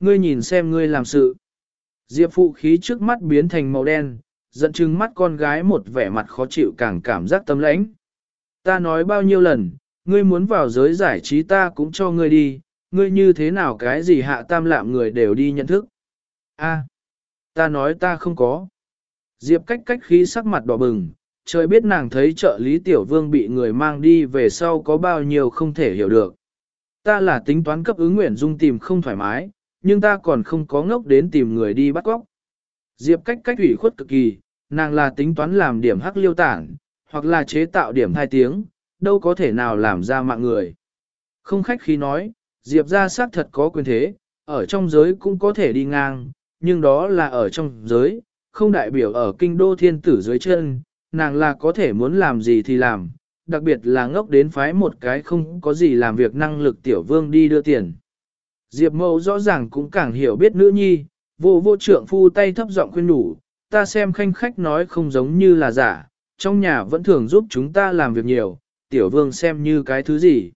ngươi nhìn xem ngươi làm sự. Diệp phụ khí trước mắt biến thành màu đen, giận chừng mắt con gái một vẻ mặt khó chịu càng cảm giác tâm lãnh. Ta nói bao nhiêu lần, ngươi muốn vào giới giải trí ta cũng cho ngươi đi, ngươi như thế nào cái gì hạ tam lạm người đều đi nhận thức. A, à, ta nói ta không có. Diệp cách cách khí sắc mặt đỏ bừng, trời biết nàng thấy trợ lý tiểu vương bị người mang đi về sau có bao nhiêu không thể hiểu được. Ta là tính toán cấp ứng nguyện dung tìm không thoải mái, nhưng ta còn không có ngốc đến tìm người đi bắt cóc. Diệp cách cách ủy khuất cực kỳ, nàng là tính toán làm điểm hắc liêu tản, hoặc là chế tạo điểm hai tiếng, đâu có thể nào làm ra mạng người. Không khách khí nói, Diệp ra xác thật có quyền thế, ở trong giới cũng có thể đi ngang, nhưng đó là ở trong giới, không đại biểu ở kinh đô thiên tử dưới chân, nàng là có thể muốn làm gì thì làm, đặc biệt là ngốc đến phái một cái không có gì làm việc năng lực tiểu vương đi đưa tiền. Diệp mẫu rõ ràng cũng càng hiểu biết nữ nhi, vô vô trượng phu tay thấp giọng khuyên nhủ, ta xem khanh khách nói không giống như là giả, trong nhà vẫn thường giúp chúng ta làm việc nhiều, tiểu vương xem như cái thứ gì.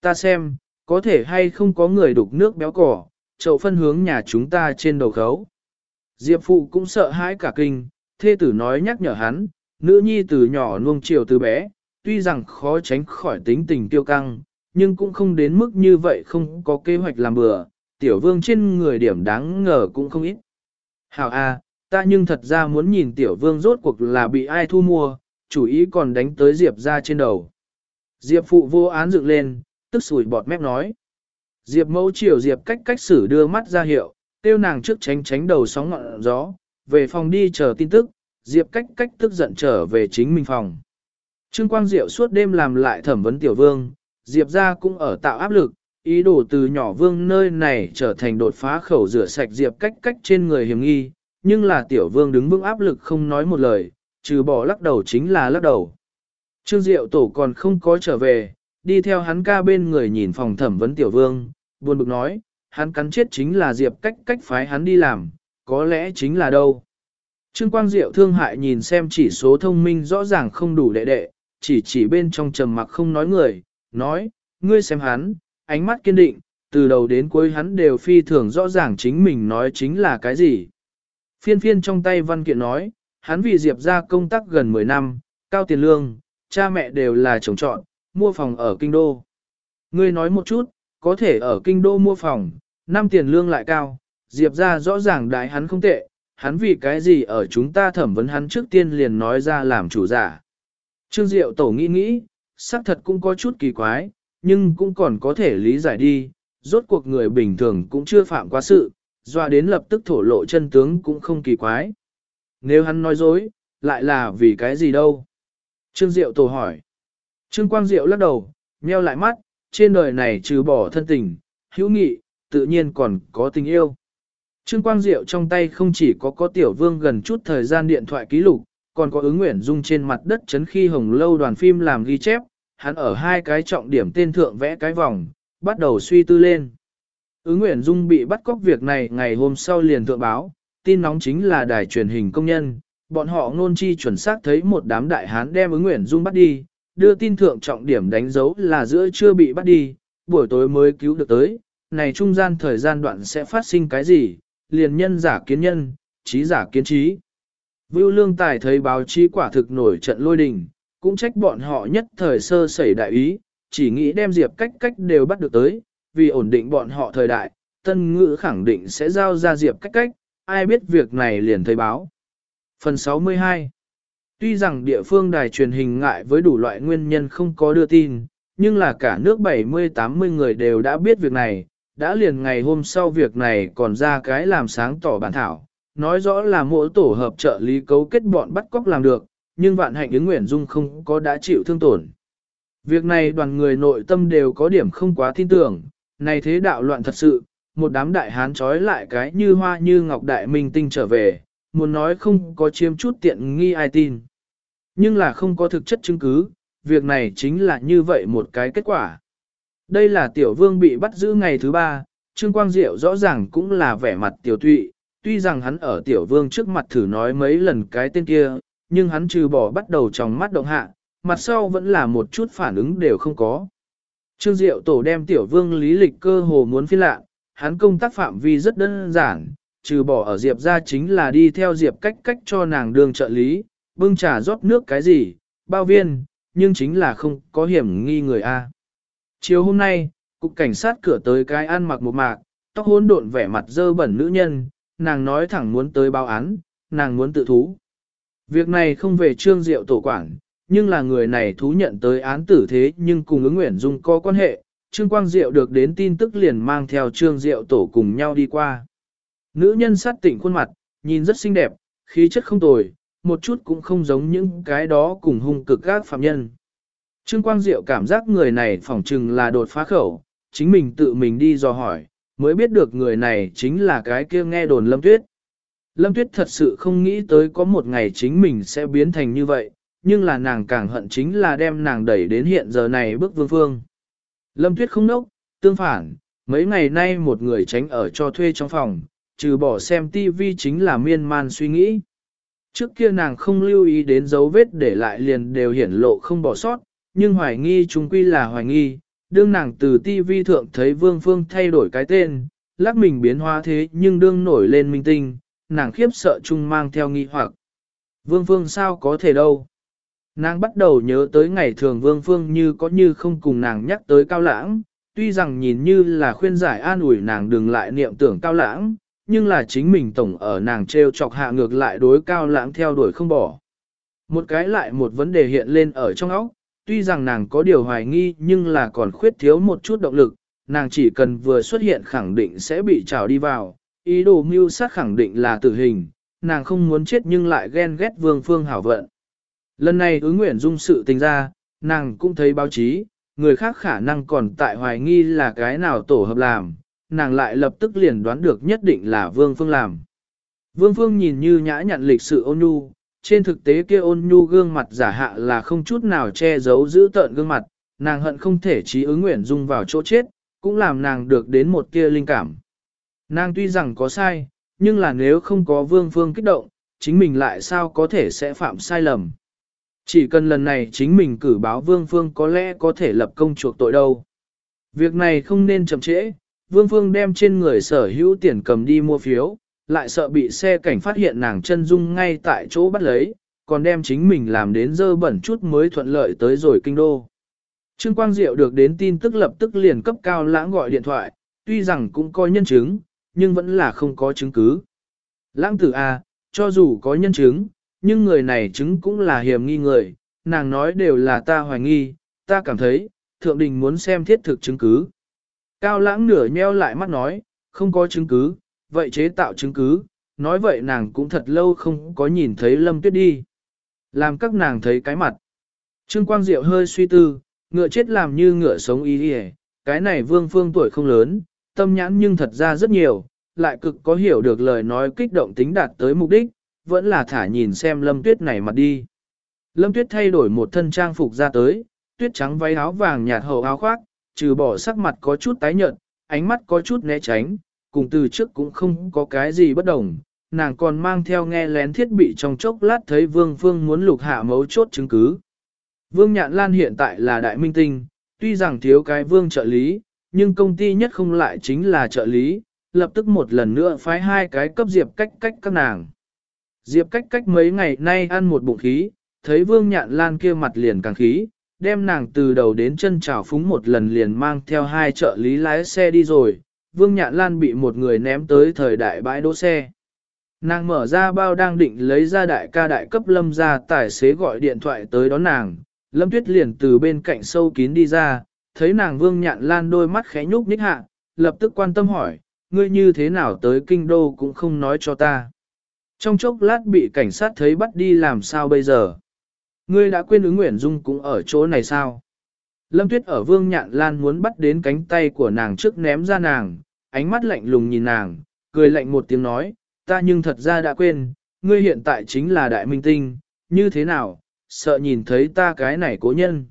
Ta xem, có thể hay không có người đục nước béo cỏ, chậu phân hướng nhà chúng ta trên đầu khấu. Diệp phụ cũng sợ hãi cả kinh, thê tử nói nhắc nhở hắn, nữ nhi từ nhỏ nuông chiều từ bé, tuy rằng khó tránh khỏi tính tình tiêu căng, nhưng cũng không đến mức như vậy không có kế hoạch làm bừa, tiểu vương trên người điểm đáng ngờ cũng không ít. Hảo a, ta nhưng thật ra muốn nhìn tiểu vương rốt cuộc là bị ai thu mua, chủ ý còn đánh tới Diệp ra trên đầu. Diệp phụ vô án dựng lên, tức sủi bọt mép nói. Diệp mẫu chiều Diệp cách cách xử đưa mắt ra hiệu, tiêu nàng trước tránh tránh đầu sóng ngọn gió, về phòng đi chờ tin tức, Diệp cách cách tức giận trở về chính mình phòng. Trương Quang Diệu suốt đêm làm lại thẩm vấn tiểu vương, Diệp ra cũng ở tạo áp lực, ý đồ từ nhỏ vương nơi này trở thành đột phá khẩu rửa sạch Diệp cách cách trên người hiểm nghi, nhưng là tiểu vương đứng vững áp lực không nói một lời, trừ bỏ lắc đầu chính là lắc đầu. Trương Diệu tổ còn không có trở về, đi theo hắn ca bên người nhìn phòng thẩm vấn tiểu vương, buồn bực nói, hắn cắn chết chính là Diệp cách cách phái hắn đi làm, có lẽ chính là đâu. Trương Quang Diệu thương hại nhìn xem chỉ số thông minh rõ ràng không đủ đệ đệ, chỉ chỉ bên trong trầm mặc không nói người, nói, ngươi xem hắn, ánh mắt kiên định, từ đầu đến cuối hắn đều phi thường rõ ràng chính mình nói chính là cái gì. Phiên phiên trong tay văn kiện nói, hắn vì Diệp ra công tác gần 10 năm, cao tiền lương, cha mẹ đều là chồng chọn, mua phòng ở kinh đô. Ngươi nói một chút, có thể ở kinh đô mua phòng, năm tiền lương lại cao, Diệp ra rõ ràng đại hắn không tệ, hắn vì cái gì ở chúng ta thẩm vấn hắn trước tiên liền nói ra làm chủ giả. Trương Diệu Tổ nghĩ nghĩ, xác thật cũng có chút kỳ quái, nhưng cũng còn có thể lý giải đi, rốt cuộc người bình thường cũng chưa phạm quá sự, doa đến lập tức thổ lộ chân tướng cũng không kỳ quái. Nếu hắn nói dối, lại là vì cái gì đâu? Trương Diệu Tổ hỏi. Trương Quang Diệu lắc đầu, nheo lại mắt, trên đời này trừ bỏ thân tình, hữu nghị, tự nhiên còn có tình yêu. Trương Quang Diệu trong tay không chỉ có có tiểu vương gần chút thời gian điện thoại ký lục, còn có ứng nguyện dung trên mặt đất chấn khi hồng lâu đoàn phim làm ghi chép, hắn ở hai cái trọng điểm tên thượng vẽ cái vòng, bắt đầu suy tư lên. Ứng nguyện dung bị bắt cóc việc này ngày hôm sau liền thượng báo, tin nóng chính là đài truyền hình công nhân, bọn họ ngôn chi chuẩn xác thấy một đám đại hán đem ứng nguyện dung bắt đi, đưa tin thượng trọng điểm đánh dấu là giữa chưa bị bắt đi, buổi tối mới cứu được tới, này trung gian thời gian đoạn sẽ phát sinh cái gì, liền nhân giả kiến nhân, trí giả kiến trí. Vưu Lương Tài thấy báo chí quả thực nổi trận lôi đình, cũng trách bọn họ nhất thời sơ sẩy đại ý, chỉ nghĩ đem Diệp cách cách đều bắt được tới, vì ổn định bọn họ thời đại, tân ngữ khẳng định sẽ giao ra Diệp cách cách, ai biết việc này liền thấy báo. Phần 62 Tuy rằng địa phương đài truyền hình ngại với đủ loại nguyên nhân không có đưa tin, nhưng là cả nước 70-80 người đều đã biết việc này, đã liền ngày hôm sau việc này còn ra cái làm sáng tỏ bản thảo, nói rõ là mỗi tổ hợp trợ lý cấu kết bọn bắt cóc làm được, nhưng vạn hạnh ứng nguyện dung không có đã chịu thương tổn. Việc này đoàn người nội tâm đều có điểm không quá tin tưởng, này thế đạo loạn thật sự, một đám đại hán trói lại cái như hoa như ngọc đại minh tinh trở về, muốn nói không có chiếm chút tiện nghi ai tin. Nhưng là không có thực chất chứng cứ, việc này chính là như vậy một cái kết quả. Đây là tiểu vương bị bắt giữ ngày thứ ba, Trương Quang Diệu rõ ràng cũng là vẻ mặt tiểu tụy, tuy rằng hắn ở tiểu vương trước mặt thử nói mấy lần cái tên kia, nhưng hắn trừ bỏ bắt đầu trong mắt động hạ, mặt sau vẫn là một chút phản ứng đều không có. Trương Diệu tổ đem tiểu vương lý lịch cơ hồ muốn phi lạ, hắn công tác phạm vi rất đơn giản, trừ bỏ ở Diệp ra chính là đi theo Diệp cách cách cho nàng đường trợ lý, bưng trà rót nước cái gì, bao viên, nhưng chính là không có hiểm nghi người A. Chiều hôm nay, cục cảnh sát cửa tới cái ăn mặc một mạc, tóc hỗn độn vẻ mặt dơ bẩn nữ nhân, nàng nói thẳng muốn tới báo án, nàng muốn tự thú. Việc này không về trương diệu tổ quản, nhưng là người này thú nhận tới án tử thế nhưng cùng ứng nguyện dung có quan hệ, trương quang diệu được đến tin tức liền mang theo trương diệu tổ cùng nhau đi qua. Nữ nhân sát tỉnh khuôn mặt, nhìn rất xinh đẹp, khí chất không tồi, một chút cũng không giống những cái đó cùng hung cực các phạm nhân. Trương Quang Diệu cảm giác người này phỏng chừng là đột phá khẩu, chính mình tự mình đi dò hỏi, mới biết được người này chính là cái kia nghe đồn Lâm Tuyết. Lâm Tuyết thật sự không nghĩ tới có một ngày chính mình sẽ biến thành như vậy, nhưng là nàng càng hận chính là đem nàng đẩy đến hiện giờ này bước vương phương. Lâm Tuyết không nốc, tương phản, mấy ngày nay một người tránh ở cho thuê trong phòng, trừ bỏ xem TV chính là miên man suy nghĩ. Trước kia nàng không lưu ý đến dấu vết để lại liền đều hiển lộ không bỏ sót, nhưng hoài nghi chúng quy là hoài nghi, đương nàng từ TV thượng thấy Vương Phương thay đổi cái tên, lắc mình biến hóa thế nhưng đương nổi lên minh tinh, nàng khiếp sợ chung mang theo nghi hoặc. Vương Phương sao có thể đâu? Nàng bắt đầu nhớ tới ngày thường Vương Phương như có như không cùng nàng nhắc tới cao lãng, tuy rằng nhìn như là khuyên giải an ủi nàng đừng lại niệm tưởng cao lãng, nhưng là chính mình tổng ở nàng treo chọc hạ ngược lại đối cao lãng theo đuổi không bỏ. Một cái lại một vấn đề hiện lên ở trong óc, tuy rằng nàng có điều hoài nghi nhưng là còn khuyết thiếu một chút động lực, nàng chỉ cần vừa xuất hiện khẳng định sẽ bị trào đi vào, ý đồ mưu sát khẳng định là tử hình, nàng không muốn chết nhưng lại ghen ghét vương phương hảo vận. Lần này ứng nguyện dung sự tình ra, nàng cũng thấy báo chí, người khác khả năng còn tại hoài nghi là cái nào tổ hợp làm, nàng lại lập tức liền đoán được nhất định là Vương Phương làm. Vương Phương nhìn như nhã nhặn lịch sự ôn nhu, trên thực tế kia ôn nhu gương mặt giả hạ là không chút nào che giấu giữ tợn gương mặt, nàng hận không thể trí ứng nguyện dung vào chỗ chết, cũng làm nàng được đến một kia linh cảm. Nàng tuy rằng có sai, nhưng là nếu không có Vương Phương kích động, chính mình lại sao có thể sẽ phạm sai lầm. Chỉ cần lần này chính mình cử báo Vương Phương có lẽ có thể lập công chuộc tội đâu. Việc này không nên chậm trễ, Vương Phương đem trên người sở hữu tiền cầm đi mua phiếu, lại sợ bị xe cảnh phát hiện nàng chân dung ngay tại chỗ bắt lấy, còn đem chính mình làm đến dơ bẩn chút mới thuận lợi tới rồi kinh đô. Trương Quang Diệu được đến tin tức lập tức liền cấp cao lãng gọi điện thoại, tuy rằng cũng có nhân chứng, nhưng vẫn là không có chứng cứ. Lãng tử A, à, cho dù có nhân chứng, nhưng người này chứng cũng là hiểm nghi người, nàng nói đều là ta hoài nghi, ta cảm thấy, thượng đình muốn xem thiết thực chứng cứ. Cao lãng nửa nheo lại mắt nói, không có chứng cứ, vậy chế tạo chứng cứ, nói vậy nàng cũng thật lâu không có nhìn thấy lâm tuyết đi. Làm các nàng thấy cái mặt. Trương Quang Diệu hơi suy tư, ngựa chết làm như ngựa sống ý hề, cái này vương phương tuổi không lớn, tâm nhãn nhưng thật ra rất nhiều, lại cực có hiểu được lời nói kích động tính đạt tới mục đích, vẫn là thả nhìn xem lâm tuyết này mặt đi. Lâm tuyết thay đổi một thân trang phục ra tới, tuyết trắng váy áo vàng nhạt hậu áo khoác, trừ bỏ sắc mặt có chút tái nhợt, ánh mắt có chút né tránh, cùng từ trước cũng không có cái gì bất đồng. Nàng còn mang theo nghe lén thiết bị trong chốc lát thấy Vương Phương muốn lục hạ mấu chốt chứng cứ. Vương Nhạn Lan hiện tại là đại minh tinh, tuy rằng thiếu cái vương trợ lý, nhưng công ty nhất không lại chính là trợ lý, lập tức một lần nữa phái hai cái cấp diệp cách cách các nàng. Diệp cách cách mấy ngày nay ăn một bụng khí, thấy Vương Nhạn Lan kia mặt liền càng khí, đem nàng từ đầu đến chân trào phúng một lần liền mang theo hai trợ lý lái xe đi rồi, Vương Nhạn Lan bị một người ném tới thời đại bãi đỗ xe. Nàng mở ra bao đang định lấy ra đại ca đại cấp lâm ra tài xế gọi điện thoại tới đón nàng, lâm tuyết liền từ bên cạnh sâu kín đi ra, thấy nàng Vương Nhạn Lan đôi mắt khẽ nhúc nhích hạ, lập tức quan tâm hỏi, ngươi như thế nào tới kinh đô cũng không nói cho ta. Trong chốc lát bị cảnh sát thấy bắt đi làm sao bây giờ? Ngươi đã quên ứng Nguyễn Dung cũng ở chỗ này sao? Lâm Tuyết ở Vương Nhạn Lan muốn bắt đến cánh tay của nàng trước ném ra nàng, ánh mắt lạnh lùng nhìn nàng, cười lạnh một tiếng nói, ta nhưng thật ra đã quên, ngươi hiện tại chính là đại minh tinh, như thế nào, sợ nhìn thấy ta cái này cố nhân.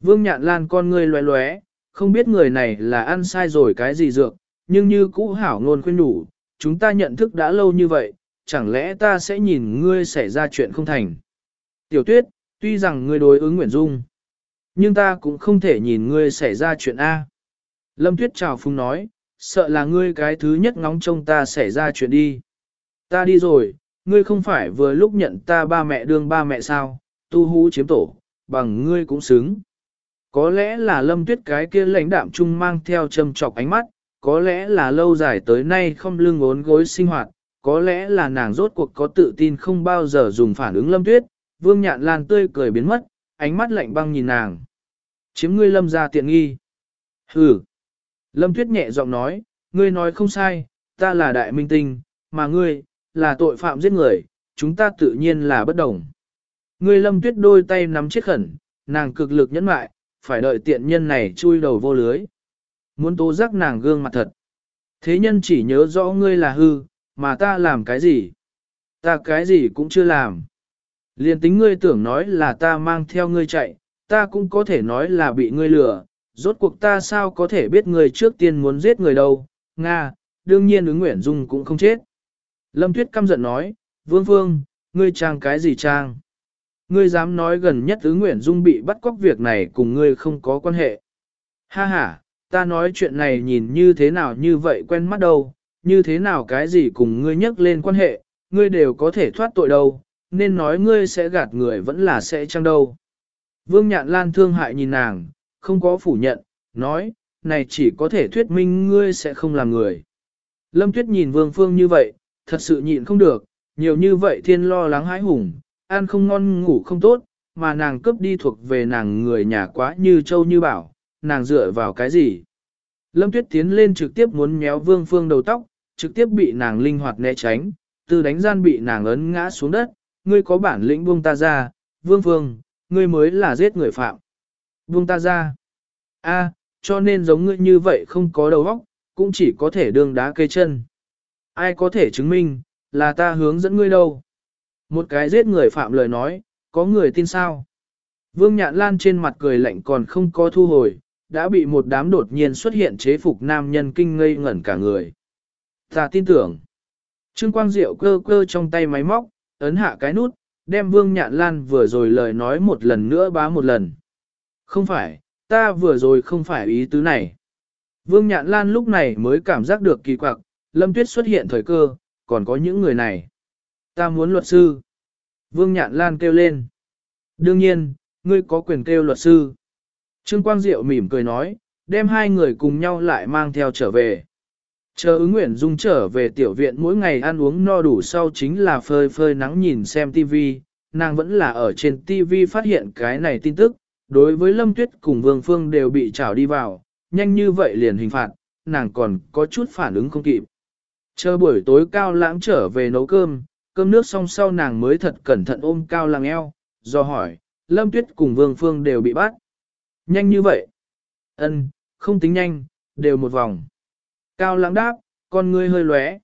Vương Nhạn Lan con ngươi loé loé, không biết người này là ăn sai rồi cái gì dược, nhưng như cũ hảo ngôn khuyên đủ, chúng ta nhận thức đã lâu như vậy, chẳng lẽ ta sẽ nhìn ngươi xảy ra chuyện không thành. Tiểu tuyết, tuy rằng ngươi đối ứng Nguyễn Dung, nhưng ta cũng không thể nhìn ngươi xảy ra chuyện A. Lâm Tuyết chào phung nói, sợ là ngươi cái thứ nhất ngóng trông ta xảy ra chuyện đi. Ta đi rồi, ngươi không phải vừa lúc nhận ta ba mẹ đương ba mẹ sao, tu hú chiếm tổ, bằng ngươi cũng xứng. Có lẽ là lâm tuyết cái kia lãnh đạm trung mang theo châm trọc ánh mắt, có lẽ là lâu dài tới nay không lưng ốn gối sinh hoạt, có lẽ là nàng rốt cuộc có tự tin không bao giờ dùng phản ứng lâm tuyết, vương nhạn lan tươi cười biến mất, ánh mắt lạnh băng nhìn nàng. Chiếm ngươi lâm ra tiện nghi. Hừ. Lâm tuyết nhẹ giọng nói, ngươi nói không sai, ta là đại minh tinh, mà ngươi, là tội phạm giết người, chúng ta tự nhiên là bất đồng. Ngươi lâm tuyết đôi tay nắm chết khẩn, nàng cực lực nhẫn mại, phải đợi tiện nhân này chui đầu vô lưới. Muốn tố giác nàng gương mặt thật. Thế nhân chỉ nhớ rõ ngươi là hư, mà ta làm cái gì? Ta cái gì cũng chưa làm. Liên tính ngươi tưởng nói là ta mang theo ngươi chạy, ta cũng có thể nói là bị ngươi lừa, rốt cuộc ta sao có thể biết ngươi trước tiên muốn giết người đâu, Nga, đương nhiên ứng Nguyễn Dung cũng không chết. Lâm Tuyết căm giận nói, Vương Phương, ngươi trang cái gì trang? Ngươi dám nói gần nhất ứng Nguyễn Dung bị bắt cóc việc này cùng ngươi không có quan hệ. Ha ha, ta nói chuyện này nhìn như thế nào như vậy quen mắt đâu, như thế nào cái gì cùng ngươi nhắc lên quan hệ, ngươi đều có thể thoát tội đâu, nên nói ngươi sẽ gạt người vẫn là sẽ chăng đâu. Vương Nhạn Lan thương hại nhìn nàng, không có phủ nhận, nói, này chỉ có thể thuyết minh ngươi sẽ không làm người. Lâm Tuyết nhìn Vương Phương như vậy, thật sự nhịn không được, nhiều như vậy thiên lo lắng hãi hùng, ăn không ngon ngủ không tốt, mà nàng cướp đi thuộc về nàng người nhà quá như châu như bảo, nàng dựa vào cái gì. Lâm Tuyết tiến lên trực tiếp muốn méo Vương Phương đầu tóc, trực tiếp bị nàng linh hoạt né tránh, từ đánh gian bị nàng ấn ngã xuống đất, ngươi có bản lĩnh buông ta ra, Vương Phương, ngươi mới là giết người phạm. Buông ta ra. A, cho nên giống ngươi như vậy không có đầu óc, cũng chỉ có thể đương đá cây chân. Ai có thể chứng minh, là ta hướng dẫn ngươi đâu. Một cái giết người phạm lời nói, có người tin sao? Vương Nhạn Lan trên mặt cười lạnh còn không có thu hồi, đã bị một đám đột nhiên xuất hiện chế phục nam nhân kinh ngây ngẩn cả người. Ta tin tưởng. Trương Quang Diệu cơ cơ trong tay máy móc, ấn hạ cái nút, đem Vương Nhạn Lan vừa rồi lời nói một lần nữa bá một lần. Không phải, ta vừa rồi không phải ý tứ này. Vương Nhạn Lan lúc này mới cảm giác được kỳ quặc, Lâm Tuyết xuất hiện thời cơ, còn có những người này. Ta muốn luật sư. Vương Nhạn Lan kêu lên. Đương nhiên, ngươi có quyền kêu luật sư. Trương Quang Diệu mỉm cười nói, đem hai người cùng nhau lại mang theo trở về. Chờ ứng nguyện dung trở về tiểu viện mỗi ngày ăn uống no đủ sau chính là phơi phơi nắng nhìn xem TV, nàng vẫn là ở trên TV phát hiện cái này tin tức, đối với Lâm Tuyết cùng Vương Phương đều bị trảo đi vào, nhanh như vậy liền hình phạt, nàng còn có chút phản ứng không kịp. Chờ buổi tối cao lãng trở về nấu cơm, cơm nước xong sau nàng mới thật cẩn thận ôm cao lãng eo, do hỏi, Lâm Tuyết cùng Vương Phương đều bị bắt. Nhanh như vậy? Ân, không tính nhanh, đều một vòng. Cao lãng đáp, con ngươi hơi lóe.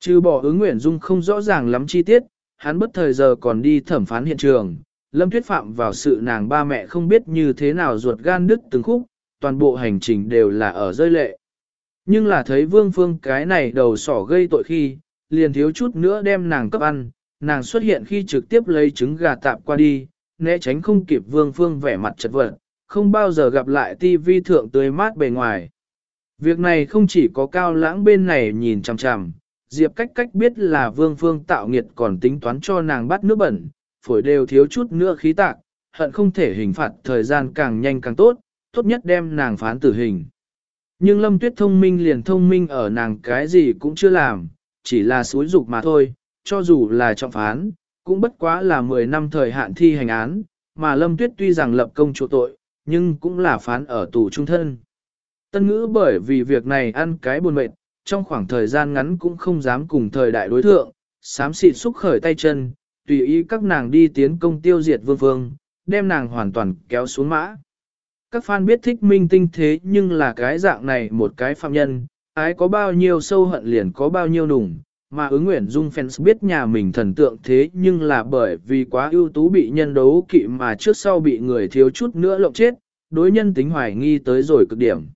Trừ bỏ ứng nguyện dung không rõ ràng lắm chi tiết, hắn bất thời giờ còn đi thẩm phán hiện trường. Lâm Tuyết Phạm vào sự nàng ba mẹ không biết như thế nào ruột gan đứt từng khúc, toàn bộ hành trình đều là ở rơi lệ. Nhưng là thấy vương phương cái này đầu sỏ gây tội khi, liền thiếu chút nữa đem nàng cấp ăn, nàng xuất hiện khi trực tiếp lấy trứng gà tạm qua đi, né tránh không kịp vương phương vẻ mặt chật vật, không bao giờ gặp lại tivi thượng tươi mát bề ngoài. Việc này không chỉ có cao lãng bên này nhìn chằm chằm, Diệp cách cách biết là vương phương tạo nghiệt còn tính toán cho nàng bắt nước bẩn, phổi đều thiếu chút nữa khí tạc, hận không thể hình phạt thời gian càng nhanh càng tốt, tốt nhất đem nàng phán tử hình. Nhưng lâm tuyết thông minh liền thông minh ở nàng cái gì cũng chưa làm, chỉ là suối dục mà thôi, cho dù là trọng phán, cũng bất quá là 10 năm thời hạn thi hành án, mà lâm tuyết tuy rằng lập công chỗ tội, nhưng cũng là phán ở tù trung thân. Tân ngữ bởi vì việc này ăn cái buồn mệt, trong khoảng thời gian ngắn cũng không dám cùng thời đại đối thượng, sám xịt xúc khởi tay chân, tùy ý các nàng đi tiến công tiêu diệt vương vương, đem nàng hoàn toàn kéo xuống mã. Các fan biết thích minh tinh thế nhưng là cái dạng này một cái phạm nhân, ái có bao nhiêu sâu hận liền có bao nhiêu nùng, mà ứng nguyện dung fans biết nhà mình thần tượng thế nhưng là bởi vì quá ưu tú bị nhân đấu kỵ mà trước sau bị người thiếu chút nữa lộng chết, đối nhân tính hoài nghi tới rồi cực điểm.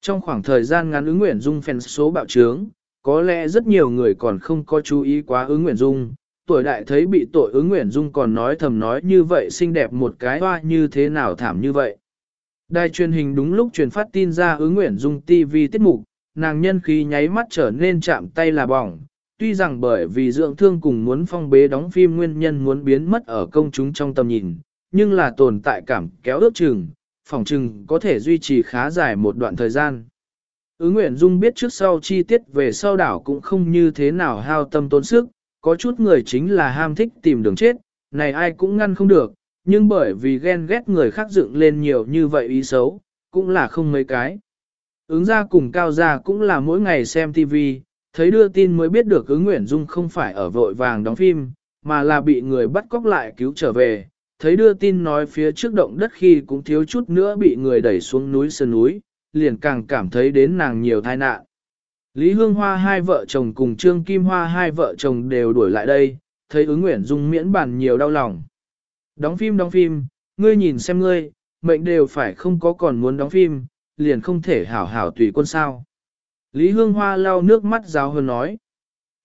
Trong khoảng thời gian ngắn ứng nguyện dung phèn số bạo trướng, có lẽ rất nhiều người còn không có chú ý quá ứng nguyện dung, tuổi đại thấy bị tội ứng nguyện dung còn nói thầm nói như vậy xinh đẹp một cái hoa như thế nào thảm như vậy. Đài truyền hình đúng lúc truyền phát tin ra ứng nguyện dung TV tiết mục, nàng nhân khí nháy mắt trở nên chạm tay là bỏng, tuy rằng bởi vì dưỡng thương cùng muốn phong bế đóng phim nguyên nhân muốn biến mất ở công chúng trong tầm nhìn, nhưng là tồn tại cảm kéo ước chừng, phòng chừng có thể duy trì khá dài một đoạn thời gian. Ứng Nguyễn Dung biết trước sau chi tiết về sau đảo cũng không như thế nào hao tâm tốn sức, có chút người chính là ham thích tìm đường chết, này ai cũng ngăn không được, nhưng bởi vì ghen ghét người khác dựng lên nhiều như vậy ý xấu, cũng là không mấy cái. Ứng ra cùng cao ra cũng là mỗi ngày xem TV, thấy đưa tin mới biết được ứng Nguyễn Dung không phải ở vội vàng đóng phim, mà là bị người bắt cóc lại cứu trở về. Thấy đưa tin nói phía trước động đất khi cũng thiếu chút nữa bị người đẩy xuống núi sơn núi, liền càng cảm thấy đến nàng nhiều tai nạn. Lý Hương Hoa hai vợ chồng cùng Trương Kim Hoa hai vợ chồng đều đuổi lại đây, thấy ứng Nguyễn Dung miễn bàn nhiều đau lòng. Đóng phim đóng phim, ngươi nhìn xem ngươi, mệnh đều phải không có còn muốn đóng phim, liền không thể hảo hảo tùy quân sao. Lý Hương Hoa lau nước mắt giáo hơn nói.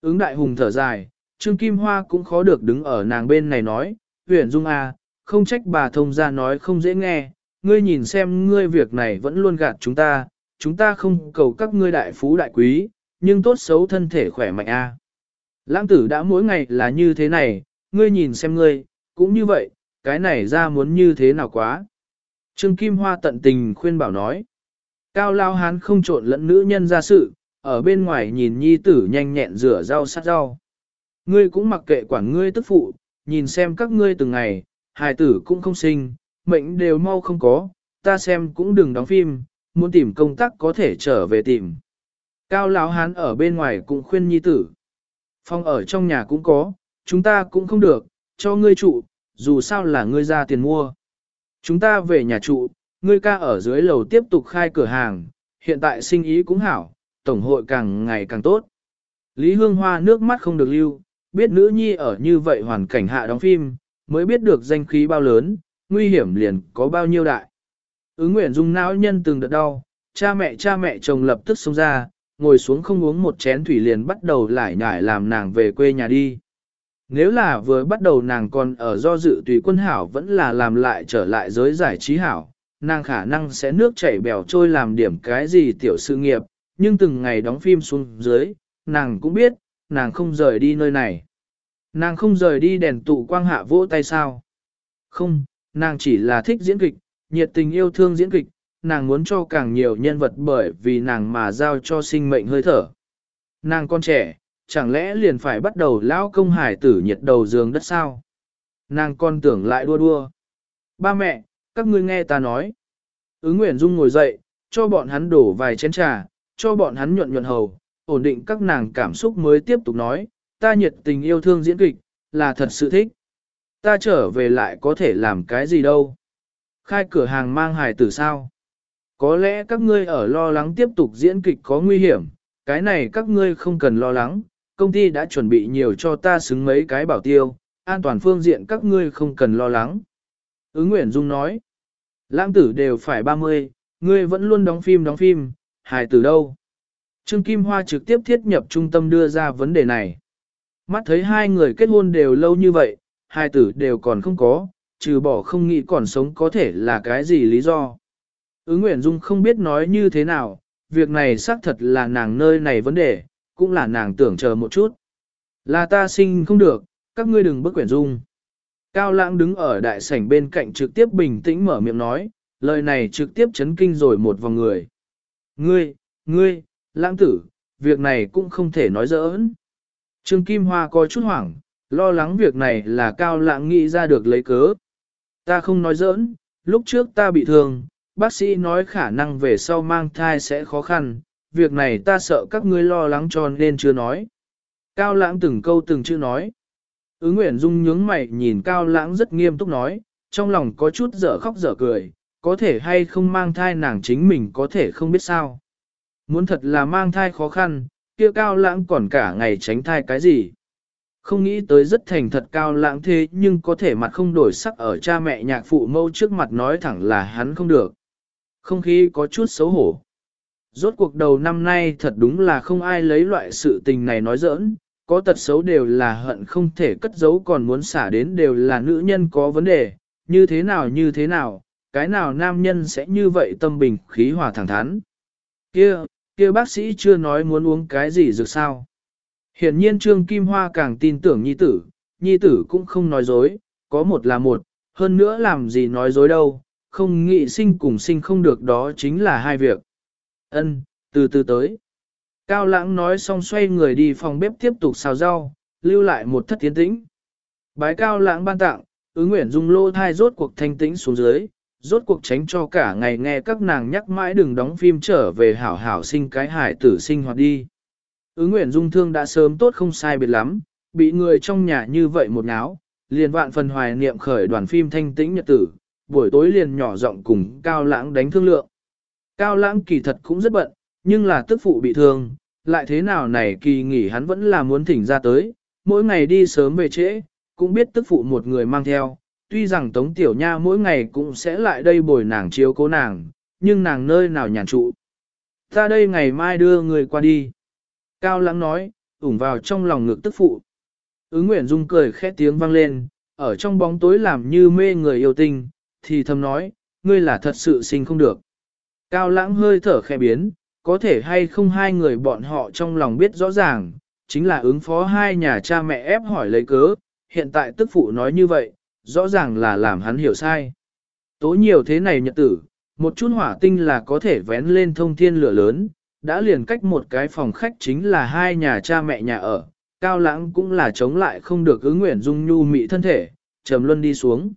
Ứng đại hùng thở dài, Trương Kim Hoa cũng khó được đứng ở nàng bên này nói, Huyền Dung à, không trách bà thông ra nói không dễ nghe, ngươi nhìn xem ngươi việc này vẫn luôn gạt chúng ta, chúng ta không cầu các ngươi đại phú đại quý, nhưng tốt xấu thân thể khỏe mạnh a. À. Lãng tử đã mỗi ngày là như thế này, ngươi nhìn xem ngươi, cũng như vậy, cái này ra muốn như thế nào quá. Trương Kim Hoa tận tình khuyên bảo nói. Cao lao hán không trộn lẫn nữ nhân ra sự, ở bên ngoài nhìn nhi tử nhanh nhẹn rửa rau sát rau. Ngươi cũng mặc kệ quản ngươi tức phụ, nhìn xem các ngươi từng ngày, hài tử cũng không sinh, mệnh đều mau không có, ta xem cũng đừng đóng phim, muốn tìm công tác có thể trở về tìm. Cao lão hán ở bên ngoài cũng khuyên nhi tử. Phong ở trong nhà cũng có, chúng ta cũng không được, cho ngươi trụ, dù sao là ngươi ra tiền mua. Chúng ta về nhà trụ, ngươi ca ở dưới lầu tiếp tục khai cửa hàng, hiện tại sinh ý cũng hảo, tổng hội càng ngày càng tốt. Lý Hương Hoa nước mắt không được lưu, biết nữ nhi ở như vậy hoàn cảnh hạ đóng phim, mới biết được danh khí bao lớn, nguy hiểm liền có bao nhiêu đại. Ứng Nguyễn Dung não nhân từng đợt đau, cha mẹ cha mẹ chồng lập tức xông ra, ngồi xuống không uống một chén thủy liền bắt đầu lải nhải làm nàng về quê nhà đi. Nếu là vừa bắt đầu nàng còn ở do dự tùy quân hảo vẫn là làm lại trở lại giới giải trí hảo, nàng khả năng sẽ nước chảy bèo trôi làm điểm cái gì tiểu sự nghiệp, nhưng từng ngày đóng phim xuống dưới, nàng cũng biết, nàng không rời đi nơi này. Nàng không rời đi đèn tụ quang hạ vỗ tay sao. Không, nàng chỉ là thích diễn kịch, nhiệt tình yêu thương diễn kịch, nàng muốn cho càng nhiều nhân vật bởi vì nàng mà giao cho sinh mệnh hơi thở. Nàng con trẻ, chẳng lẽ liền phải bắt đầu lão công hải tử nhiệt đầu giường đất sao? Nàng con tưởng lại đua đua. Ba mẹ, các ngươi nghe ta nói. Ứng Nguyễn Dung ngồi dậy, cho bọn hắn đổ vài chén trà, cho bọn hắn nhuận nhuận hầu, ổn định các nàng cảm xúc mới tiếp tục nói, ta nhiệt tình yêu thương diễn kịch, là thật sự thích. Ta trở về lại có thể làm cái gì đâu. Khai cửa hàng mang hài tử sao? Có lẽ các ngươi ở lo lắng tiếp tục diễn kịch có nguy hiểm, cái này các ngươi không cần lo lắng, công ty đã chuẩn bị nhiều cho ta xứng mấy cái bảo tiêu, an toàn phương diện các ngươi không cần lo lắng. Ứng Nguyễn Dung nói, lãng tử đều phải 30, ngươi vẫn luôn đóng phim đóng phim, hài tử đâu? Trương Kim Hoa trực tiếp thiết nhập trung tâm đưa ra vấn đề này. Mắt thấy hai người kết hôn đều lâu như vậy, hai tử đều còn không có, trừ bỏ không nghĩ còn sống có thể là cái gì lý do. Ứng Nguyễn Dung không biết nói như thế nào, việc này xác thật là nàng nơi này vấn đề, cũng là nàng tưởng chờ một chút. Là ta sinh không được, các ngươi đừng bức Nguyễn Dung. Cao lãng đứng ở đại sảnh bên cạnh trực tiếp bình tĩnh mở miệng nói, lời này trực tiếp chấn kinh rồi một vòng người. Ngươi, ngươi, lãng tử, việc này cũng không thể nói dỡn. Trương Kim Hoa có chút hoảng, lo lắng việc này là cao lãng nghĩ ra được lấy cớ. Ta không nói giỡn, lúc trước ta bị thương, bác sĩ nói khả năng về sau mang thai sẽ khó khăn, việc này ta sợ các ngươi lo lắng cho nên chưa nói. Cao lãng từng câu từng chữ nói. Ứng Nguyễn Dung nhướng mày nhìn Cao lãng rất nghiêm túc nói, trong lòng có chút dở khóc dở cười, có thể hay không mang thai nàng chính mình có thể không biết sao. Muốn thật là mang thai khó khăn, kia Cao lãng còn cả ngày tránh thai cái gì. Không nghĩ tới rất thành thật cao lãng thế nhưng có thể mặt không đổi sắc ở cha mẹ nhạc phụ mâu trước mặt nói thẳng là hắn không được. Không khí có chút xấu hổ. Rốt cuộc đầu năm nay thật đúng là không ai lấy loại sự tình này nói giỡn, có tật xấu đều là hận không thể cất giấu còn muốn xả đến đều là nữ nhân có vấn đề, như thế nào như thế nào, cái nào nam nhân sẽ như vậy tâm bình khí hòa thẳng thắn. Kia, kia bác sĩ chưa nói muốn uống cái gì dược sao. Hiển nhiên Trương Kim Hoa càng tin tưởng nhi tử, nhi tử cũng không nói dối, có một là một, hơn nữa làm gì nói dối đâu, không nghĩ sinh cùng sinh không được đó chính là hai việc. Ân, từ từ tới. Cao lãng nói xong xoay người đi phòng bếp tiếp tục xào rau, lưu lại một thất tiến tĩnh. Bái cao lãng ban tặng, ứng nguyện dung lô thai rốt cuộc thanh tĩnh xuống dưới, rốt cuộc tránh cho cả ngày nghe các nàng nhắc mãi đừng đóng phim trở về hảo hảo sinh cái hải tử sinh hoạt đi. Ứng nguyện dung thương đã sớm tốt không sai biệt lắm, bị người trong nhà như vậy một náo, liền vạn phần hoài niệm khởi đoàn phim thanh tĩnh nhật tử, buổi tối liền nhỏ giọng cùng Cao Lãng đánh thương lượng. Cao Lãng kỳ thật cũng rất bận, nhưng là tức phụ bị thương, lại thế nào này kỳ nghỉ hắn vẫn là muốn thỉnh ra tới, mỗi ngày đi sớm về trễ, cũng biết tức phụ một người mang theo, tuy rằng Tống Tiểu Nha mỗi ngày cũng sẽ lại đây bồi nàng chiếu cố nàng, nhưng nàng nơi nào nhàn trụ. Ta đây ngày mai đưa người qua đi. Cao Lãng nói, ủng vào trong lòng ngực tức phụ. Ứng Nguyễn Dung cười khẽ tiếng vang lên, ở trong bóng tối làm như mê người yêu tinh, thì thầm nói, ngươi là thật sự sinh không được. Cao lãng hơi thở khẽ biến, có thể hay không hai người bọn họ trong lòng biết rõ ràng, chính là ứng phó hai nhà cha mẹ ép hỏi lấy cớ, hiện tại tức phụ nói như vậy, rõ ràng là làm hắn hiểu sai. Tố nhiều thế này nhật tử, một chút hỏa tinh là có thể vén lên thông thiên lửa lớn, đã liền cách một cái phòng khách chính là hai nhà cha mẹ nhà ở, cao lãng cũng là chống lại không được ứng nguyện dung nhu mị thân thể, trầm luân đi xuống.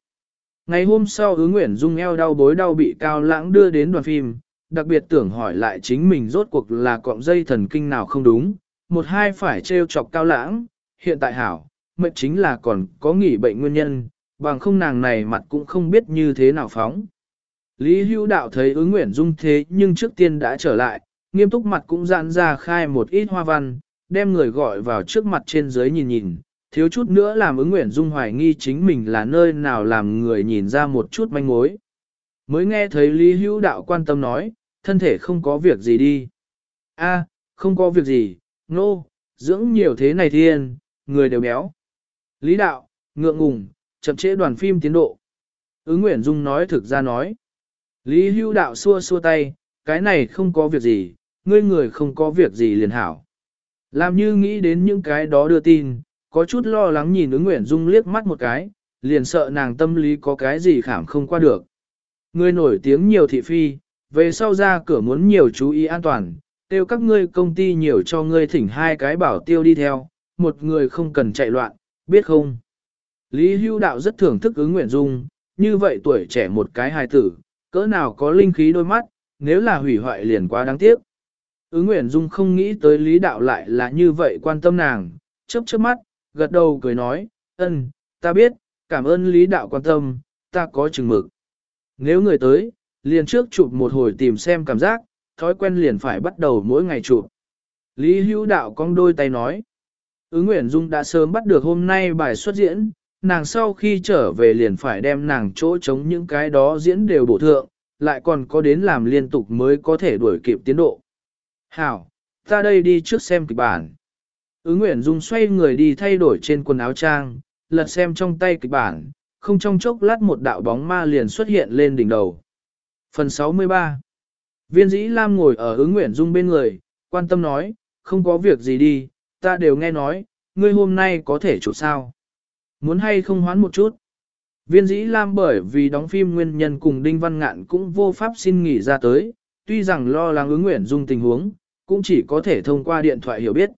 Ngày hôm sau ứng nguyện dung eo đau bối đau bị cao lãng đưa đến đoàn phim, đặc biệt tưởng hỏi lại chính mình rốt cuộc là cọng dây thần kinh nào không đúng, một hai phải trêu chọc cao lãng, hiện tại hảo, mệnh chính là còn có nghỉ bệnh nguyên nhân, bằng không nàng này mặt cũng không biết như thế nào phóng. Lý hữu đạo thấy ứng nguyện dung thế nhưng trước tiên đã trở lại, nghiêm túc mặt cũng giãn ra khai một ít hoa văn, đem người gọi vào trước mặt trên dưới nhìn nhìn, thiếu chút nữa làm ứng nguyện dung hoài nghi chính mình là nơi nào làm người nhìn ra một chút manh mối. Mới nghe thấy Lý Hữu Đạo quan tâm nói, thân thể không có việc gì đi. a không có việc gì, nô, no, dưỡng nhiều thế này thiên, người đều béo. Lý Đạo, ngượng ngùng, chậm trễ đoàn phim tiến độ. Ứng Nguyễn Dung nói thực ra nói. Lý Hưu Đạo xua xua tay, cái này không có việc gì, ngươi người không có việc gì liền hảo. Làm như nghĩ đến những cái đó đưa tin, có chút lo lắng nhìn ứng Nguyễn Dung liếc mắt một cái, liền sợ nàng tâm lý có cái gì khảm không qua được. Ngươi nổi tiếng nhiều thị phi, về sau ra cửa muốn nhiều chú ý an toàn, tiêu các ngươi công ty nhiều cho ngươi thỉnh hai cái bảo tiêu đi theo, một người không cần chạy loạn, biết không? Lý Hưu Đạo rất thưởng thức ứng Nguyễn Dung, như vậy tuổi trẻ một cái hài tử, cỡ nào có linh khí đôi mắt, nếu là hủy hoại liền quá đáng tiếc. Ứng Nguyễn Dung không nghĩ tới Lý Đạo lại là như vậy quan tâm nàng, chớp chớp mắt, gật đầu cười nói, ân, ta biết, cảm ơn Lý Đạo quan tâm, ta có chừng mực. Nếu người tới, liền trước chụp một hồi tìm xem cảm giác, thói quen liền phải bắt đầu mỗi ngày chụp. Lý Hữu Đạo cong đôi tay nói, ứng Nguyễn Dung đã sớm bắt được hôm nay bài xuất diễn, nàng sau khi trở về liền phải đem nàng chỗ chống những cái đó diễn đều bổ thượng, lại còn có đến làm liên tục mới có thể đuổi kịp tiến độ. Hảo, ta đây đi trước xem kịch bản. Ứng Nguyễn Dung xoay người đi thay đổi trên quần áo trang, lật xem trong tay kịch bản, không trong chốc lát một đạo bóng ma liền xuất hiện lên đỉnh đầu. Phần 63 Viên dĩ Lam ngồi ở ứng Nguyễn Dung bên người, quan tâm nói, không có việc gì đi, ta đều nghe nói, ngươi hôm nay có thể chụp sao. Muốn hay không hoán một chút. Viên dĩ Lam bởi vì đóng phim nguyên nhân cùng Đinh Văn Ngạn cũng vô pháp xin nghỉ ra tới, tuy rằng lo lắng ứng Nguyễn Dung tình huống, cũng chỉ có thể thông qua điện thoại hiểu biết.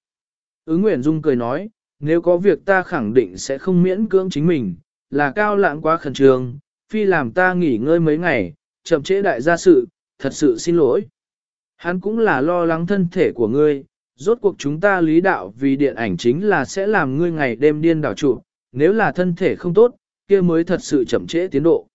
Ứng Nguyễn Dung cười nói, nếu có việc ta khẳng định sẽ không miễn cưỡng chính mình, là cao lãng quá khẩn trương, phi làm ta nghỉ ngơi mấy ngày, chậm trễ đại gia sự, thật sự xin lỗi. Hắn cũng là lo lắng thân thể của ngươi, rốt cuộc chúng ta lý đạo vì điện ảnh chính là sẽ làm ngươi ngày đêm điên đảo trụ, nếu là thân thể không tốt, kia mới thật sự chậm trễ tiến độ.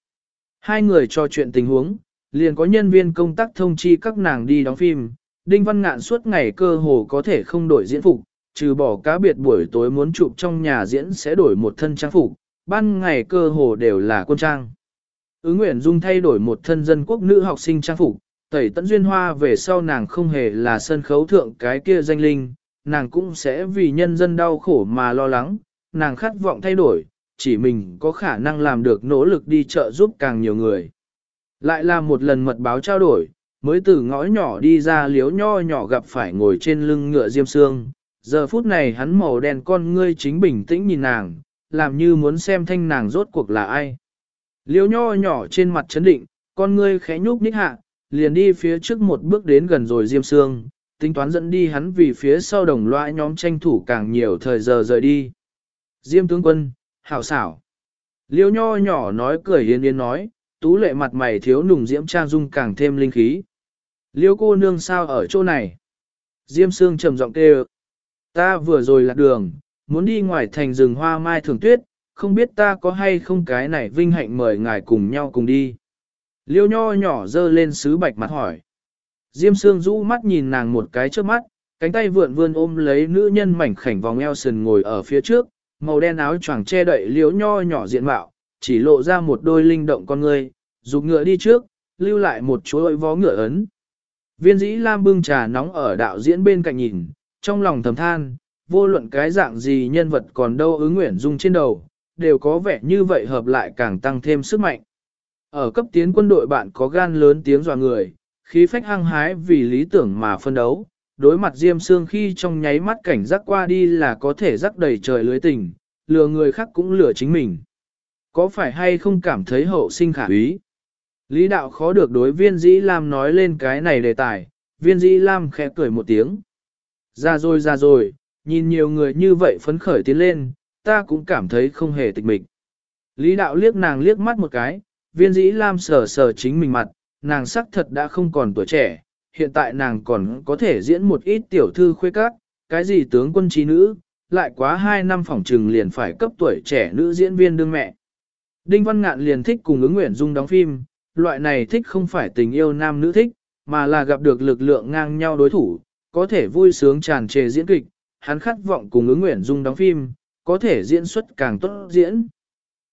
Hai người trò chuyện tình huống, liền có nhân viên công tác thông chi các nàng đi đóng phim, Đinh Văn Ngạn suốt ngày cơ hồ có thể không đổi diễn phục, trừ bỏ cá biệt buổi tối muốn chụp trong nhà diễn sẽ đổi một thân trang phục, ban ngày cơ hồ đều là quân trang. Ứ Nguyễn Dung thay đổi một thân dân quốc nữ học sinh trang phục, tẩy tận duyên hoa về sau nàng không hề là sân khấu thượng cái kia danh linh, nàng cũng sẽ vì nhân dân đau khổ mà lo lắng, nàng khát vọng thay đổi, chỉ mình có khả năng làm được nỗ lực đi trợ giúp càng nhiều người. Lại là một lần mật báo trao đổi, mới từ ngõ nhỏ đi ra liếu nho nhỏ gặp phải ngồi trên lưng ngựa diêm sương. Giờ phút này hắn màu đen con ngươi chính bình tĩnh nhìn nàng, làm như muốn xem thanh nàng rốt cuộc là ai. Liếu nho nhỏ trên mặt chấn định, con ngươi khẽ nhúc nhích hạ, liền đi phía trước một bước đến gần rồi diêm sương, tính toán dẫn đi hắn vì phía sau đồng loại nhóm tranh thủ càng nhiều thời giờ rời đi. Diêm tướng quân, hảo xảo. Liêu nho nhỏ nói cười yên yên nói, tú lệ mặt mày thiếu nùng diễm trang dung càng thêm linh khí. Liêu cô nương sao ở chỗ này? Diêm sương trầm giọng kêu. Ta vừa rồi lạc đường, muốn đi ngoài thành rừng hoa mai thường tuyết, không biết ta có hay không cái này vinh hạnh mời ngài cùng nhau cùng đi. Liêu nho nhỏ dơ lên sứ bạch mặt hỏi. Diêm sương rũ mắt nhìn nàng một cái trước mắt, cánh tay vượn vươn ôm lấy nữ nhân mảnh khảnh vòng eo sườn ngồi ở phía trước, màu đen áo choàng che đậy liếu nho nhỏ diện mạo, chỉ lộ ra một đôi linh động con người, dục ngựa đi trước, lưu lại một chuỗi vó ngựa ấn. Viên dĩ Lam bưng trà nóng ở đạo diễn bên cạnh nhìn, trong lòng thầm than, vô luận cái dạng gì nhân vật còn đâu ứng nguyện dung trên đầu, đều có vẻ như vậy hợp lại càng tăng thêm sức mạnh. Ở cấp tiến quân đội bạn có gan lớn tiếng dọa người, khí phách hăng hái vì lý tưởng mà phân đấu, đối mặt Diêm Sương khi trong nháy mắt cảnh giác qua đi là có thể rắc đầy trời lưới tình, lừa người khác cũng lừa chính mình. Có phải hay không cảm thấy hậu sinh khả úy? Lý đạo khó được đối viên dĩ Lam nói lên cái này đề tài, viên dĩ Lam khẽ cười một tiếng. Ra rồi ra rồi, nhìn nhiều người như vậy phấn khởi tiến lên, ta cũng cảm thấy không hề tịch mịch. Lý đạo liếc nàng liếc mắt một cái, viên dĩ Lam sờ sờ chính mình mặt, nàng sắc thật đã không còn tuổi trẻ, hiện tại nàng còn có thể diễn một ít tiểu thư khuê các, cái gì tướng quân trí nữ, lại quá 2 năm phỏng trừng liền phải cấp tuổi trẻ nữ diễn viên đương mẹ. Đinh Văn Ngạn liền thích cùng ứng Nguyễn Dung đóng phim, loại này thích không phải tình yêu nam nữ thích, mà là gặp được lực lượng ngang nhau đối thủ, có thể vui sướng tràn trề diễn kịch, hắn khát vọng cùng ứng Nguyễn Dung đóng phim, có thể diễn xuất càng tốt diễn.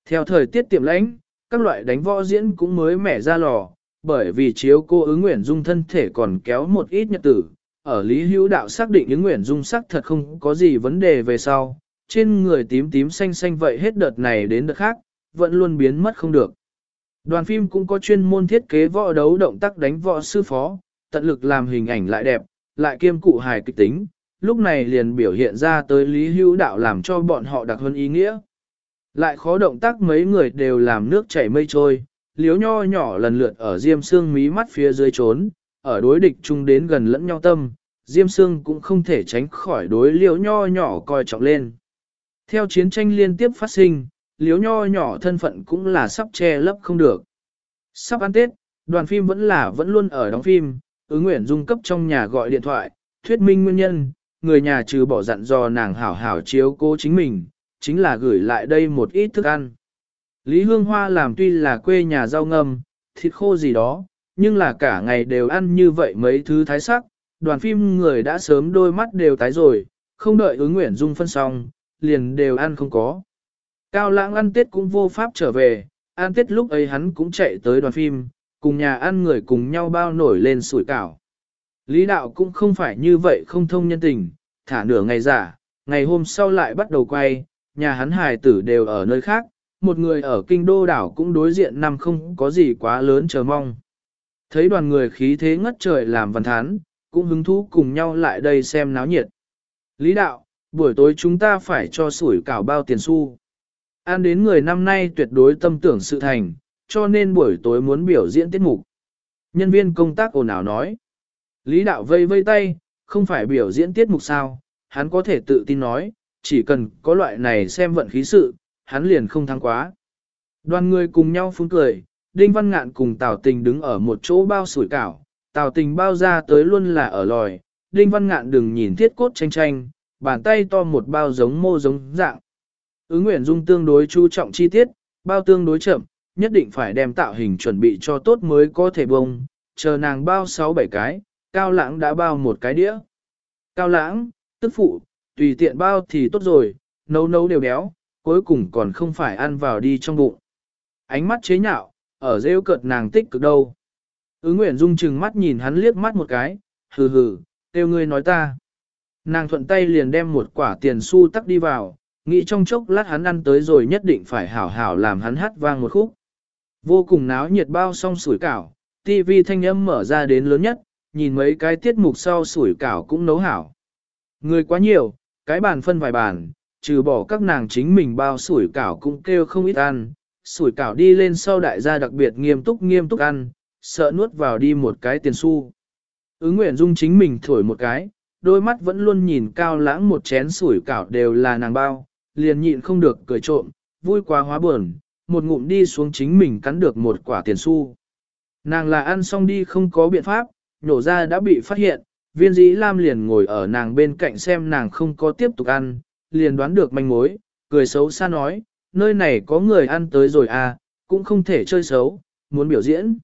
Theo thời tiết tiệm lãnh, các loại đánh võ diễn cũng mới mẻ ra lò, bởi vì chiếu cô ứng nguyện dung thân thể còn kéo một ít nhật tử, ở Lý Hữu Đạo xác định ứng nguyện dung sắc thật không có gì vấn đề về sau, trên người tím tím xanh xanh vậy hết đợt này đến đợt khác, vẫn luôn biến mất không được. Đoàn phim cũng có chuyên môn thiết kế võ đấu động tác đánh võ sư phó, tận lực làm hình ảnh lại đẹp, lại kiêm cụ hài kịch tính, lúc này liền biểu hiện ra tới Lý Hữu Đạo làm cho bọn họ đặc hơn ý nghĩa. Lại khó động tác mấy người đều làm nước chảy mây trôi, liếu nho nhỏ lần lượt ở diêm xương mí mắt phía dưới trốn, ở đối địch chung đến gần lẫn nhau tâm, diêm xương cũng không thể tránh khỏi đối liếu nho nhỏ coi trọng lên. Theo chiến tranh liên tiếp phát sinh, liếu nho nhỏ thân phận cũng là sắp che lấp không được. Sắp ăn Tết, đoàn phim vẫn là vẫn luôn ở đóng phim, ứng nguyện dung cấp trong nhà gọi điện thoại, thuyết minh nguyên nhân, người nhà trừ bỏ dặn dò nàng hảo hảo chiếu cô chính mình, chính là gửi lại đây một ít thức ăn. Lý Hương Hoa làm tuy là quê nhà rau ngâm, thịt khô gì đó, nhưng là cả ngày đều ăn như vậy mấy thứ thái sắc, đoàn phim người đã sớm đôi mắt đều tái rồi, không đợi ứng nguyện dung phân xong, liền đều ăn không có. Cao lãng ăn Tết cũng vô pháp trở về, ăn Tết lúc ấy hắn cũng chạy tới đoàn phim, cùng nhà ăn người cùng nhau bao nổi lên sủi cảo. Lý đạo cũng không phải như vậy không thông nhân tình, thả nửa ngày giả, ngày hôm sau lại bắt đầu quay, nhà hắn hài tử đều ở nơi khác, một người ở kinh đô đảo cũng đối diện năm không có gì quá lớn chờ mong. Thấy đoàn người khí thế ngất trời làm văn thán, cũng hứng thú cùng nhau lại đây xem náo nhiệt. Lý đạo, buổi tối chúng ta phải cho sủi cảo bao tiền xu. An đến người năm nay tuyệt đối tâm tưởng sự thành, cho nên buổi tối muốn biểu diễn tiết mục. Nhân viên công tác ồn ào nói. Lý đạo vây vây tay, không phải biểu diễn tiết mục sao, hắn có thể tự tin nói, chỉ cần có loại này xem vận khí sự, hắn liền không thắng quá. Đoàn người cùng nhau phun cười, Đinh Văn Ngạn cùng Tào Tình đứng ở một chỗ bao sủi cảo, Tào Tình bao ra tới luôn là ở lòi, Đinh Văn Ngạn đừng nhìn thiết cốt tranh tranh, bàn tay to một bao giống mô giống dạng. Ứng Nguyễn Dung tương đối chú trọng chi tiết, bao tương đối chậm, nhất định phải đem tạo hình chuẩn bị cho tốt mới có thể bông, chờ nàng bao 6-7 cái, Cao Lãng đã bao một cái đĩa. Cao Lãng, tức phụ, tùy tiện bao thì tốt rồi, nấu nấu đều béo, cuối cùng còn không phải ăn vào đi trong bụng. Ánh mắt chế nhạo, ở rêu cợt nàng tích cực đâu. Ứng Nguyễn Dung chừng mắt nhìn hắn liếc mắt một cái, hừ hừ, têu ngươi nói ta. Nàng thuận tay liền đem một quả tiền xu tắc đi vào, nghĩ trong chốc lát hắn ăn tới rồi nhất định phải hảo hảo làm hắn hát vang một khúc. Vô cùng náo nhiệt bao xong sủi cảo, TV thanh âm mở ra đến lớn nhất, nhìn mấy cái tiết mục sau sủi cảo cũng nấu hảo. Người quá nhiều, cái bàn phân vài bàn, trừ bỏ các nàng chính mình bao sủi cảo cũng kêu không ít ăn, sủi cảo đi lên sau đại gia đặc biệt nghiêm túc nghiêm túc ăn, sợ nuốt vào đi một cái tiền xu. Ứng Nguyễn Dung chính mình thổi một cái, đôi mắt vẫn luôn nhìn cao lãng một chén sủi cảo đều là nàng bao, liền nhịn không được cười trộm, vui quá hóa buồn, một ngụm đi xuống chính mình cắn được một quả tiền xu. Nàng là ăn xong đi không có biện pháp, nhổ ra đã bị phát hiện, viên dĩ lam liền ngồi ở nàng bên cạnh xem nàng không có tiếp tục ăn, liền đoán được manh mối, cười xấu xa nói, nơi này có người ăn tới rồi à, cũng không thể chơi xấu, muốn biểu diễn.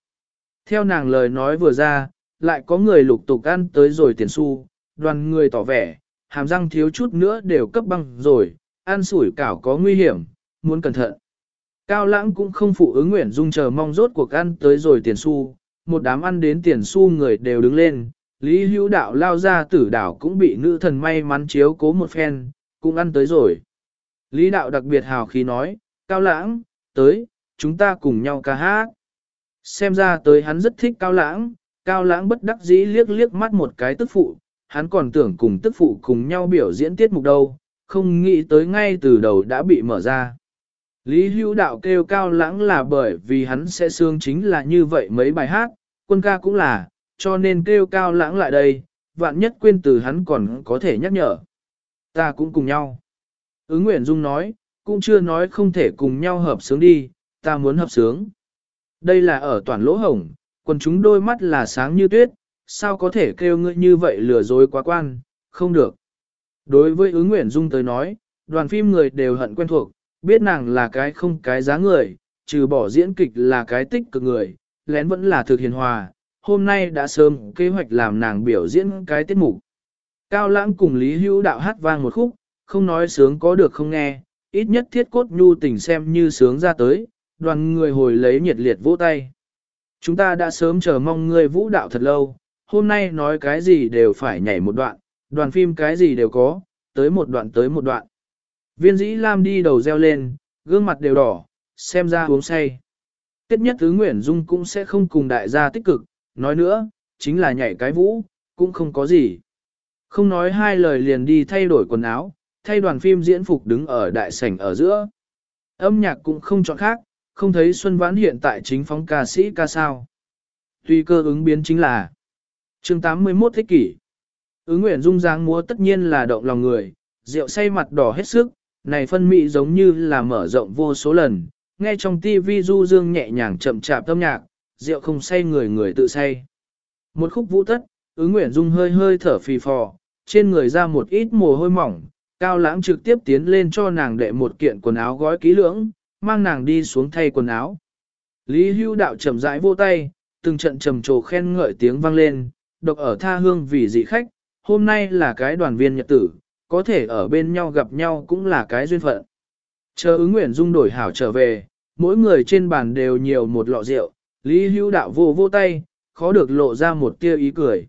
Theo nàng lời nói vừa ra, lại có người lục tục ăn tới rồi tiền xu, đoàn người tỏ vẻ, hàm răng thiếu chút nữa đều cấp băng rồi, ăn sủi cảo có nguy hiểm, muốn cẩn thận. Cao lãng cũng không phụ ứng nguyện dung chờ mong rốt cuộc ăn tới rồi tiền xu, một đám ăn đến tiền xu người đều đứng lên, Lý hữu đạo lao ra tử đảo cũng bị nữ thần may mắn chiếu cố một phen, cũng ăn tới rồi. Lý đạo đặc biệt hào khí nói, cao lãng, tới, chúng ta cùng nhau ca hát. Xem ra tới hắn rất thích cao lãng, cao lãng bất đắc dĩ liếc liếc mắt một cái tức phụ, hắn còn tưởng cùng tức phụ cùng nhau biểu diễn tiết mục đâu, không nghĩ tới ngay từ đầu đã bị mở ra. Lý hữu đạo kêu cao lãng là bởi vì hắn sẽ xương chính là như vậy mấy bài hát, quân ca cũng là, cho nên kêu cao lãng lại đây, vạn nhất quên từ hắn còn có thể nhắc nhở. Ta cũng cùng nhau. Ứng Nguyễn Dung nói, cũng chưa nói không thể cùng nhau hợp sướng đi, ta muốn hợp sướng. Đây là ở toàn lỗ hổng, quần chúng đôi mắt là sáng như tuyết, sao có thể kêu ngươi như vậy lừa dối quá quan, không được. Đối với ứng Nguyễn Dung tới nói, đoàn phim người đều hận quen thuộc, biết nàng là cái không cái giá người, trừ bỏ diễn kịch là cái tích cực người, lén vẫn là thực hiền hòa, hôm nay đã sớm kế hoạch làm nàng biểu diễn cái tiết mục. Cao lãng cùng Lý Hữu đạo hát vang một khúc, không nói sướng có được không nghe, ít nhất thiết cốt nhu tình xem như sướng ra tới, đoàn người hồi lấy nhiệt liệt vỗ tay. Chúng ta đã sớm chờ mong ngươi vũ đạo thật lâu, hôm nay nói cái gì đều phải nhảy một đoạn, đoàn phim cái gì đều có, tới một đoạn tới một đoạn. Viên dĩ Lam đi đầu reo lên, gương mặt đều đỏ, xem ra uống say. Tiết nhất thứ Nguyễn Dung cũng sẽ không cùng đại gia tích cực, nói nữa, chính là nhảy cái vũ, cũng không có gì. Không nói hai lời liền đi thay đổi quần áo, thay đoàn phim diễn phục đứng ở đại sảnh ở giữa. Âm nhạc cũng không chọn khác, không thấy Xuân Vãn hiện tại chính phóng ca sĩ ca sao. Tuy cơ ứng biến chính là chương 81 thế kỷ. Ứng nguyện dung dáng múa tất nhiên là động lòng người, rượu say mặt đỏ hết sức, này phân mị giống như là mở rộng vô số lần, nghe trong tivi du dương nhẹ nhàng chậm chạp âm nhạc, rượu không say người người tự say. Một khúc vũ tất, ứng nguyện dung hơi hơi thở phì phò, trên người ra một ít mồ hôi mỏng, cao lãng trực tiếp tiến lên cho nàng đệ một kiện quần áo gói kỹ lưỡng, mang nàng đi xuống thay quần áo. Lý hưu đạo chậm rãi vô tay, từng trận trầm trồ khen ngợi tiếng vang lên, độc ở tha hương vì dị khách, hôm nay là cái đoàn viên nhật tử, có thể ở bên nhau gặp nhau cũng là cái duyên phận. Chờ ứng nguyện dung đổi hảo trở về, mỗi người trên bàn đều nhiều một lọ rượu, Lý hưu đạo vô vô tay, khó được lộ ra một tia ý cười.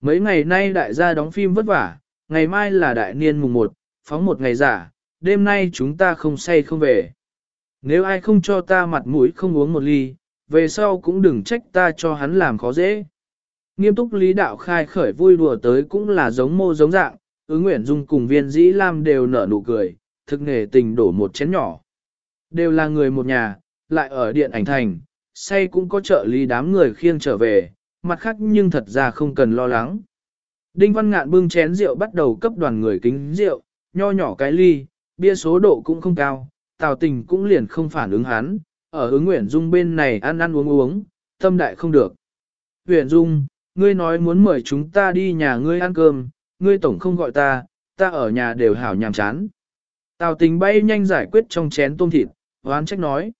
Mấy ngày nay đại gia đóng phim vất vả, ngày mai là đại niên mùng 1, phóng một ngày giả, đêm nay chúng ta không say không về. Nếu ai không cho ta mặt mũi không uống một ly, về sau cũng đừng trách ta cho hắn làm khó dễ. Nghiêm túc lý đạo khai khởi vui đùa tới cũng là giống mô giống dạng, ứng nguyện dung cùng viên dĩ lam đều nở nụ cười, thực nghề tình đổ một chén nhỏ. Đều là người một nhà, lại ở điện ảnh thành, say cũng có trợ lý đám người khiêng trở về, mặt khác nhưng thật ra không cần lo lắng. Đinh Văn Ngạn bưng chén rượu bắt đầu cấp đoàn người kính rượu, nho nhỏ cái ly, bia số độ cũng không cao, Tào Tình cũng liền không phản ứng hắn, ở ứng Nguyễn Dung bên này ăn ăn uống uống, tâm đại không được. Nguyễn Dung, ngươi nói muốn mời chúng ta đi nhà ngươi ăn cơm, ngươi tổng không gọi ta, ta ở nhà đều hảo nhàm chán. Tào Tình bay nhanh giải quyết trong chén tôm thịt, hoán trách nói.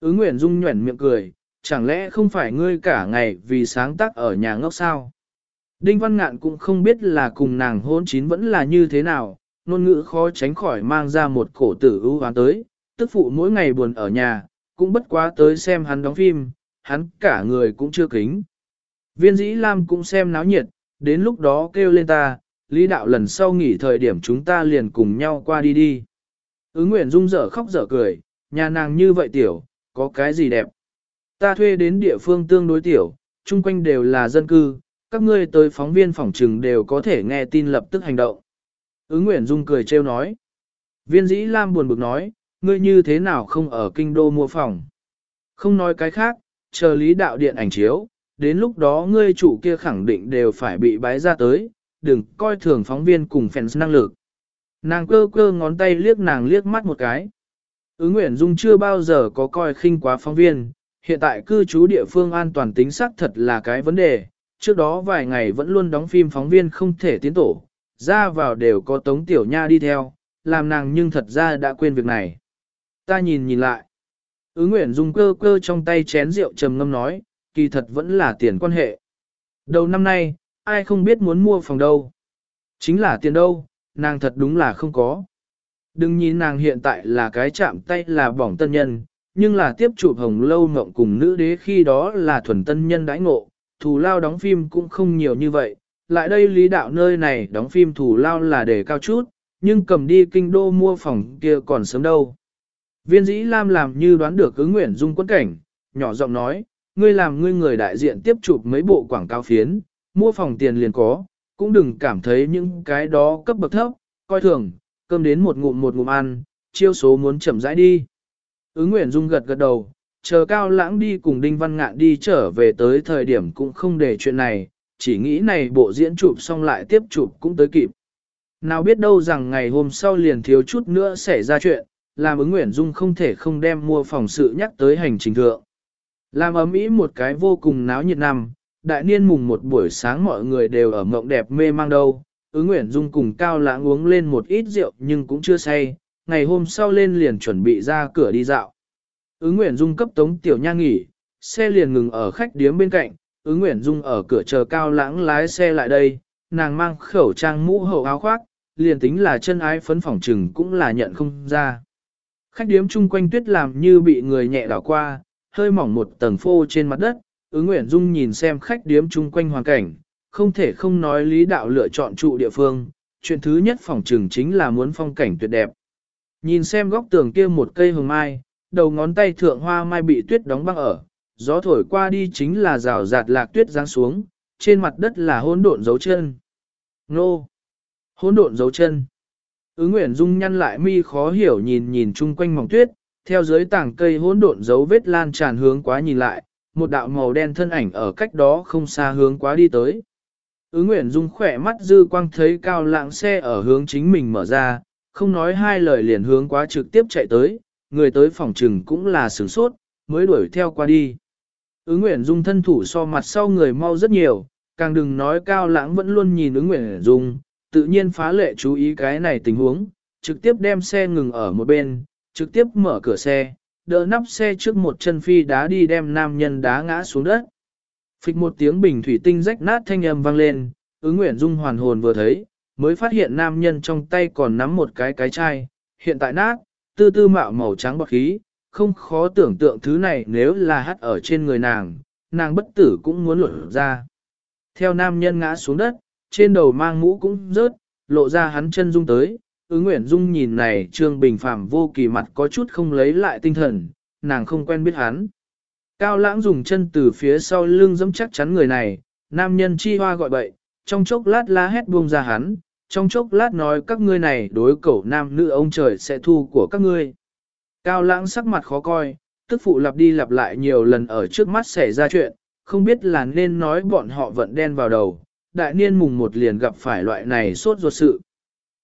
Ứng Nguyễn Dung nhuẩn miệng cười, chẳng lẽ không phải ngươi cả ngày vì sáng tác ở nhà ngốc sao? Đinh Văn Ngạn cũng không biết là cùng nàng hôn chín vẫn là như thế nào, ngôn ngữ khó tránh khỏi mang ra một cổ tử ưu hoán tới, tức phụ mỗi ngày buồn ở nhà, cũng bất quá tới xem hắn đóng phim, hắn cả người cũng chưa kính. Viên dĩ Lam cũng xem náo nhiệt, đến lúc đó kêu lên ta, lý đạo lần sau nghỉ thời điểm chúng ta liền cùng nhau qua đi đi. Ứng nguyện rung dở khóc dở cười, nhà nàng như vậy tiểu, có cái gì đẹp. Ta thuê đến địa phương tương đối tiểu, chung quanh đều là dân cư, các ngươi tới phóng viên phòng trừng đều có thể nghe tin lập tức hành động. Ứng Nguyễn Dung cười trêu nói. Viên dĩ Lam buồn bực nói, ngươi như thế nào không ở kinh đô mua phòng. Không nói cái khác, chờ lý đạo điện ảnh chiếu, đến lúc đó ngươi chủ kia khẳng định đều phải bị bái ra tới, đừng coi thường phóng viên cùng fans năng lực. Nàng cơ cơ ngón tay liếc nàng liếc mắt một cái. Ứng Nguyễn Dung chưa bao giờ có coi khinh quá phóng viên, hiện tại cư trú địa phương an toàn tính xác thật là cái vấn đề, trước đó vài ngày vẫn luôn đóng phim phóng viên không thể tiến tổ, ra vào đều có tống tiểu nha đi theo, làm nàng nhưng thật ra đã quên việc này. Ta nhìn nhìn lại. Ứng nguyện dùng cơ cơ trong tay chén rượu trầm ngâm nói, kỳ thật vẫn là tiền quan hệ. Đầu năm nay, ai không biết muốn mua phòng đâu. Chính là tiền đâu, nàng thật đúng là không có. Đừng nhìn nàng hiện tại là cái chạm tay là bỏng tân nhân, nhưng là tiếp chụp hồng lâu mộng cùng nữ đế khi đó là thuần tân nhân đãi ngộ, thù lao đóng phim cũng không nhiều như vậy. Lại đây lý đạo nơi này đóng phim thù lao là để cao chút, nhưng cầm đi kinh đô mua phòng kia còn sớm đâu. Viên dĩ Lam làm như đoán được ứng nguyện dung quân cảnh, nhỏ giọng nói, ngươi làm ngươi người đại diện tiếp chụp mấy bộ quảng cáo phiến, mua phòng tiền liền có, cũng đừng cảm thấy những cái đó cấp bậc thấp, coi thường, cơm đến một ngụm một ngụm ăn, chiêu số muốn chậm rãi đi. Ứng Nguyễn Dung gật gật đầu, chờ Cao Lãng đi cùng Đinh Văn Ngạn đi trở về tới thời điểm cũng không để chuyện này, chỉ nghĩ này bộ diễn chụp xong lại tiếp chụp cũng tới kịp. Nào biết đâu rằng ngày hôm sau liền thiếu chút nữa xảy ra chuyện, làm ứng Nguyễn Dung không thể không đem mua phòng sự nhắc tới hành trình thượng. Làm ấm ý một cái vô cùng náo nhiệt năm, đại niên mùng một buổi sáng mọi người đều ở mộng đẹp mê mang đâu, ứng Nguyễn Dung cùng Cao Lãng uống lên một ít rượu nhưng cũng chưa say, ngày hôm sau lên liền chuẩn bị ra cửa đi dạo. Ứng Nguyễn Dung cấp tống tiểu nha nghỉ, xe liền ngừng ở khách điếm bên cạnh, ứng Nguyễn Dung ở cửa chờ Cao Lãng lái xe lại đây, nàng mang khẩu trang mũ hậu áo khoác, liền tính là chân ái phấn phỏng trừng cũng là nhận không ra. Khách điếm chung quanh tuyết làm như bị người nhẹ đảo qua, hơi mỏng một tầng phô trên mặt đất, ứng Nguyễn Dung nhìn xem khách điếm chung quanh hoàn cảnh, không thể không nói lý đạo lựa chọn trụ địa phương, chuyện thứ nhất phỏng trừng chính là muốn phong cảnh tuyệt đẹp. Nhìn xem góc tường kia một cây hồng mai, đầu ngón tay thượng hoa mai bị tuyết đóng băng ở, gió thổi qua đi chính là rào rạt lạc tuyết giáng xuống, trên mặt đất là hỗn độn dấu chân. Nô! Hỗn độn dấu chân. Ứng Nguyễn Dung nhăn lại mi khó hiểu nhìn nhìn chung quanh mỏng tuyết, theo dưới tảng cây hỗn độn dấu vết lan tràn hướng quá nhìn lại, một đạo màu đen thân ảnh ở cách đó không xa hướng quá đi tới. Ứng Nguyễn Dung khỏe mắt dư quang thấy cao lạng xe ở hướng chính mình mở ra, không nói hai lời liền hướng quá trực tiếp chạy tới, người tới phòng trừng cũng là sửng sốt, mới đuổi theo qua đi. Ứng Nguyễn Dung thân thủ so mặt sau người mau rất nhiều, càng đừng nói cao lãng vẫn luôn nhìn ứng Nguyễn Dung, tự nhiên phá lệ chú ý cái này tình huống, trực tiếp đem xe ngừng ở một bên, trực tiếp mở cửa xe, đỡ nắp xe trước một chân phi đá đi đem nam nhân đá ngã xuống đất. Phịch một tiếng bình thủy tinh rách nát thanh âm vang lên, ứng Nguyễn Dung hoàn hồn vừa thấy, mới phát hiện nam nhân trong tay còn nắm một cái cái chai, hiện tại nát, tư tư mạo màu trắng bọt khí, không khó tưởng tượng thứ này nếu là hắt ở trên người nàng, nàng bất tử cũng muốn luận ra. Theo nam nhân ngã xuống đất, trên đầu mang mũ cũng rớt, lộ ra hắn chân dung tới, ứng Nguyễn Dung nhìn này Trương Bình Phạm vô kỳ mặt có chút không lấy lại tinh thần, nàng không quen biết hắn. Cao lãng dùng chân từ phía sau lưng dẫm chắc chắn người này, nam nhân chi hoa gọi bậy, trong chốc lát la hét buông ra hắn, trong chốc lát nói các ngươi này đối cẩu nam nữ ông trời sẽ thu của các ngươi. Cao lãng sắc mặt khó coi, tức phụ lặp đi lặp lại nhiều lần ở trước mắt xảy ra chuyện, không biết là nên nói bọn họ vận đen vào đầu, đại niên mùng một liền gặp phải loại này sốt ruột sự.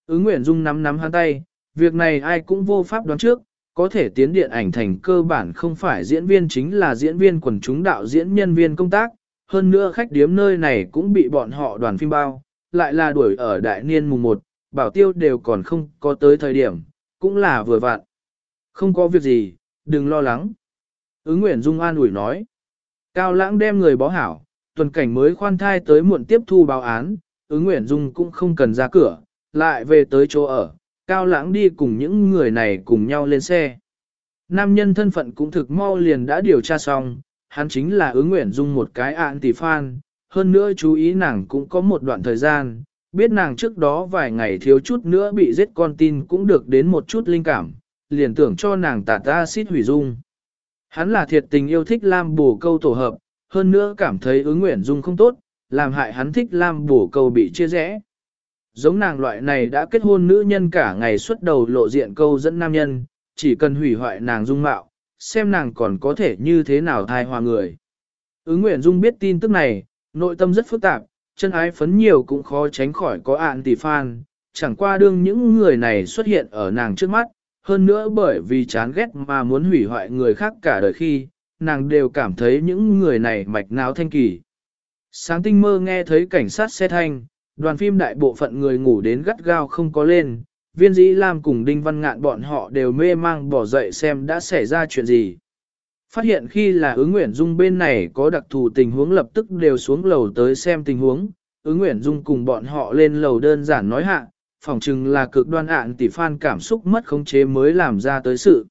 Ứng Nguyễn Dung nắm nắm hắn tay, việc này ai cũng vô pháp đoán trước, có thể tiến điện ảnh thành cơ bản không phải diễn viên chính là diễn viên quần chúng đạo diễn nhân viên công tác, hơn nữa khách điếm nơi này cũng bị bọn họ đoàn phim bao, lại là đuổi ở đại niên mùng 1, bảo tiêu đều còn không có tới thời điểm, cũng là vừa vặn. Không có việc gì, đừng lo lắng. Ứng Nguyễn Dung an ủi nói. Cao lãng đem người bó hảo, tuần cảnh mới khoan thai tới muộn tiếp thu báo án, ứng Nguyễn Dung cũng không cần ra cửa, lại về tới chỗ ở, Cao lãng đi cùng những người này cùng nhau lên xe. Nam nhân thân phận cũng thực mau liền đã điều tra xong, hắn chính là ứng Nguyễn Dung một cái ạn tỷ phan, hơn nữa chú ý nàng cũng có một đoạn thời gian, biết nàng trước đó vài ngày thiếu chút nữa bị giết con tin cũng được đến một chút linh cảm, liền tưởng cho nàng tạt axit hủy dung. Hắn là thiệt tình yêu thích Lam bổ câu tổ hợp, hơn nữa cảm thấy ứng nguyện dung không tốt, làm hại hắn thích Lam bổ câu bị chia rẽ. Giống nàng loại này đã kết hôn nữ nhân cả ngày xuất đầu lộ diện câu dẫn nam nhân, chỉ cần hủy hoại nàng dung mạo, xem nàng còn có thể như thế nào thai hòa người. Ứng Nguyễn Dung biết tin tức này, nội tâm rất phức tạp, chân ái phấn nhiều cũng khó tránh khỏi có ạn tỷ fan, chẳng qua đương những người này xuất hiện ở nàng trước mắt, hơn nữa bởi vì chán ghét mà muốn hủy hoại người khác cả đời khi, nàng đều cảm thấy những người này mạch não thanh kỳ. Sáng tinh mơ nghe thấy cảnh sát xe thanh, đoàn phim đại bộ phận người ngủ đến gắt gao không có lên, viên dĩ Lam cùng Đinh Văn Ngạn bọn họ đều mê mang bỏ dậy xem đã xảy ra chuyện gì. Phát hiện khi là ứng Nguyễn Dung bên này có đặc thù tình huống lập tức đều xuống lầu tới xem tình huống, ứng Nguyễn Dung cùng bọn họ lên lầu đơn giản nói hạ, phỏng chừng là cực đoan ạn tỷ phan cảm xúc mất khống chế mới làm ra tới sự.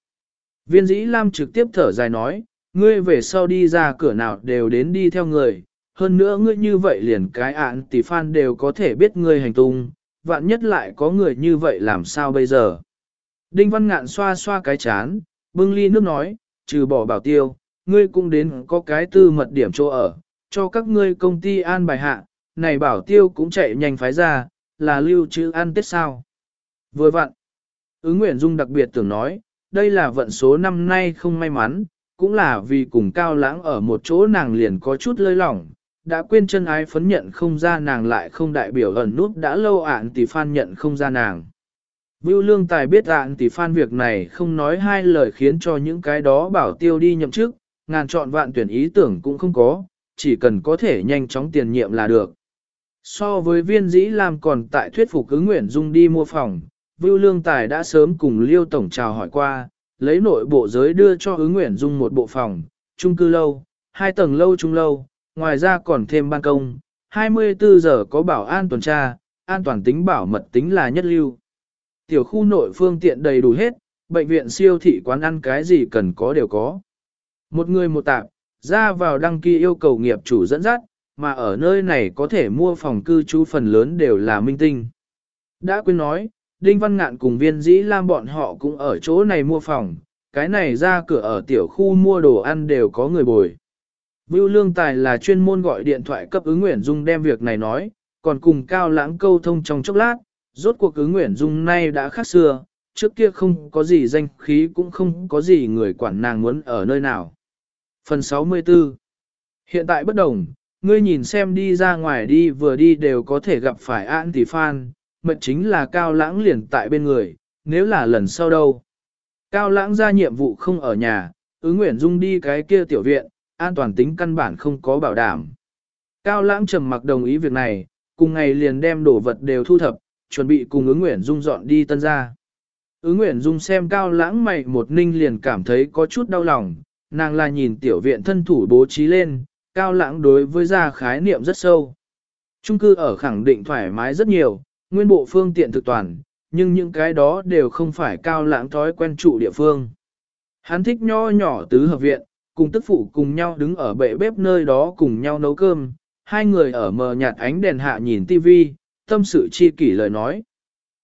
Viên dĩ Lam trực tiếp thở dài nói, ngươi về sau đi ra cửa nào đều đến đi theo người, hơn nữa ngươi như vậy liền cái ạn tỷ phan đều có thể biết ngươi hành tung, vạn nhất lại có người như vậy làm sao bây giờ. Đinh Văn Ngạn xoa xoa cái chán, bưng ly nước nói, trừ bỏ bảo tiêu, ngươi cũng đến có cái tư mật điểm chỗ ở, cho các ngươi công ty an bài hạ, này bảo tiêu cũng chạy nhanh phái ra, là lưu trữ ăn tết sao. Vừa vặn, ứng Nguyễn Dung đặc biệt tưởng nói, đây là vận số năm nay không may mắn, cũng là vì cùng cao lãng ở một chỗ nàng liền có chút lơi lỏng, đã quên chân ái phấn nhận không ra nàng lại không đại biểu ẩn nút đã lâu ạn tỷ phan nhận không ra nàng. Vưu Lương Tài biết ạn tỷ phan việc này không nói hai lời khiến cho những cái đó bảo tiêu đi nhậm chức, ngàn chọn vạn tuyển ý tưởng cũng không có, chỉ cần có thể nhanh chóng tiền nhiệm là được. So với viên dĩ làm còn tại thuyết phục ứng nguyện dung đi mua phòng, Vưu Lương Tài đã sớm cùng Liêu Tổng chào hỏi qua, lấy nội bộ giới đưa cho ứng nguyện dung một bộ phòng, trung cư lâu, hai tầng lâu trung lâu, ngoài ra còn thêm ban công, 24 giờ có bảo an tuần tra, an toàn tính bảo mật tính là nhất lưu. Tiểu khu nội phương tiện đầy đủ hết, bệnh viện siêu thị quán ăn cái gì cần có đều có. Một người một tạp, ra vào đăng ký yêu cầu nghiệp chủ dẫn dắt, mà ở nơi này có thể mua phòng cư trú phần lớn đều là minh tinh. Đã quên nói, Đinh Văn Ngạn cùng viên dĩ lam bọn họ cũng ở chỗ này mua phòng, cái này ra cửa ở tiểu khu mua đồ ăn đều có người bồi. Vưu Lương Tài là chuyên môn gọi điện thoại cấp ứng Nguyễn Dung đem việc này nói, còn cùng Cao Lãng câu thông trong chốc lát, rốt cuộc ứng Nguyễn Dung nay đã khác xưa, trước kia không có gì danh khí cũng không có gì người quản nàng muốn ở nơi nào. Phần 64 Hiện tại bất đồng, ngươi nhìn xem đi ra ngoài đi vừa đi đều có thể gặp phải an tỷ phan, mệnh chính là Cao Lãng liền tại bên người, nếu là lần sau đâu. Cao Lãng ra nhiệm vụ không ở nhà, ứng Nguyễn Dung đi cái kia tiểu viện, an toàn tính căn bản không có bảo đảm. Cao lãng trầm mặc đồng ý việc này, cùng ngày liền đem đồ vật đều thu thập, chuẩn bị cùng ứng Nguyễn Dung dọn đi tân ra. Ứng Nguyễn Dung xem cao lãng mày một ninh liền cảm thấy có chút đau lòng, nàng là nhìn tiểu viện thân thủ bố trí lên, cao lãng đối với gia khái niệm rất sâu. Trung cư ở khẳng định thoải mái rất nhiều, nguyên bộ phương tiện thực toàn, nhưng những cái đó đều không phải cao lãng thói quen trụ địa phương. Hắn thích nho nhỏ tứ hợp viện, cùng tức phụ cùng nhau đứng ở bệ bếp nơi đó cùng nhau nấu cơm, hai người ở mờ nhạt ánh đèn hạ nhìn tivi, tâm sự chi kỷ lời nói.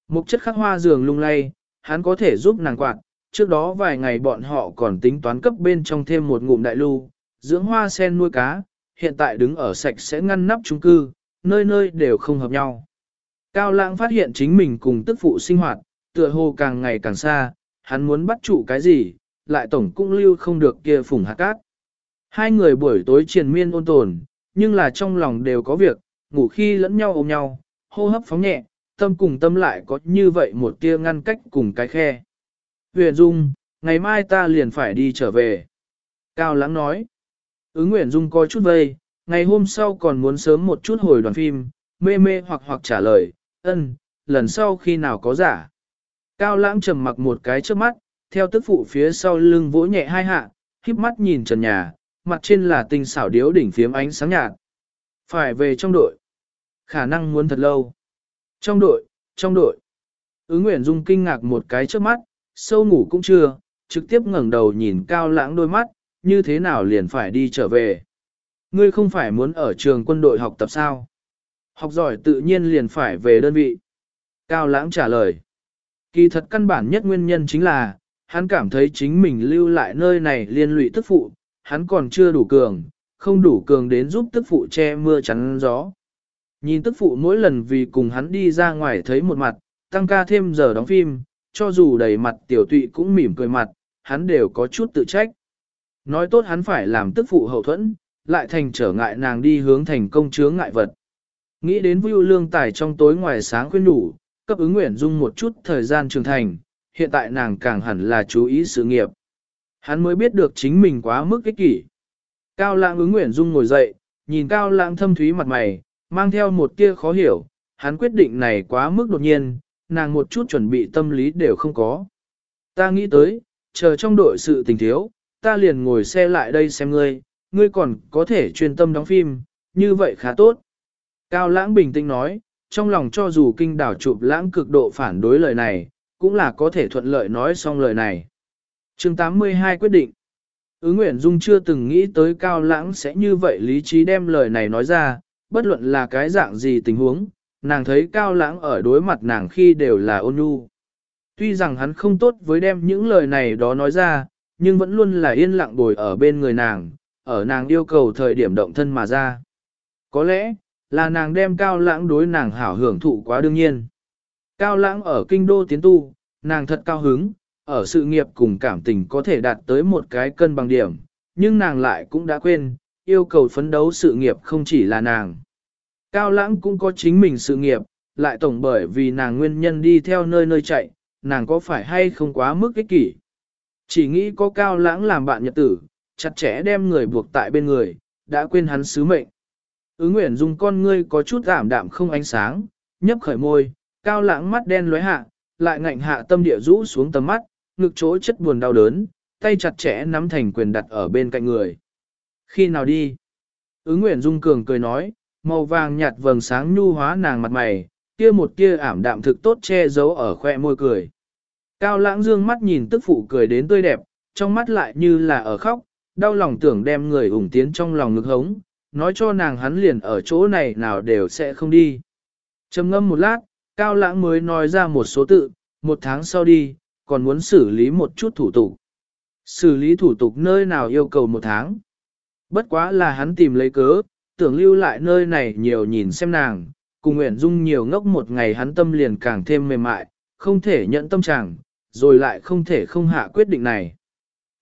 Mục chất khắc hoa giường lung lay, hắn có thể giúp nàng quạt, trước đó vài ngày bọn họ còn tính toán cấp bên trong thêm một ngụm đại lưu, dưỡng hoa sen nuôi cá, hiện tại đứng ở sạch sẽ ngăn nắp chung cư, nơi nơi đều không hợp nhau. Cao lãng phát hiện chính mình cùng tức phụ sinh hoạt, tựa hồ càng ngày càng xa, hắn muốn bắt trụ cái gì, lại tổng cũng lưu không được kia phùng hạt cát. Hai người buổi tối triền miên ôn tồn, nhưng là trong lòng đều có việc, ngủ khi lẫn nhau ôm nhau, hô hấp phóng nhẹ, tâm cùng tâm lại có như vậy một tia ngăn cách cùng cái khe. Huyền Dung, ngày mai ta liền phải đi trở về. Cao Lãng nói. Ứng Nguyễn Dung coi chút vây, ngày hôm sau còn muốn sớm một chút hồi đoàn phim, mê mê hoặc hoặc trả lời, ân, lần sau khi nào có giả. Cao Lãng trầm mặc một cái trước mắt, theo tức phụ phía sau lưng vỗ nhẹ hai hạ, híp mắt nhìn trần nhà, mặt trên là tinh xảo điếu đỉnh phiếm ánh sáng nhạt. Phải về trong đội. Khả năng muốn thật lâu. Trong đội, trong đội. Ứng Nguyễn Dung kinh ngạc một cái trước mắt, sâu ngủ cũng chưa, trực tiếp ngẩng đầu nhìn cao lãng đôi mắt, như thế nào liền phải đi trở về. Ngươi không phải muốn ở trường quân đội học tập sao? Học giỏi tự nhiên liền phải về đơn vị. Cao lãng trả lời. Kỳ thật căn bản nhất nguyên nhân chính là, Hắn cảm thấy chính mình lưu lại nơi này liên lụy tức phụ, hắn còn chưa đủ cường, không đủ cường đến giúp tức phụ che mưa chắn gió. Nhìn tức phụ mỗi lần vì cùng hắn đi ra ngoài thấy một mặt, tăng ca thêm giờ đóng phim, cho dù đầy mặt tiểu tụy cũng mỉm cười mặt, hắn đều có chút tự trách. Nói tốt hắn phải làm tức phụ hậu thuẫn, lại thành trở ngại nàng đi hướng thành công chướng ngại vật. Nghĩ đến Vưu Lương Tài trong tối ngoài sáng khuyên đủ, cấp ứng nguyện dung một chút thời gian trưởng thành, hiện tại nàng càng hẳn là chú ý sự nghiệp. Hắn mới biết được chính mình quá mức ích kỷ. Cao lãng ứng nguyện dung ngồi dậy, nhìn cao lãng thâm thúy mặt mày, mang theo một tia khó hiểu, hắn quyết định này quá mức đột nhiên, nàng một chút chuẩn bị tâm lý đều không có. Ta nghĩ tới, chờ trong đội sự tình thiếu, ta liền ngồi xe lại đây xem ngươi, ngươi còn có thể chuyên tâm đóng phim, như vậy khá tốt. Cao lãng bình tĩnh nói, trong lòng cho dù kinh đảo chụp lãng cực độ phản đối lời này, cũng là có thể thuận lợi nói xong lời này. chương 82 quyết định. Ứng Nguyễn Dung chưa từng nghĩ tới Cao Lãng sẽ như vậy lý trí đem lời này nói ra, bất luận là cái dạng gì tình huống, nàng thấy Cao Lãng ở đối mặt nàng khi đều là ôn nhu. Tuy rằng hắn không tốt với đem những lời này đó nói ra, nhưng vẫn luôn là yên lặng bồi ở bên người nàng, ở nàng yêu cầu thời điểm động thân mà ra. Có lẽ, là nàng đem Cao Lãng đối nàng hảo hưởng thụ quá đương nhiên. Cao Lãng ở kinh đô tiến tu, nàng thật cao hứng, ở sự nghiệp cùng cảm tình có thể đạt tới một cái cân bằng điểm, nhưng nàng lại cũng đã quên, yêu cầu phấn đấu sự nghiệp không chỉ là nàng. Cao lãng cũng có chính mình sự nghiệp, lại tổng bởi vì nàng nguyên nhân đi theo nơi nơi chạy, nàng có phải hay không quá mức ích kỷ. Chỉ nghĩ có cao lãng làm bạn nhật tử, chặt chẽ đem người buộc tại bên người, đã quên hắn sứ mệnh. Ứng nguyện dùng con ngươi có chút ảm đạm không ánh sáng, nhấp khởi môi, cao lãng mắt đen lóe hạ, lại ngạnh hạ tâm địa rũ xuống tầm mắt, ngực chỗ chất buồn đau đớn, tay chặt chẽ nắm thành quyền đặt ở bên cạnh người. Khi nào đi? Ứng Nguyễn Dung Cường cười nói, màu vàng nhạt vầng sáng nhu hóa nàng mặt mày, kia một kia ảm đạm thực tốt che giấu ở khoe môi cười. Cao lãng dương mắt nhìn tức phụ cười đến tươi đẹp, trong mắt lại như là ở khóc, đau lòng tưởng đem người ủng tiến trong lòng ngực hống, nói cho nàng hắn liền ở chỗ này nào đều sẽ không đi. trầm ngâm một lát, Cao lãng mới nói ra một số tự, một tháng sau đi, còn muốn xử lý một chút thủ tục. Xử lý thủ tục nơi nào yêu cầu một tháng. Bất quá là hắn tìm lấy cớ, tưởng lưu lại nơi này nhiều nhìn xem nàng, cùng Nguyễn Dung nhiều ngốc một ngày hắn tâm liền càng thêm mềm mại, không thể nhận tâm trạng, rồi lại không thể không hạ quyết định này.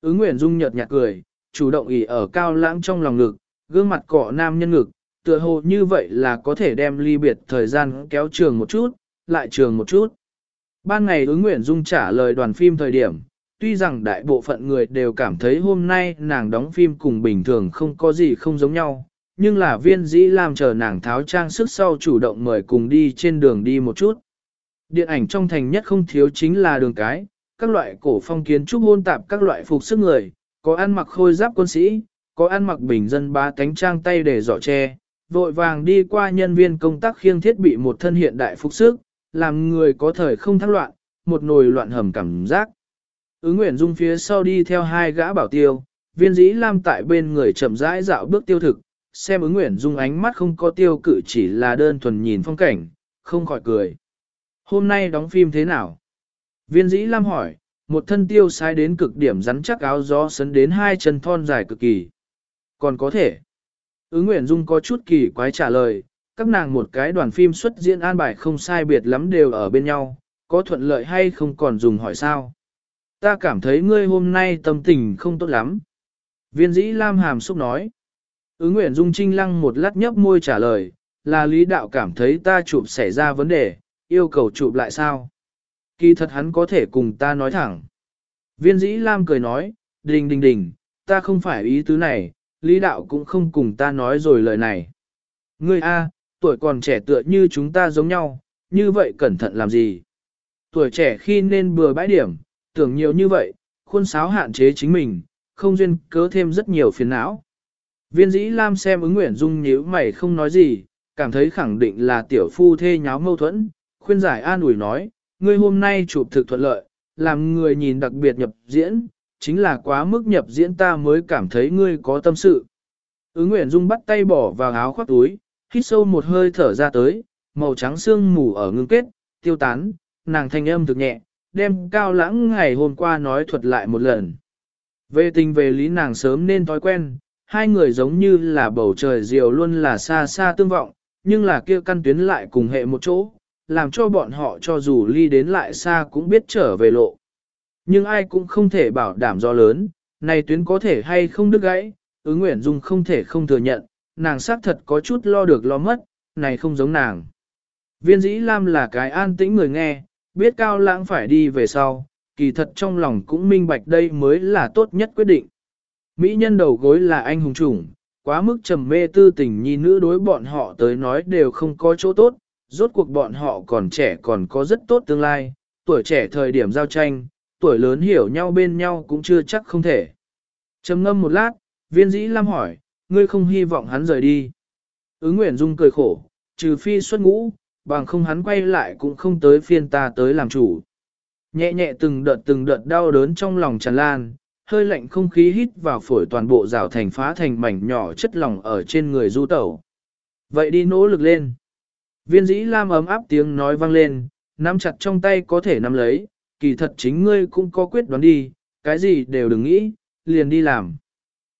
Ứng Nguyễn Dung nhợt nhạt cười, chủ động ỉ ở cao lãng trong lòng ngực, gương mặt cọ nam nhân ngực, tựa hồ như vậy là có thể đem ly biệt thời gian kéo trường một chút, lại trường một chút. Ban ngày ứng nguyện dung trả lời đoàn phim thời điểm, tuy rằng đại bộ phận người đều cảm thấy hôm nay nàng đóng phim cùng bình thường không có gì không giống nhau, nhưng là viên dĩ làm chờ nàng tháo trang sức sau chủ động mời cùng đi trên đường đi một chút. Điện ảnh trong thành nhất không thiếu chính là đường cái, các loại cổ phong kiến trúc hôn tạp các loại phục sức người, có ăn mặc khôi giáp quân sĩ, có ăn mặc bình dân ba cánh trang tay để dọ che, vội vàng đi qua nhân viên công tác khiêng thiết bị một thân hiện đại phục sức, làm người có thời không thắc loạn, một nồi loạn hầm cảm giác. Ứng Nguyễn Dung phía sau đi theo hai gã bảo tiêu, viên dĩ lam tại bên người chậm rãi dạo bước tiêu thực, xem ứng Nguyễn Dung ánh mắt không có tiêu cự chỉ là đơn thuần nhìn phong cảnh, không khỏi cười. Hôm nay đóng phim thế nào? Viên dĩ lam hỏi, một thân tiêu sai đến cực điểm rắn chắc áo gió sấn đến hai chân thon dài cực kỳ. Còn có thể. Ứng Nguyễn Dung có chút kỳ quái trả lời, các nàng một cái đoàn phim xuất diễn an bài không sai biệt lắm đều ở bên nhau, có thuận lợi hay không còn dùng hỏi sao. Ta cảm thấy ngươi hôm nay tâm tình không tốt lắm. Viên dĩ Lam Hàm xúc nói. Ứng Nguyễn Dung Trinh lăng một lát nhấp môi trả lời, là lý đạo cảm thấy ta chụp xảy ra vấn đề, yêu cầu chụp lại sao? Kỳ thật hắn có thể cùng ta nói thẳng. Viên dĩ Lam cười nói, đình đình đình, ta không phải ý tứ này, lý đạo cũng không cùng ta nói rồi lời này. Ngươi A, tuổi còn trẻ tựa như chúng ta giống nhau, như vậy cẩn thận làm gì? Tuổi trẻ khi nên bừa bãi điểm, tưởng nhiều như vậy, khuôn sáo hạn chế chính mình, không duyên cớ thêm rất nhiều phiền não. Viên dĩ Lam xem ứng nguyện dung nhíu mày không nói gì, cảm thấy khẳng định là tiểu phu thê nháo mâu thuẫn, khuyên giải an ủi nói, ngươi hôm nay chụp thực thuận lợi, làm người nhìn đặc biệt nhập diễn, chính là quá mức nhập diễn ta mới cảm thấy ngươi có tâm sự. Ứng Nguyễn Dung bắt tay bỏ vào áo khoác túi, hít sâu một hơi thở ra tới, màu trắng xương mù ở ngưng kết, tiêu tán, nàng thanh âm thực nhẹ, đem cao lãng ngày hôm qua nói thuật lại một lần. Về tình về lý nàng sớm nên thói quen, hai người giống như là bầu trời diều luôn là xa xa tương vọng, nhưng là kia căn tuyến lại cùng hệ một chỗ, làm cho bọn họ cho dù ly đến lại xa cũng biết trở về lộ. Nhưng ai cũng không thể bảo đảm do lớn, này tuyến có thể hay không đứt gãy, ứng nguyện dung không thể không thừa nhận, nàng xác thật có chút lo được lo mất, này không giống nàng. Viên dĩ Lam là cái an tĩnh người nghe, biết cao lãng phải đi về sau, kỳ thật trong lòng cũng minh bạch đây mới là tốt nhất quyết định. Mỹ nhân đầu gối là anh hùng chủng, quá mức trầm mê tư tình nhi nữ đối bọn họ tới nói đều không có chỗ tốt, rốt cuộc bọn họ còn trẻ còn có rất tốt tương lai, tuổi trẻ thời điểm giao tranh, tuổi lớn hiểu nhau bên nhau cũng chưa chắc không thể. Trầm ngâm một lát, viên dĩ Lam hỏi, ngươi không hy vọng hắn rời đi. Ứng Nguyễn Dung cười khổ, trừ phi xuất ngũ, bằng không hắn quay lại cũng không tới phiên ta tới làm chủ. Nhẹ nhẹ từng đợt từng đợt đau đớn trong lòng tràn lan, hơi lạnh không khí hít vào phổi toàn bộ rào thành phá thành mảnh nhỏ chất lỏng ở trên người du tẩu. Vậy đi nỗ lực lên. Viên dĩ lam ấm áp tiếng nói vang lên, nắm chặt trong tay có thể nắm lấy, kỳ thật chính ngươi cũng có quyết đoán đi, cái gì đều đừng nghĩ, liền đi làm.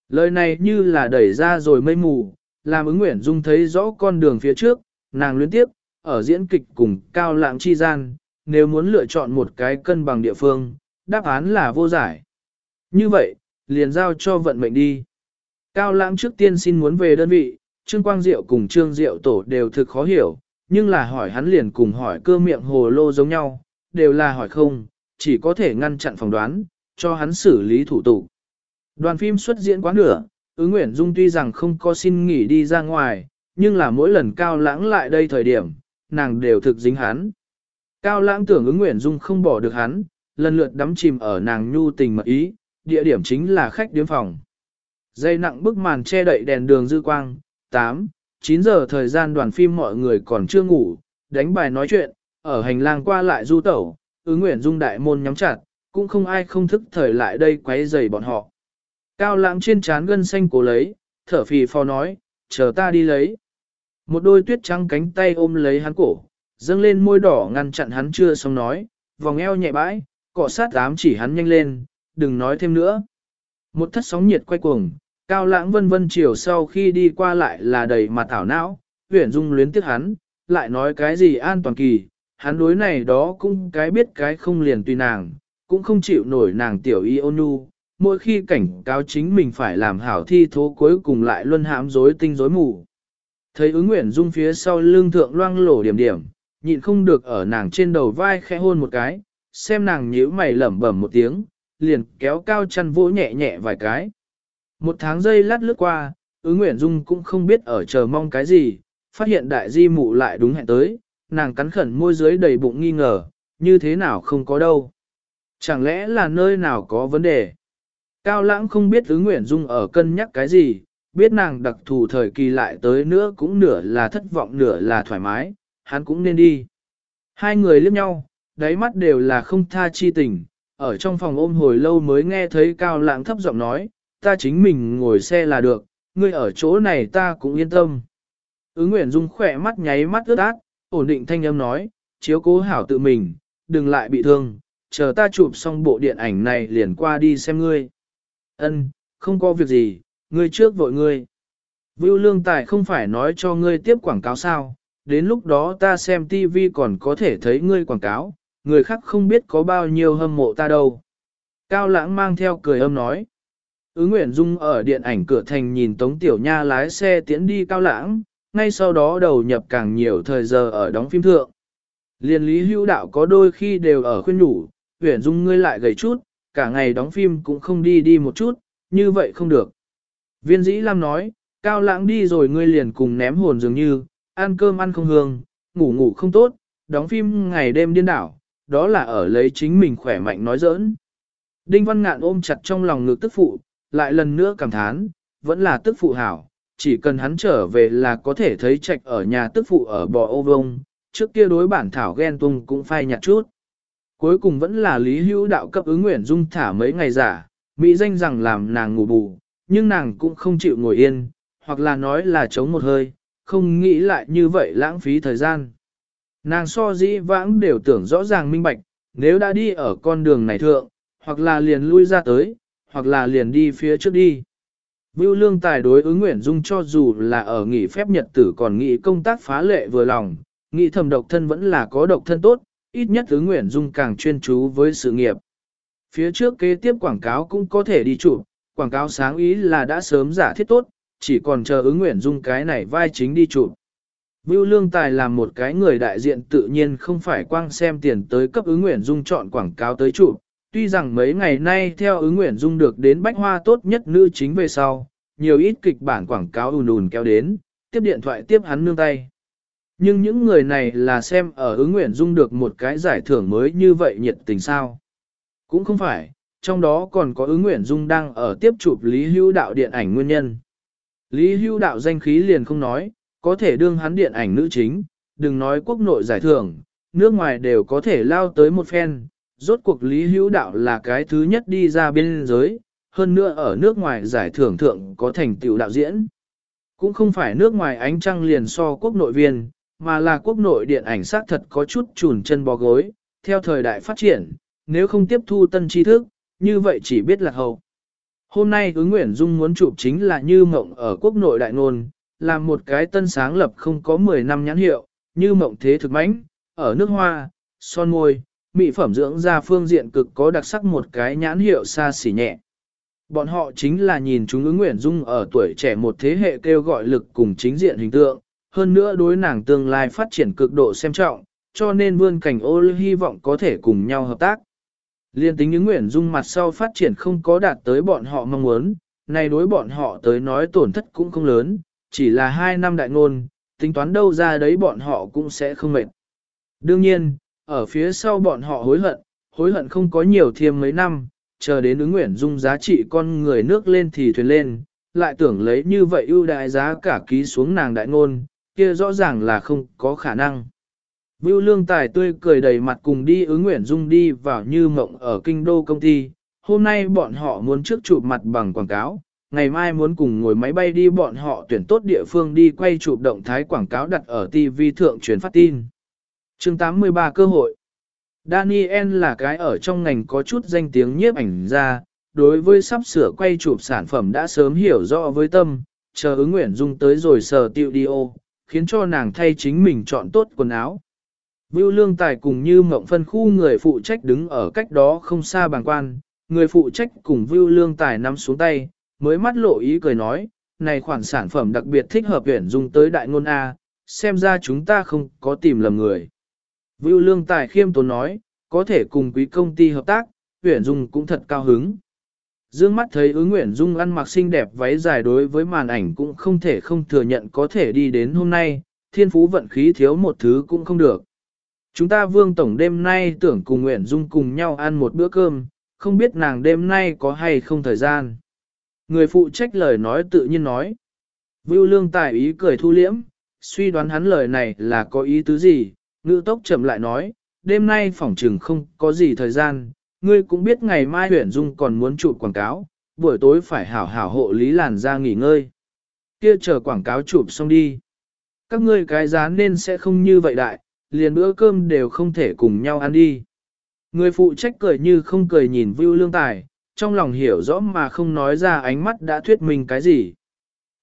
Lời này như là đẩy ra rồi mây mù, làm ứng nguyện dung thấy rõ con đường phía trước, nàng luyến tiếp, ở diễn kịch cùng cao lãng chi gian, nếu muốn lựa chọn một cái cân bằng địa phương, đáp án là vô giải. Như vậy, liền giao cho vận mệnh đi. Cao lãng trước tiên xin muốn về đơn vị, Trương Quang Diệu cùng Trương Diệu tổ đều thực khó hiểu, nhưng là hỏi hắn liền cùng hỏi cơ miệng hồ lô giống nhau, đều là hỏi không, chỉ có thể ngăn chặn phỏng đoán, cho hắn xử lý thủ tục. Đoàn phim xuất diễn quá nửa, ứng Nguyễn Dung tuy rằng không có xin nghỉ đi ra ngoài, nhưng là mỗi lần cao lãng lại đây thời điểm, nàng đều thực dính hắn. Cao lãng tưởng ứng Nguyễn Dung không bỏ được hắn, lần lượt đắm chìm ở nàng nhu tình mật ý, địa điểm chính là khách điếm phòng. Dây nặng bức màn che đậy đèn đường dư quang, 8, 9 giờ thời gian đoàn phim mọi người còn chưa ngủ, đánh bài nói chuyện, ở hành lang qua lại du tẩu, ứng Nguyễn Dung đại môn nhắm chặt, cũng không ai không thức thời lại đây quấy rầy bọn họ. Cao lãng trên trán gân xanh cố lấy, thở phì phò nói, chờ ta đi lấy. Một đôi tuyết trắng cánh tay ôm lấy hắn cổ, dâng lên môi đỏ ngăn chặn hắn chưa xong nói, vòng eo nhẹ bãi, cọ sát ám chỉ hắn nhanh lên, đừng nói thêm nữa. Một thất sóng nhiệt quay cuồng, cao lãng vân vân chiều sau khi đi qua lại là đầy mặt thảo não, huyển dung luyến tiếc hắn, lại nói cái gì an toàn kỳ, hắn đối này đó cũng cái biết cái không liền tùy nàng, cũng không chịu nổi nàng tiểu y ôn nhu, mỗi khi cảnh cáo chính mình phải làm hảo thi thố cuối cùng lại luân hãm rối tinh rối mù. Thấy ứng nguyện dung phía sau lưng thượng loang lổ điểm điểm, nhịn không được ở nàng trên đầu vai khẽ hôn một cái, xem nàng nhíu mày lẩm bẩm một tiếng, liền kéo cao chăn vỗ nhẹ nhẹ vài cái. Một tháng giây lát lướt qua, ứng nguyện dung cũng không biết ở chờ mong cái gì, phát hiện đại di mụ lại đúng hẹn tới, nàng cắn khẩn môi dưới đầy bụng nghi ngờ, như thế nào không có đâu. Chẳng lẽ là nơi nào có vấn đề? Cao lãng không biết ứng nguyện dung ở cân nhắc cái gì, biết nàng đặc thù thời kỳ lại tới nữa cũng nửa là thất vọng nửa là thoải mái, hắn cũng nên đi. Hai người liếc nhau, đáy mắt đều là không tha chi tình, ở trong phòng ôm hồi lâu mới nghe thấy cao lãng thấp giọng nói, ta chính mình ngồi xe là được, ngươi ở chỗ này ta cũng yên tâm. Ứng Nguyễn Dung khỏe mắt nháy mắt ướt át, ổn định thanh âm nói, chiếu cố hảo tự mình, đừng lại bị thương, chờ ta chụp xong bộ điện ảnh này liền qua đi xem ngươi. Ân, không có việc gì, ngươi trước vội ngươi. Vưu lương tài không phải nói cho ngươi tiếp quảng cáo sao, đến lúc đó ta xem TV còn có thể thấy ngươi quảng cáo, người khác không biết có bao nhiêu hâm mộ ta đâu. Cao lãng mang theo cười âm nói. Ứ Nguyễn Dung ở điện ảnh cửa thành nhìn Tống Tiểu Nha lái xe tiến đi cao lãng, ngay sau đó đầu nhập càng nhiều thời giờ ở đóng phim thượng. Liên lý hữu đạo có đôi khi đều ở khuyên nhủ, Nguyễn Dung ngươi lại gầy chút, cả ngày đóng phim cũng không đi đi một chút, như vậy không được. Viên dĩ Lam nói, cao lãng đi rồi ngươi liền cùng ném hồn dường như, ăn cơm ăn không hương, ngủ ngủ không tốt, đóng phim ngày đêm điên đảo, đó là ở lấy chính mình khỏe mạnh nói giỡn. Đinh Văn Ngạn ôm chặt trong lòng ngực tức phụ, lại lần nữa cảm thán, vẫn là tức phụ hảo, chỉ cần hắn trở về là có thể thấy trạch ở nhà tức phụ ở bò ô vông, trước kia đối bản thảo ghen tung cũng phai nhạt chút. Cuối cùng vẫn là Lý Hữu đạo cấp ứng nguyện dung thả mấy ngày giả, Mỹ danh rằng làm nàng ngủ bù, nhưng nàng cũng không chịu ngồi yên, hoặc là nói là chống một hơi, không nghĩ lại như vậy lãng phí thời gian. Nàng so dĩ vãng đều tưởng rõ ràng minh bạch, Nếu đã đi ở con đường này thượng, hoặc là liền lui ra tới, hoặc là liền đi phía trước đi. Vưu Lương Tài đối ứng Nguyễn Dung cho dù là ở nghỉ phép nhật tử còn nghĩ công tác phá lệ vừa lòng, nghĩ thầm độc thân vẫn là có độc thân tốt, ít nhất ứng Nguyễn Dung càng chuyên chú với sự nghiệp. Phía trước kế tiếp quảng cáo cũng có thể đi chụp, quảng cáo sáng ý là đã sớm giả thiết tốt, chỉ còn chờ ứng nguyện Dung cái này vai chính đi chụp. Vưu Lương Tài làm một cái người đại diện tự nhiên không phải quang xem tiền tới cấp ứng nguyện Dung chọn quảng cáo tới chụp, tuy rằng mấy ngày nay theo ứng nguyện Dung được đến bách hoa tốt nhất nữ chính về sau, nhiều ít kịch bản quảng cáo ùn ùn kéo đến, tiếp điện thoại tiếp hắn nương tay. Nhưng những người này là xem ở ứng nguyện Dung được một cái giải thưởng mới như vậy nhiệt tình sao. Cũng không phải, trong đó còn có ứng Nguyễn Dung đang ở tiếp chụp Lý hưu Đạo điện ảnh nguyên nhân. Lý hưu Đạo danh khí liền không nói, có thể đương hắn điện ảnh nữ chính, đừng nói quốc nội giải thưởng, nước ngoài đều có thể lao tới một phen. Rốt cuộc Lý Hữu Đạo là cái thứ nhất đi ra biên giới, hơn nữa ở nước ngoài giải thưởng thượng có thành tựu đạo diễn. Cũng không phải nước ngoài ánh trăng liền so quốc nội viên, mà là quốc nội điện ảnh xác thật có chút chùn chân bò gối, theo thời đại phát triển, nếu không tiếp thu tân tri thức, như vậy chỉ biết là hậu. Hôm nay ứng Nguyễn Dung muốn chụp chính là như mộng ở quốc nội đại nôn là một cái tân sáng lập không có 10 năm nhãn hiệu, như mộng thế thực mãnh, ở nước hoa, son môi, mỹ phẩm dưỡng da phương diện cực có đặc sắc một cái nhãn hiệu xa xỉ nhẹ. Bọn họ chính là nhìn chúng ứng Nguyễn Dung ở tuổi trẻ một thế hệ kêu gọi lực cùng chính diện hình tượng, hơn nữa đối nàng tương lai phát triển cực độ xem trọng, cho nên vươn cảnh ô hy vọng có thể cùng nhau hợp tác. Liên tính những nguyện Dung mặt sau phát triển không có đạt tới bọn họ mong muốn, này đối bọn họ tới nói tổn thất cũng không lớn, chỉ là hai năm đại ngôn, tính toán đâu ra đấy bọn họ cũng sẽ không mệt. Đương nhiên, ở phía sau bọn họ hối hận, hối hận không có nhiều thêm mấy năm, chờ đến ứng nguyện dung giá trị con người nước lên thì thuyền lên, lại tưởng lấy như vậy ưu đại giá cả ký xuống nàng đại ngôn, kia rõ ràng là không có khả năng. Vưu lương tài tươi cười đầy mặt cùng đi ứng nguyện dung đi vào như mộng ở kinh đô công ty, hôm nay bọn họ muốn trước chụp mặt bằng quảng cáo, ngày mai muốn cùng ngồi máy bay đi bọn họ tuyển tốt địa phương đi quay chụp động thái quảng cáo đặt ở TV thượng truyền phát tin. chương 83 cơ hội Daniel là cái ở trong ngành có chút danh tiếng nhiếp ảnh ra, đối với sắp sửa quay chụp sản phẩm đã sớm hiểu rõ với tâm, chờ ứng nguyện dung tới rồi sờ tiệu đi ô, khiến cho nàng thay chính mình chọn tốt quần áo. Vưu Lương Tài cùng như mộng phân khu người phụ trách đứng ở cách đó không xa bàng quan, người phụ trách cùng Vưu Lương Tài nắm xuống tay, mới mắt lộ ý cười nói, này khoản sản phẩm đặc biệt thích hợp tuyển dùng tới đại ngôn A, xem ra chúng ta không có tìm lầm người. Vưu Lương Tài khiêm tốn nói, có thể cùng quý công ty hợp tác, tuyển Dung cũng thật cao hứng. Dương mắt thấy ứng Nguyễn Dung ăn mặc xinh đẹp váy dài đối với màn ảnh cũng không thể không thừa nhận có thể đi đến hôm nay, thiên phú vận khí thiếu một thứ cũng không được. Chúng ta vương tổng đêm nay tưởng cùng Nguyễn Dung cùng nhau ăn một bữa cơm, không biết nàng đêm nay có hay không thời gian. Người phụ trách lời nói tự nhiên nói. Vưu lương tài ý cười thu liễm, suy đoán hắn lời này là có ý tứ gì, ngữ tốc chậm lại nói, đêm nay phỏng trừng không có gì thời gian, ngươi cũng biết ngày mai Nguyễn dung còn muốn chụp quảng cáo, buổi tối phải hảo hảo hộ lý làn ra nghỉ ngơi. Kia chờ quảng cáo chụp xong đi. Các ngươi cái giá nên sẽ không như vậy đại, liền bữa cơm đều không thể cùng nhau ăn đi. Người phụ trách cười như không cười nhìn Vưu Lương Tài, trong lòng hiểu rõ mà không nói ra ánh mắt đã thuyết minh cái gì.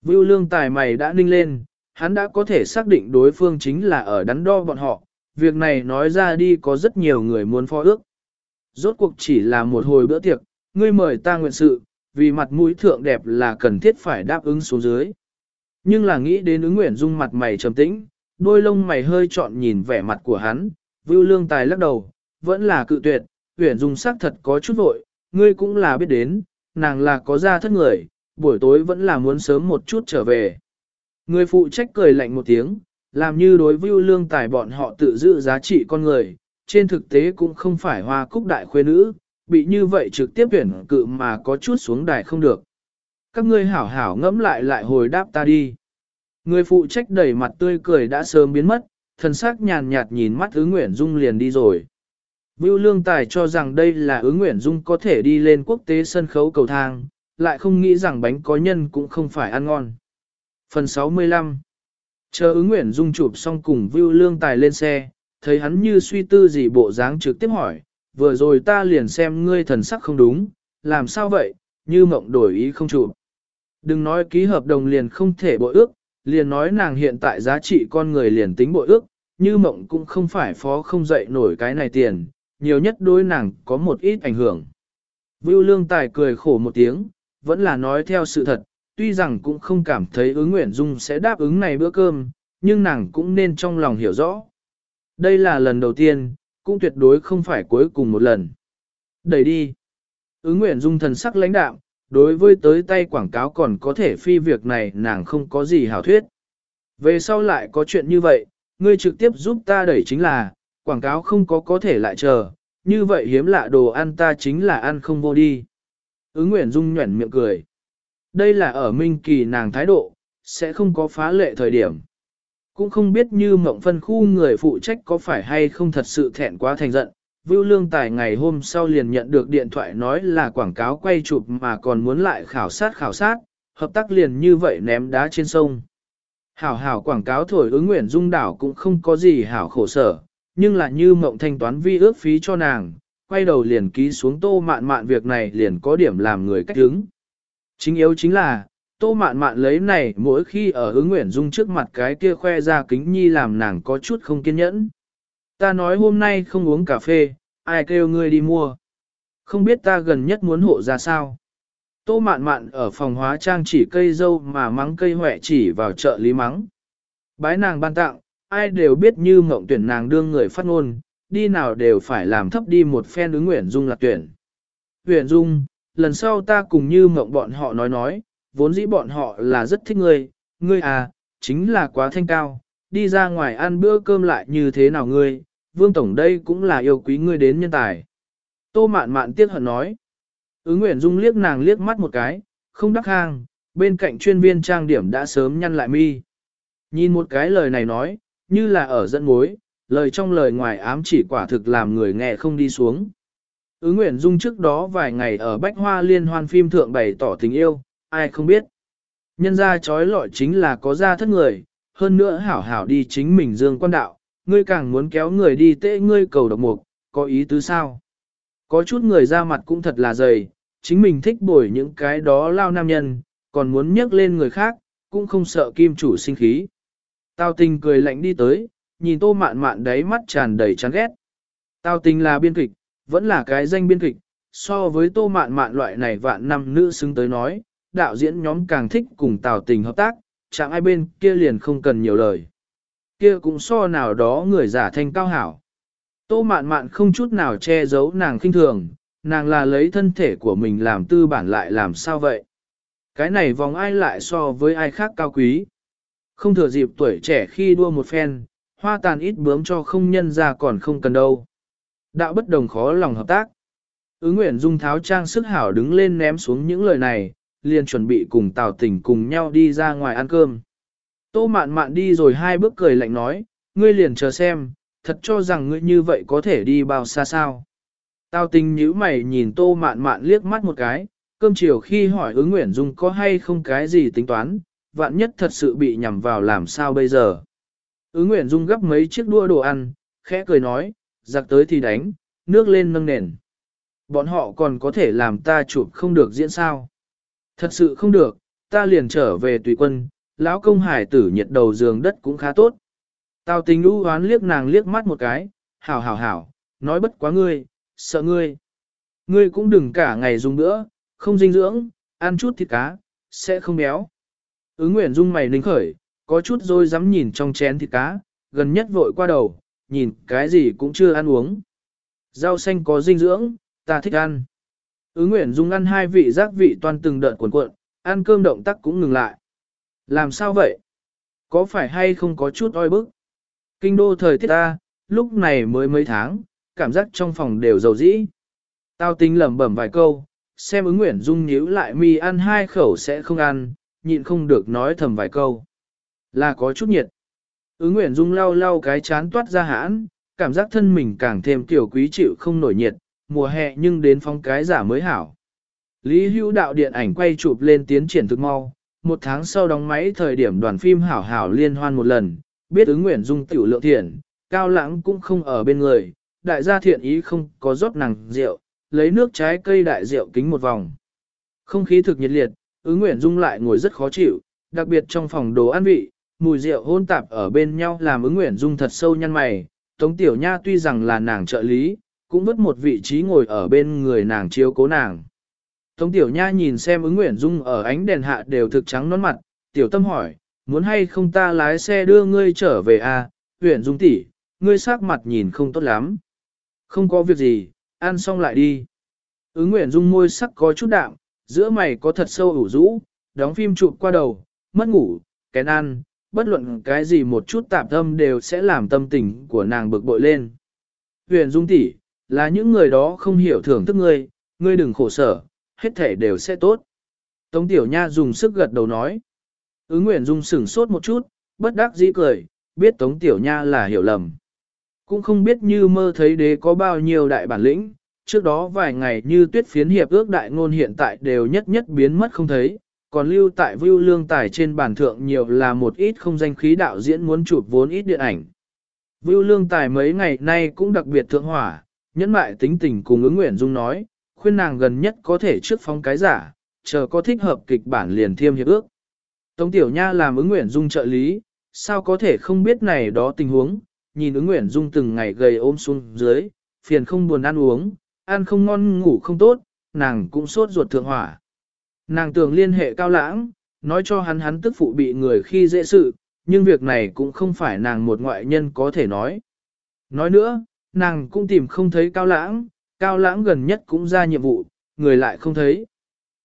Vưu Lương Tài mày đã ninh lên, hắn đã có thể xác định đối phương chính là ở đắn đo bọn họ, việc này nói ra đi có rất nhiều người muốn phó ước. Rốt cuộc chỉ là một hồi bữa tiệc, ngươi mời ta nguyện sự, vì mặt mũi thượng đẹp là cần thiết phải đáp ứng xuống dưới. Nhưng là nghĩ đến ứng nguyện dung mặt mày trầm tĩnh, đôi lông mày hơi trọn nhìn vẻ mặt của hắn, Vưu Lương Tài lắc đầu, vẫn là cự tuyệt, Uyển Dung sắc thật có chút vội, ngươi cũng là biết đến, nàng là có gia thất người, buổi tối vẫn là muốn sớm một chút trở về. Người phụ trách cười lạnh một tiếng, làm như đối Vưu lương tài bọn họ tự giữ giá trị con người, trên thực tế cũng không phải hoa cúc đại khuê nữ, bị như vậy trực tiếp tuyển cự mà có chút xuống đài không được. Các ngươi hảo hảo ngẫm lại lại hồi đáp ta đi. Người phụ trách đẩy mặt tươi cười đã sớm biến mất, thần sắc nhàn nhạt nhìn mắt ứ Nguyễn Dung liền đi rồi. Vưu Lương Tài cho rằng đây là ứ Nguyễn Dung có thể đi lên quốc tế sân khấu cầu thang, lại không nghĩ rằng bánh có nhân cũng không phải ăn ngon. Phần 65 Chờ ứng nguyện dung chụp xong cùng Vưu Lương Tài lên xe, thấy hắn như suy tư gì bộ dáng trực tiếp hỏi, vừa rồi ta liền xem ngươi thần sắc không đúng, làm sao vậy, như mộng đổi ý không chụp. Đừng nói ký hợp đồng liền không thể bội ước, liền nói nàng hiện tại giá trị con người liền tính bội ước, như mộng cũng không phải phó không dậy nổi cái này tiền, nhiều nhất đối nàng có một ít ảnh hưởng. Vưu Lương Tài cười khổ một tiếng, vẫn là nói theo sự thật, tuy rằng cũng không cảm thấy ứng nguyện dung sẽ đáp ứng này bữa cơm, nhưng nàng cũng nên trong lòng hiểu rõ. Đây là lần đầu tiên, cũng tuyệt đối không phải cuối cùng một lần. Đẩy đi. Ứng nguyện dung thần sắc lãnh đạo, đối với tới tay quảng cáo còn có thể phi việc này nàng không có gì hảo thuyết. Về sau lại có chuyện như vậy, ngươi trực tiếp giúp ta đẩy chính là, quảng cáo không có có thể lại chờ, như vậy hiếm lạ đồ ăn ta chính là ăn không vô đi. Ứng Nguyễn Dung nhuẩn miệng cười. Đây là ở Minh Kỳ nàng thái độ, sẽ không có phá lệ thời điểm. Cũng không biết như mộng phân khu người phụ trách có phải hay không thật sự thẹn quá thành giận. Vưu Lương Tài ngày hôm sau liền nhận được điện thoại nói là quảng cáo quay chụp mà còn muốn lại khảo sát khảo sát, hợp tác liền như vậy ném đá trên sông. Hảo hảo quảng cáo thổi ứng nguyện dung đảo cũng không có gì hảo khổ sở, nhưng là như mộng thanh toán vi ước phí cho nàng, quay đầu liền ký xuống tô mạn mạn việc này liền có điểm làm người cách hứng. Chính yếu chính là, tô mạn mạn lấy này mỗi khi ở ứng nguyện dung trước mặt cái kia khoe ra kính nhi làm nàng có chút không kiên nhẫn. Ta nói hôm nay không uống cà phê, ai kêu ngươi đi mua. Không biết ta gần nhất muốn hộ ra sao. Tô mạn mạn ở phòng hóa trang chỉ cây dâu mà mắng cây huệ chỉ vào chợ lý mắng. Bái nàng ban tặng, ai đều biết như mộng tuyển nàng đương người phát ngôn, đi nào đều phải làm thấp đi một phen ứng nguyện dung là tuyển. Nguyễn dung, lần sau ta cùng như mộng bọn họ nói nói, vốn dĩ bọn họ là rất thích ngươi, ngươi à, chính là quá thanh cao, đi ra ngoài ăn bữa cơm lại như thế nào ngươi, vương tổng đây cũng là yêu quý ngươi đến nhân tài. Tô mạn mạn tiếc hận nói. Ứng Nguyễn Dung liếc nàng liếc mắt một cái, không đắc hang, bên cạnh chuyên viên trang điểm đã sớm nhăn lại mi. Nhìn một cái lời này nói, như là ở dẫn mối, lời trong lời ngoài ám chỉ quả thực làm người nghe không đi xuống. Ứng Nguyễn Dung trước đó vài ngày ở Bách Hoa Liên hoan phim thượng bày tỏ tình yêu, ai không biết. Nhân ra trói lọi chính là có ra thất người, hơn nữa hảo hảo đi chính mình dương quan đạo, ngươi càng muốn kéo người đi tệ ngươi cầu độc mục, có ý tứ sao? Có chút người ra mặt cũng thật là dày, chính mình thích bồi những cái đó lao nam nhân, còn muốn nhắc lên người khác, cũng không sợ kim chủ sinh khí. Tào tình cười lạnh đi tới, nhìn tô mạn mạn đáy mắt tràn đầy chán ghét. Tào tình là biên kịch, vẫn là cái danh biên kịch, so với tô mạn mạn loại này vạn năm nữ xứng tới nói, đạo diễn nhóm càng thích cùng tào tình hợp tác, chẳng ai bên kia liền không cần nhiều lời. Kia cũng so nào đó người giả thanh cao hảo. Tô mạn mạn không chút nào che giấu nàng khinh thường, nàng là lấy thân thể của mình làm tư bản lại làm sao vậy? Cái này vòng ai lại so với ai khác cao quý? Không thừa dịp tuổi trẻ khi đua một phen, hoa tàn ít bướm cho không nhân ra còn không cần đâu. Đạo bất đồng khó lòng hợp tác. Ứng nguyện dung tháo trang sức hảo đứng lên ném xuống những lời này, liền chuẩn bị cùng Tào Tình cùng nhau đi ra ngoài ăn cơm. Tô mạn mạn đi rồi hai bước cười lạnh nói, ngươi liền chờ xem, thật cho rằng ngươi như vậy có thể đi bao xa sao. Tào tình nhíu mày nhìn tô mạn mạn liếc mắt một cái, cơm chiều khi hỏi ứng nguyễn dung có hay không cái gì tính toán, vạn nhất thật sự bị nhầm vào làm sao bây giờ. Ứng nguyễn dung gấp mấy chiếc đua đồ ăn, khẽ cười nói, giặc tới thì đánh, nước lên nâng nền. Bọn họ còn có thể làm ta chụp không được diễn sao. Thật sự không được, ta liền trở về tùy quân, lão công hải tử nhiệt đầu giường đất cũng khá tốt. Tào tình lũ hoán liếc nàng liếc mắt một cái, hảo hảo hảo, nói bất quá ngươi, sợ ngươi. Ngươi cũng đừng cả ngày dùng nữa, không dinh dưỡng, ăn chút thịt cá, sẽ không béo. Ứng nguyện dung mày ninh khởi, có chút rồi dám nhìn trong chén thịt cá, gần nhất vội qua đầu, nhìn cái gì cũng chưa ăn uống. Rau xanh có dinh dưỡng, ta thích ăn. Ứng nguyện dung ăn hai vị giác vị toàn từng đợt cuộn cuộn, ăn cơm động tác cũng ngừng lại. Làm sao vậy? Có phải hay không có chút oi bức? Kinh đô thời tiết ta, lúc này mới mấy tháng, cảm giác trong phòng đều dầu dĩ. Tao tính lẩm bẩm vài câu, xem ứng nguyện dung nhíu lại mi ăn hai khẩu sẽ không ăn, nhịn không được nói thầm vài câu. Là có chút nhiệt. Ứng nguyện dung lau lau cái chán toát ra hãn, cảm giác thân mình càng thêm tiểu quý chịu không nổi nhiệt, mùa hè nhưng đến phong cái giả mới hảo. Lý hữu đạo điện ảnh quay chụp lên tiến triển thực mau, một tháng sau đóng máy thời điểm đoàn phim hảo hảo liên hoan một lần, biết ứng nguyện dung tiểu lượng thiện, cao lãng cũng không ở bên người, đại gia thiện ý không có rót nàng rượu, lấy nước trái cây đại rượu kính một vòng. Không khí thực nhiệt liệt, ứng nguyện dung lại ngồi rất khó chịu, đặc biệt trong phòng đồ ăn vị, mùi rượu hôn tạp ở bên nhau làm ứng nguyện dung thật sâu nhăn mày. Tống tiểu nha tuy rằng là nàng trợ lý, cũng vứt một vị trí ngồi ở bên người nàng chiếu cố nàng. Tống tiểu nha nhìn xem ứng nguyện dung ở ánh đèn hạ đều thực trắng nón mặt, tiểu tâm hỏi, muốn hay không ta lái xe đưa ngươi trở về à, Nguyễn dung tỷ, ngươi sắc mặt nhìn không tốt lắm. Không có việc gì, ăn xong lại đi. Ứng nguyện dung môi sắc có chút đạm, giữa mày có thật sâu ủ rũ, đóng phim chụp qua đầu, mất ngủ, kén ăn, bất luận cái gì một chút tạp tâm đều sẽ làm tâm tình của nàng bực bội lên. Huyền Dung tỷ, là những người đó không hiểu thưởng thức ngươi, ngươi đừng khổ sở, hết thể đều sẽ tốt. Tống Tiểu Nha dùng sức gật đầu nói. Ứng Nguyễn Dung sửng sốt một chút, bất đắc dĩ cười, biết Tống Tiểu Nha là hiểu lầm. Cũng không biết như mơ thấy đế có bao nhiêu đại bản lĩnh, trước đó vài ngày như tuyết phiến hiệp ước đại ngôn hiện tại đều nhất nhất biến mất không thấy, còn lưu tại view lương tài trên bản thượng nhiều là một ít không danh khí đạo diễn muốn chụp vốn ít điện ảnh. Vưu lương tài mấy ngày nay cũng đặc biệt thượng hỏa, nhẫn mại tính tình cùng ứng nguyện dung nói, khuyên nàng gần nhất có thể trước phóng cái giả, chờ có thích hợp kịch bản liền thiêm hiệp ước. Tống Tiểu Nha làm ứng nguyện dung trợ lý, sao có thể không biết này đó tình huống, nhìn ứng nguyện dung từng ngày gầy ôm xuống dưới, phiền không buồn ăn uống, ăn không ngon ngủ không tốt, nàng cũng sốt ruột thượng hỏa. Nàng tưởng liên hệ cao lãng, nói cho hắn hắn tức phụ bị người khi dễ sự, nhưng việc này cũng không phải nàng một ngoại nhân có thể nói. Nói nữa, nàng cũng tìm không thấy cao lãng, cao lãng gần nhất cũng ra nhiệm vụ, người lại không thấy.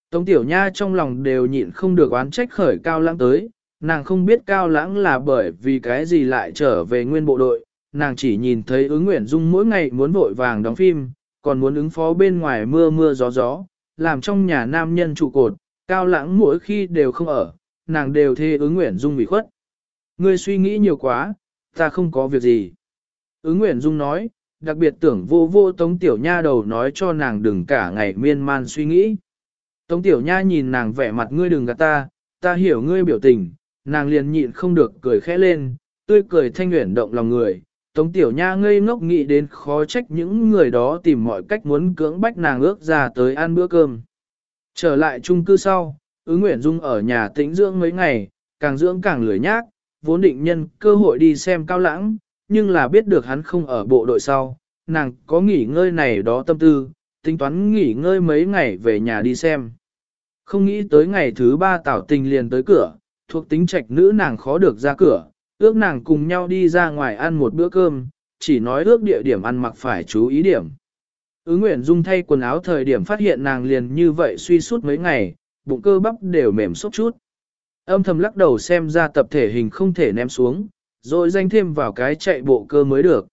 Tống tiểu nha trong lòng đều nhịn không được oán trách khởi cao lãng tới, nàng không biết cao lãng là bởi vì cái gì lại trở về nguyên bộ đội, nàng chỉ nhìn thấy ứng nguyện dung mỗi ngày muốn vội vàng đóng phim, còn muốn ứng phó bên ngoài mưa mưa gió gió, làm trong nhà nam nhân trụ cột, cao lãng mỗi khi đều không ở, nàng đều thê ứng nguyện dung bị khuất. Ngươi suy nghĩ nhiều quá, ta không có việc gì. Ứng nguyện dung nói, đặc biệt tưởng vô vô tống tiểu nha đầu nói cho nàng đừng cả ngày miên man suy nghĩ. Tống tiểu nha nhìn nàng vẻ mặt ngươi đừng gạt ta, ta hiểu ngươi biểu tình, nàng liền nhịn không được cười khẽ lên, tươi cười thanh nguyện động lòng người, Tống Tiểu Nha ngây ngốc nghĩ đến khó trách những người đó tìm mọi cách muốn cưỡng bách nàng ước ra tới ăn bữa cơm. Trở lại chung cư sau, ứng nguyễn dung ở nhà tĩnh dưỡng mấy ngày, càng dưỡng càng lười nhác, vốn định nhân cơ hội đi xem cao lãng, nhưng là biết được hắn không ở bộ đội sau, nàng có nghỉ ngơi này đó tâm tư, tính toán nghỉ ngơi mấy ngày về nhà đi xem. Không nghĩ tới ngày thứ ba tảo tình liền tới cửa, thuộc tính trạch nữ nàng khó được ra cửa, ước nàng cùng nhau đi ra ngoài ăn một bữa cơm, chỉ nói ước địa điểm ăn mặc phải chú ý điểm. Ứ Nguyện Dung thay quần áo thời điểm phát hiện nàng liền như vậy suy suốt mấy ngày, bụng cơ bắp đều mềm xốp chút. Âm thầm lắc đầu xem ra tập thể hình không thể ném xuống, rồi danh thêm vào cái chạy bộ cơ mới được.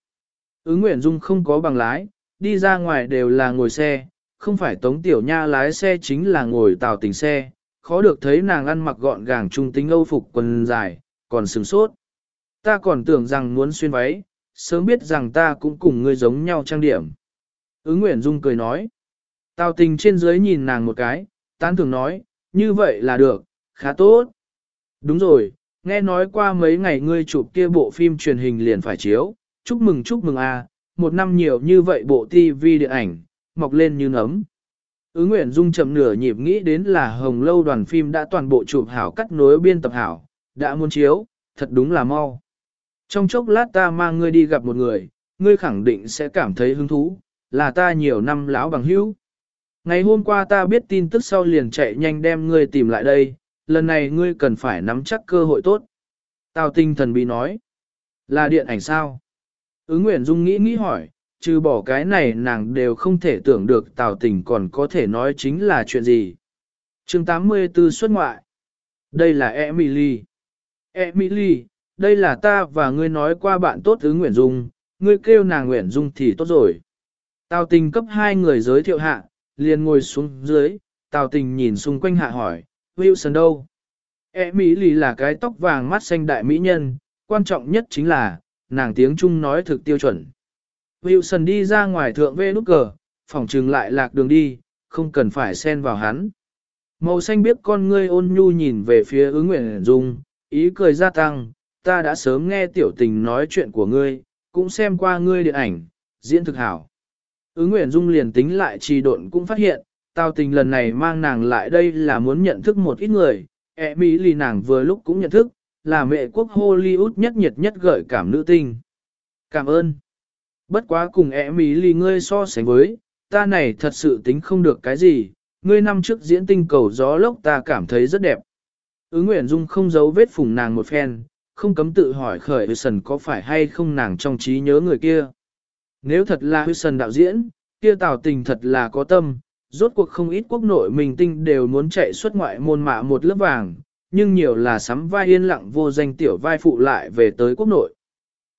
Ứ Nguyện Dung không có bằng lái, đi ra ngoài đều là ngồi xe, không phải Tống Tiểu Nha lái xe chính là ngồi tàu tình xe, khó được thấy nàng ăn mặc gọn gàng trung tính âu phục quần dài, còn sừng sốt. Ta còn tưởng rằng muốn xuyên váy, sớm biết rằng ta cũng cùng ngươi giống nhau trang điểm. Ứng Nguyễn Dung cười nói. Tào tình trên dưới nhìn nàng một cái, tán thường nói, như vậy là được, khá tốt. Đúng rồi, nghe nói qua mấy ngày ngươi chụp kia bộ phim truyền hình liền phải chiếu, chúc mừng chúc mừng a, một năm nhiều như vậy bộ TV điện ảnh, mọc lên như nấm. Ứng Nguyễn Dung chậm nửa nhịp nghĩ đến là hồng lâu đoàn phim đã toàn bộ chụp hảo cắt nối biên tập hảo, đã muốn chiếu, thật đúng là mau. Trong chốc lát ta mang ngươi đi gặp một người, ngươi khẳng định sẽ cảm thấy hứng thú, là ta nhiều năm lão bằng hữu. Ngày hôm qua ta biết tin tức sau liền chạy nhanh đem ngươi tìm lại đây, lần này ngươi cần phải nắm chắc cơ hội tốt. Tào tinh thần bí nói, là điện ảnh sao? Ứng Nguyễn Dung nghĩ nghĩ hỏi, trừ bỏ cái này nàng đều không thể tưởng được Tào tình còn có thể nói chính là chuyện gì. chương 84 xuất ngoại. Đây là Emily. Emily, đây là ta và ngươi nói qua bạn tốt thứ Nguyễn Dung, ngươi kêu nàng Nguyễn Dung thì tốt rồi. Tào tình cấp hai người giới thiệu hạ, liền ngồi xuống dưới, Tào tình nhìn xung quanh hạ hỏi, Wilson đâu? E Mỹ lì là cái tóc vàng mắt xanh đại mỹ nhân, quan trọng nhất chính là, nàng tiếng Trung nói thực tiêu chuẩn. Wilson đi ra ngoài thượng vê nút cờ, phòng trừng lại lạc đường đi, không cần phải xen vào hắn. Màu xanh biết con ngươi ôn nhu nhìn về phía ứng nguyện dung, ý cười gia tăng, ta đã sớm nghe tiểu tình nói chuyện của ngươi, cũng xem qua ngươi điện ảnh, diễn thực hảo. Ứng Nguyễn Dung liền tính lại trì độn cũng phát hiện, Tao tình lần này mang nàng lại đây là muốn nhận thức một ít người, ẹ mỹ lì nàng vừa lúc cũng nhận thức, là mẹ quốc Hollywood nhất nhiệt nhất gợi cảm nữ tinh. Cảm ơn. Bất quá cùng ẹ mỹ lì ngươi so sánh với, ta này thật sự tính không được cái gì, ngươi năm trước diễn tinh cầu gió lốc ta cảm thấy rất đẹp. Ứng Nguyễn Dung không giấu vết phùng nàng một phen, không cấm tự hỏi khởi Wilson có phải hay không nàng trong trí nhớ người kia. Nếu thật là Wilson đạo diễn, kia tào tình thật là có tâm, rốt cuộc không ít quốc nội mình tinh đều muốn chạy xuất ngoại môn mạ một lớp vàng, nhưng nhiều là sắm vai yên lặng vô danh tiểu vai phụ lại về tới quốc nội.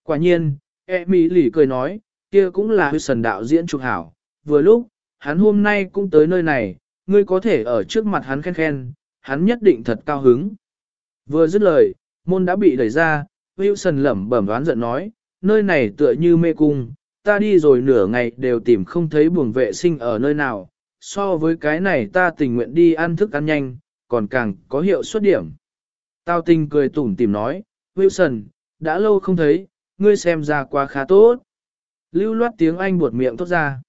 Quả nhiên, e mỹ lì cười nói, kia cũng là Wilson đạo diễn trục hảo, vừa lúc, hắn hôm nay cũng tới nơi này, ngươi có thể ở trước mặt hắn khen khen, hắn nhất định thật cao hứng. Vừa dứt lời, môn đã bị đẩy ra, Wilson lẩm bẩm đoán giận nói, nơi này tựa như mê cung, ta đi rồi nửa ngày đều tìm không thấy buồng vệ sinh ở nơi nào, so với cái này ta tình nguyện đi ăn thức ăn nhanh, còn càng có hiệu suất điểm. Tao tình cười tủm tìm nói, Wilson, đã lâu không thấy, ngươi xem ra quá khá tốt. Lưu loát tiếng Anh buột miệng tốt ra.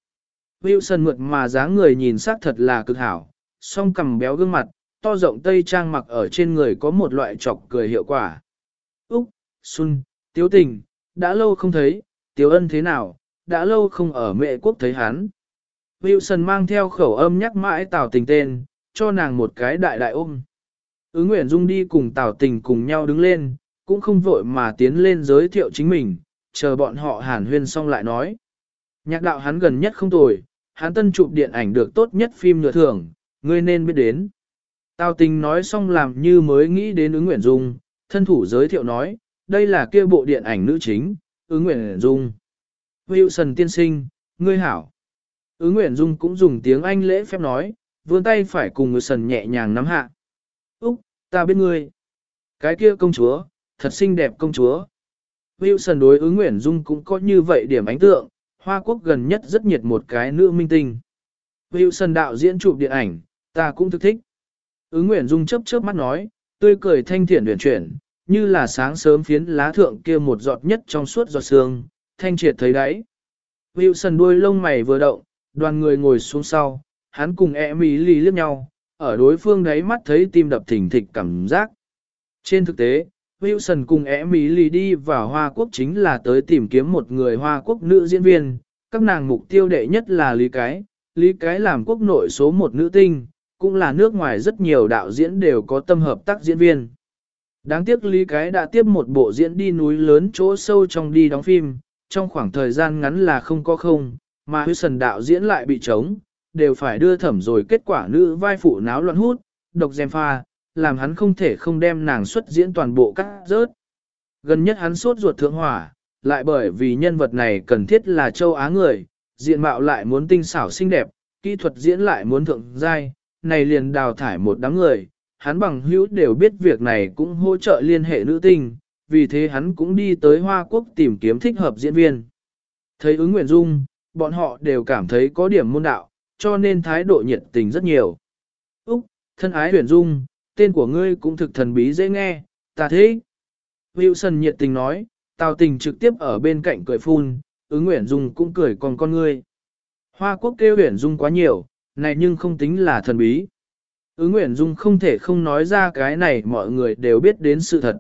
Wilson mượt mà dáng người nhìn sắc thật là cực hảo, song cầm béo gương mặt, to rộng tây trang mặc ở trên người có một loại chọc cười hiệu quả. Úc, Xuân, Tiếu Tình, đã lâu không thấy, Tiếu Ân thế nào, đã lâu không ở mẹ quốc thấy hắn. Wilson mang theo khẩu âm nhắc mãi Tào Tình tên, cho nàng một cái đại đại ôm. Ứng Nguyễn Dung đi cùng Tào Tình cùng nhau đứng lên, cũng không vội mà tiến lên giới thiệu chính mình, chờ bọn họ hàn huyên xong lại nói. Nhạc đạo hắn gần nhất không tồi, hắn tân chụp điện ảnh được tốt nhất phim nhựa thưởng, ngươi nên biết đến. Tào tình nói xong làm như mới nghĩ đến ứng Nguyễn Dung, thân thủ giới thiệu nói, đây là kia bộ điện ảnh nữ chính, ứng Nguyễn Dung. Wilson tiên sinh, ngươi hảo. Ứng Nguyễn Dung cũng dùng tiếng Anh lễ phép nói, vươn tay phải cùng người sần nhẹ nhàng nắm hạ. Úc, ta biết ngươi. Cái kia công chúa, thật xinh đẹp công chúa. Wilson đối ứng Nguyễn Dung cũng có như vậy điểm ánh tượng, Hoa Quốc gần nhất rất nhiệt một cái nữ minh tinh. Wilson đạo diễn chụp điện ảnh, ta cũng thực thích. Ứng Nguyễn Dung chớp chớp mắt nói, tươi cười thanh thiện huyền chuyển, như là sáng sớm phiến lá thượng kia một giọt nhất trong suốt giọt sương, thanh triệt thấy đáy. Wilson đuôi lông mày vừa động, đoàn người ngồi xuống sau, hắn cùng Emily liếc nhau, ở đối phương đấy mắt thấy tim đập thình thịch cảm giác. Trên thực tế, Wilson cùng Emily đi vào Hoa Quốc chính là tới tìm kiếm một người Hoa Quốc nữ diễn viên, các nàng mục tiêu đệ nhất là Lý Cái, Lý Cái làm quốc nội số một nữ tinh, cũng là nước ngoài rất nhiều đạo diễn đều có tâm hợp tác diễn viên. Đáng tiếc Lý Cái đã tiếp một bộ diễn đi núi lớn chỗ sâu trong đi đóng phim, trong khoảng thời gian ngắn là không có không, mà Wilson đạo diễn lại bị trống, đều phải đưa thẩm rồi kết quả nữ vai phụ náo loạn hút, độc dèm pha, làm hắn không thể không đem nàng xuất diễn toàn bộ cắt rớt. Gần nhất hắn sốt ruột thượng hỏa, lại bởi vì nhân vật này cần thiết là châu Á người, diện mạo lại muốn tinh xảo xinh đẹp, kỹ thuật diễn lại muốn thượng giai, này liền đào thải một đám người, hắn bằng hữu đều biết việc này cũng hỗ trợ liên hệ nữ tinh, vì thế hắn cũng đi tới Hoa Quốc tìm kiếm thích hợp diễn viên. Thấy ứng nguyện dung, bọn họ đều cảm thấy có điểm môn đạo, cho nên thái độ nhiệt tình rất nhiều. Úc, thân ái huyền dung, tên của ngươi cũng thực thần bí dễ nghe, ta thế. Wilson nhiệt tình nói, Tào tình trực tiếp ở bên cạnh cười phun, ứng nguyện dung cũng cười còn con ngươi. Hoa quốc kêu huyền dung quá nhiều, này nhưng không tính là thần bí. Ứng nguyện dung không thể không nói ra cái này mọi người đều biết đến sự thật.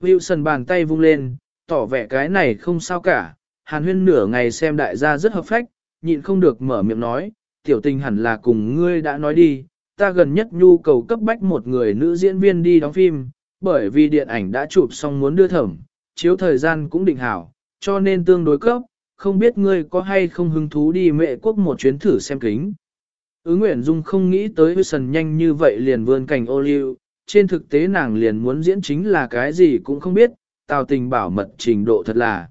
Wilson bàn tay vung lên, tỏ vẻ cái này không sao cả, hàn huyên nửa ngày xem đại gia rất hợp phách, nhịn không được mở miệng nói, tiểu tình hẳn là cùng ngươi đã nói đi, ta gần nhất nhu cầu cấp bách một người nữ diễn viên đi đóng phim, bởi vì điện ảnh đã chụp xong muốn đưa thẩm, chiếu thời gian cũng định hảo, cho nên tương đối cấp, không biết ngươi có hay không hứng thú đi mệ quốc một chuyến thử xem kính. Ứ Nguyễn Dung không nghĩ tới Wilson nhanh như vậy liền vươn cảnh ô liu, trên thực tế nàng liền muốn diễn chính là cái gì cũng không biết, tào tình bảo mật trình độ thật là.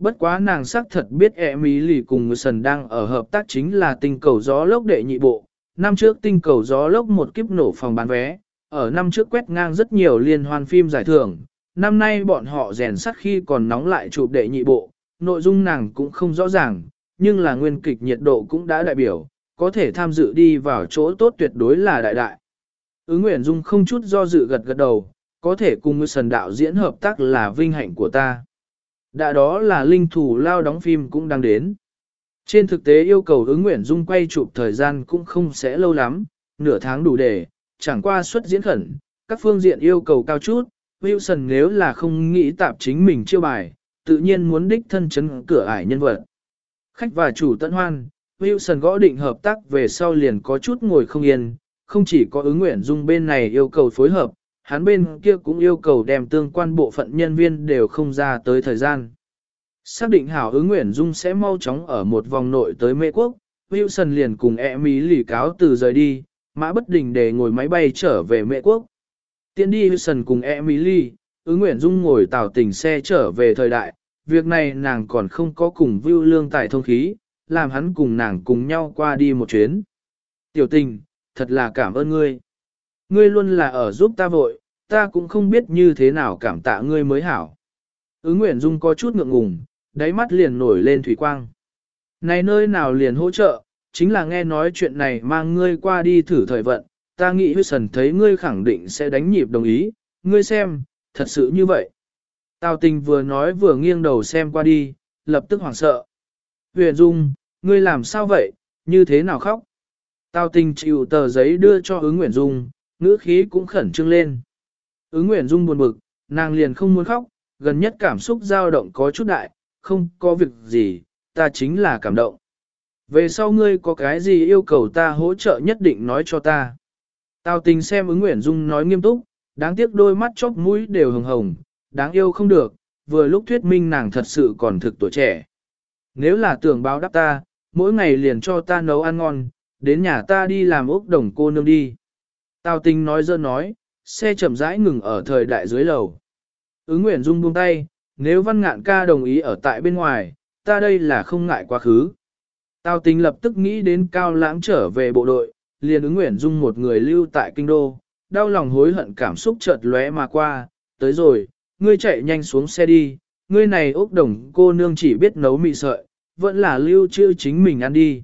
Bất quá nàng xác thật biết Emily cùng người sần đang ở hợp tác chính là tinh cầu gió lốc đệ nhị bộ. Năm trước tinh cầu gió lốc một kiếp nổ phòng bán vé, ở năm trước quét ngang rất nhiều liên hoan phim giải thưởng. Năm nay bọn họ rèn sắt khi còn nóng lại chụp đệ nhị bộ, nội dung nàng cũng không rõ ràng, nhưng là nguyên kịch nhiệt độ cũng đã đại biểu, có thể tham dự đi vào chỗ tốt tuyệt đối là đại đại. Ứng Nguyễn Dung không chút do dự gật gật đầu, có thể cùng người sần đạo diễn hợp tác là vinh hạnh của ta. Đã đó là linh thủ lao đóng phim cũng đang đến. Trên thực tế yêu cầu ứng nguyện dung quay chụp thời gian cũng không sẽ lâu lắm, nửa tháng đủ để, chẳng qua suất diễn khẩn, các phương diện yêu cầu cao chút, Wilson nếu là không nghĩ tạp chính mình chiêu bài, tự nhiên muốn đích thân chấn cửa ải nhân vật. Khách và chủ tận hoan, Wilson gõ định hợp tác về sau liền có chút ngồi không yên, không chỉ có ứng nguyện dung bên này yêu cầu phối hợp, hắn bên kia cũng yêu cầu đem tương quan bộ phận nhân viên đều không ra tới thời gian. Xác định hảo ứng nguyện dung sẽ mau chóng ở một vòng nội tới Mê Quốc, Wilson liền cùng e mỹ lì cáo từ rời đi, mã bất đình để ngồi máy bay trở về Mê Quốc. Tiến đi Wilson cùng Emily, ứng nguyện dung ngồi tàu tỉnh xe trở về thời đại, việc này nàng còn không có cùng Vưu Lương tại thông khí, làm hắn cùng nàng cùng nhau qua đi một chuyến. Tiểu tình, thật là cảm ơn ngươi. Ngươi luôn là ở giúp ta vội, ta cũng không biết như thế nào cảm tạ ngươi mới hảo. Ứng Nguyện Dung có chút ngượng ngùng, đáy mắt liền nổi lên thủy quang. Này nơi nào liền hỗ trợ, chính là nghe nói chuyện này mang ngươi qua đi thử thời vận, ta nghĩ huyết sần thấy ngươi khẳng định sẽ đánh nhịp đồng ý, ngươi xem, thật sự như vậy. Tào tình vừa nói vừa nghiêng đầu xem qua đi, lập tức hoảng sợ. Huyền Dung, ngươi làm sao vậy, như thế nào khóc? Tào tình chịu tờ giấy đưa cho ứng Nguyễn Dung, ngữ khí cũng khẩn trương lên. Ứng Nguyễn Dung buồn bực, nàng liền không muốn khóc, gần nhất cảm xúc dao động có chút đại, không có việc gì, ta chính là cảm động. Về sau ngươi có cái gì yêu cầu ta hỗ trợ nhất định nói cho ta. Tào tình xem ứng Nguyễn Dung nói nghiêm túc, đáng tiếc đôi mắt chóp mũi đều hồng hồng, đáng yêu không được, vừa lúc thuyết minh nàng thật sự còn thực tuổi trẻ. Nếu là tưởng báo đáp ta, mỗi ngày liền cho ta nấu ăn ngon, đến nhà ta đi làm ốc đồng cô nương đi. Tào tình nói dơ nói, xe chậm rãi ngừng ở thời đại dưới lầu. Ứng Nguyễn Dung buông tay, nếu văn ngạn ca đồng ý ở tại bên ngoài, ta đây là không ngại quá khứ. Tào tình lập tức nghĩ đến cao lãng trở về bộ đội, liền ứng Nguyễn Dung một người lưu tại kinh đô, đau lòng hối hận cảm xúc chợt lóe mà qua, tới rồi, ngươi chạy nhanh xuống xe đi, ngươi này ốc đồng cô nương chỉ biết nấu mì sợi, vẫn là lưu trữ chính mình ăn đi.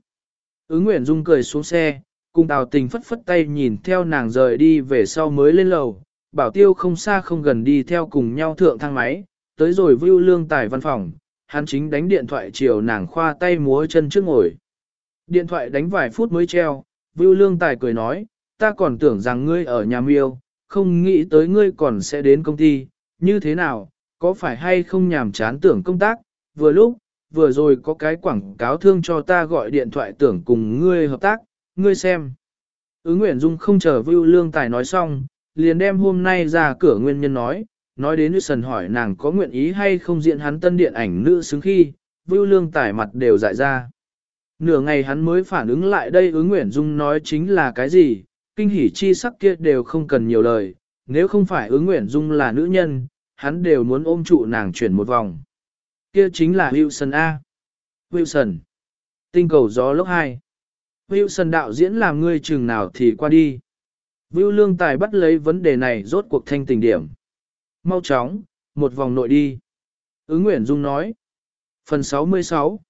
Ứng Nguyễn Dung cười xuống xe, cùng Tào Tình phất phất tay nhìn theo nàng rời đi về sau mới lên lầu, bảo tiêu không xa không gần đi theo cùng nhau thượng thang máy, tới rồi vưu lương tài văn phòng, hắn chính đánh điện thoại chiều nàng khoa tay múa chân trước ngồi. Điện thoại đánh vài phút mới treo, vưu lương tài cười nói, ta còn tưởng rằng ngươi ở nhà miêu, không nghĩ tới ngươi còn sẽ đến công ty, như thế nào, có phải hay không nhàm chán tưởng công tác, vừa lúc, vừa rồi có cái quảng cáo thương cho ta gọi điện thoại tưởng cùng ngươi hợp tác, ngươi xem. Ứng Nguyễn Dung không chờ Vưu Lương Tài nói xong, liền đem hôm nay ra cửa nguyên nhân nói, nói đến sần hỏi nàng có nguyện ý hay không diện hắn tân điện ảnh nữ xứng khi, Vưu Lương Tài mặt đều dại ra. Nửa ngày hắn mới phản ứng lại đây ứng Nguyễn Dung nói chính là cái gì, kinh hỉ chi sắc kia đều không cần nhiều lời, nếu không phải ứng Nguyễn Dung là nữ nhân, hắn đều muốn ôm trụ nàng chuyển một vòng. Kia chính là Wilson A. Wilson. Tinh cầu gió lốc 2. Wilson đạo diễn làm ngươi chừng nào thì qua đi. Vưu Lương Tài bắt lấy vấn đề này rốt cuộc thanh tình điểm. Mau chóng, một vòng nội đi. Ứng Nguyễn Dung nói. Phần 66.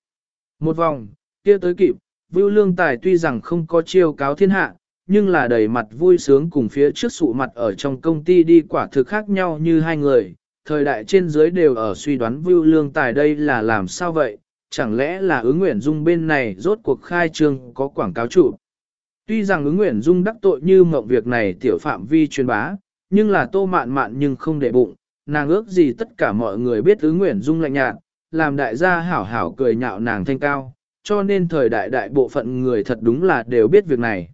Một vòng, kia tới kịp, Vưu Lương Tài tuy rằng không có chiêu cáo thiên hạ, nhưng là đầy mặt vui sướng cùng phía trước sụ mặt ở trong công ty đi quả thực khác nhau như hai người. Thời đại trên dưới đều ở suy đoán Vưu Lương Tài đây là làm sao vậy, chẳng lẽ là ứng nguyện dung bên này rốt cuộc khai trương có quảng cáo chủ. Tuy rằng ứng nguyện dung đắc tội như mộng việc này tiểu phạm vi truyền bá, nhưng là tô mạn mạn nhưng không để bụng, nàng ước gì tất cả mọi người biết ứng nguyện dung lạnh nhạt, làm đại gia hảo hảo cười nhạo nàng thanh cao, cho nên thời đại đại bộ phận người thật đúng là đều biết việc này.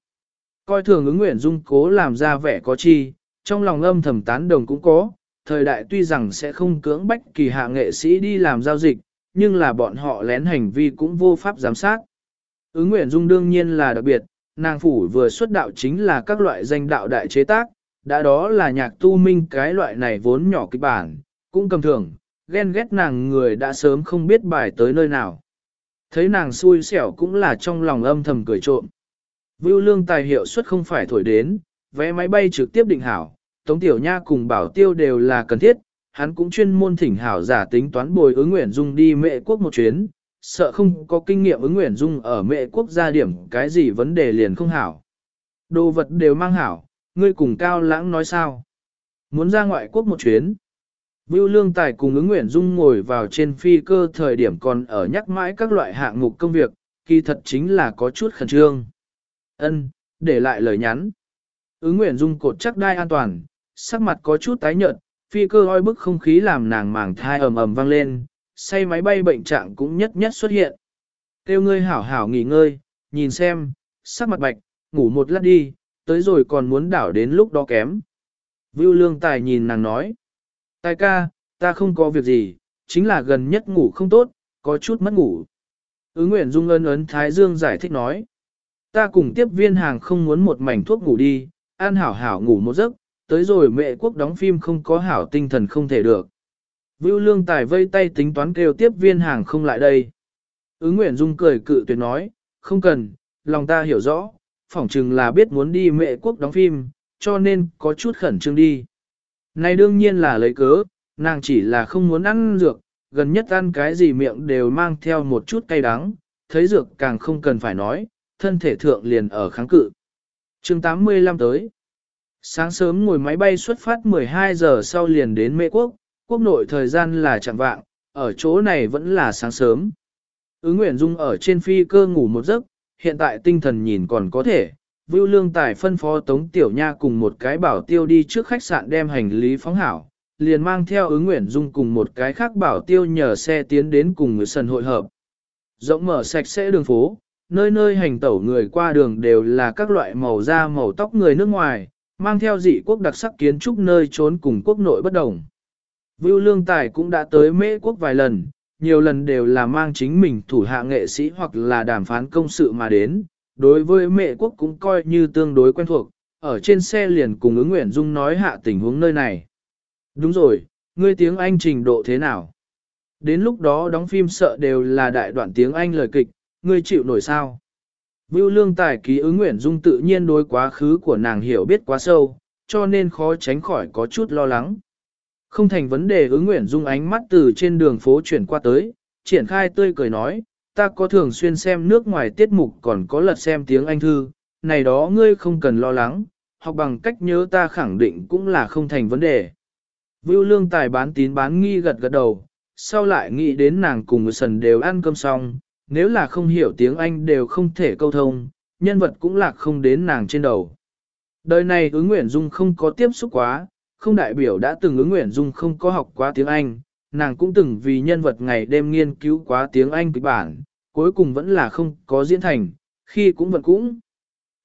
Coi thường ứng nguyện dung cố làm ra vẻ có chi, trong lòng âm thầm tán đồng cũng có, thời đại tuy rằng sẽ không cưỡng bách kỳ hạ nghệ sĩ đi làm giao dịch, nhưng là bọn họ lén hành vi cũng vô pháp giám sát. Ứng nguyện dung đương nhiên là đặc biệt, nàng phủ vừa xuất đạo chính là các loại danh đạo đại chế tác, đã đó là nhạc tu minh cái loại này vốn nhỏ kịch bản, cũng cầm thường, ghen ghét nàng người đã sớm không biết bài tới nơi nào. Thấy nàng xui xẻo cũng là trong lòng âm thầm cười trộm. Vưu lương tài hiệu suất không phải thổi đến, vé máy bay trực tiếp định hảo, Tống Tiểu Nha cùng Bảo Tiêu đều là cần thiết, hắn cũng chuyên môn thỉnh hảo giả tính toán bồi ứng nguyện dung đi mệ quốc một chuyến, sợ không có kinh nghiệm ứng nguyện dung ở mệ quốc gia điểm cái gì vấn đề liền không hảo. Đồ vật đều mang hảo, ngươi cùng cao lãng nói sao? Muốn ra ngoại quốc một chuyến. Vưu Lương Tài cùng ứng Nguyễn Dung ngồi vào trên phi cơ thời điểm còn ở nhắc mãi các loại hạng mục công việc, kỳ thật chính là có chút khẩn trương. Ân, để lại lời nhắn. Ứng Nguyễn Dung cột chắc đai an toàn, sắc mặt có chút tái nhợt, phi cơ oi bức không khí làm nàng màng thai ầm ầm vang lên, say máy bay bệnh trạng cũng nhất nhất xuất hiện. Kêu ngươi hảo hảo nghỉ ngơi, nhìn xem, sắc mặt bạch, ngủ một lát đi, tới rồi còn muốn đảo đến lúc đó kém. Vưu Lương Tài nhìn nàng nói. Tài ca, ta không có việc gì, chính là gần nhất ngủ không tốt, có chút mất ngủ. Ứng Nguyễn Dung ân ấn Thái Dương giải thích nói. Ta cùng tiếp viên hàng không muốn một mảnh thuốc ngủ đi, an hảo hảo ngủ một giấc, tới rồi mẹ quốc đóng phim không có hảo tinh thần không thể được. Vưu Lương Tài vây tay tính toán kêu tiếp viên hàng không lại đây. Ứng Nguyễn Dung cười cự tuyệt nói, không cần, lòng ta hiểu rõ, phỏng chừng là biết muốn đi mẹ quốc đóng phim, cho nên có chút khẩn trương đi. Này đương nhiên là lấy cớ, nàng chỉ là không muốn ăn dược, gần nhất ăn cái gì miệng đều mang theo một chút cay đắng, thấy dược càng không cần phải nói, thân thể thượng liền ở kháng cự. chương 85 tới. Sáng sớm ngồi máy bay xuất phát 12 giờ sau liền đến Mê Quốc, quốc nội thời gian là chẳng vạng, ở chỗ này vẫn là sáng sớm. Ứng Nguyễn Dung ở trên phi cơ ngủ một giấc, hiện tại tinh thần nhìn còn có thể, Vưu Lương Tài phân phó Tống Tiểu Nha cùng một cái bảo tiêu đi trước khách sạn đem hành lý phóng hảo, liền mang theo ứng Nguyễn Dung cùng một cái khác bảo tiêu nhờ xe tiến đến cùng người sân hội hợp. Rộng mở sạch sẽ đường phố, nơi nơi hành tẩu người qua đường đều là các loại màu da màu tóc người nước ngoài, mang theo dị quốc đặc sắc kiến trúc nơi trốn cùng quốc nội bất đồng. Vưu Lương Tài cũng đã tới Mễ quốc vài lần, nhiều lần đều là mang chính mình thủ hạ nghệ sĩ hoặc là đàm phán công sự mà đến, đối với Mễ quốc cũng coi như tương đối quen thuộc, ở trên xe liền cùng ứng Nguyễn Dung nói hạ tình huống nơi này. Đúng rồi, ngươi tiếng Anh trình độ thế nào? Đến lúc đó đóng phim sợ đều là đại đoạn tiếng Anh lời kịch, ngươi chịu nổi sao? Vưu lương tài ký ứng Nguyễn Dung tự nhiên đối quá khứ của nàng hiểu biết quá sâu, cho nên khó tránh khỏi có chút lo lắng. Không thành vấn đề ứng Nguyễn Dung ánh mắt từ trên đường phố chuyển qua tới, triển khai tươi cười nói, ta có thường xuyên xem nước ngoài tiết mục còn có lật xem tiếng Anh thư, này đó ngươi không cần lo lắng, học bằng cách nhớ ta khẳng định cũng là không thành vấn đề. Vưu lương tài bán tín bán nghi gật gật đầu, sau lại nghĩ đến nàng cùng sần đều ăn cơm xong, nếu là không hiểu tiếng Anh đều không thể câu thông, nhân vật cũng lạc không đến nàng trên đầu. Đời này ứng Nguyễn Dung không có tiếp xúc quá, không đại biểu đã từng ứng Nguyễn Dung không có học quá tiếng Anh, nàng cũng từng vì nhân vật ngày đêm nghiên cứu quá tiếng Anh kịch bản, cuối cùng vẫn là không có diễn thành, khi cũng vẫn cũng.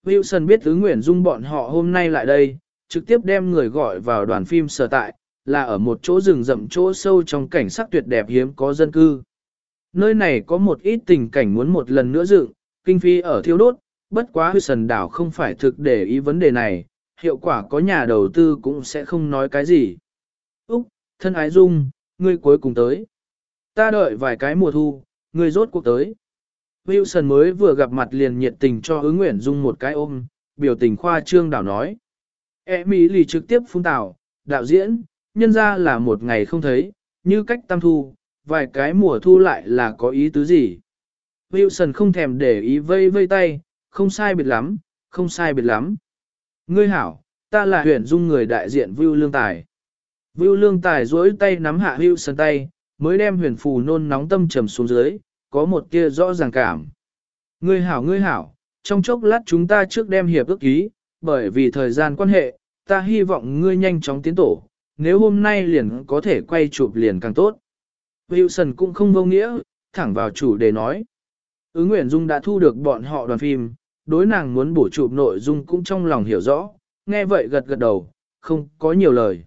Wilson biết ứng Nguyễn Dung bọn họ hôm nay lại đây, trực tiếp đem người gọi vào đoàn phim sở tại, là ở một chỗ rừng rậm chỗ sâu trong cảnh sắc tuyệt đẹp hiếm có dân cư. Nơi này có một ít tình cảnh muốn một lần nữa dựng, kinh phí ở thiêu đốt, bất quá Wilson đảo không phải thực để ý vấn đề này, hiệu quả có nhà đầu tư cũng sẽ không nói cái gì. Úc, thân ái Dung, ngươi cuối cùng tới. Ta đợi vài cái mùa thu, ngươi rốt cuộc tới. Wilson mới vừa gặp mặt liền nhiệt tình cho ứng nguyện dung một cái ôm, biểu tình khoa trương đảo nói. E Mỹ lì trực tiếp phun tảo, đạo diễn, nhân ra là một ngày không thấy, như cách tam thu, vài cái mùa thu lại là có ý tứ gì. Wilson không thèm để ý vây vây tay, không sai biệt lắm, không sai biệt lắm. Ngươi hảo, ta là huyền dung người đại diện Vưu Lương Tài. Vưu Lương Tài duỗi tay nắm hạ Wilson tay, mới đem huyền phù nôn nóng tâm trầm xuống dưới, có một tia rõ ràng cảm. Ngươi hảo ngươi hảo, trong chốc lát chúng ta trước đem hiệp ước ký, bởi vì thời gian quan hệ, ta hy vọng ngươi nhanh chóng tiến tổ, nếu hôm nay liền có thể quay chụp liền càng tốt. Wilson cũng không vô nghĩa, thẳng vào chủ đề nói. Ứng Nguyễn Dung đã thu được bọn họ đoàn phim, đối nàng muốn bổ chụp nội dung cũng trong lòng hiểu rõ, nghe vậy gật gật đầu, không có nhiều lời.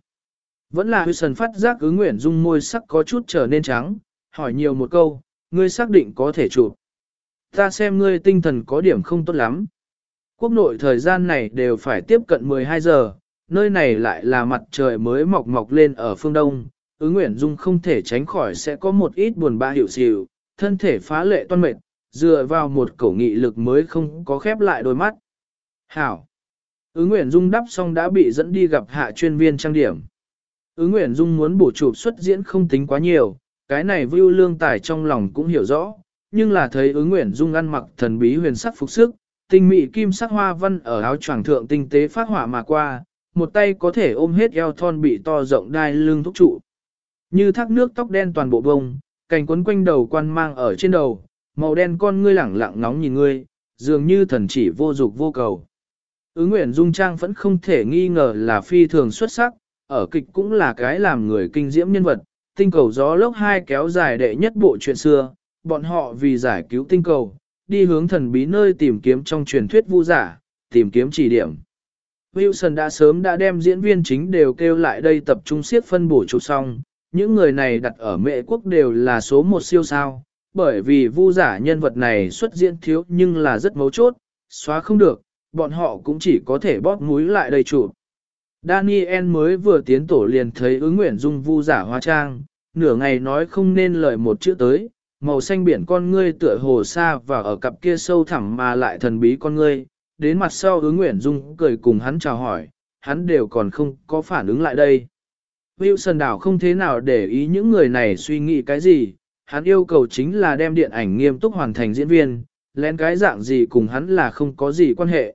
Vẫn là Wilson phát giác Ứ Nguyễn Dung môi sắc có chút trở nên trắng, hỏi nhiều một câu, ngươi xác định có thể chụp. Ta xem ngươi tinh thần có điểm không tốt lắm. Quốc nội thời gian này đều phải tiếp cận 12 giờ, nơi này lại là mặt trời mới mọc mọc lên ở phương đông, ứng Nguyễn Dung không thể tránh khỏi sẽ có một ít buồn bã hiểu xìu, thân thể phá lệ toan mệt, dựa vào một cổ nghị lực mới không có khép lại đôi mắt. Hảo! Ứng Nguyễn Dung đắp xong đã bị dẫn đi gặp hạ chuyên viên trang điểm. Ứng Nguyễn Dung muốn bổ chụp xuất diễn không tính quá nhiều, cái này Vưu Lương Tài trong lòng cũng hiểu rõ, nhưng là thấy ứng Nguyễn Dung ăn mặc thần bí huyền sắc phục sức, tinh mỹ kim sắc hoa văn ở áo choàng thượng tinh tế phát hỏa mà qua, một tay có thể ôm hết eo thon bị to rộng đai lưng thúc trụ. Như thác nước tóc đen toàn bộ bông, cành quấn quanh đầu quan mang ở trên đầu, màu đen con ngươi lẳng lặng ngóng nhìn ngươi, dường như thần chỉ vô dục vô cầu. Ứng Nguyễn Dung Trang vẫn không thể nghi ngờ là phi thường xuất sắc, ở kịch cũng là cái làm người kinh diễm nhân vật, tinh cầu gió lốc hai kéo dài đệ nhất bộ chuyện xưa, bọn họ vì giải cứu tinh cầu, đi hướng thần bí nơi tìm kiếm trong truyền thuyết vu giả, tìm kiếm chỉ điểm. Wilson đã sớm đã đem diễn viên chính đều kêu lại đây tập trung siết phân bổ chụp xong, những người này đặt ở mệ quốc đều là số một siêu sao, bởi vì vu giả nhân vật này xuất diễn thiếu nhưng là rất mấu chốt, xóa không được, bọn họ cũng chỉ có thể bóp mũi lại đây chủ. Daniel mới vừa tiến tổ liền thấy ứng nguyện dung vu giả hóa trang, nửa ngày nói không nên lời một chữ tới, màu xanh biển con ngươi tựa hồ xa và ở cặp kia sâu thẳm mà lại thần bí con ngươi, đến mặt sau ứng nguyện dung cười cùng hắn chào hỏi, hắn đều còn không có phản ứng lại đây. Wilson đảo không thế nào để ý những người này suy nghĩ cái gì, hắn yêu cầu chính là đem điện ảnh nghiêm túc hoàn thành diễn viên, lén cái dạng gì cùng hắn là không có gì quan hệ.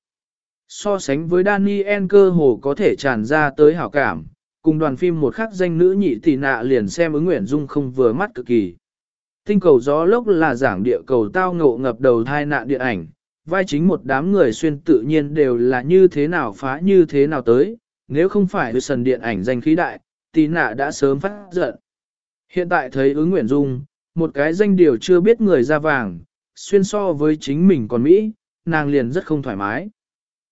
So sánh với Daniel cơ hồ có thể tràn ra tới hảo cảm, cùng đoàn phim một khắc danh nữ nhị tỷ nạ liền xem ứng nguyện dung không vừa mắt cực kỳ. Tinh cầu gió lốc là giảng địa cầu tao ngộ ngập đầu thai nạn điện ảnh, vai chính một đám người xuyên tự nhiên đều là như thế nào phá như thế nào tới, nếu không phải sần điện ảnh danh khí đại, tí nạ đã sớm phát giận. Hiện tại thấy ứng nguyện dung, một cái danh điều chưa biết người ra vàng, xuyên so với chính mình còn Mỹ, nàng liền rất không thoải mái.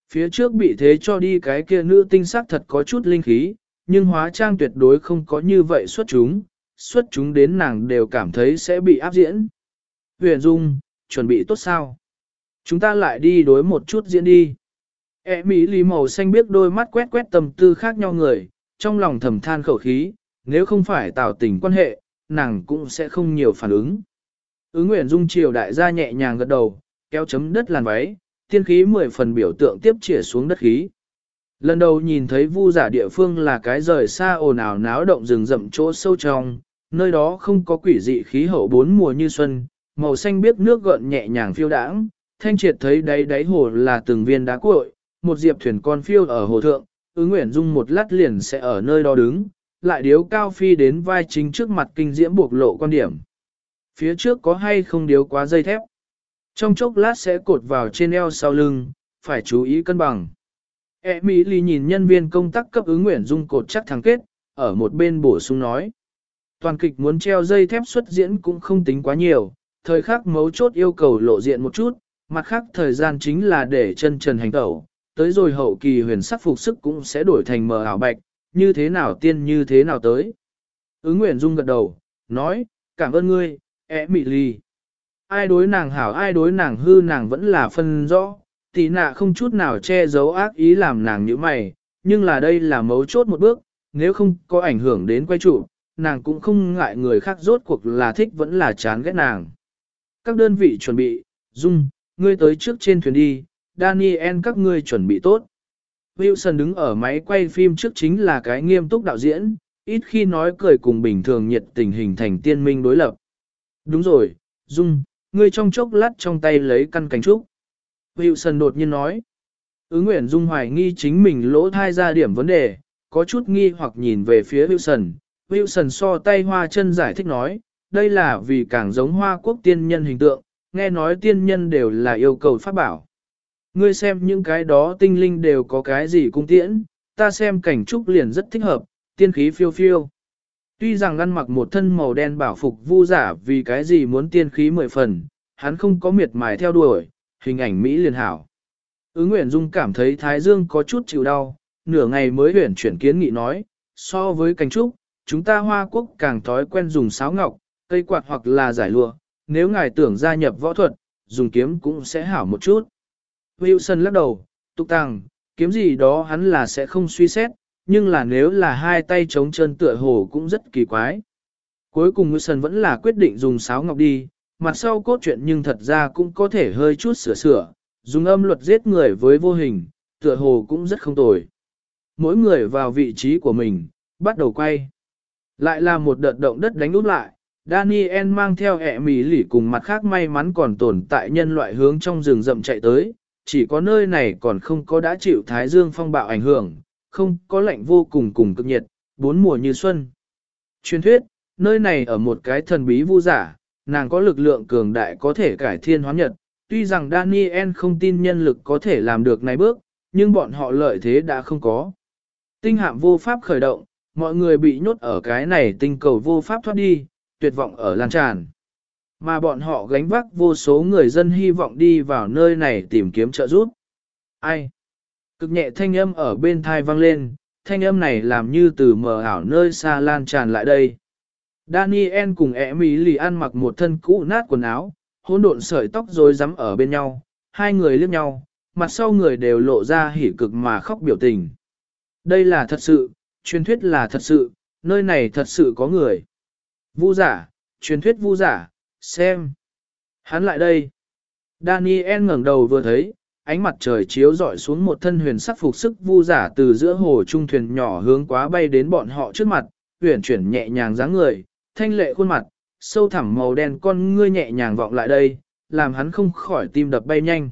Phía trước bị thế cho đi cái kia nữ tinh sắc thật có chút linh khí, nhưng hóa trang tuyệt đối không có như vậy xuất chúng, xuất chúng đến nàng đều cảm thấy sẽ bị áp diễn. Huyền Dung, chuẩn bị tốt sao? Chúng ta lại đi đối một chút diễn đi. E Mỹ lì màu xanh biết đôi mắt quét quét tầm tư khác nhau người, trong lòng thầm than khẩu khí, nếu không phải tạo tình quan hệ, nàng cũng sẽ không nhiều phản ứng. Ứng Nguyễn Dung chiều đại gia nhẹ nhàng gật đầu, kéo chấm đất làn váy, tiên khí mười phần biểu tượng tiếp chĩa xuống đất khí. Lần đầu nhìn thấy vu giả địa phương là cái rời xa ồn ào náo động rừng rậm chỗ sâu trong, nơi đó không có quỷ dị khí hậu bốn mùa như xuân, màu xanh biết nước gợn nhẹ nhàng phiêu đãng, thanh triệt thấy đáy đáy hồ là từng viên đá cuội, một diệp thuyền con phiêu ở hồ thượng, ứng nguyện dung một lát liền sẽ ở nơi đó đứng, lại điếu cao phi đến vai chính trước mặt kinh diễm buộc lộ quan điểm. Phía trước có hay không điếu quá dây thép. Trong chốc lát sẽ cột vào trên eo sau lưng, phải chú ý cân bằng. E Mỹ Ly nhìn nhân viên công tác cấp ứng nguyện dung cột chắc thắng kết, ở một bên bổ sung nói. Toàn kịch muốn treo dây thép xuất diễn cũng không tính quá nhiều, thời khắc mấu chốt yêu cầu lộ diện một chút, mặt khác thời gian chính là để chân trần hành tẩu, tới rồi hậu kỳ huyền sắc phục sức cũng sẽ đổi thành mờ ảo bạch, như thế nào tiên như thế nào tới. Ứng Nguyễn Dung gật đầu, nói, cảm ơn ngươi, ẹ mị ly. Ai đối nàng hảo ai đối nàng hư nàng vẫn là phân rõ, tỷ nạ không chút nào che giấu ác ý làm nàng như mày, nhưng là đây là mấu chốt một bước, nếu không có ảnh hưởng đến quay trụ, nàng cũng không ngại người khác rốt cuộc là thích vẫn là chán ghét nàng. Các đơn vị chuẩn bị, Dung, ngươi tới trước trên thuyền đi, Daniel các ngươi chuẩn bị tốt. Wilson đứng ở máy quay phim trước chính là cái nghiêm túc đạo diễn, ít khi nói cười cùng bình thường nhiệt tình hình thành tiên minh đối lập. Đúng rồi, Dung, ngươi trong chốc lát trong tay lấy căn cánh trúc. Wilson đột nhiên nói. Ứng Nguyễn Dung hoài nghi chính mình lỗ thai ra điểm vấn đề, có chút nghi hoặc nhìn về phía Wilson. Wilson so tay hoa chân giải thích nói, đây là vì càng giống hoa quốc tiên nhân hình tượng, nghe nói tiên nhân đều là yêu cầu pháp bảo. Ngươi xem những cái đó tinh linh đều có cái gì cung tiễn, ta xem cảnh trúc liền rất thích hợp, tiên khí phiêu phiêu. Tuy rằng ăn mặc một thân màu đen bảo phục vu giả vì cái gì muốn tiên khí mười phần, hắn không có miệt mài theo đuổi, hình ảnh Mỹ liền hảo. Ứng Nguyễn Dung cảm thấy Thái Dương có chút chịu đau, nửa ngày mới huyển chuyển kiến nghị nói, so với cảnh trúc, chúng ta Hoa Quốc càng thói quen dùng sáo ngọc, cây quạt hoặc là giải lụa, nếu ngài tưởng gia nhập võ thuật, dùng kiếm cũng sẽ hảo một chút. Wilson lắc đầu, tục tàng kiếm gì đó hắn là sẽ không suy xét, nhưng là nếu là hai tay chống chân tựa hồ cũng rất kỳ quái. Cuối cùng Wilson vẫn là quyết định dùng sáo ngọc đi, mặt sau cốt truyện nhưng thật ra cũng có thể hơi chút sửa sửa, dùng âm luật giết người với vô hình, tựa hồ cũng rất không tồi. Mỗi người vào vị trí của mình, bắt đầu quay. Lại là một đợt động đất đánh út lại, Daniel mang theo ẹ mì lỉ cùng mặt khác may mắn còn tồn tại nhân loại hướng trong rừng rậm chạy tới, chỉ có nơi này còn không có đã chịu thái dương phong bạo ảnh hưởng, không có lạnh vô cùng cùng cực nhiệt, bốn mùa như xuân. Truyền thuyết, nơi này ở một cái thần bí vu giả, nàng có lực lượng cường đại có thể cải thiên hóa nhật, tuy rằng Daniel không tin nhân lực có thể làm được này bước, nhưng bọn họ lợi thế đã không có. Tinh hạm vô pháp khởi động, mọi người bị nhốt ở cái này tinh cầu vô pháp thoát đi, tuyệt vọng ở lan tràn. Mà bọn họ gánh vác vô số người dân hy vọng đi vào nơi này tìm kiếm trợ giúp. Ai? Cực nhẹ thanh âm ở bên thai vang lên, thanh âm này làm như từ mờ ảo nơi xa lan tràn lại đây. Daniel cùng Emily ăn mặc một thân cũ nát quần áo, hỗn độn sợi tóc rối rắm ở bên nhau, hai người liếc nhau, mặt sau người đều lộ ra hỉ cực mà khóc biểu tình. Đây là thật sự, truyền thuyết là thật sự, nơi này thật sự có người. Vu giả, truyền thuyết vu giả, xem. Hắn lại đây. Daniel ngẩng đầu vừa thấy, ánh mặt trời chiếu rọi xuống một thân huyền sắc phục sức vu giả từ giữa hồ trung thuyền nhỏ hướng quá bay đến bọn họ trước mặt, huyền chuyển nhẹ nhàng dáng người, thanh lệ khuôn mặt, sâu thẳm màu đen con ngươi nhẹ nhàng vọng lại đây, làm hắn không khỏi tim đập bay nhanh.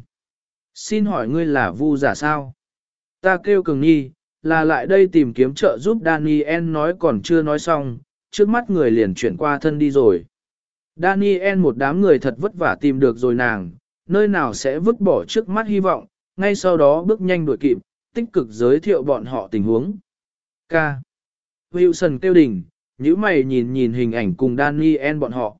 Xin hỏi ngươi là vu giả sao? Ta kêu cường nhi, là lại đây tìm kiếm trợ giúp Daniel nói còn chưa nói xong, trước mắt người liền chuyển qua thân đi rồi. Daniel một đám người thật vất vả tìm được rồi nàng, nơi nào sẽ vứt bỏ trước mắt hy vọng, ngay sau đó bước nhanh đuổi kịp, tích cực giới thiệu bọn họ tình huống. K. Wilson tiêu đỉnh, nhíu mày nhìn nhìn hình ảnh cùng Daniel bọn họ.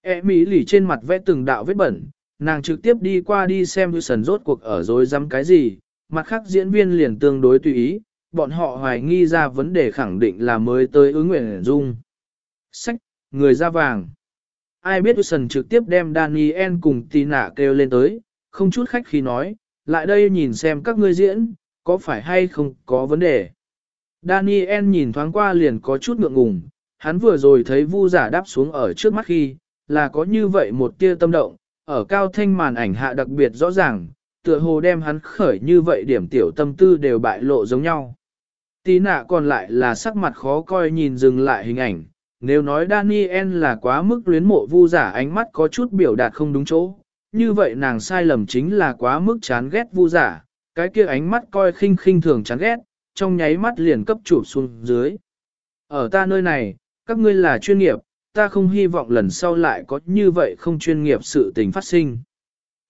E mỹ lì trên mặt vẽ từng đạo vết bẩn, nàng trực tiếp đi qua đi xem Wilson rốt cuộc ở dối dám cái gì, mặt khác diễn viên liền tương đối tùy ý, bọn họ hoài nghi ra vấn đề khẳng định là mới tới ứng nguyện dung. Sách, người da vàng. Ai biết Wilson trực tiếp đem Daniel cùng Tina kêu lên tới, không chút khách khi nói, lại đây nhìn xem các ngươi diễn, có phải hay không có vấn đề. Daniel nhìn thoáng qua liền có chút ngượng ngùng, hắn vừa rồi thấy vu giả đáp xuống ở trước mắt khi, là có như vậy một tia tâm động, ở cao thanh màn ảnh hạ đặc biệt rõ ràng, tựa hồ đem hắn khởi như vậy điểm tiểu tâm tư đều bại lộ giống nhau. Tí nạ còn lại là sắc mặt khó coi nhìn dừng lại hình ảnh, nếu nói Daniel là quá mức luyến mộ vu giả ánh mắt có chút biểu đạt không đúng chỗ, như vậy nàng sai lầm chính là quá mức chán ghét vu giả, cái kia ánh mắt coi khinh khinh thường chán ghét, trong nháy mắt liền cấp chụp xuống dưới. Ở ta nơi này, các ngươi là chuyên nghiệp, ta không hy vọng lần sau lại có như vậy không chuyên nghiệp sự tình phát sinh.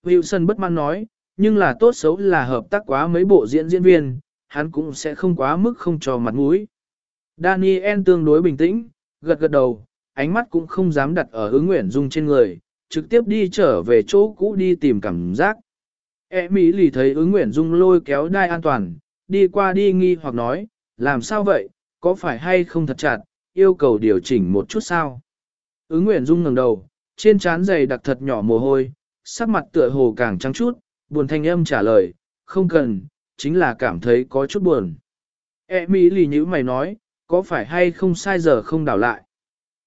Wilson bất mãn nói, nhưng là tốt xấu là hợp tác quá mấy bộ diễn diễn viên, hắn cũng sẽ không quá mức không cho mặt mũi. Daniel tương đối bình tĩnh, gật gật đầu, ánh mắt cũng không dám đặt ở ứng nguyện dung trên người, trực tiếp đi trở về chỗ cũ đi tìm cảm giác. E Mỹ lì thấy ứng nguyện dung lôi kéo đai an toàn, đi qua đi nghi hoặc nói, làm sao vậy, có phải hay không thật chặt, yêu cầu điều chỉnh một chút sao. Ứng nguyện dung ngẩng đầu, trên trán dày đặc thật nhỏ mồ hôi, sắc mặt tựa hồ càng trắng chút, buồn thanh âm trả lời, không cần, chính là cảm thấy có chút buồn. E Mỹ lì nhữ mày nói, có phải hay không sai giờ không đảo lại.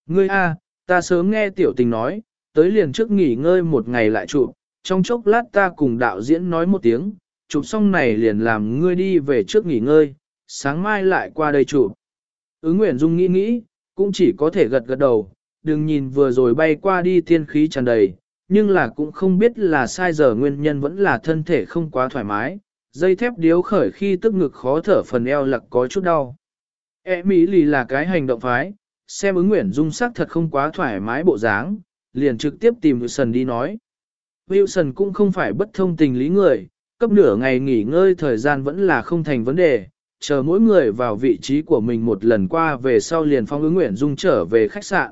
Ngươi a, ta sớm nghe tiểu tình nói, tới liền trước nghỉ ngơi một ngày lại chụp, trong chốc lát ta cùng đạo diễn nói một tiếng, chụp xong này liền làm ngươi đi về trước nghỉ ngơi, sáng mai lại qua đây chụp. Ứng Nguyễn Dung nghĩ nghĩ, cũng chỉ có thể gật gật đầu, đừng nhìn vừa rồi bay qua đi tiên khí tràn đầy, nhưng là cũng không biết là sai giờ nguyên nhân vẫn là thân thể không quá thoải mái, dây thép điếu khởi khi tức ngực khó thở phần eo lặc có chút đau. E Mỹ lì là cái hành động phái, xem ứng nguyện dung sắc thật không quá thoải mái bộ dáng, liền trực tiếp tìm Wilson đi nói. Wilson cũng không phải bất thông tình lý người, cấp nửa ngày nghỉ ngơi thời gian vẫn là không thành vấn đề, chờ mỗi người vào vị trí của mình một lần qua về sau liền phong ứng nguyện dung trở về khách sạn.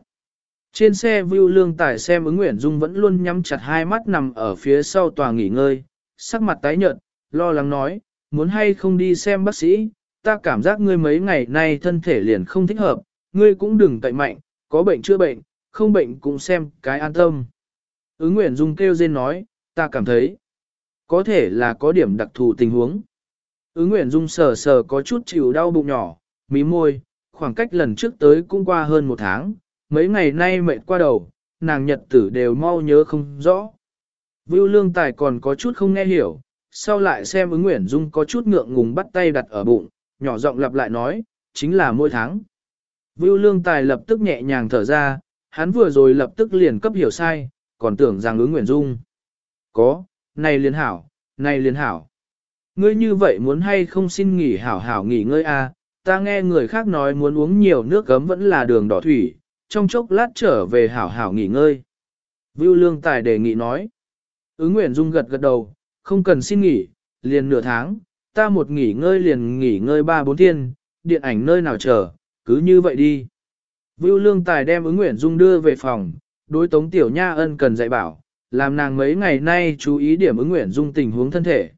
Trên xe Vưu Lương Tài xem ứng nguyện dung vẫn luôn nhắm chặt hai mắt nằm ở phía sau tòa nghỉ ngơi, sắc mặt tái nhợt, lo lắng nói, muốn hay không đi xem bác sĩ, ta cảm giác ngươi mấy ngày nay thân thể liền không thích hợp, ngươi cũng đừng cậy mạnh, có bệnh chữa bệnh, không bệnh cũng xem cái an tâm. Ứng Nguyễn Dung kêu rên nói, ta cảm thấy, có thể là có điểm đặc thù tình huống. Ứng Nguyễn Dung sờ sờ có chút chịu đau bụng nhỏ, mí môi, khoảng cách lần trước tới cũng qua hơn một tháng, mấy ngày nay mệt qua đầu, nàng nhật tử đều mau nhớ không rõ. Vưu Lương Tài còn có chút không nghe hiểu, sau lại xem ứng Nguyễn Dung có chút ngượng ngùng bắt tay đặt ở bụng, nhỏ giọng lặp lại nói, chính là mỗi tháng. Vưu Lương Tài lập tức nhẹ nhàng thở ra, hắn vừa rồi lập tức liền cấp hiểu sai, còn tưởng rằng ứng Nguyễn Dung. Có, này liền hảo, này liền hảo. Ngươi như vậy muốn hay không xin nghỉ hảo hảo nghỉ ngơi a? À? ta nghe người khác nói muốn uống nhiều nước gấm vẫn là đường đỏ thủy, trong chốc lát trở về hảo hảo nghỉ ngơi. Vưu Lương Tài đề nghị nói. Ứng Nguyễn Dung gật gật đầu, không cần xin nghỉ, liền nửa tháng, ta một nghỉ ngơi liền nghỉ ngơi ba bốn thiên, điện ảnh nơi nào chờ, cứ như vậy đi. Vưu Lương Tài đem ứng Nguyễn Dung đưa về phòng, đối Tống Tiểu Nha ân cần dạy bảo, làm nàng mấy ngày nay chú ý điểm ứng Nguyễn Dung tình huống thân thể.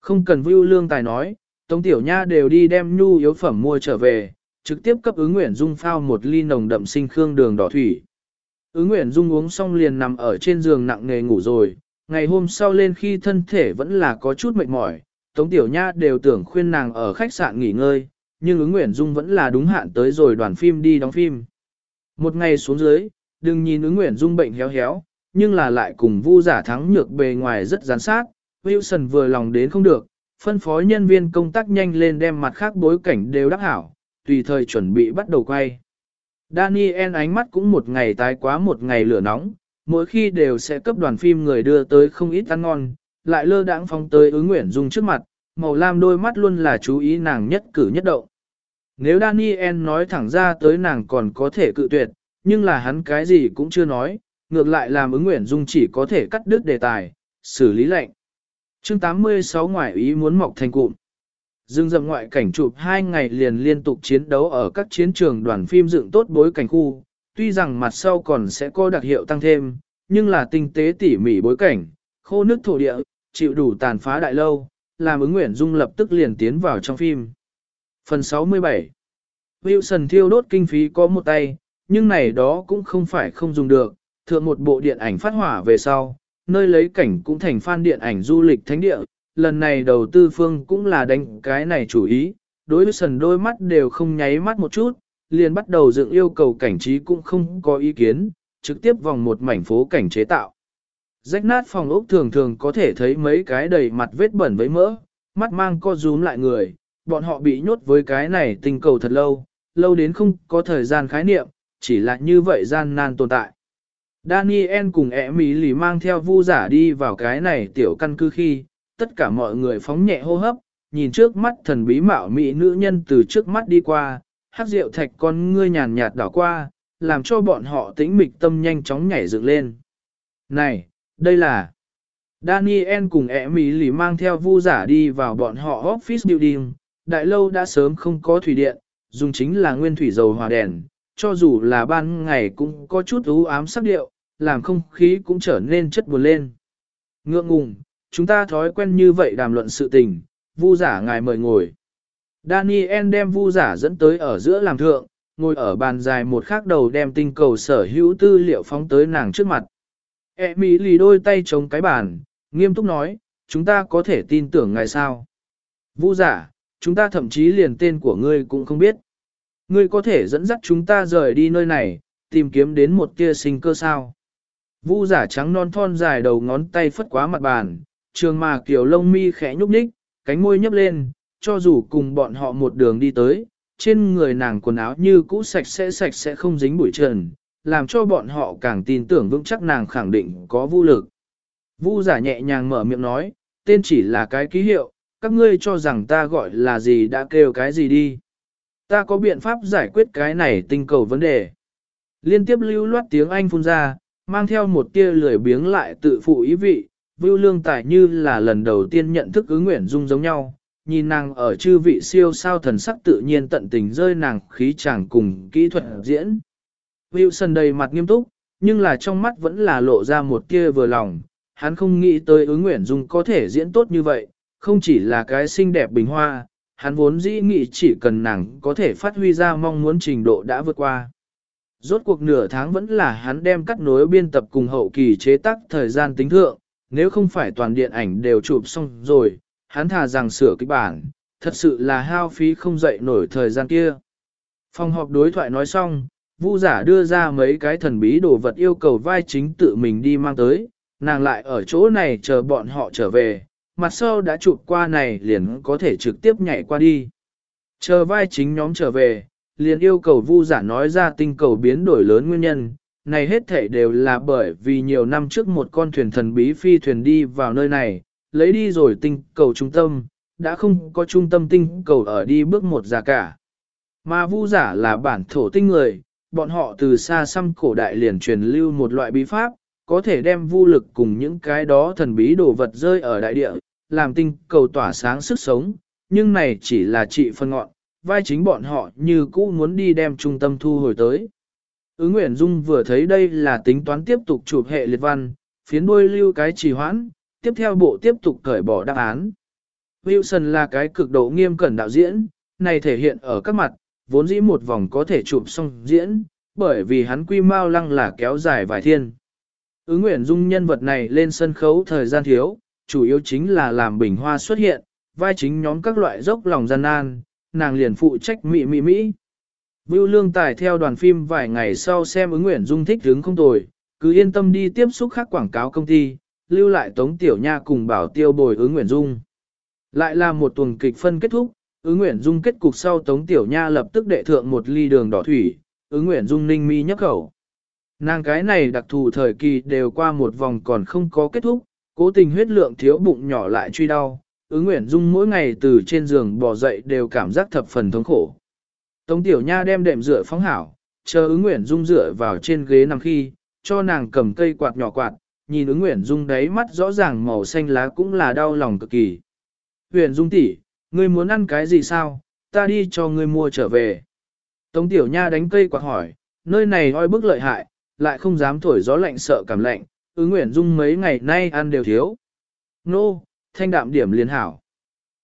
Không cần Vưu Lương Tài nói, Tống Tiểu Nha đều đi đem nhu yếu phẩm mua trở về, trực tiếp cấp ứng Nguyễn Dung phao một ly nồng đậm sinh khương đường đỏ thủy. Ứng Nguyễn Dung uống xong liền nằm ở trên giường nặng nề ngủ rồi, ngày hôm sau lên khi thân thể vẫn là có chút mệt mỏi, Tống Tiểu Nha đều tưởng khuyên nàng ở khách sạn nghỉ ngơi, nhưng ứng Nguyễn Dung vẫn là đúng hạn tới rồi đoàn phim đi đóng phim. Một ngày xuống dưới, đừng nhìn ứng Nguyễn Dung bệnh héo héo, nhưng là lại cùng vu giả thắng nhược bề ngoài rất gián sát, Wilson vừa lòng đến không được, phân phó nhân viên công tác nhanh lên đem mặt khác bối cảnh đều đắc hảo, tùy thời chuẩn bị bắt đầu quay. Daniel ánh mắt cũng một ngày tái quá một ngày lửa nóng, mỗi khi đều sẽ cấp đoàn phim người đưa tới không ít ăn ngon, lại lơ đãng phóng tới ứng nguyện dung trước mặt, màu lam đôi mắt luôn là chú ý nàng nhất cử nhất động. Nếu Daniel nói thẳng ra tới nàng còn có thể cự tuyệt, nhưng là hắn cái gì cũng chưa nói, ngược lại làm ứng nguyện dung chỉ có thể cắt đứt đề tài, xử lý lệnh. chương 86 ngoại ý muốn mọc thành cụm. Dương dậm ngoại cảnh chụp hai ngày liền liên tục chiến đấu ở các chiến trường đoàn phim dựng tốt bối cảnh khu, tuy rằng mặt sau còn sẽ có đặc hiệu tăng thêm, nhưng là tinh tế tỉ mỉ bối cảnh, khô nước thổ địa, chịu đủ tàn phá đại lâu, làm ứng nguyện dung lập tức liền tiến vào trong phim. Phần 67 Wilson thiêu đốt kinh phí có một tay, nhưng này đó cũng không phải không dùng được, thượng một bộ điện ảnh phát hỏa về sau, nơi lấy cảnh cũng thành fan điện ảnh du lịch thánh địa, lần này đầu tư phương cũng là đánh cái này chủ ý, đối với sần đôi mắt đều không nháy mắt một chút, liền bắt đầu dựng yêu cầu cảnh trí cũng không có ý kiến, trực tiếp vòng một mảnh phố cảnh chế tạo. Rách nát phòng ốc thường thường có thể thấy mấy cái đầy mặt vết bẩn với mỡ, mắt mang co rúm lại người, bọn họ bị nhốt với cái này tình cầu thật lâu, lâu đến không có thời gian khái niệm, chỉ là như vậy gian nan tồn tại. Daniel cùng ẻ mỹ lì mang theo vu giả đi vào cái này tiểu căn cứ khi, tất cả mọi người phóng nhẹ hô hấp, nhìn trước mắt thần bí mạo mỹ nữ nhân từ trước mắt đi qua, hát rượu thạch con ngươi nhàn nhạt đảo qua, làm cho bọn họ tĩnh mịch tâm nhanh chóng nhảy dựng lên. Này, đây là... Daniel cùng ẹ mỹ lì mang theo vu giả đi vào bọn họ office building, đại lâu đã sớm không có thủy điện, dùng chính là nguyên thủy dầu hòa đèn, cho dù là ban ngày cũng có chút u ám sắc điệu, làm không khí cũng trở nên chất buồn lên. Ngượng ngùng, chúng ta thói quen như vậy đàm luận sự tình, vu giả ngài mời ngồi. Daniel đem vu giả dẫn tới ở giữa làm thượng, ngồi ở bàn dài một khắc đầu đem tinh cầu sở hữu tư liệu phóng tới nàng trước mặt. E mỹ lì đôi tay chống cái bàn, nghiêm túc nói, chúng ta có thể tin tưởng ngài sao. Vu giả, chúng ta thậm chí liền tên của ngươi cũng không biết. Ngươi có thể dẫn dắt chúng ta rời đi nơi này, tìm kiếm đến một tia sinh cơ sao. Vu giả trắng non thon dài đầu ngón tay phất quá mặt bàn, trường mà kiểu lông mi khẽ nhúc nhích, cánh môi nhấp lên, cho dù cùng bọn họ một đường đi tới, trên người nàng quần áo như cũ sạch sẽ sạch sẽ không dính bụi trần, làm cho bọn họ càng tin tưởng vững chắc nàng khẳng định có vũ lực. Vu giả nhẹ nhàng mở miệng nói, tên chỉ là cái ký hiệu, các ngươi cho rằng ta gọi là gì đã kêu cái gì đi. Ta có biện pháp giải quyết cái này tinh cầu vấn đề. Liên tiếp lưu loát tiếng Anh phun ra, mang theo một tia lười biếng lại tự phụ ý vị, Vưu Lương Tài như là lần đầu tiên nhận thức ứng nguyện dung giống nhau, nhìn nàng ở chư vị siêu sao thần sắc tự nhiên tận tình rơi nàng khí chàng cùng kỹ thuật diễn. Wilson đầy mặt nghiêm túc, nhưng là trong mắt vẫn là lộ ra một tia vừa lòng, hắn không nghĩ tới ứng nguyện dung có thể diễn tốt như vậy, không chỉ là cái xinh đẹp bình hoa, hắn vốn dĩ nghĩ chỉ cần nàng có thể phát huy ra mong muốn trình độ đã vượt qua. Rốt cuộc nửa tháng vẫn là hắn đem cắt nối biên tập cùng hậu kỳ chế tác thời gian tính thượng, nếu không phải toàn điện ảnh đều chụp xong rồi, hắn thà rằng sửa kịch bản, thật sự là hao phí không dậy nổi thời gian kia. Phòng họp đối thoại nói xong, Vu giả đưa ra mấy cái thần bí đồ vật yêu cầu vai chính tự mình đi mang tới, nàng lại ở chỗ này chờ bọn họ trở về, mặt sau đã chụp qua này liền có thể trực tiếp nhảy qua đi. Chờ vai chính nhóm trở về, liền yêu cầu vu giả nói ra tinh cầu biến đổi lớn nguyên nhân, này hết thể đều là bởi vì nhiều năm trước một con thuyền thần bí phi thuyền đi vào nơi này, lấy đi rồi tinh cầu trung tâm, đã không có trung tâm tinh cầu ở đi bước một ra cả. Mà vu giả là bản thổ tinh người, bọn họ từ xa xăm cổ đại liền truyền lưu một loại bí pháp, có thể đem vô lực cùng những cái đó thần bí đồ vật rơi ở đại địa, làm tinh cầu tỏa sáng sức sống, nhưng này chỉ là trị phân ngọn, vai chính bọn họ như cũ muốn đi đem trung tâm thu hồi tới. Ứng Nguyễn Dung vừa thấy đây là tính toán tiếp tục chụp hệ liệt văn, phiến đuôi lưu cái trì hoãn, tiếp theo bộ tiếp tục cởi bỏ đáp án. Wilson là cái cực độ nghiêm cẩn đạo diễn, này thể hiện ở các mặt, vốn dĩ một vòng có thể chụp xong diễn, bởi vì hắn quy mau lăng là kéo dài vài thiên. Ứng Nguyễn Dung nhân vật này lên sân khấu thời gian thiếu, chủ yếu chính là làm bình hoa xuất hiện, vai chính nhóm các loại dốc lòng gian nan, nàng liền phụ trách mị mị mỹ. Vưu Lương Tài theo đoàn phim vài ngày sau xem ứng Nguyễn Dung thích hướng không tồi, cứ yên tâm đi tiếp xúc khác quảng cáo công ty, lưu lại Tống Tiểu Nha cùng bảo tiêu bồi ứng Nguyễn Dung. Lại là một tuần kịch phân kết thúc, ứng Nguyễn Dung kết cục sau Tống Tiểu Nha lập tức đệ thượng một ly đường đỏ thủy, ứng Nguyễn Dung ninh mi nhấp khẩu. Nàng cái này đặc thù thời kỳ đều qua một vòng còn không có kết thúc, cố tình huyết lượng thiếu bụng nhỏ lại truy đau, ứng Nguyễn Dung mỗi ngày từ trên giường bò dậy đều cảm giác thập phần thống khổ. Tống Tiểu Nha đem đệm rửa phóng hảo, chờ ứng Nguyễn Dung rửa vào trên ghế nằm khi, cho nàng cầm cây quạt nhỏ quạt, nhìn ứng Nguyễn Dung đấy mắt rõ ràng màu xanh lá cũng là đau lòng cực kỳ. Nguyễn Dung tỷ, ngươi muốn ăn cái gì sao, ta đi cho ngươi mua trở về. Tống Tiểu Nha đánh cây quạt hỏi, nơi này oi bức lợi hại, lại không dám thổi gió lạnh sợ cảm lạnh, ứng Nguyễn Dung mấy ngày nay ăn đều thiếu. Nô, thanh đạm điểm liền hảo.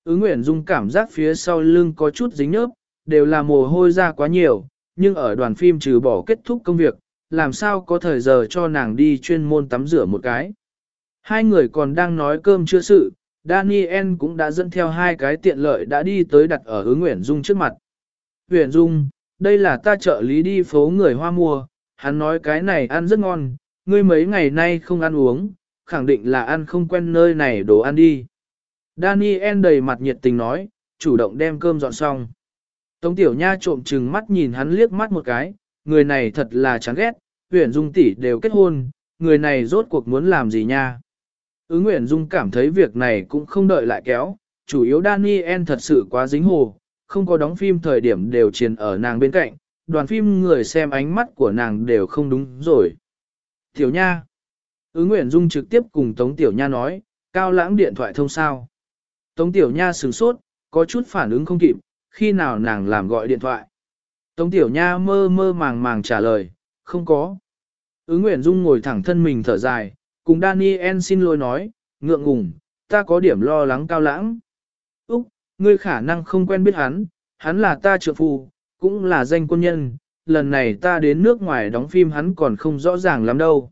Ứng Nguyễn Dung cảm giác phía sau lưng có chút dính nhớp, đều là mồ hôi ra quá nhiều, nhưng ở đoàn phim trừ bỏ kết thúc công việc, làm sao có thời giờ cho nàng đi chuyên môn tắm rửa một cái. Hai người còn đang nói cơm chưa sự, Daniel cũng đã dẫn theo hai cái tiện lợi đã đi tới đặt ở hướng Nguyễn Dung trước mặt. Nguyễn Dung, đây là ta trợ lý đi phố người hoa mua, hắn nói cái này ăn rất ngon, ngươi mấy ngày nay không ăn uống, khẳng định là ăn không quen nơi này đồ ăn đi. Daniel đầy mặt nhiệt tình nói, chủ động đem cơm dọn xong. Tống tiểu nha trộm chừng mắt nhìn hắn liếc mắt một cái, người này thật là chán ghét, Huyền dung tỷ đều kết hôn, người này rốt cuộc muốn làm gì nha. Ứng Nguyễn Dung cảm thấy việc này cũng không đợi lại kéo, chủ yếu Daniel thật sự quá dính hồ, không có đóng phim thời điểm đều triền ở nàng bên cạnh, đoàn phim người xem ánh mắt của nàng đều không đúng rồi. Tiểu Nha Ứng Nguyễn Dung trực tiếp cùng Tống Tiểu Nha nói, cao lãng điện thoại thông sao. Tống Tiểu Nha sửng sốt, có chút phản ứng không kịp, khi nào nàng làm gọi điện thoại. Tống Tiểu Nha mơ mơ màng màng trả lời, không có. Ứng Nguyễn Dung ngồi thẳng thân mình thở dài, cùng Daniel xin lỗi nói, ngượng ngùng, ta có điểm lo lắng cao lãng. Úc, ngươi khả năng không quen biết hắn, hắn là ta trợ phu, cũng là danh quân nhân, lần này ta đến nước ngoài đóng phim hắn còn không rõ ràng lắm đâu.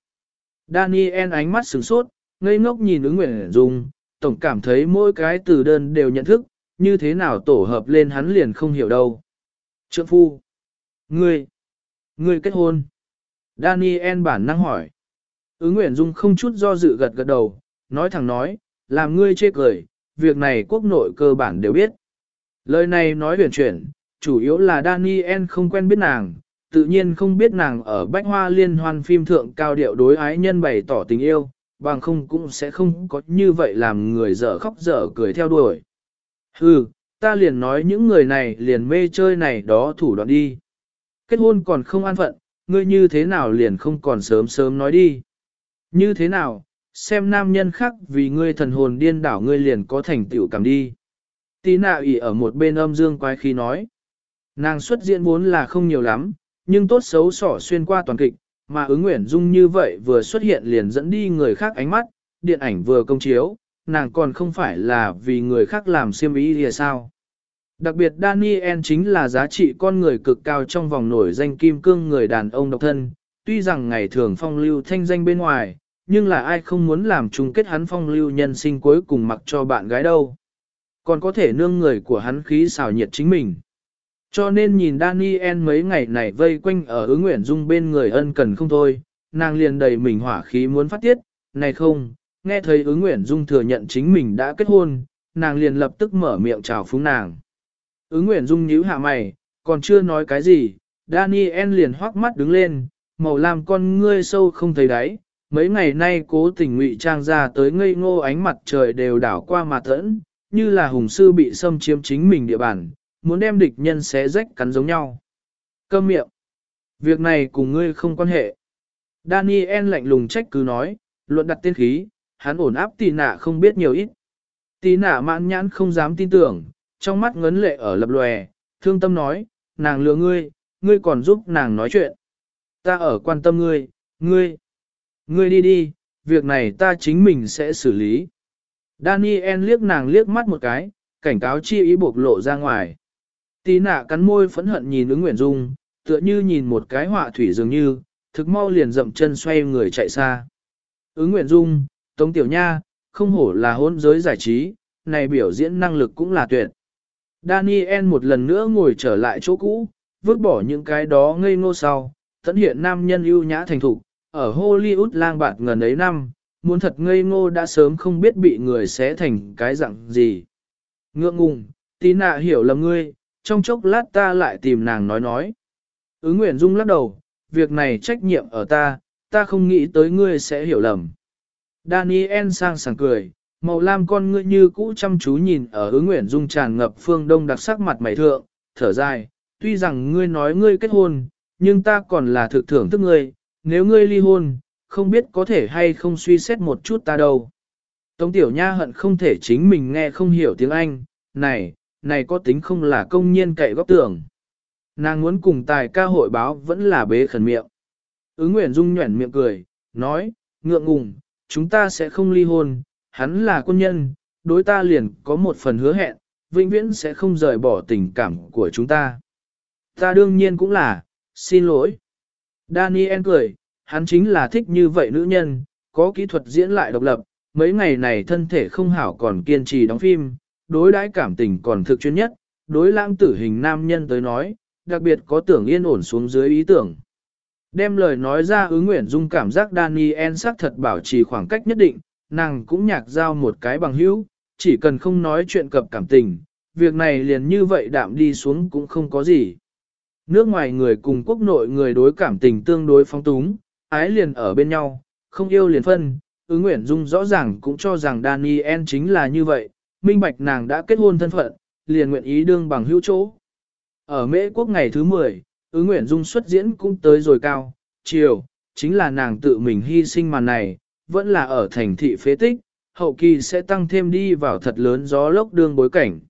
Daniel ánh mắt sửng sốt, ngây ngốc nhìn ứng Nguyễn Dung, tổng cảm thấy mỗi cái từ đơn đều nhận thức, như thế nào tổ hợp lên hắn liền không hiểu đâu. Trượng phu, ngươi, ngươi kết hôn. Daniel bản năng hỏi. Ứng Nguyễn Dung không chút do dự gật gật đầu, nói thẳng nói, làm ngươi chê cười, việc này quốc nội cơ bản đều biết. Lời này nói huyền chuyển, chủ yếu là Daniel không quen biết nàng, tự nhiên không biết nàng ở bách hoa liên hoan phim thượng cao điệu đối ái nhân bày tỏ tình yêu, bằng không cũng sẽ không có như vậy làm người dở khóc dở cười theo đuổi. Hừ, ta liền nói những người này liền mê chơi này đó thủ đoạn đi. Kết hôn còn không an phận, ngươi như thế nào liền không còn sớm sớm nói đi. Như thế nào, xem nam nhân khác vì ngươi thần hồn điên đảo ngươi liền có thành tựu cảm đi. Tí nạ ỉ ở một bên âm dương quái khi nói. Nàng xuất diễn vốn là không nhiều lắm, nhưng tốt xấu sỏ xuyên qua toàn kịch, mà ứng nguyện dung như vậy vừa xuất hiện liền dẫn đi người khác ánh mắt, điện ảnh vừa công chiếu, nàng còn không phải là vì người khác làm siêm ý thì sao. Đặc biệt Daniel chính là giá trị con người cực cao trong vòng nổi danh kim cương người đàn ông độc thân, tuy rằng ngày thường phong lưu thanh danh bên ngoài, nhưng là ai không muốn làm chung kết hắn phong lưu nhân sinh cuối cùng mặc cho bạn gái đâu. Còn có thể nương người của hắn khí xào nhiệt chính mình. Cho nên nhìn Daniel mấy ngày này vây quanh ở ứng nguyện dung bên người ân cần không thôi, nàng liền đầy mình hỏa khí muốn phát tiết, này không, nghe thấy ứng nguyện dung thừa nhận chính mình đã kết hôn, nàng liền lập tức mở miệng chào phúng nàng. Ứng nguyện dung nhíu hạ mày, còn chưa nói cái gì, Daniel liền hoắc mắt đứng lên, màu lam con ngươi sâu không thấy đáy, mấy ngày nay cố tình ngụy trang ra tới ngây ngô ánh mặt trời đều đảo qua mà thẫn, như là hùng sư bị xâm chiếm chính mình địa bàn, muốn đem địch nhân xé rách cắn giống nhau. Câm miệng. Việc này cùng ngươi không quan hệ. Daniel lạnh lùng trách cứ nói, luận đặt tiên khí, hắn ổn áp tì nạ không biết nhiều ít. Tì nạ mãn nhãn không dám tin tưởng, trong mắt ngấn lệ ở lập lòe, thương tâm nói, nàng lừa ngươi, ngươi còn giúp nàng nói chuyện. Ta ở quan tâm ngươi, ngươi, ngươi đi đi, việc này ta chính mình sẽ xử lý. Daniel liếc nàng liếc mắt một cái, cảnh cáo chi ý bộc lộ ra ngoài. Tí nạ cắn môi phẫn hận nhìn ứng Nguyễn Dung, tựa như nhìn một cái họa thủy dường như, thực mau liền dậm chân xoay người chạy xa. Ứng Nguyễn Dung, Tống Tiểu Nha, không hổ là hôn giới giải trí, này biểu diễn năng lực cũng là tuyệt. Daniel một lần nữa ngồi trở lại chỗ cũ, vứt bỏ những cái đó ngây ngô sau, tận hiện nam nhân ưu nhã thành thục, ở Hollywood lang bạt ngần ấy năm, muốn thật ngây ngô đã sớm không biết bị người xé thành cái dạng gì. Ngượng ngùng, tí nạ hiểu lầm ngươi, trong chốc lát ta lại tìm nàng nói nói. Ứng Nguyễn Dung lắc đầu, việc này trách nhiệm ở ta, ta không nghĩ tới ngươi sẽ hiểu lầm. Daniel sang sảng cười, màu lam con ngươi như cũ chăm chú nhìn ở ứng Nguyễn Dung tràn ngập phương đông đặc sắc mặt mày thượng, thở dài, tuy rằng ngươi nói ngươi kết hôn, nhưng ta còn là thực thưởng thức ngươi, nếu ngươi ly hôn, không biết có thể hay không suy xét một chút ta đâu. Tống tiểu nha hận không thể chính mình nghe không hiểu tiếng Anh, này, này có tính không là công nhiên cậy góc tưởng. Nàng muốn cùng tài ca hội báo vẫn là bế khẩn miệng. Ứng Nguyễn Dung nhuẩn miệng cười, nói, ngượng ngùng, chúng ta sẽ không ly hôn, hắn là quân nhân, đối ta liền có một phần hứa hẹn, vĩnh viễn sẽ không rời bỏ tình cảm của chúng ta. Ta đương nhiên cũng là, xin lỗi. Daniel cười, hắn chính là thích như vậy nữ nhân, có kỹ thuật diễn lại độc lập, mấy ngày này thân thể không hảo còn kiên trì đóng phim, đối đãi cảm tình còn thực chuyên nhất, đối lãng tử hình nam nhân tới nói, đặc biệt có tưởng yên ổn xuống dưới ý tưởng. Đem lời nói ra ứng nguyện dung cảm giác Daniel sắc thật bảo trì khoảng cách nhất định, nàng cũng nhạc giao một cái bằng hữu, chỉ cần không nói chuyện cập cảm tình, việc này liền như vậy đạm đi xuống cũng không có gì. Nước ngoài người cùng quốc nội người đối cảm tình tương đối phong túng, ái liền ở bên nhau, không yêu liền phân, ứng nguyện dung rõ ràng cũng cho rằng Daniel chính là như vậy, minh bạch nàng đã kết hôn thân phận, liền nguyện ý đương bằng hữu chỗ. Ở Mễ quốc ngày thứ 10, ứng nguyện dung xuất diễn cũng tới rồi cao, chiều, chính là nàng tự mình hy sinh màn này, vẫn là ở thành thị phế tích, hậu kỳ sẽ tăng thêm đi vào thật lớn gió lốc đương bối cảnh.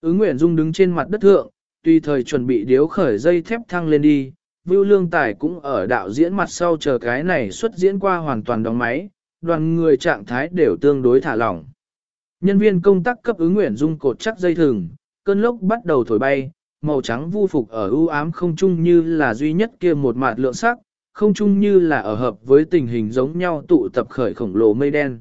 Ứng nguyện dung đứng trên mặt đất thượng, tùy thời chuẩn bị điếu khởi dây thép thăng lên đi, Vưu Lương Tài cũng ở đạo diễn mặt sau chờ cái này xuất diễn qua hoàn toàn đóng máy, đoàn người trạng thái đều tương đối thả lỏng. Nhân viên công tác cấp ứng nguyện dung cột chắc dây thừng, cơn lốc bắt đầu thổi bay, màu trắng vu phục ở ưu ám không chung như là duy nhất kia một mạt lượng sắc, không chung như là ở hợp với tình hình giống nhau tụ tập khởi khổng lồ mây đen.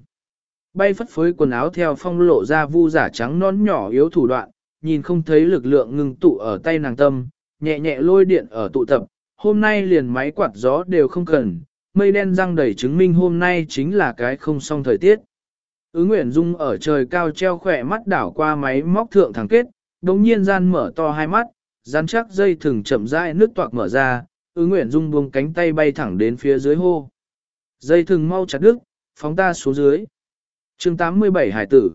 Bay phất phới quần áo theo phong lộ ra vu giả trắng non nhỏ yếu thủ đoạn, nhìn không thấy lực lượng ngừng tụ ở tay nàng tâm, nhẹ nhẹ lôi điện ở tụ tập, hôm nay liền máy quạt gió đều không cần, mây đen răng đầy chứng minh hôm nay chính là cái không xong thời tiết. Ứ Nguyễn Dung ở trời cao treo khỏe mắt đảo qua máy móc thượng thẳng kết, đồng nhiên gian mở to hai mắt, rắn chắc dây thừng chậm rãi nước toạc mở ra, Ứ Nguyễn Dung buông cánh tay bay thẳng đến phía dưới hô. Dây thừng mau chặt đứt, phóng ta xuống dưới. chương 87 Hải tử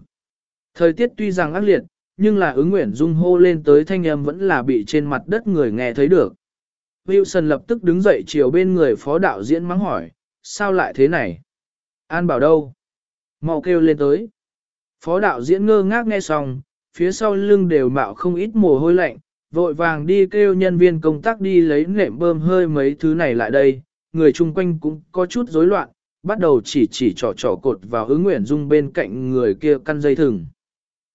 Thời tiết tuy rằng ác liệt, nhưng là ứng nguyện dung hô lên tới thanh âm vẫn là bị trên mặt đất người nghe thấy được. Wilson lập tức đứng dậy chiều bên người phó đạo diễn mắng hỏi, sao lại thế này? An bảo đâu? mau kêu lên tới. Phó đạo diễn ngơ ngác nghe xong, phía sau lưng đều mạo không ít mồ hôi lạnh, vội vàng đi kêu nhân viên công tác đi lấy nệm bơm hơi mấy thứ này lại đây, người chung quanh cũng có chút rối loạn, bắt đầu chỉ chỉ trò trò cột vào ứng nguyện dung bên cạnh người kia căn dây thừng.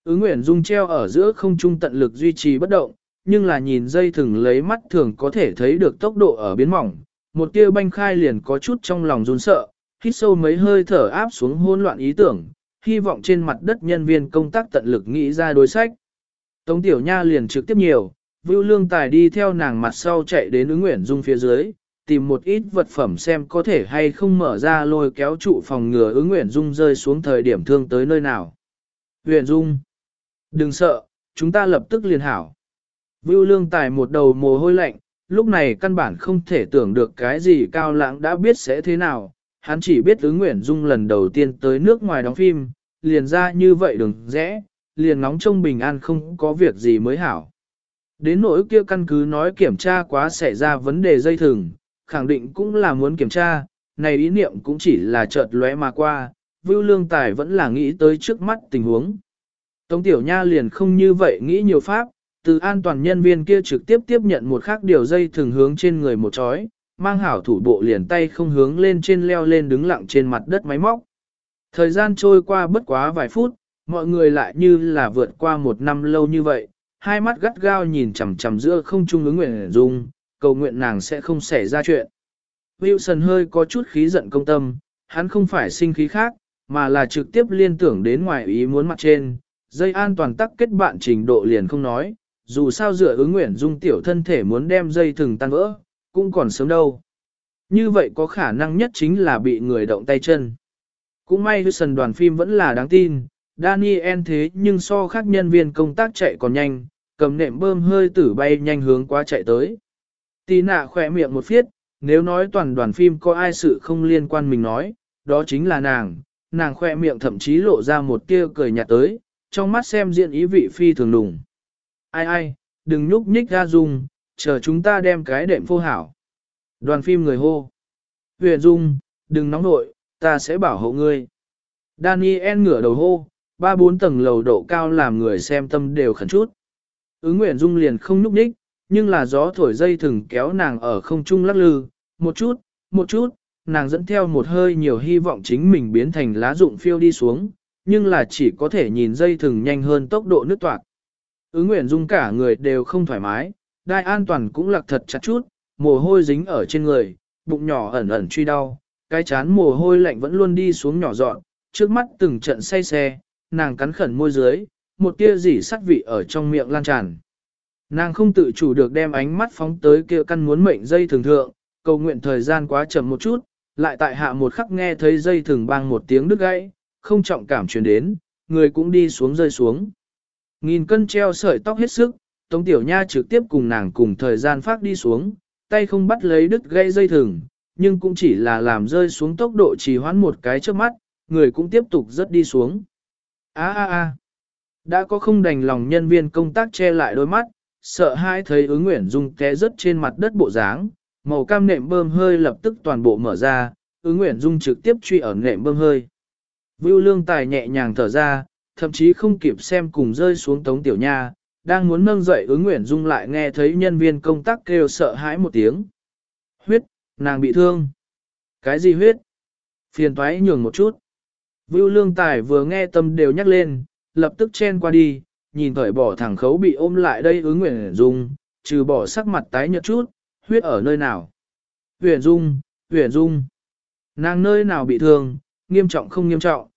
Ứng nguyện dung treo ở giữa không trung tận lực duy trì bất động, nhưng là nhìn dây thừng lấy mắt thường có thể thấy được tốc độ ở biến mỏng, một tia banh khai liền có chút trong lòng run sợ, hít sâu mấy hơi thở áp xuống hỗn loạn ý tưởng, hy vọng trên mặt đất nhân viên công tác tận lực nghĩ ra đối sách. Tống Tiểu Nha liền trực tiếp nhiều, Vưu Lương Tài đi theo nàng mặt sau chạy đến ứng nguyện dung phía dưới, tìm một ít vật phẩm xem có thể hay không mở ra lôi kéo trụ phòng ngừa ứng Nguyễn dung rơi xuống thời điểm thương tới nơi nào. Nguyễn dung, đừng sợ, chúng ta lập tức liền hảo. Vưu Lương Tài một đầu mồ hôi lạnh, lúc này căn bản không thể tưởng được cái gì cao lãng đã biết sẽ thế nào, hắn chỉ biết ứng nguyện dung lần đầu tiên tới nước ngoài đóng phim, liền ra như vậy đừng rẽ, liền nóng trông bình an không có việc gì mới hảo. Đến nỗi kia căn cứ nói kiểm tra quá xảy ra vấn đề dây thừng, khẳng định cũng là muốn kiểm tra, này ý niệm cũng chỉ là chợt lóe mà qua, Vưu Lương Tài vẫn là nghĩ tới trước mắt tình huống. Tống Tiểu Nha liền không như vậy nghĩ nhiều pháp, từ an toàn nhân viên kia trực tiếp tiếp nhận một khác điều dây thường hướng trên người một chói, mang hảo thủ bộ liền tay không hướng lên trên leo lên đứng lặng trên mặt đất máy móc. Thời gian trôi qua bất quá vài phút, mọi người lại như là vượt qua một năm lâu như vậy, hai mắt gắt gao nhìn chằm chằm giữa không trung ứng nguyện dung, cầu nguyện nàng sẽ không xảy ra chuyện. Wilson hơi có chút khí giận công tâm, hắn không phải sinh khí khác, mà là trực tiếp liên tưởng đến ngoài ý muốn mặt trên, dây an toàn tắc kết bạn trình độ liền không nói, dù sao dựa ứng nguyện dung tiểu thân thể muốn đem dây thừng tan vỡ, cũng còn sớm đâu. Như vậy có khả năng nhất chính là bị người động tay chân. Cũng may Wilson đoàn phim vẫn là đáng tin, Daniel thế nhưng so khác nhân viên công tác chạy còn nhanh, cầm nệm bơm hơi tử bay nhanh hướng qua chạy tới. Tì nạ khỏe miệng một phiết, nếu nói toàn đoàn phim có ai sự không liên quan mình nói, đó chính là nàng, nàng khoe miệng thậm chí lộ ra một tia cười nhạt tới, trong mắt xem diện ý vị phi thường đùng. Ai ai, đừng nhúc nhích ra dung, chờ chúng ta đem cái đệm phô hảo. Đoàn phim người hô. Huyền Dung, đừng nóng nội, ta sẽ bảo hộ ngươi. Daniel ngửa đầu hô, ba bốn tầng lầu độ cao làm người xem tâm đều khẩn chút. Ứng Nguyễn Dung liền không nhúc nhích, nhưng là gió thổi dây thừng kéo nàng ở không trung lắc lư, một chút, một chút, nàng dẫn theo một hơi nhiều hy vọng chính mình biến thành lá rụng phiêu đi xuống, nhưng là chỉ có thể nhìn dây thừng nhanh hơn tốc độ nước toạc. Ứng Nguyễn Dung cả người đều không thoải mái, đai an toàn cũng lạc thật chặt chút, mồ hôi dính ở trên người, bụng nhỏ ẩn ẩn truy đau, cái chán mồ hôi lạnh vẫn luôn đi xuống nhỏ dọn, trước mắt từng trận say xe, nàng cắn khẩn môi dưới, một tia dỉ sắt vị ở trong miệng lan tràn. Nàng không tự chủ được đem ánh mắt phóng tới kia căn muốn mệnh dây thường thượng, cầu nguyện thời gian quá chậm một chút, lại tại hạ một khắc nghe thấy dây thường bang một tiếng đứt gãy, không trọng cảm truyền đến, người cũng đi xuống rơi xuống. Nghìn cân treo sợi tóc hết sức, Tống Tiểu Nha trực tiếp cùng nàng cùng thời gian phát đi xuống, tay không bắt lấy đứt gây dây thừng, nhưng cũng chỉ là làm rơi xuống tốc độ trì hoãn một cái trước mắt, người cũng tiếp tục rất đi xuống. Á á á! Đã có không đành lòng nhân viên công tác che lại đôi mắt, sợ hai thấy ứng nguyện dung té rớt trên mặt đất bộ dáng, màu cam nệm bơm hơi lập tức toàn bộ mở ra, ứng nguyện dung trực tiếp truy ở nệm bơm hơi. Vưu lương tài nhẹ nhàng thở ra, thậm chí không kịp xem cùng rơi xuống tống tiểu nha, đang muốn nâng dậy ứng nguyện dung lại nghe thấy nhân viên công tác kêu sợ hãi một tiếng. Huyết, nàng bị thương. Cái gì huyết? Phiền toái nhường một chút. Vưu lương tài vừa nghe tâm đều nhắc lên, lập tức chen qua đi, nhìn thởi bỏ thẳng khấu bị ôm lại đây ứng nguyện dung, trừ bỏ sắc mặt tái nhợt chút, huyết ở nơi nào. Huyền dung, huyền dung. Nàng nơi nào bị thương, nghiêm trọng không nghiêm trọng.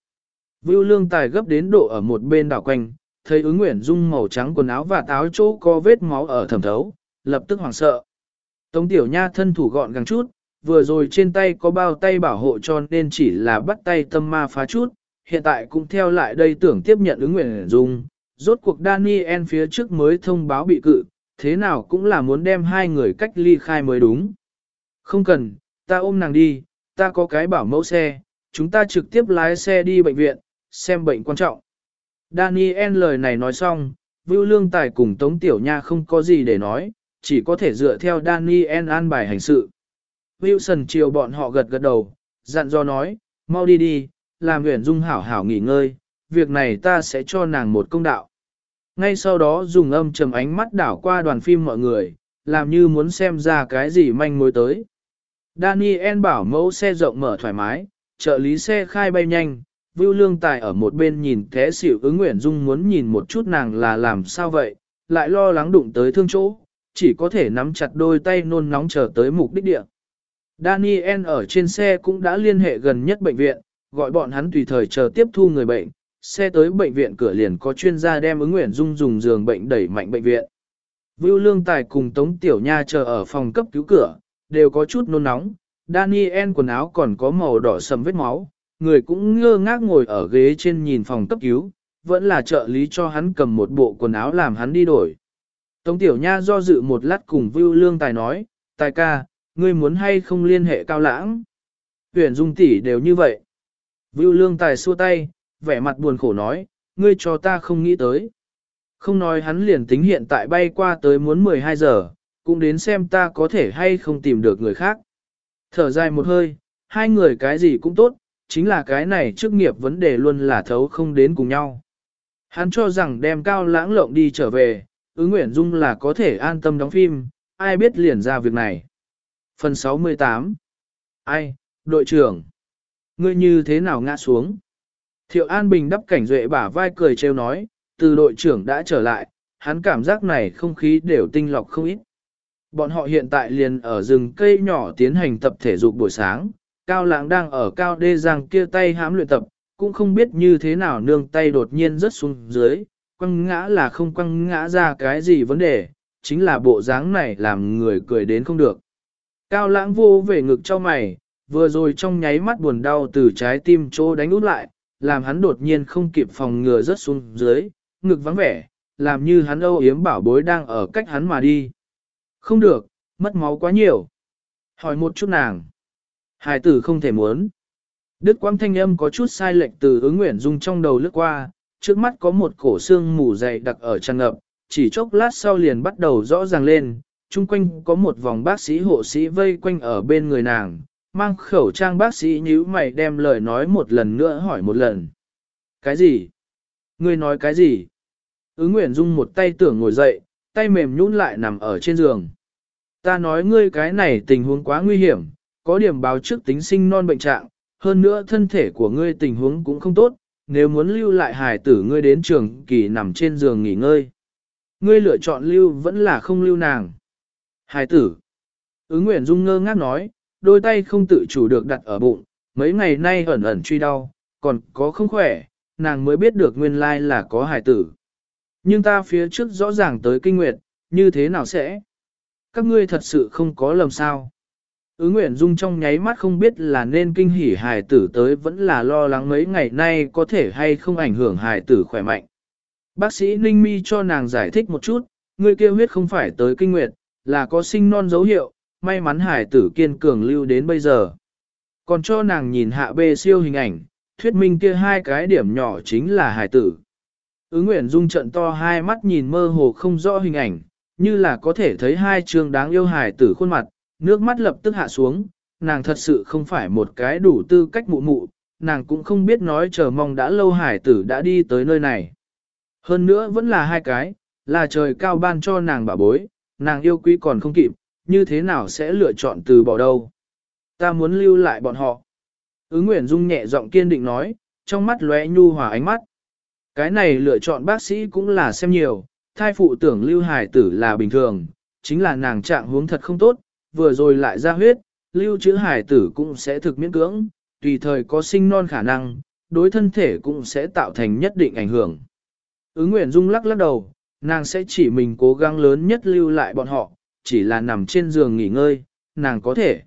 Vưu lương tài gấp đến độ ở một bên đảo quanh, thấy ứng nguyện dung màu trắng quần áo và táo chỗ có vết máu ở thẩm thấu, lập tức hoảng sợ. Tống tiểu nha thân thủ gọn gàng chút, vừa rồi trên tay có bao tay bảo hộ cho nên chỉ là bắt tay tâm ma phá chút, hiện tại cũng theo lại đây tưởng tiếp nhận ứng nguyện dung. Rốt cuộc Daniel phía trước mới thông báo bị cự, thế nào cũng là muốn đem hai người cách ly khai mới đúng. Không cần, ta ôm nàng đi, ta có cái bảo mẫu xe, chúng ta trực tiếp lái xe đi bệnh viện, xem bệnh quan trọng. Daniel lời này nói xong, Vưu Lương Tài cùng Tống Tiểu Nha không có gì để nói, chỉ có thể dựa theo Daniel an bài hành sự. Wilson chiều bọn họ gật gật đầu, dặn dò nói, mau đi đi, làm nguyện dung hảo hảo nghỉ ngơi, việc này ta sẽ cho nàng một công đạo. Ngay sau đó dùng âm trầm ánh mắt đảo qua đoàn phim mọi người, làm như muốn xem ra cái gì manh mối tới. Daniel bảo mẫu xe rộng mở thoải mái, trợ lý xe khai bay nhanh, Vưu Lương Tài ở một bên nhìn thế xỉu ứng nguyện dung muốn nhìn một chút nàng là làm sao vậy, lại lo lắng đụng tới thương chỗ, chỉ có thể nắm chặt đôi tay nôn nóng chờ tới mục đích địa. Daniel ở trên xe cũng đã liên hệ gần nhất bệnh viện, gọi bọn hắn tùy thời chờ tiếp thu người bệnh, xe tới bệnh viện cửa liền có chuyên gia đem ứng nguyện dung dùng giường bệnh đẩy mạnh bệnh viện. Vưu Lương Tài cùng Tống Tiểu Nha chờ ở phòng cấp cứu cửa, đều có chút nôn nóng, Daniel quần áo còn có màu đỏ sầm vết máu, người cũng ngơ ngác ngồi ở ghế trên nhìn phòng cấp cứu, vẫn là trợ lý cho hắn cầm một bộ quần áo làm hắn đi đổi. Tống Tiểu Nha do dự một lát cùng Vưu Lương Tài nói, Tài ca, ngươi muốn hay không liên hệ cao lãng? Tuyển dung tỷ đều như vậy. Vưu Lương Tài xua tay, vẻ mặt buồn khổ nói, ngươi cho ta không nghĩ tới. Không nói hắn liền tính hiện tại bay qua tới muốn 12 giờ, cũng đến xem ta có thể hay không tìm được người khác. Thở dài một hơi, hai người cái gì cũng tốt, chính là cái này trước nghiệp vấn đề luôn là thấu không đến cùng nhau. Hắn cho rằng đem cao lãng lộng đi trở về, ứng nguyện dung là có thể an tâm đóng phim, ai biết liền ra việc này. Phần 68 Ai, đội trưởng? Ngươi như thế nào ngã xuống? Thiệu An Bình đắp cảnh duệ bả vai cười trêu nói, từ đội trưởng đã trở lại, hắn cảm giác này không khí đều tinh lọc không ít. Bọn họ hiện tại liền ở rừng cây nhỏ tiến hành tập thể dục buổi sáng, Cao Lãng đang ở cao đê giang kia tay hãm luyện tập, cũng không biết như thế nào nương tay đột nhiên rớt xuống dưới, quăng ngã là không quăng ngã ra cái gì vấn đề, chính là bộ dáng này làm người cười đến không được. Cao Lãng vô về ngực cho mày, vừa rồi trong nháy mắt buồn đau từ trái tim chỗ đánh út lại, làm hắn đột nhiên không kịp phòng ngừa rớt xuống dưới, ngực vắng vẻ, làm như hắn âu yếm bảo bối đang ở cách hắn mà đi. Không được, mất máu quá nhiều. Hỏi một chút nàng. Hải tử không thể muốn. Đức quang thanh âm có chút sai lệch từ ứng nguyện dung trong đầu lướt qua, trước mắt có một cổ xương mù dày đặc ở tràn ngập, chỉ chốc lát sau liền bắt đầu rõ ràng lên, chung quanh có một vòng bác sĩ hộ sĩ vây quanh ở bên người nàng, mang khẩu trang bác sĩ nhíu mày đem lời nói một lần nữa hỏi một lần. Cái gì? Ngươi nói cái gì? Ứng Nguyễn Dung một tay tưởng ngồi dậy, tay mềm nhũn lại nằm ở trên giường. Ta nói ngươi cái này tình huống quá nguy hiểm, có điểm báo trước tính sinh non bệnh trạng, hơn nữa thân thể của ngươi tình huống cũng không tốt, nếu muốn lưu lại hài tử ngươi đến trường kỳ nằm trên giường nghỉ ngơi. Ngươi lựa chọn lưu vẫn là không lưu nàng. Hài tử. Ứng Nguyễn Dung ngơ ngác nói, đôi tay không tự chủ được đặt ở bụng, mấy ngày nay ẩn ẩn truy đau, còn có không khỏe, nàng mới biết được nguyên lai là có hài tử. Nhưng ta phía trước rõ ràng tới kinh nguyệt, như thế nào sẽ? Các ngươi thật sự không có lầm sao? Ứ Nguyễn Dung trong nháy mắt không biết là nên kinh hỉ hài tử tới vẫn là lo lắng mấy ngày nay có thể hay không ảnh hưởng hài tử khỏe mạnh. Bác sĩ Ninh Mi cho nàng giải thích một chút, người kia huyết không phải tới kinh nguyệt, là có sinh non dấu hiệu, may mắn hài tử kiên cường lưu đến bây giờ. Còn cho nàng nhìn hạ bê siêu hình ảnh, thuyết minh kia hai cái điểm nhỏ chính là hài tử. Ứ Nguyễn Dung trận to hai mắt nhìn mơ hồ không rõ hình ảnh, như là có thể thấy hai trường đáng yêu hài tử khuôn mặt, nước mắt lập tức hạ xuống, nàng thật sự không phải một cái đủ tư cách mụ mụ, nàng cũng không biết nói chờ mong đã lâu hải tử đã đi tới nơi này. Hơn nữa vẫn là hai cái, là trời cao ban cho nàng bà bối, nàng yêu quý còn không kịp, như thế nào sẽ lựa chọn từ bỏ đâu. Ta muốn lưu lại bọn họ. Ứng Nguyễn Dung nhẹ giọng kiên định nói, trong mắt lóe nhu hòa ánh mắt. Cái này lựa chọn bác sĩ cũng là xem nhiều, thai phụ tưởng lưu hải tử là bình thường, chính là nàng trạng huống thật không tốt, vừa rồi lại ra huyết, lưu trữ hải tử cũng sẽ thực miễn cưỡng, tùy thời có sinh non khả năng, đối thân thể cũng sẽ tạo thành nhất định ảnh hưởng. Ứng Nguyễn Dung lắc lắc đầu, nàng sẽ chỉ mình cố gắng lớn nhất lưu lại bọn họ, chỉ là nằm trên giường nghỉ ngơi, nàng có thể.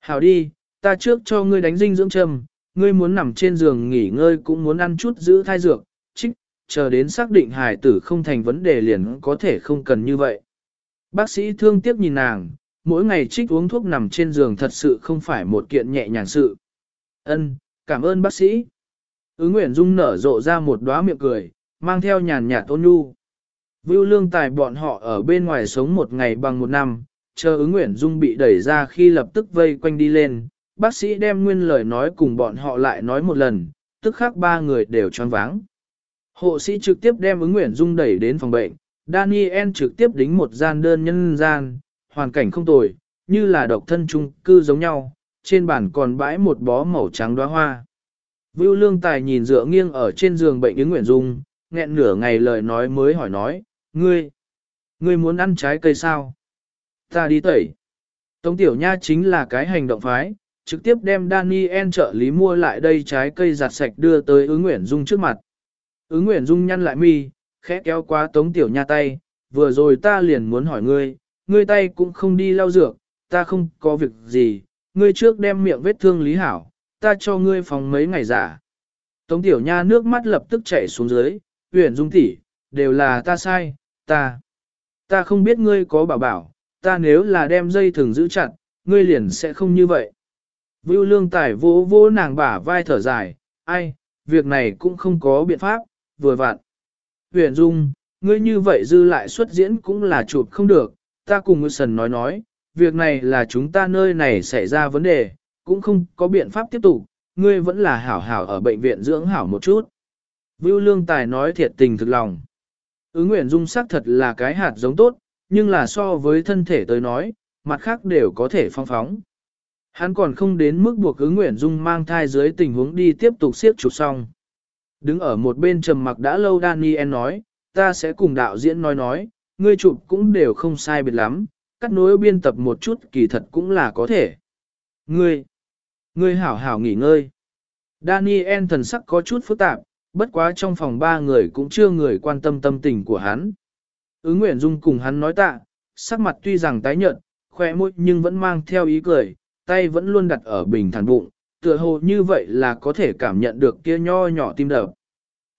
Hảo đi, ta trước cho ngươi đánh dinh dưỡng châm, ngươi muốn nằm trên giường nghỉ ngơi cũng muốn ăn chút giữ thai dược, trích, chờ đến xác định hài tử không thành vấn đề liền có thể không cần như vậy. Bác sĩ thương tiếc nhìn nàng, mỗi ngày trích uống thuốc nằm trên giường thật sự không phải một kiện nhẹ nhàng sự. Ân, cảm ơn bác sĩ. Ứng Nguyễn Dung nở rộ ra một đóa miệng cười, mang theo nhàn nhạt ôn nhu. Vưu lương tài bọn họ ở bên ngoài sống một ngày bằng một năm, chờ ứng Nguyễn Dung bị đẩy ra khi lập tức vây quanh đi lên, bác sĩ đem nguyên lời nói cùng bọn họ lại nói một lần, tức khác ba người đều choáng váng. Hộ sĩ trực tiếp đem ứng Nguyễn Dung đẩy đến phòng bệnh, Daniel trực tiếp đính một gian đơn nhân gian, hoàn cảnh không tồi, như là độc thân chung cư giống nhau, trên bàn còn bãi một bó màu trắng đóa hoa. Vưu Lương Tài nhìn dựa nghiêng ở trên giường bệnh ứng Nguyễn Dung, nghẹn nửa ngày lời nói mới hỏi nói, ngươi, ngươi muốn ăn trái cây sao? Ta đi tẩy. Tống Tiểu Nha chính là cái hành động phái, trực tiếp đem Daniel trợ lý mua lại đây trái cây giặt sạch đưa tới ứng Nguyễn Dung trước mặt. Ứng Nguyễn Dung nhăn lại mi, khẽ kéo qua Tống Tiểu Nha tay, vừa rồi ta liền muốn hỏi ngươi, ngươi tay cũng không đi lau dược, ta không có việc gì, ngươi trước đem miệng vết thương lý hảo, ta cho ngươi phòng mấy ngày giả. Tống tiểu nha nước mắt lập tức chảy xuống dưới, Uyển dung tỷ, đều là ta sai, ta, ta không biết ngươi có bảo bảo, ta nếu là đem dây thừng giữ chặt, ngươi liền sẽ không như vậy. Vưu lương tải vỗ vỗ nàng bả vai thở dài, ai, việc này cũng không có biện pháp, vừa vặn. Huyền dung, ngươi như vậy dư lại xuất diễn cũng là chụp không được, ta cùng Wilson nói nói, việc này là chúng ta nơi này xảy ra vấn đề, cũng không có biện pháp tiếp tục, ngươi vẫn là hảo hảo ở bệnh viện dưỡng hảo một chút. Vưu Lương Tài nói thiệt tình thực lòng. Ứng Nguyễn Dung sắc thật là cái hạt giống tốt, nhưng là so với thân thể tới nói, mặt khác đều có thể phong phóng. Hắn còn không đến mức buộc ứng Nguyễn Dung mang thai dưới tình huống đi tiếp tục siết chụp xong. Đứng ở một bên trầm mặc đã lâu Daniel nói, ta sẽ cùng đạo diễn nói nói, ngươi chụp cũng đều không sai biệt lắm, cắt nối biên tập một chút kỳ thật cũng là có thể. Ngươi, ngươi hảo hảo nghỉ ngơi. Daniel thần sắc có chút phức tạp, bất quá trong phòng ba người cũng chưa người quan tâm tâm tình của hắn. Ứng Nguyễn Dung cùng hắn nói tạ, sắc mặt tuy rằng tái nhợt, khoe môi nhưng vẫn mang theo ý cười, tay vẫn luôn đặt ở bình thản bụng, tựa hồ như vậy là có thể cảm nhận được kia nho nhỏ tim đập.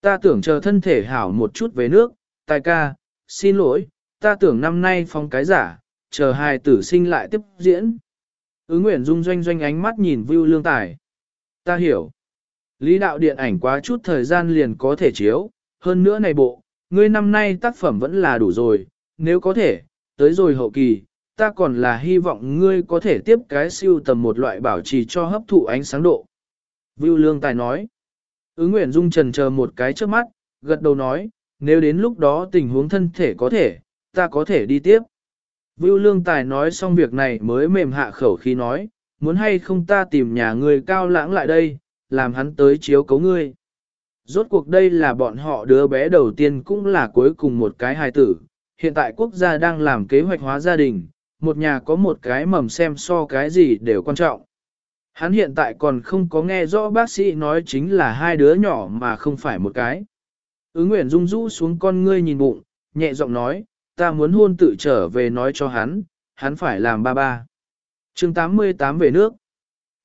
Ta tưởng chờ thân thể hảo một chút về nước, tài ca, xin lỗi, ta tưởng năm nay phong cái giả, chờ hai tử sinh lại tiếp diễn. Ứng Nguyễn Dung doanh doanh ánh mắt nhìn Vưu Lương Tài. Ta hiểu. Lý đạo điện ảnh quá chút thời gian liền có thể chiếu, hơn nữa này bộ, ngươi năm nay tác phẩm vẫn là đủ rồi, nếu có thể, tới rồi hậu kỳ, ta còn là hy vọng ngươi có thể tiếp cái siêu tầm một loại bảo trì cho hấp thụ ánh sáng độ. Vưu Lương Tài nói, ứng Nguyễn Dung trần chờ một cái trước mắt, gật đầu nói, nếu đến lúc đó tình huống thân thể có thể, ta có thể đi tiếp. Vưu Lương Tài nói xong việc này mới mềm hạ khẩu khi nói, muốn hay không ta tìm nhà người cao lãng lại đây, làm hắn tới chiếu cấu ngươi. Rốt cuộc đây là bọn họ đứa bé đầu tiên cũng là cuối cùng một cái hài tử, hiện tại quốc gia đang làm kế hoạch hóa gia đình, một nhà có một cái mầm xem so cái gì đều quan trọng. Hắn hiện tại còn không có nghe rõ bác sĩ nói chính là hai đứa nhỏ mà không phải một cái. ứ Nguyễn Dung rũ xuống con ngươi nhìn bụng, nhẹ giọng nói, ta muốn hôn tự trở về nói cho hắn, hắn phải làm ba ba. chương 88 về nước.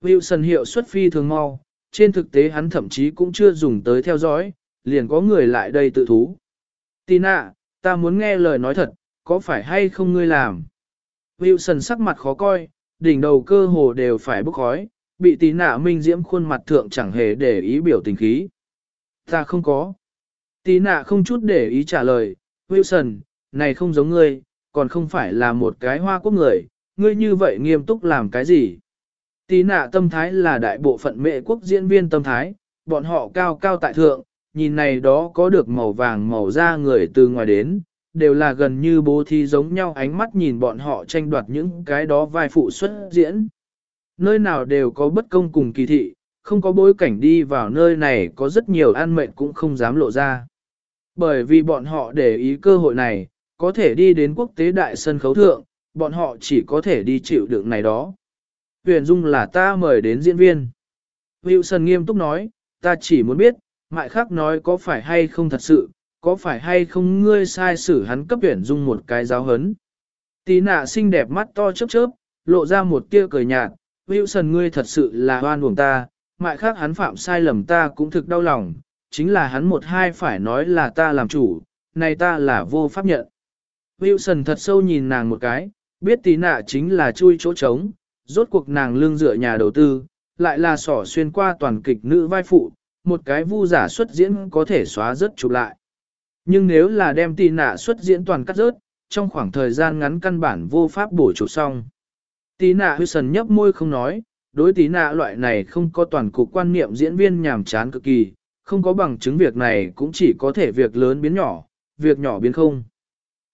Wilson hiệu xuất phi thường mau, trên thực tế hắn thậm chí cũng chưa dùng tới theo dõi, liền có người lại đây tự thú. Tina, ta muốn nghe lời nói thật, có phải hay không ngươi làm? Wilson sắc mặt khó coi, đỉnh đầu cơ hồ đều phải bốc khói, bị tí nạ minh diễm khuôn mặt thượng chẳng hề để ý biểu tình khí. Ta không có. Tí nạ không chút để ý trả lời, Wilson, này không giống ngươi, còn không phải là một cái hoa quốc người, ngươi như vậy nghiêm túc làm cái gì? Tí nạ tâm thái là đại bộ phận mệ quốc diễn viên tâm thái, bọn họ cao cao tại thượng, nhìn này đó có được màu vàng màu da người từ ngoài đến, đều là gần như bố thí giống nhau ánh mắt nhìn bọn họ tranh đoạt những cái đó vai phụ xuất diễn. Nơi nào đều có bất công cùng kỳ thị, không có bối cảnh đi vào nơi này có rất nhiều an mệnh cũng không dám lộ ra. Bởi vì bọn họ để ý cơ hội này, có thể đi đến quốc tế đại sân khấu thượng, bọn họ chỉ có thể đi chịu đựng này đó. Huyền Dung là ta mời đến diễn viên. Wilson nghiêm túc nói, ta chỉ muốn biết, mại khác nói có phải hay không thật sự, có phải hay không ngươi sai xử hắn cấp tuyển Dung một cái giáo hấn. Tí nạ xinh đẹp mắt to chớp chớp, lộ ra một tia cười nhạt, Wilson ngươi thật sự là hoan uổng ta, mại khác hắn phạm sai lầm ta cũng thực đau lòng, chính là hắn một hai phải nói là ta làm chủ, này ta là vô pháp nhận. Wilson thật sâu nhìn nàng một cái, biết tí nạ chính là chui chỗ trống, rốt cuộc nàng lương dựa nhà đầu tư, lại là sỏ xuyên qua toàn kịch nữ vai phụ, một cái vu giả xuất diễn có thể xóa rất chụp lại. Nhưng nếu là đem tì nạ xuất diễn toàn cắt rớt, trong khoảng thời gian ngắn căn bản vô pháp bổ chụp xong. Tì nạ hư sần nhấp môi không nói, đối Tì nạ loại này không có toàn cục quan niệm diễn viên nhàm chán cực kỳ, không có bằng chứng việc này cũng chỉ có thể việc lớn biến nhỏ, việc nhỏ biến không.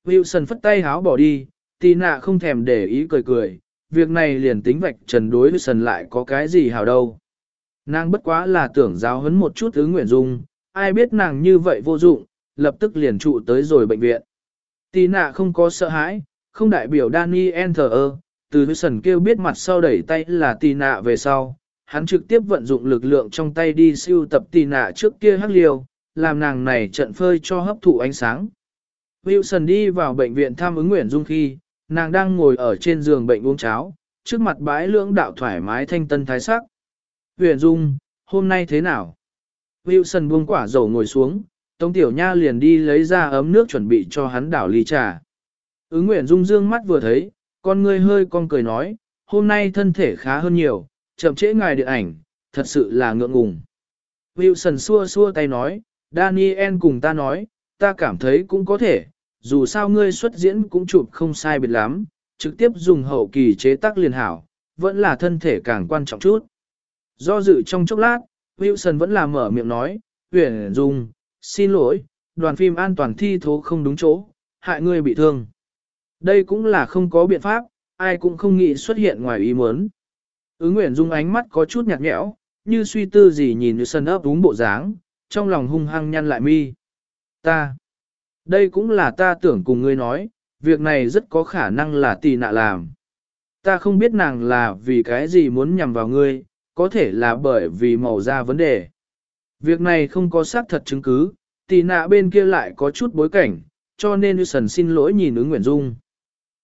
Wilson phất tay háo bỏ đi, tì nạ không thèm để ý cười cười, việc này liền tính vạch trần đối Wilson sần lại có cái gì hào đâu. Nàng bất quá là tưởng giáo hấn một chút thứ nguyện dung, ai biết nàng như vậy vô dụng, lập tức liền trụ tới rồi bệnh viện. Tì nạ không có sợ hãi, không đại biểu Daniel thờ ơ, từ sần kêu biết mặt sau đẩy tay là tì nạ về sau, hắn trực tiếp vận dụng lực lượng trong tay đi siêu tập tì nạ trước kia hắc liều, làm nàng này trận phơi cho hấp thụ ánh sáng. Wilson đi vào bệnh viện thăm ứng nguyện dung khi, nàng đang ngồi ở trên giường bệnh uống cháo, trước mặt bãi lưỡng đạo thoải mái thanh tân thái sắc. Nguyễn Dung, hôm nay thế nào? Wilson buông quả dầu ngồi xuống, Tống Tiểu Nha liền đi lấy ra ấm nước chuẩn bị cho hắn đảo ly trà. Ứng Nguyễn Dung dương mắt vừa thấy, con ngươi hơi con cười nói, hôm nay thân thể khá hơn nhiều, chậm trễ ngài điện ảnh, thật sự là ngượng ngùng. Wilson xua xua tay nói, Daniel cùng ta nói, ta cảm thấy cũng có thể, dù sao ngươi xuất diễn cũng chụp không sai biệt lắm, trực tiếp dùng hậu kỳ chế tác liền hảo, vẫn là thân thể càng quan trọng chút. Do dự trong chốc lát, Wilson vẫn là mở miệng nói, huyền dung, xin lỗi, đoàn phim an toàn thi thố không đúng chỗ, hại ngươi bị thương. Đây cũng là không có biện pháp, ai cũng không nghĩ xuất hiện ngoài ý muốn. Ứng Nguyễn Dung ánh mắt có chút nhạt nhẽo, như suy tư gì nhìn như sân ấp đúng bộ dáng, trong lòng hung hăng nhăn lại mi. Ta, đây cũng là ta tưởng cùng ngươi nói, việc này rất có khả năng là tì nạ làm. Ta không biết nàng là vì cái gì muốn nhằm vào ngươi, có thể là bởi vì màu da vấn đề. Việc này không có xác thật chứng cứ, tỷ nạ bên kia lại có chút bối cảnh, cho nên Wilson xin lỗi nhìn ứng Nguyễn Dung.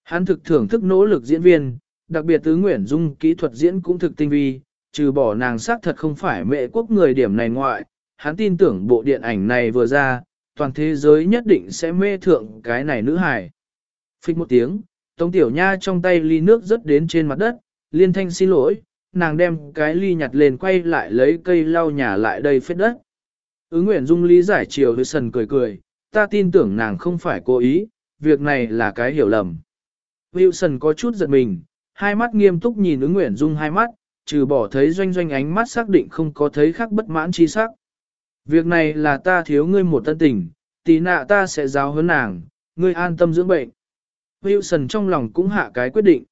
Hắn thực thưởng thức nỗ lực diễn viên, đặc biệt tứ Nguyễn Dung kỹ thuật diễn cũng thực tinh vi, trừ bỏ nàng xác thật không phải mẹ quốc người điểm này ngoại, hắn tin tưởng bộ điện ảnh này vừa ra, toàn thế giới nhất định sẽ mê thượng cái này nữ hài. Phích một tiếng, Tống Tiểu Nha trong tay ly nước rớt đến trên mặt đất, liên thanh xin lỗi, nàng đem cái ly nhặt lên quay lại lấy cây lau nhà lại đây phết đất. Ứng Nguyễn Dung lý giải chiều với sần cười cười, ta tin tưởng nàng không phải cố ý, việc này là cái hiểu lầm. Wilson có chút giật mình, hai mắt nghiêm túc nhìn ứng Nguyễn Dung hai mắt, trừ bỏ thấy doanh doanh ánh mắt xác định không có thấy khác bất mãn chi sắc. Việc này là ta thiếu ngươi một tân tình, tí nạ ta sẽ giáo huấn nàng, ngươi an tâm dưỡng bệnh. Wilson trong lòng cũng hạ cái quyết định.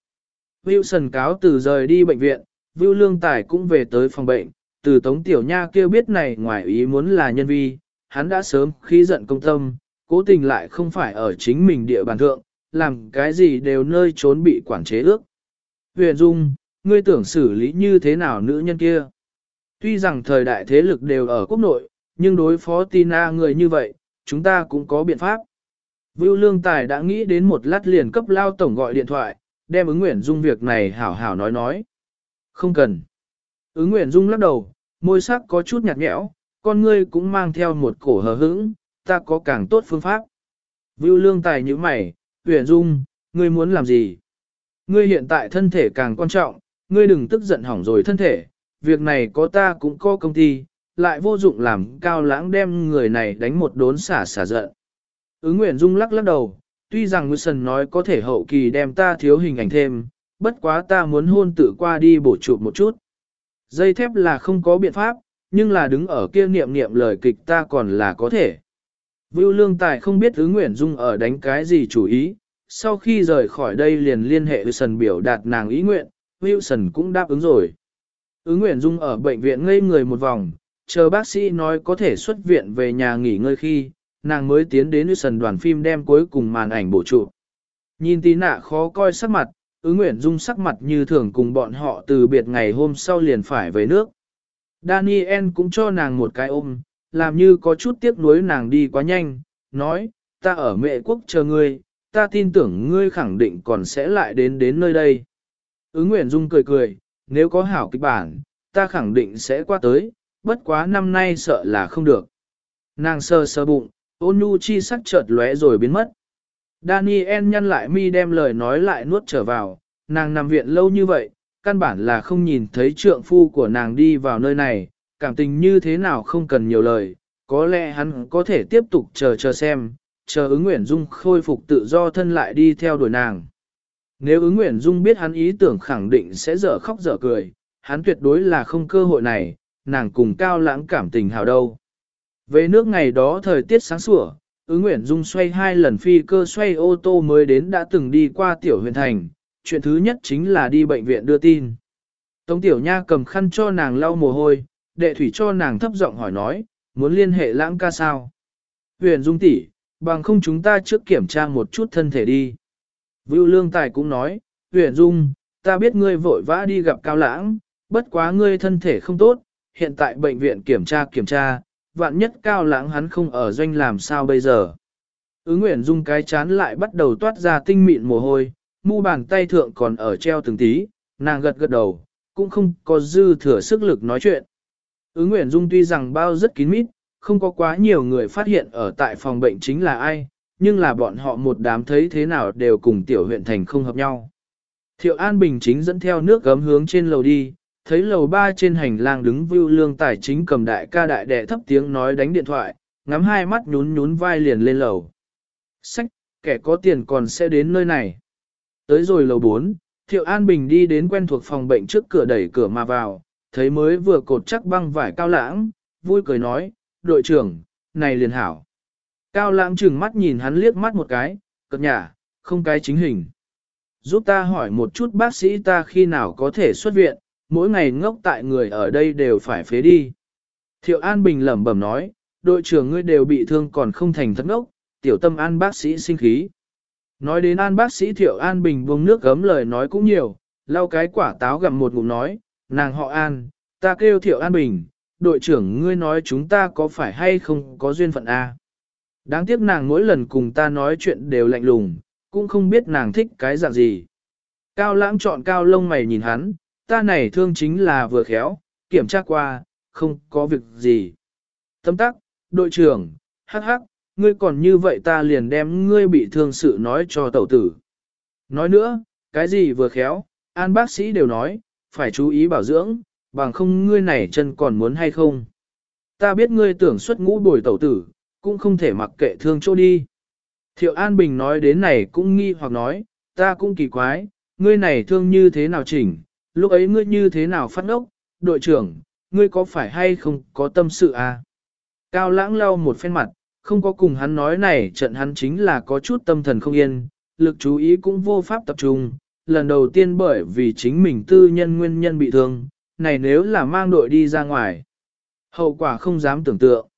Wilson cáo từ rời đi bệnh viện, Vưu Lương Tài cũng về tới phòng bệnh, từ Tống Tiểu Nha kêu biết này ngoài ý muốn là nhân vi, hắn đã sớm khi giận công tâm, cố tình lại không phải ở chính mình địa bàn thượng, làm cái gì đều nơi trốn bị quản chế ước. Huyền Dung, ngươi tưởng xử lý như thế nào nữ nhân kia? Tuy rằng thời đại thế lực đều ở quốc nội, nhưng đối phó Tina người như vậy, chúng ta cũng có biện pháp. Vưu Lương Tài đã nghĩ đến một lát liền cấp lao tổng gọi điện thoại, đem ứng Nguyễn dung việc này hảo hảo nói nói. Không cần. Ứng nguyện dung lắc đầu, môi sắc có chút nhạt nhẽo, con ngươi cũng mang theo một cổ hờ hững, ta có càng tốt phương pháp. Vưu Lương Tài như mày, Nguyễn Dung, ngươi muốn làm gì? Ngươi hiện tại thân thể càng quan trọng, ngươi đừng tức giận hỏng rồi thân thể, việc này có ta cũng có công ty, lại vô dụng làm cao lãng đem người này đánh một đốn xả xả giận. Ứng Nguyễn Dung lắc lắc đầu, tuy rằng Wilson nói có thể hậu kỳ đem ta thiếu hình ảnh thêm, bất quá ta muốn hôn tự qua đi bổ chụp một chút. Dây thép là không có biện pháp, nhưng là đứng ở kia niệm niệm lời kịch ta còn là có thể. Vưu Lương Tài không biết ứng Nguyễn Dung ở đánh cái gì chủ ý, sau khi rời khỏi đây liền liên hệ Wilson biểu đạt nàng ý nguyện, Wilson cũng đáp ứng rồi. Ứng Nguyễn Dung ở bệnh viện ngây người một vòng, chờ bác sĩ nói có thể xuất viện về nhà nghỉ ngơi khi, nàng mới tiến đến Wilson đoàn phim đem cuối cùng màn ảnh bổ trụ. Nhìn tí nạ khó coi sắc mặt, ứng nguyện Dung sắc mặt như thường cùng bọn họ từ biệt ngày hôm sau liền phải về nước. Daniel cũng cho nàng một cái ôm, làm như có chút tiếc nuối nàng đi quá nhanh, nói, ta ở mẹ quốc chờ ngươi, ta tin tưởng ngươi khẳng định còn sẽ lại đến đến nơi đây. Ứng nguyện Dung cười cười, nếu có hảo kịch bản, ta khẳng định sẽ qua tới, bất quá năm nay sợ là không được. Nàng sơ sơ bụng, ôn nhu chi sắc chợt lóe rồi biến mất. Daniel nhăn lại mi đem lời nói lại nuốt trở vào, nàng nằm viện lâu như vậy, căn bản là không nhìn thấy trượng phu của nàng đi vào nơi này, cảm tình như thế nào không cần nhiều lời, có lẽ hắn có thể tiếp tục chờ chờ xem, chờ ứng Nguyễn Dung khôi phục tự do thân lại đi theo đuổi nàng. Nếu ứng Nguyễn Dung biết hắn ý tưởng khẳng định sẽ dở khóc dở cười, hắn tuyệt đối là không cơ hội này, nàng cùng cao lãng cảm tình hào đâu. Về nước ngày đó thời tiết sáng sủa, ứng Nguyễn Dung xoay hai lần phi cơ xoay ô tô mới đến đã từng đi qua tiểu huyện thành, chuyện thứ nhất chính là đi bệnh viện đưa tin. Tống tiểu nha cầm khăn cho nàng lau mồ hôi, đệ thủy cho nàng thấp giọng hỏi nói, muốn liên hệ lãng ca sao? Huyền Dung tỷ, bằng không chúng ta trước kiểm tra một chút thân thể đi. Vưu Lương Tài cũng nói, Huyền Dung, ta biết ngươi vội vã đi gặp Cao Lãng, bất quá ngươi thân thể không tốt, hiện tại bệnh viện kiểm tra kiểm tra, vạn nhất Cao Lãng hắn không ở doanh làm sao bây giờ. Ứng Nguyễn Dung cái chán lại bắt đầu toát ra tinh mịn mồ hôi, mu bàn tay thượng còn ở treo từng tí, nàng gật gật đầu, cũng không có dư thừa sức lực nói chuyện. Ứng Nguyễn Dung tuy rằng bao rất kín mít, không có quá nhiều người phát hiện ở tại phòng bệnh chính là ai, nhưng là bọn họ một đám thấy thế nào đều cùng tiểu huyện thành không hợp nhau. Thiệu An Bình chính dẫn theo nước gấm hướng trên lầu đi, thấy lầu ba trên hành lang đứng Vưu lương tài chính cầm đại ca đại đệ thấp tiếng nói đánh điện thoại, ngắm hai mắt nhún nhún vai liền lên lầu. Sách, kẻ có tiền còn sẽ đến nơi này. Tới rồi lầu 4, Thiệu An Bình đi đến quen thuộc phòng bệnh trước cửa đẩy cửa mà vào, thấy mới vừa cột chắc băng vải cao lãng, vui cười nói, đội trưởng, này liền hảo. Cao lãng trừng mắt nhìn hắn liếc mắt một cái, cất nhả, không cái chính hình. Giúp ta hỏi một chút bác sĩ ta khi nào có thể xuất viện, mỗi ngày ngốc tại người ở đây đều phải phế đi. Thiệu An Bình lẩm bẩm nói, đội trưởng ngươi đều bị thương còn không thành thất ngốc, tiểu tâm an bác sĩ sinh khí. Nói đến an bác sĩ Thiệu An Bình buông nước gấm lời nói cũng nhiều, lau cái quả táo gặm một ngụm nói, nàng họ An, ta kêu Thiệu An Bình, đội trưởng ngươi nói chúng ta có phải hay không có duyên phận A. Đáng tiếc nàng mỗi lần cùng ta nói chuyện đều lạnh lùng, cũng không biết nàng thích cái dạng gì. Cao lãng chọn cao lông mày nhìn hắn, ta này thương chính là vừa khéo, kiểm tra qua, không có việc gì. Tấm tắc, đội trưởng, hắc hắc, ngươi còn như vậy ta liền đem ngươi bị thương sự nói cho tẩu tử. Nói nữa, cái gì vừa khéo, an bác sĩ đều nói, phải chú ý bảo dưỡng, bằng không ngươi này chân còn muốn hay không. Ta biết ngươi tưởng xuất ngũ bồi tẩu tử, cũng không thể mặc kệ thương chỗ đi. Thiệu An Bình nói đến này cũng nghi hoặc nói, ta cũng kỳ quái, ngươi này thương như thế nào chỉnh, lúc ấy ngươi như thế nào phát ốc, đội trưởng, ngươi có phải hay không có tâm sự à? Cao lãng lau một phen mặt, không có cùng hắn nói này trận hắn chính là có chút tâm thần không yên, lực chú ý cũng vô pháp tập trung, lần đầu tiên bởi vì chính mình tư nhân nguyên nhân bị thương, này nếu là mang đội đi ra ngoài. Hậu quả không dám tưởng tượng.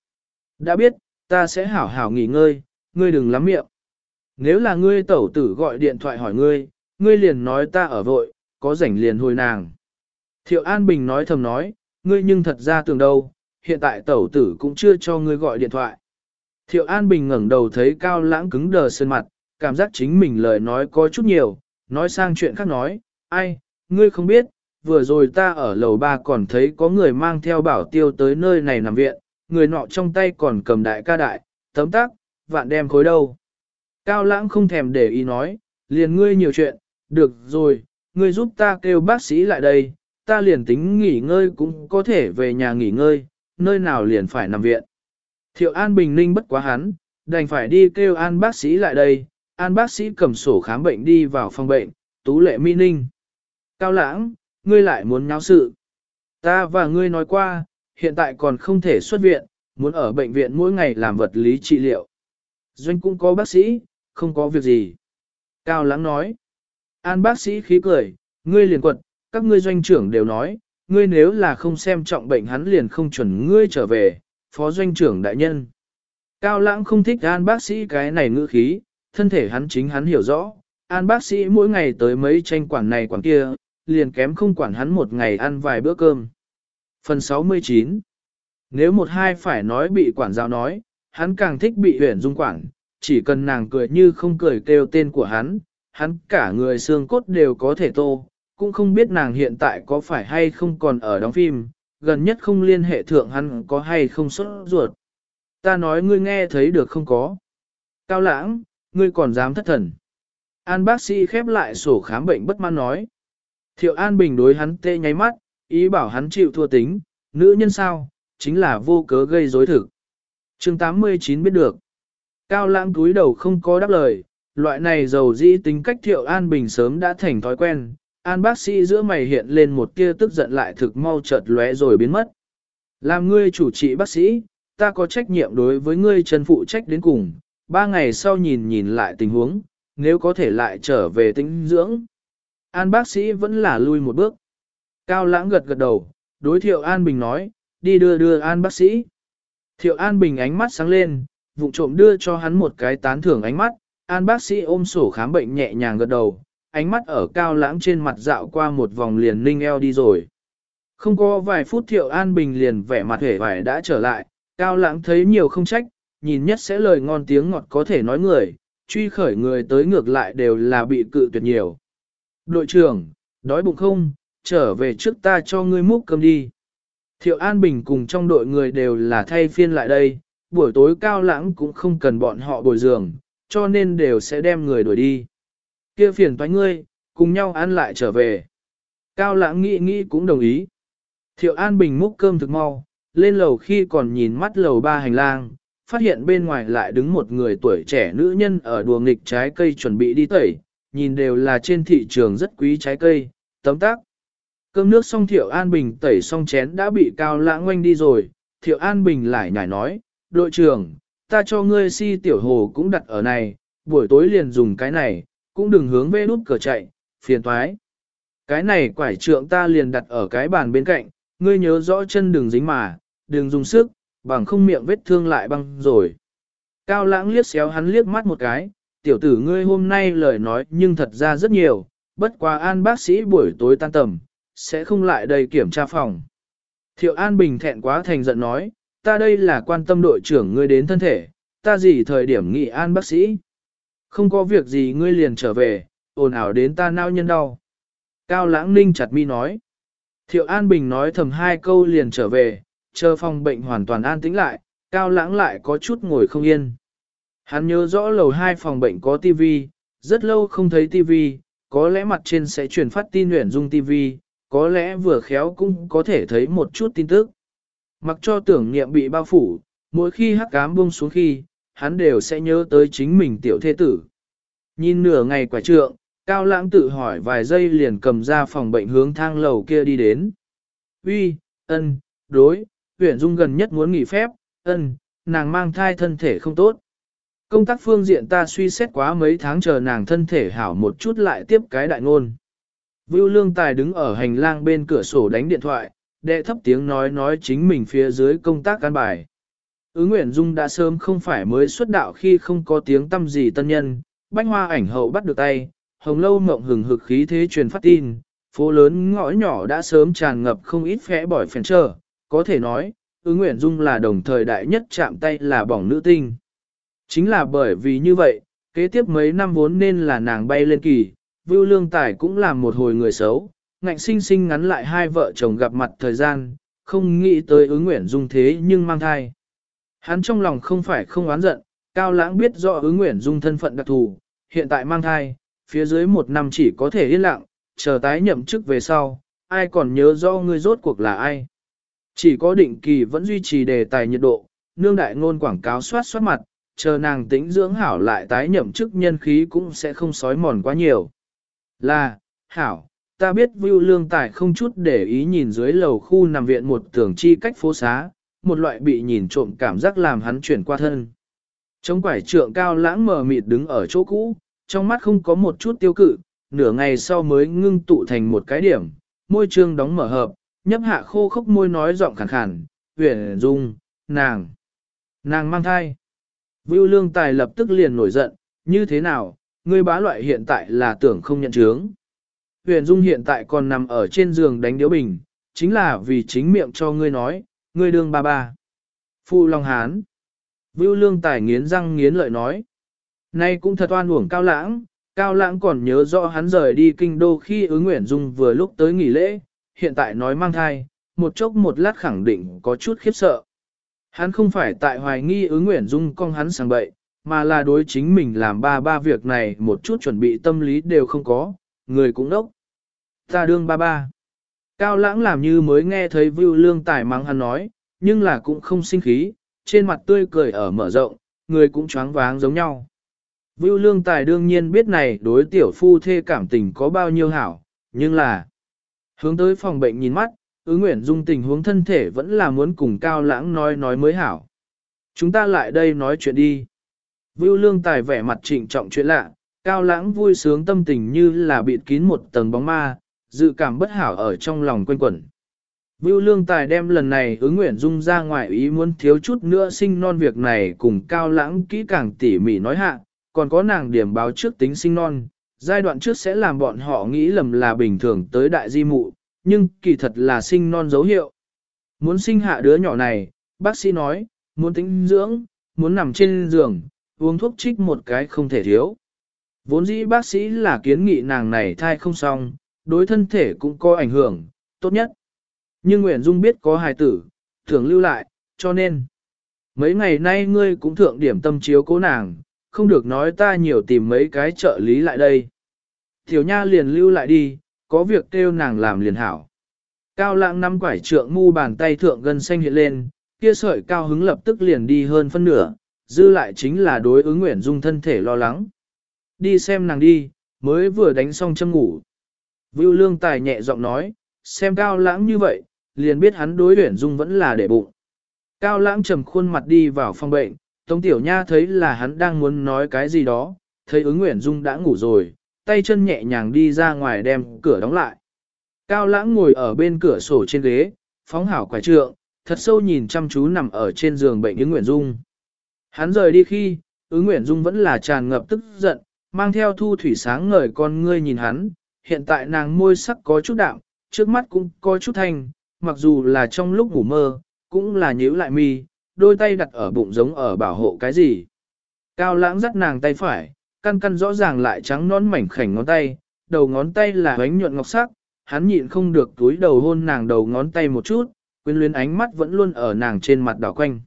Đã biết, ta sẽ hảo hảo nghỉ ngơi, ngươi đừng lắm miệng. Nếu là ngươi tẩu tử gọi điện thoại hỏi ngươi, ngươi liền nói ta ở vội, có rảnh liền hồi nàng. Thiệu An Bình nói thầm nói, ngươi nhưng thật ra tưởng đâu, hiện tại tẩu tử cũng chưa cho ngươi gọi điện thoại. Thiệu An Bình ngẩng đầu thấy cao lãng cứng đờ sơn mặt, cảm giác chính mình lời nói có chút nhiều, nói sang chuyện khác nói, ai, ngươi không biết, vừa rồi ta ở lầu ba còn thấy có người mang theo bảo tiêu tới nơi này nằm viện, người nọ trong tay còn cầm đại ca đại, tấm tắc, vạn đem khối đâu. Cao lãng không thèm để ý nói, liền ngươi nhiều chuyện, được rồi, ngươi giúp ta kêu bác sĩ lại đây, ta liền tính nghỉ ngơi cũng có thể về nhà nghỉ ngơi, nơi nào liền phải nằm viện. Thiệu An bình ninh bất quá hắn, đành phải đi kêu An bác sĩ lại đây, An bác sĩ cầm sổ khám bệnh đi vào phòng bệnh, tú lệ mi ninh. Cao lãng, ngươi lại muốn nháo sự. Ta và ngươi nói qua, hiện tại còn không thể xuất viện, muốn ở bệnh viện mỗi ngày làm vật lý trị liệu. Doanh cũng có bác sĩ, không có việc gì. Cao lãng nói. An bác sĩ khí cười, ngươi liền quật, các ngươi doanh trưởng đều nói, ngươi nếu là không xem trọng bệnh hắn liền không chuẩn ngươi trở về, phó doanh trưởng đại nhân. Cao lãng không thích an bác sĩ cái này ngữ khí, thân thể hắn chính hắn hiểu rõ, an bác sĩ mỗi ngày tới mấy tranh quản này quản kia, liền kém không quản hắn một ngày ăn vài bữa cơm. Phần 69 Nếu một hai phải nói bị quản giáo nói, hắn càng thích bị huyển dung quản, chỉ cần nàng cười như không cười kêu tên của hắn, hắn cả người xương cốt đều có thể tô, cũng không biết nàng hiện tại có phải hay không còn ở đóng phim, gần nhất không liên hệ thượng hắn có hay không xuất ruột. Ta nói ngươi nghe thấy được không có. Cao lãng, ngươi còn dám thất thần. An bác sĩ khép lại sổ khám bệnh bất mãn nói. Thiệu An Bình đối hắn tê nháy mắt, ý bảo hắn chịu thua tính, nữ nhân sao, chính là vô cớ gây rối thực. chương 89 biết được. Cao lãng túi đầu không có đáp lời, loại này dầu dĩ tính cách Thiệu An Bình sớm đã thành thói quen, An bác sĩ giữa mày hiện lên một tia tức giận lại thực mau chợt lóe rồi biến mất. Làm ngươi chủ trị bác sĩ, ta có trách nhiệm đối với ngươi chân phụ trách đến cùng, ba ngày sau nhìn nhìn lại tình huống, nếu có thể lại trở về tính dưỡng. An bác sĩ vẫn là lui một bước. Cao lãng gật gật đầu, đối thiệu An Bình nói, đi đưa đưa An bác sĩ. Thiệu An Bình ánh mắt sáng lên, vụng trộm đưa cho hắn một cái tán thưởng ánh mắt, An bác sĩ ôm sổ khám bệnh nhẹ nhàng gật đầu, ánh mắt ở cao lãng trên mặt dạo qua một vòng liền ninh eo đi rồi. Không có vài phút thiệu an bình liền vẻ mặt hể vải đã trở lại, cao lãng thấy nhiều không trách, nhìn nhất sẽ lời ngon tiếng ngọt có thể nói người, truy khởi người tới ngược lại đều là bị cự tuyệt nhiều. Đội trưởng, đói bụng không, trở về trước ta cho ngươi múc cơm đi. Thiệu An Bình cùng trong đội người đều là thay phiên lại đây, buổi tối cao lãng cũng không cần bọn họ bồi giường, cho nên đều sẽ đem người đuổi đi kia phiền toái ngươi, cùng nhau ăn lại trở về. Cao lãng nghĩ nghĩ cũng đồng ý. Thiệu An Bình múc cơm thực mau, lên lầu khi còn nhìn mắt lầu ba hành lang, phát hiện bên ngoài lại đứng một người tuổi trẻ nữ nhân ở đùa nghịch trái cây chuẩn bị đi tẩy, nhìn đều là trên thị trường rất quý trái cây, tấm tác. Cơm nước xong Thiệu An Bình tẩy xong chén đã bị Cao Lãng ngoanh đi rồi, Thiệu An Bình lại nhảy nói, đội trưởng, ta cho ngươi si tiểu hồ cũng đặt ở này, buổi tối liền dùng cái này, cũng đừng hướng về nút cờ chạy, phiền toái. Cái này quải trượng ta liền đặt ở cái bàn bên cạnh, ngươi nhớ rõ chân đừng dính mà, đừng dùng sức, bằng không miệng vết thương lại băng rồi. Cao lãng liếc xéo hắn liếc mắt một cái, tiểu tử ngươi hôm nay lời nói nhưng thật ra rất nhiều, bất quá an bác sĩ buổi tối tan tầm, sẽ không lại đây kiểm tra phòng. Thiệu An Bình thẹn quá thành giận nói, ta đây là quan tâm đội trưởng ngươi đến thân thể, ta gì thời điểm nghị an bác sĩ. Không có việc gì ngươi liền trở về, ồn ào đến ta nao nhân đau. Cao Lãng Ninh chặt mi nói. Thiệu An Bình nói thầm hai câu liền trở về, chờ phòng bệnh hoàn toàn an tĩnh lại, Cao Lãng lại có chút ngồi không yên. Hắn nhớ rõ lầu hai phòng bệnh có tivi, rất lâu không thấy tivi, có lẽ mặt trên sẽ truyền phát tin luyện dung tivi, có lẽ vừa khéo cũng có thể thấy một chút tin tức. Mặc cho tưởng niệm bị bao phủ, mỗi khi hắc cám buông xuống khi, hắn đều sẽ nhớ tới chính mình tiểu thế tử. Nhìn nửa ngày quả trượng, Cao Lãng tự hỏi vài giây liền cầm ra phòng bệnh hướng thang lầu kia đi đến. Uy, ân, đối, huyện dung gần nhất muốn nghỉ phép, ân, nàng mang thai thân thể không tốt. Công tác phương diện ta suy xét quá mấy tháng chờ nàng thân thể hảo một chút lại tiếp cái đại ngôn. Vưu Lương Tài đứng ở hành lang bên cửa sổ đánh điện thoại, đệ thấp tiếng nói nói chính mình phía dưới công tác can bài. Ứng Nguyễn Dung đã sớm không phải mới xuất đạo khi không có tiếng tâm gì tân nhân, bánh hoa ảnh hậu bắt được tay, hồng lâu mộng hừng hực khí thế truyền phát tin, phố lớn ngõ nhỏ đã sớm tràn ngập không ít phẽ bỏi phèn trở có thể nói, ứng Nguyễn Dung là đồng thời đại nhất chạm tay là bỏng nữ tinh. Chính là bởi vì như vậy, kế tiếp mấy năm vốn nên là nàng bay lên kỳ, Vưu Lương Tài cũng làm một hồi người xấu, ngạnh sinh sinh ngắn lại hai vợ chồng gặp mặt thời gian, không nghĩ tới ứng Nguyện Dung thế nhưng mang thai. Hắn trong lòng không phải không oán giận, Cao Lãng biết rõ ứng Nguyện Dung thân phận đặc thù, hiện tại mang thai, phía dưới một năm chỉ có thể yên lặng, chờ tái nhậm chức về sau, ai còn nhớ rõ ngươi rốt cuộc là ai. Chỉ có định kỳ vẫn duy trì đề tài nhiệt độ, nương đại ngôn quảng cáo soát soát mặt, chờ nàng tĩnh dưỡng hảo lại tái nhậm chức nhân khí cũng sẽ không sói mòn quá nhiều. Là, hảo, ta biết Vưu Lương Tài không chút để ý nhìn dưới lầu khu nằm viện một tưởng chi cách phố xá, một loại bị nhìn trộm cảm giác làm hắn chuyển qua thân. Trong quải trượng cao lãng mờ mịt đứng ở chỗ cũ, trong mắt không có một chút tiêu cự, nửa ngày sau mới ngưng tụ thành một cái điểm, môi trương đóng mở hợp, nhấp hạ khô khốc môi nói giọng khàn khàn, huyền dung, nàng, nàng mang thai. Vưu lương tài lập tức liền nổi giận, như thế nào, ngươi bá loại hiện tại là tưởng không nhận chướng. Huyền dung hiện tại còn nằm ở trên giường đánh điếu bình, chính là vì chính miệng cho ngươi nói, ngươi đương ba ba. Phu Long Hán. Vưu lương tài nghiến răng nghiến lợi nói. Nay cũng thật oan uổng cao lãng, cao lãng còn nhớ rõ hắn rời đi kinh đô khi ứng Nguyễn dung vừa lúc tới nghỉ lễ, hiện tại nói mang thai, một chốc một lát khẳng định có chút khiếp sợ. Hắn không phải tại hoài nghi ứng Nguyễn dung con hắn sang bậy, mà là đối chính mình làm ba ba việc này một chút chuẩn bị tâm lý đều không có, người cũng đốc. Ta đương ba ba. Cao lãng làm như mới nghe thấy Vưu Lương Tài mắng hắn nói, nhưng là cũng không sinh khí, trên mặt tươi cười ở mở rộng, người cũng choáng váng giống nhau. Vưu Lương Tài đương nhiên biết này đối tiểu phu thê cảm tình có bao nhiêu hảo, nhưng là hướng tới phòng bệnh nhìn mắt, ứ nguyện dung tình huống thân thể vẫn là muốn cùng Cao Lãng nói nói mới hảo. Chúng ta lại đây nói chuyện đi. Vưu Lương Tài vẻ mặt trịnh trọng chuyện lạ, Cao Lãng vui sướng tâm tình như là bịt kín một tầng bóng ma, dự cảm bất hảo ở trong lòng quanh quẩn. Vưu Lương Tài đem lần này ứng nguyện dung ra ngoài ý muốn thiếu chút nữa sinh non việc này cùng Cao Lãng kỹ càng tỉ mỉ nói hạ, còn có nàng điểm báo trước tính sinh non, giai đoạn trước sẽ làm bọn họ nghĩ lầm là bình thường tới đại di mụ, nhưng kỳ thật là sinh non dấu hiệu. Muốn sinh hạ đứa nhỏ này, bác sĩ nói, muốn tính dưỡng, muốn nằm trên giường, uống thuốc trích một cái không thể thiếu. Vốn dĩ bác sĩ là kiến nghị nàng này thai không xong, đối thân thể cũng có ảnh hưởng, tốt nhất. Nhưng Nguyễn Dung biết có hài tử, thường lưu lại, cho nên. Mấy ngày nay ngươi cũng thượng điểm tâm chiếu cố nàng, không được nói ta nhiều tìm mấy cái trợ lý lại đây. Tiểu nha liền lưu lại đi, có việc kêu nàng làm liền hảo. Cao lãng năm quải trượng mu bàn tay thượng gần xanh hiện lên, kia sợi cao hứng lập tức liền đi hơn phân nửa, dư lại chính là đối ứng Nguyễn Dung thân thể lo lắng. Đi xem nàng đi, mới vừa đánh xong châm ngủ. Vưu Lương Tài nhẹ giọng nói, xem cao lãng như vậy, liền biết hắn đối Nguyễn Dung vẫn là để bụng. Cao lãng trầm khuôn mặt đi vào phòng bệnh, Tống Tiểu Nha thấy là hắn đang muốn nói cái gì đó, thấy ứng Nguyễn Dung đã ngủ rồi, tay chân nhẹ nhàng đi ra ngoài đem cửa đóng lại. Cao lãng ngồi ở bên cửa sổ trên ghế, phóng hảo quải trượng, thật sâu nhìn chăm chú nằm ở trên giường bệnh ứng Nguyễn Dung. Hắn rời đi khi, ứng Nguyễn Dung vẫn là tràn ngập tức giận, mang theo thu thủy sáng ngời con ngươi nhìn hắn, hiện tại nàng môi sắc có chút đạm, trước mắt cũng có chút thanh, mặc dù là trong lúc ngủ mơ, cũng là nhíu lại mi, đôi tay đặt ở bụng giống ở bảo hộ cái gì. Cao lãng dắt nàng tay phải, căn căn rõ ràng lại trắng nón mảnh khảnh ngón tay, đầu ngón tay là ánh nhuận ngọc sắc, hắn nhịn không được túi đầu hôn nàng đầu ngón tay một chút, quyến luyến ánh mắt vẫn luôn ở nàng trên mặt đỏ quanh.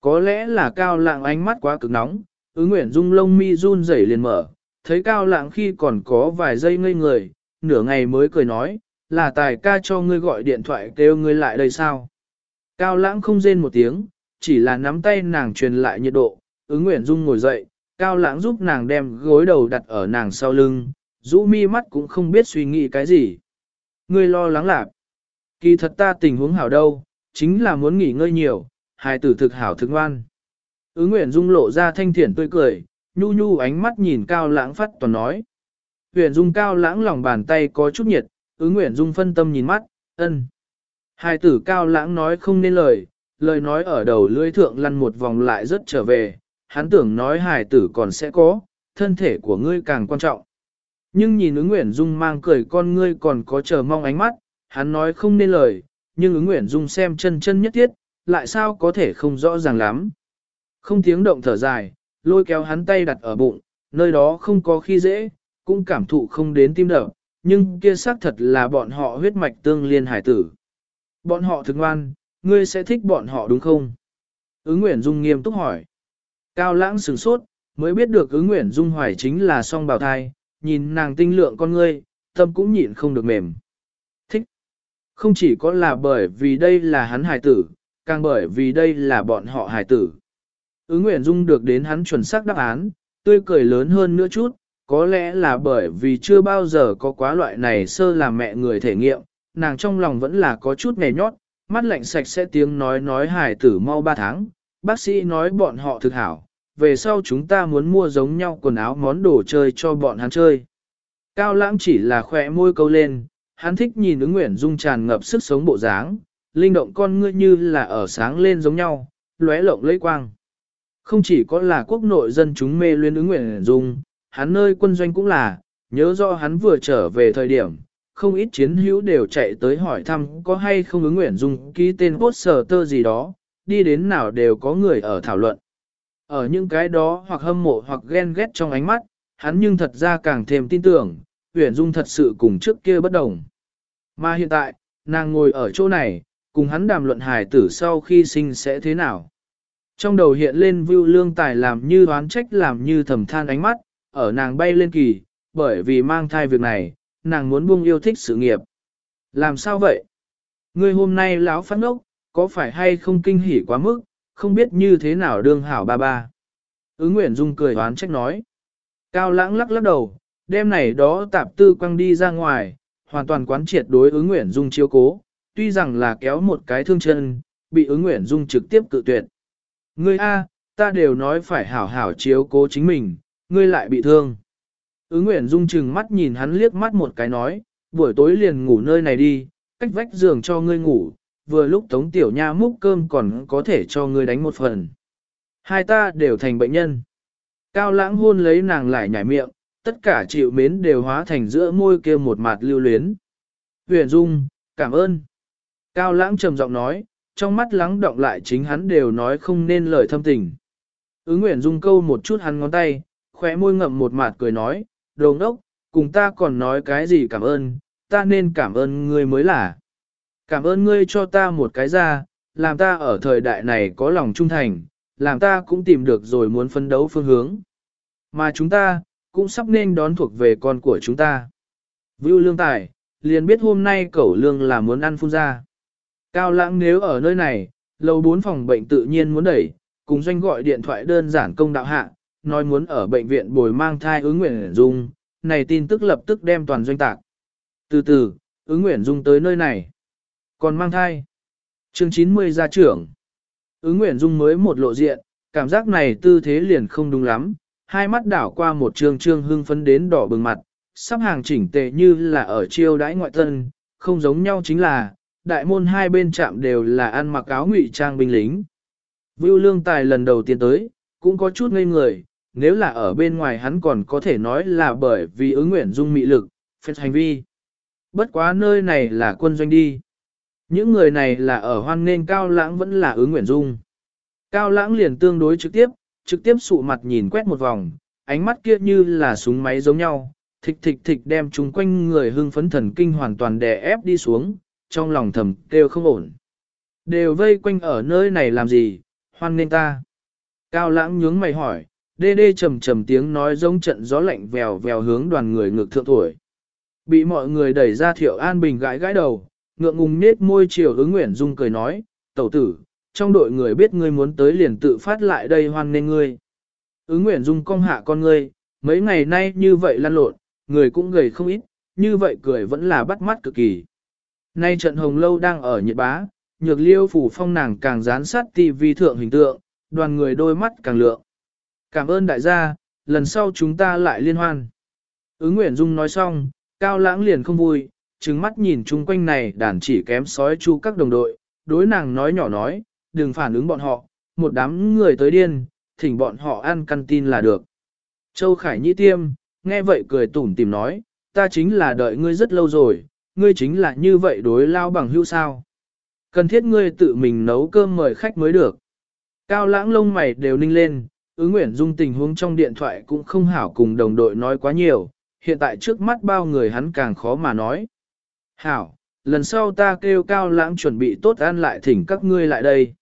Có lẽ là cao lãng ánh mắt quá cực nóng, ứ nguyện dung lông mi run rẩy liền mở, thấy cao lãng khi còn có vài giây ngây người, nửa ngày mới cười nói, là tài ca cho ngươi gọi điện thoại kêu ngươi lại đây sao. Cao lãng không rên một tiếng, chỉ là nắm tay nàng truyền lại nhiệt độ, ứng nguyện dung ngồi dậy, cao lãng giúp nàng đem gối đầu đặt ở nàng sau lưng, rũ mi mắt cũng không biết suy nghĩ cái gì. Ngươi lo lắng lạc. Kỳ thật ta tình huống hảo đâu, chính là muốn nghỉ ngơi nhiều, hài tử thực hảo thực ngoan. Ứng nguyện dung lộ ra thanh thiện tươi cười, nhu nhu ánh mắt nhìn cao lãng phát toàn nói. Huyền dung cao lãng lòng bàn tay có chút nhiệt, ứng nguyện dung phân tâm nhìn mắt, ân. Hai tử cao lãng nói không nên lời, lời nói ở đầu lưỡi thượng lăn một vòng lại rất trở về, hắn tưởng nói hài tử còn sẽ có, thân thể của ngươi càng quan trọng. Nhưng nhìn ứng nguyện dung mang cười con ngươi còn có chờ mong ánh mắt, hắn nói không nên lời, nhưng ứng nguyện dung xem chân chân nhất thiết, lại sao có thể không rõ ràng lắm. Không tiếng động thở dài, lôi kéo hắn tay đặt ở bụng, nơi đó không có khi dễ, cũng cảm thụ không đến tim đập, nhưng kia xác thật là bọn họ huyết mạch tương liên hải tử. Bọn họ thực ngoan, ngươi sẽ thích bọn họ đúng không? Ứng Nguyễn Dung nghiêm túc hỏi. Cao lãng sửng sốt, mới biết được ứng Nguyễn Dung hoài chính là song bào thai, nhìn nàng tinh lượng con ngươi, tâm cũng nhịn không được mềm. Thích. Không chỉ có là bởi vì đây là hắn hài tử, càng bởi vì đây là bọn họ hài tử. Ứng Nguyễn Dung được đến hắn chuẩn xác đáp án, tươi cười lớn hơn nữa chút, có lẽ là bởi vì chưa bao giờ có quá loại này sơ làm mẹ người thể nghiệm, nàng trong lòng vẫn là có chút nghề nhót, mắt lạnh sạch sẽ tiếng nói nói hài tử mau 3 tháng, bác sĩ nói bọn họ thực hảo, về sau chúng ta muốn mua giống nhau quần áo món đồ chơi cho bọn hắn chơi. Cao lãng chỉ là khỏe môi câu lên, hắn thích nhìn ứng nguyện dung tràn ngập sức sống bộ dáng, linh động con ngươi như là ở sáng lên giống nhau, lóe lộng lấy quang. Không chỉ có là quốc nội dân chúng mê luyến ứng nguyện dung, hắn nơi quân doanh cũng là, nhớ do hắn vừa trở về thời điểm, không ít chiến hữu đều chạy tới hỏi thăm có hay không ứng nguyện dung ký tên poster tơ gì đó, đi đến nào đều có người ở thảo luận. Ở những cái đó hoặc hâm mộ hoặc ghen ghét trong ánh mắt, hắn nhưng thật ra càng thêm tin tưởng, Uyển Dung thật sự cùng trước kia bất đồng. Mà hiện tại, nàng ngồi ở chỗ này, cùng hắn đàm luận hài tử sau khi sinh sẽ thế nào. Trong đầu hiện lên vưu lương tài làm như đoán trách làm như thầm than ánh mắt, ở nàng bay lên kỳ, bởi vì mang thai việc này, nàng muốn buông yêu thích sự nghiệp. Làm sao vậy? Ngươi hôm nay láo phát ngốc, có phải hay không kinh hỉ quá mức, không biết như thế nào đương hảo ba ba. Ứng Nguyễn Dung cười đoán trách nói. Cao lãng lắc lắc đầu, đêm này đó tạp tư quăng đi ra ngoài, hoàn toàn quán triệt đối ứng Nguyễn Dung chiếu cố, tuy rằng là kéo một cái thương chân, bị ứng Nguyễn Dung trực tiếp cự tuyệt. Ngươi A, ta đều nói phải hảo hảo chiếu cố chính mình, ngươi lại bị thương. Ứng Nguyễn Dung chừng mắt nhìn hắn liếc mắt một cái nói, buổi tối liền ngủ nơi này đi, cách vách giường cho ngươi ngủ, vừa lúc Tống Tiểu Nha múc cơm còn có thể cho ngươi đánh một phần. Hai ta đều thành bệnh nhân. Cao lãng hôn lấy nàng lại nhảy miệng, tất cả chịu mến đều hóa thành giữa môi kia một mặt lưu luyến. Huyền Dung, cảm ơn. Cao lãng trầm giọng nói, trong mắt lắng động lại chính hắn đều nói không nên lời thâm tình. Ứng Nguyễn Dung câu một chút hắn ngón tay, khóe môi ngậm một mặt cười nói, đồ ngốc, cùng ta còn nói cái gì cảm ơn, ta nên cảm ơn ngươi mới là. Cảm ơn ngươi cho ta một cái ra, làm ta ở thời đại này có lòng trung thành, làm ta cũng tìm được rồi muốn phấn đấu phương hướng. Mà chúng ta, cũng sắp nên đón thuộc về con của chúng ta. Vưu lương tài, liền biết hôm nay cẩu lương là muốn ăn phun ra. Cao lãng nếu ở nơi này, lầu 4 phòng bệnh tự nhiên muốn đẩy, cùng doanh gọi điện thoại đơn giản công đạo hạ, nói muốn ở bệnh viện bồi mang thai ứng nguyện dung, này tin tức lập tức đem toàn doanh tạc. Từ từ, ứng nguyện dung tới nơi này. Còn mang thai. Chương 90 gia trưởng. Ứng nguyện dung mới một lộ diện, cảm giác này tư thế liền không đúng lắm, hai mắt đảo qua một trường trương hưng phấn đến đỏ bừng mặt, sắp hàng chỉnh tề như là ở chiêu đãi ngoại thân, không giống nhau chính là, đại môn hai bên chạm đều là ăn mặc áo ngụy trang binh lính. Vưu Lương Tài lần đầu tiên tới, cũng có chút ngây người, nếu là ở bên ngoài hắn còn có thể nói là bởi vì ứng nguyện dung mị lực, phép hành vi. Bất quá nơi này là quân doanh đi. Những người này là ở hoan nên Cao Lãng vẫn là ứng nguyện dung. Cao Lãng liền tương đối trực tiếp, trực tiếp sụ mặt nhìn quét một vòng, ánh mắt kia như là súng máy giống nhau, thịch thịch thịch đem chúng quanh người hưng phấn thần kinh hoàn toàn đè ép đi xuống, trong lòng thầm kêu không ổn. Đều vây quanh ở nơi này làm gì, hoan nên ta. Cao lãng nhướng mày hỏi, đê đê trầm trầm tiếng nói giống trận gió lạnh vèo vèo hướng đoàn người ngược thượng tuổi. Bị mọi người đẩy ra thiệu an bình gãi gãi đầu, ngượng ngùng nết môi chiều ứng nguyện dung cười nói, tẩu tử, trong đội người biết ngươi muốn tới liền tự phát lại đây hoan nên ngươi. Ứng nguyện dung cong hạ con ngươi, mấy ngày nay như vậy lăn lộn, người cũng gầy không ít, như vậy cười vẫn là bắt mắt cực kỳ. Nay trận hồng lâu đang ở nhiệt bá, nhược liêu phủ phong nàng càng dán sát tivi thượng hình tượng, đoàn người đôi mắt càng lượng. Cảm ơn đại gia, lần sau chúng ta lại liên hoan. Ứng Nguyễn Dung nói xong, cao lãng liền không vui, trừng mắt nhìn chung quanh này đàn chỉ kém sói chu các đồng đội, đối nàng nói nhỏ nói, đừng phản ứng bọn họ, một đám người tới điên, thỉnh bọn họ ăn căn tin là được. Châu Khải Nhĩ Tiêm, nghe vậy cười tủm tìm nói, ta chính là đợi ngươi rất lâu rồi, ngươi chính là như vậy đối lao bằng hữu sao. Cần thiết ngươi tự mình nấu cơm mời khách mới được. Cao lãng lông mày đều ninh lên, ứng nguyện dung tình huống trong điện thoại cũng không hảo cùng đồng đội nói quá nhiều, hiện tại trước mắt bao người hắn càng khó mà nói. Hảo, lần sau ta kêu cao lãng chuẩn bị tốt ăn lại thỉnh các ngươi lại đây.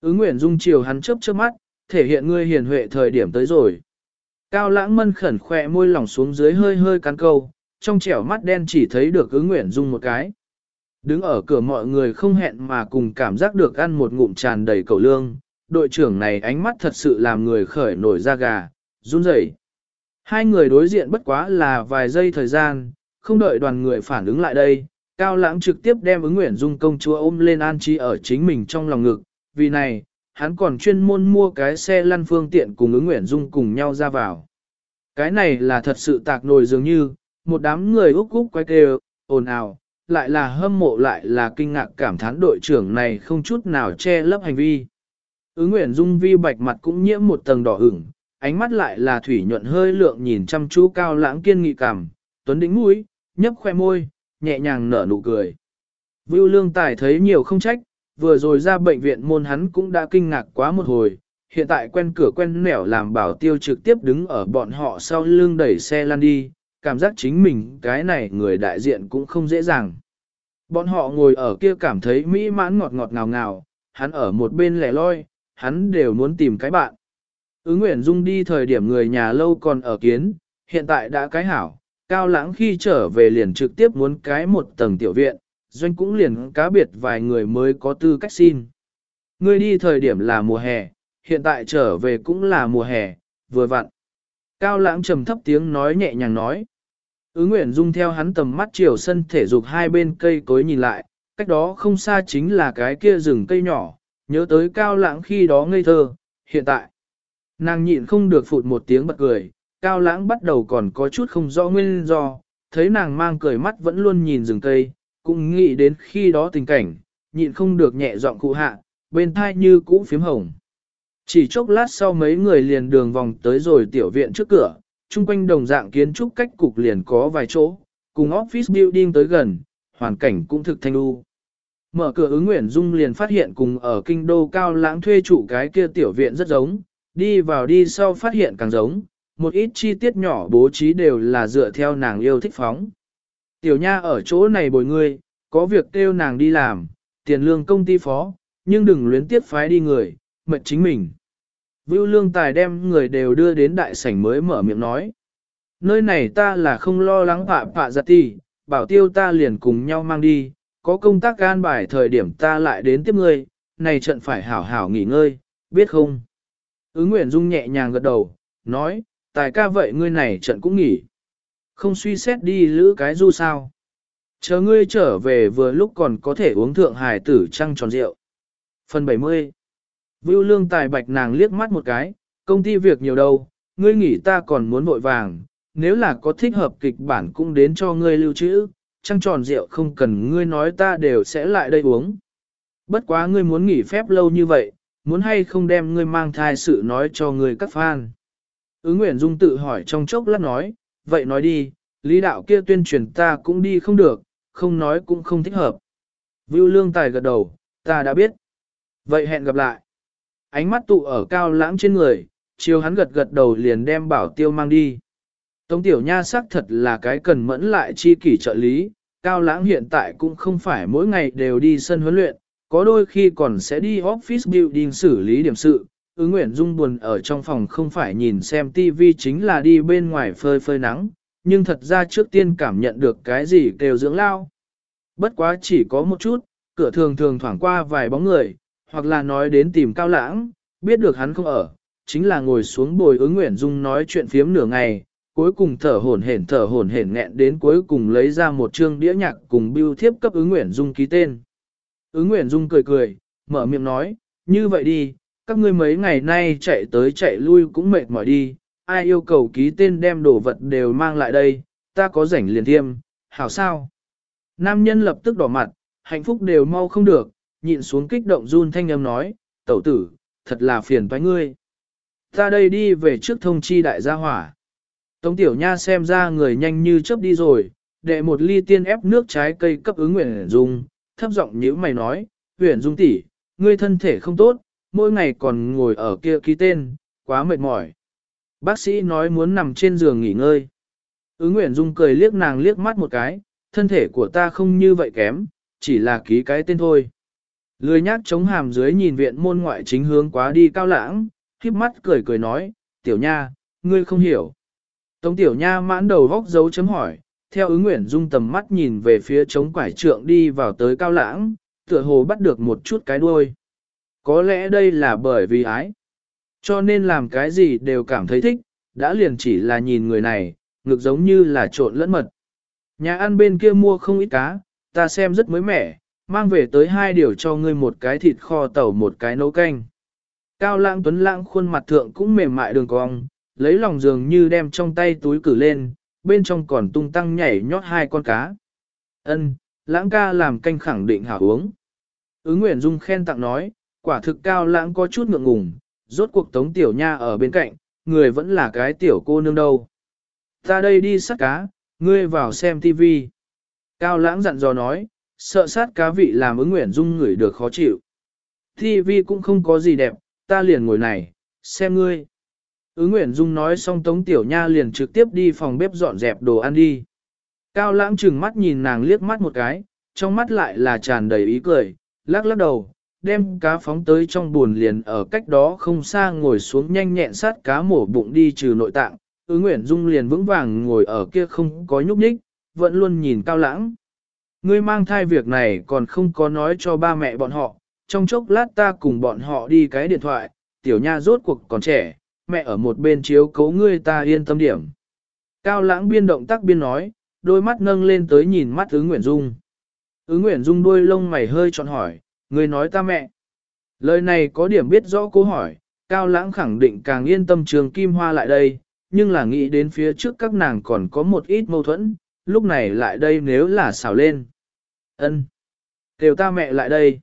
Ứng nguyện dung chiều hắn chớp chớp mắt, thể hiện ngươi hiền huệ thời điểm tới rồi. Cao lãng mân khẩn khỏe môi lỏng xuống dưới hơi hơi cắn câu, trong trẻo mắt đen chỉ thấy được ứng nguyện dung một cái. Đứng ở cửa mọi người không hẹn mà cùng cảm giác được ăn một ngụm tràn đầy cầu lương, đội trưởng này ánh mắt thật sự làm người khởi nổi da gà, run rẩy. Hai người đối diện bất quá là vài giây thời gian, không đợi đoàn người phản ứng lại đây, Cao Lãng trực tiếp đem ứng nguyện dung công chúa ôm lên an trí ở chính mình trong lòng ngực, vì này, hắn còn chuyên môn mua cái xe lăn phương tiện cùng ứng nguyện dung cùng nhau ra vào. Cái này là thật sự tạc nổi dường như, một đám người úc úc quay kêu, ồn ào, lại là hâm mộ lại là kinh ngạc cảm thán đội trưởng này không chút nào che lấp hành vi. Ứng Nguyễn dung vi bạch mặt cũng nhiễm một tầng đỏ ửng, ánh mắt lại là thủy nhuận hơi lượng nhìn chăm chú cao lãng kiên nghị cảm, tuấn đỉnh mũi, nhấp khoe môi, nhẹ nhàng nở nụ cười. Vưu lương tài thấy nhiều không trách, vừa rồi ra bệnh viện môn hắn cũng đã kinh ngạc quá một hồi, hiện tại quen cửa quen nẻo làm bảo tiêu trực tiếp đứng ở bọn họ sau lưng đẩy xe lăn đi, cảm giác chính mình cái này người đại diện cũng không dễ dàng. Bọn họ ngồi ở kia cảm thấy mỹ mãn ngọt ngọt ngào ngào, hắn ở một bên lẻ loi, hắn đều muốn tìm cái bạn. Ứ Nguyễn Dung đi thời điểm người nhà lâu còn ở kiến, hiện tại đã cái hảo, cao lãng khi trở về liền trực tiếp muốn cái một tầng tiểu viện, doanh cũng liền cá biệt vài người mới có tư cách xin. người đi thời điểm là mùa hè, hiện tại trở về cũng là mùa hè, vừa vặn. Cao lãng trầm thấp tiếng nói nhẹ nhàng nói. Ứ Nguyễn Dung theo hắn tầm mắt chiều sân thể dục hai bên cây cối nhìn lại, cách đó không xa chính là cái kia rừng cây nhỏ, nhớ tới cao lãng khi đó ngây thơ, hiện tại. Nàng nhịn không được phụt một tiếng bật cười, cao lãng bắt đầu còn có chút không rõ nguyên do, thấy nàng mang cười mắt vẫn luôn nhìn rừng cây, cũng nghĩ đến khi đó tình cảnh, nhịn không được nhẹ giọng cụ hạ, bên thai như cũ phím hồng. Chỉ chốc lát sau mấy người liền đường vòng tới rồi tiểu viện trước cửa, chung quanh đồng dạng kiến trúc cách cục liền có vài chỗ, cùng office building tới gần, hoàn cảnh cũng thực thanh u. Mở cửa ứng Nguyễn Dung liền phát hiện cùng ở kinh đô cao lãng thuê chủ cái kia tiểu viện rất giống, đi vào đi sau phát hiện càng giống, một ít chi tiết nhỏ bố trí đều là dựa theo nàng yêu thích phóng. Tiểu nha ở chỗ này bồi ngươi, có việc kêu nàng đi làm, tiền lương công ty phó, nhưng đừng luyến tiếp phái đi người, mệnh chính mình. Vưu lương tài đem người đều đưa đến đại sảnh mới mở miệng nói. Nơi này ta là không lo lắng phạ phạ giặt ti, bảo tiêu ta liền cùng nhau mang đi, có công tác gan bài thời điểm ta lại đến tiếp ngươi, này trận phải hảo hảo nghỉ ngơi, biết không? Ứng Nguyễn Dung nhẹ nhàng gật đầu, nói, tài ca vậy ngươi này trận cũng nghỉ. Không suy xét đi lữ cái du sao. Chờ ngươi trở về vừa lúc còn có thể uống thượng hải tử trăng tròn rượu. Phần 70 Vưu lương tài bạch nàng liếc mắt một cái, công ty việc nhiều đâu, ngươi nghỉ ta còn muốn vội vàng, nếu là có thích hợp kịch bản cũng đến cho ngươi lưu trữ, trăng tròn rượu không cần ngươi nói ta đều sẽ lại đây uống. Bất quá ngươi muốn nghỉ phép lâu như vậy, muốn hay không đem ngươi mang thai sự nói cho ngươi các fan. Ứng Nguyễn Dung tự hỏi trong chốc lát nói, vậy nói đi, lý đạo kia tuyên truyền ta cũng đi không được, không nói cũng không thích hợp. Vưu Lương Tài gật đầu, ta đã biết. Vậy hẹn gặp lại. Ánh mắt tụ ở cao lãng trên người, chiều hắn gật gật đầu liền đem bảo tiêu mang đi. Tống tiểu nha sắc thật là cái cần mẫn lại chi kỷ trợ lý, cao lãng hiện tại cũng không phải mỗi ngày đều đi sân huấn luyện, có đôi khi còn sẽ đi office building xử lý điểm sự. Ứng Nguyễn Dung buồn ở trong phòng không phải nhìn xem TV chính là đi bên ngoài phơi phơi nắng, nhưng thật ra trước tiên cảm nhận được cái gì kêu dưỡng lao. Bất quá chỉ có một chút, cửa thường thường thoảng qua vài bóng người, hoặc là nói đến tìm cao lãng, biết được hắn không ở, chính là ngồi xuống bồi ứng Nguyễn Dung nói chuyện phiếm nửa ngày, cuối cùng thở hổn hển thở hổn hển nghẹn đến cuối cùng lấy ra một chương đĩa nhạc cùng bưu thiếp cấp ứng Nguyễn Dung ký tên. Ứng Nguyễn Dung cười cười, mở miệng nói, như vậy đi, các ngươi mấy ngày nay chạy tới chạy lui cũng mệt mỏi đi, ai yêu cầu ký tên đem đồ vật đều mang lại đây, ta có rảnh liền thiêm, hảo sao? Nam nhân lập tức đỏ mặt, hạnh phúc đều mau không được, nhịn xuống kích động run thanh âm nói, tẩu tử, thật là phiền toái ngươi. Ta đây đi về trước thông chi đại gia hỏa. Tống tiểu nha xem ra người nhanh như chớp đi rồi, đệ một ly tiên ép nước trái cây cấp ứng Nguyễn Dung, thấp giọng nhíu mày nói, Nguyễn Dung tỷ, ngươi thân thể không tốt, mỗi ngày còn ngồi ở kia ký tên, quá mệt mỏi. Bác sĩ nói muốn nằm trên giường nghỉ ngơi. Ứng Nguyễn Dung cười liếc nàng liếc mắt một cái, thân thể của ta không như vậy kém, chỉ là ký cái tên thôi. Lười nhác chống hàm dưới nhìn viện môn ngoại chính hướng quá đi cao lãng, khiếp mắt cười cười nói, tiểu nha, ngươi không hiểu. Tống tiểu nha mãn đầu vóc dấu chấm hỏi, theo ứng nguyện dung tầm mắt nhìn về phía chống quải trượng đi vào tới cao lãng, tựa hồ bắt được một chút cái đuôi. Có lẽ đây là bởi vì ái. Cho nên làm cái gì đều cảm thấy thích, đã liền chỉ là nhìn người này, ngực giống như là trộn lẫn mật. Nhà ăn bên kia mua không ít cá, ta xem rất mới mẻ, mang về tới hai điều cho ngươi một cái thịt kho tàu một cái nấu canh. Cao lãng tuấn lãng khuôn mặt thượng cũng mềm mại đường cong, lấy lòng dường như đem trong tay túi cử lên, bên trong còn tung tăng nhảy nhót hai con cá. Ân, lãng ca làm canh khẳng định hảo uống. Ứng Nguyễn Dung khen tặng nói, quả thực cao lãng có chút ngượng ngùng, rốt cuộc tống tiểu nha ở bên cạnh, người vẫn là cái tiểu cô nương đâu. Ta đây đi sắt cá, ngươi vào xem tivi. Cao lãng dặn dò nói, sợ sát cá vị làm ứng nguyện Dung người được khó chịu. Tivi cũng không có gì đẹp, ta liền ngồi này, xem ngươi. Ứng nguyện Dung nói xong Tống Tiểu Nha liền trực tiếp đi phòng bếp dọn dẹp đồ ăn đi. Cao lãng chừng mắt nhìn nàng liếc mắt một cái, trong mắt lại là tràn đầy ý cười, lắc lắc đầu, đem cá phóng tới trong buồn liền ở cách đó không xa ngồi xuống nhanh nhẹn sát cá mổ bụng đi trừ nội tạng. Ứng Nguyễn Dung liền vững vàng ngồi ở kia không có nhúc nhích, vẫn luôn nhìn cao lãng. Ngươi mang thai việc này còn không có nói cho ba mẹ bọn họ, trong chốc lát ta cùng bọn họ đi cái điện thoại, tiểu nha rốt cuộc còn trẻ, mẹ ở một bên chiếu cố ngươi ta yên tâm điểm. Cao lãng biên động tác biên nói, đôi mắt nâng lên tới nhìn mắt ứng Nguyễn Dung. Ứng Nguyễn Dung đôi lông mày hơi tròn hỏi, ngươi nói ta mẹ. Lời này có điểm biết rõ câu hỏi, Cao lãng khẳng định càng yên tâm trường Kim Hoa lại đây, nhưng là nghĩ đến phía trước các nàng còn có một ít mâu thuẫn, lúc này lại đây nếu là xào lên ân Kêu ta mẹ lại đây.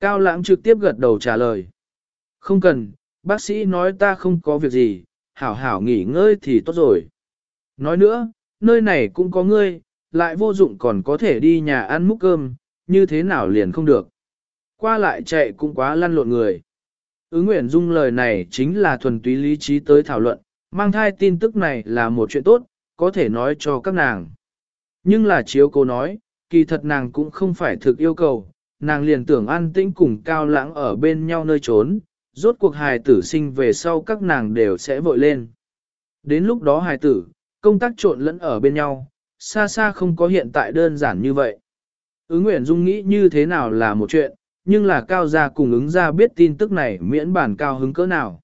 Cao lãng trực tiếp gật đầu trả lời. Không cần, bác sĩ nói ta không có việc gì, hảo hảo nghỉ ngơi thì tốt rồi. Nói nữa, nơi này cũng có ngươi, lại vô dụng còn có thể đi nhà ăn múc cơm, như thế nào liền không được. Qua lại chạy cũng quá lăn lộn người. Ứng Nguyễn Dung lời này chính là thuần túy lý trí tới thảo luận, mang thai tin tức này là một chuyện tốt, có thể nói cho các nàng. Nhưng là chiếu cô nói, kỳ thật nàng cũng không phải thực yêu cầu, nàng liền tưởng an tĩnh cùng cao lãng ở bên nhau nơi trốn, rốt cuộc hài tử sinh về sau các nàng đều sẽ vội lên. Đến lúc đó hài tử, công tác trộn lẫn ở bên nhau, xa xa không có hiện tại đơn giản như vậy. Ứng Nguyễn Dung nghĩ như thế nào là một chuyện, nhưng là cao gia cùng ứng gia biết tin tức này miễn bản cao hứng cỡ nào.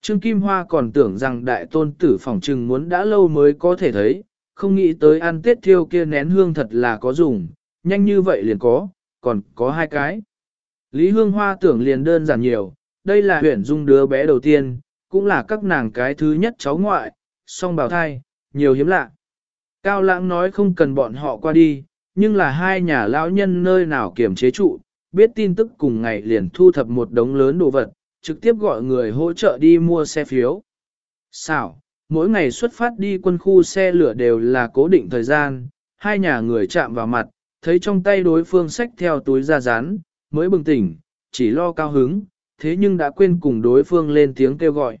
Trương Kim Hoa còn tưởng rằng đại tôn tử phỏng trừng muốn đã lâu mới có thể thấy, không nghĩ tới ăn tết thiêu kia nén hương thật là có dùng, nhanh như vậy liền có, còn có hai cái. Lý Hương Hoa tưởng liền đơn giản nhiều, đây là huyện dung đứa bé đầu tiên, cũng là các nàng cái thứ nhất cháu ngoại, song bào thai, nhiều hiếm lạ. Cao Lãng nói không cần bọn họ qua đi, nhưng là hai nhà lão nhân nơi nào kiểm chế trụ, biết tin tức cùng ngày liền thu thập một đống lớn đồ vật, trực tiếp gọi người hỗ trợ đi mua xe phiếu. Sao, mỗi ngày xuất phát đi quân khu xe lửa đều là cố định thời gian, hai nhà người chạm vào mặt, thấy trong tay đối phương xách theo túi ra rán, mới bừng tỉnh, chỉ lo cao hứng, thế nhưng đã quên cùng đối phương lên tiếng kêu gọi.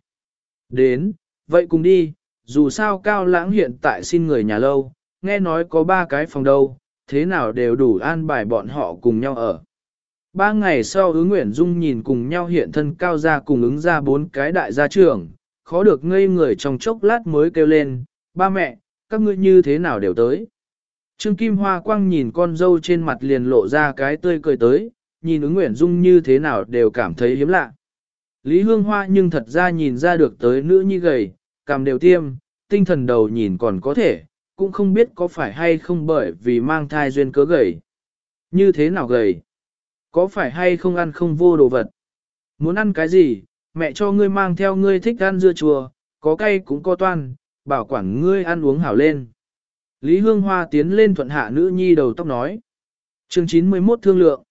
Đến, vậy cùng đi, dù sao cao lãng hiện tại xin người nhà lâu, nghe nói có ba cái phòng đâu, thế nào đều đủ an bài bọn họ cùng nhau ở. Ba ngày sau ứng Nguyễn Dung nhìn cùng nhau hiện thân cao ra cùng ứng ra bốn cái đại gia trưởng, khó được ngây người trong chốc lát mới kêu lên, ba mẹ, các ngươi như thế nào đều tới. Trương Kim Hoa quang nhìn con dâu trên mặt liền lộ ra cái tươi cười tới, nhìn ứng Nguyễn Dung như thế nào đều cảm thấy hiếm lạ. Lý Hương Hoa nhưng thật ra nhìn ra được tới nữ nhi gầy, cằm đều tiêm, tinh thần đầu nhìn còn có thể, cũng không biết có phải hay không bởi vì mang thai duyên cớ gầy. Như thế nào gầy? Có phải hay không ăn không vô đồ vật? Muốn ăn cái gì? Mẹ cho ngươi mang theo ngươi thích ăn dưa chua, có cay cũng có toan, bảo quản ngươi ăn uống hảo lên. Lý Hương Hoa tiến lên thuận hạ nữ nhi đầu tóc nói. Chương 91 thương lượng.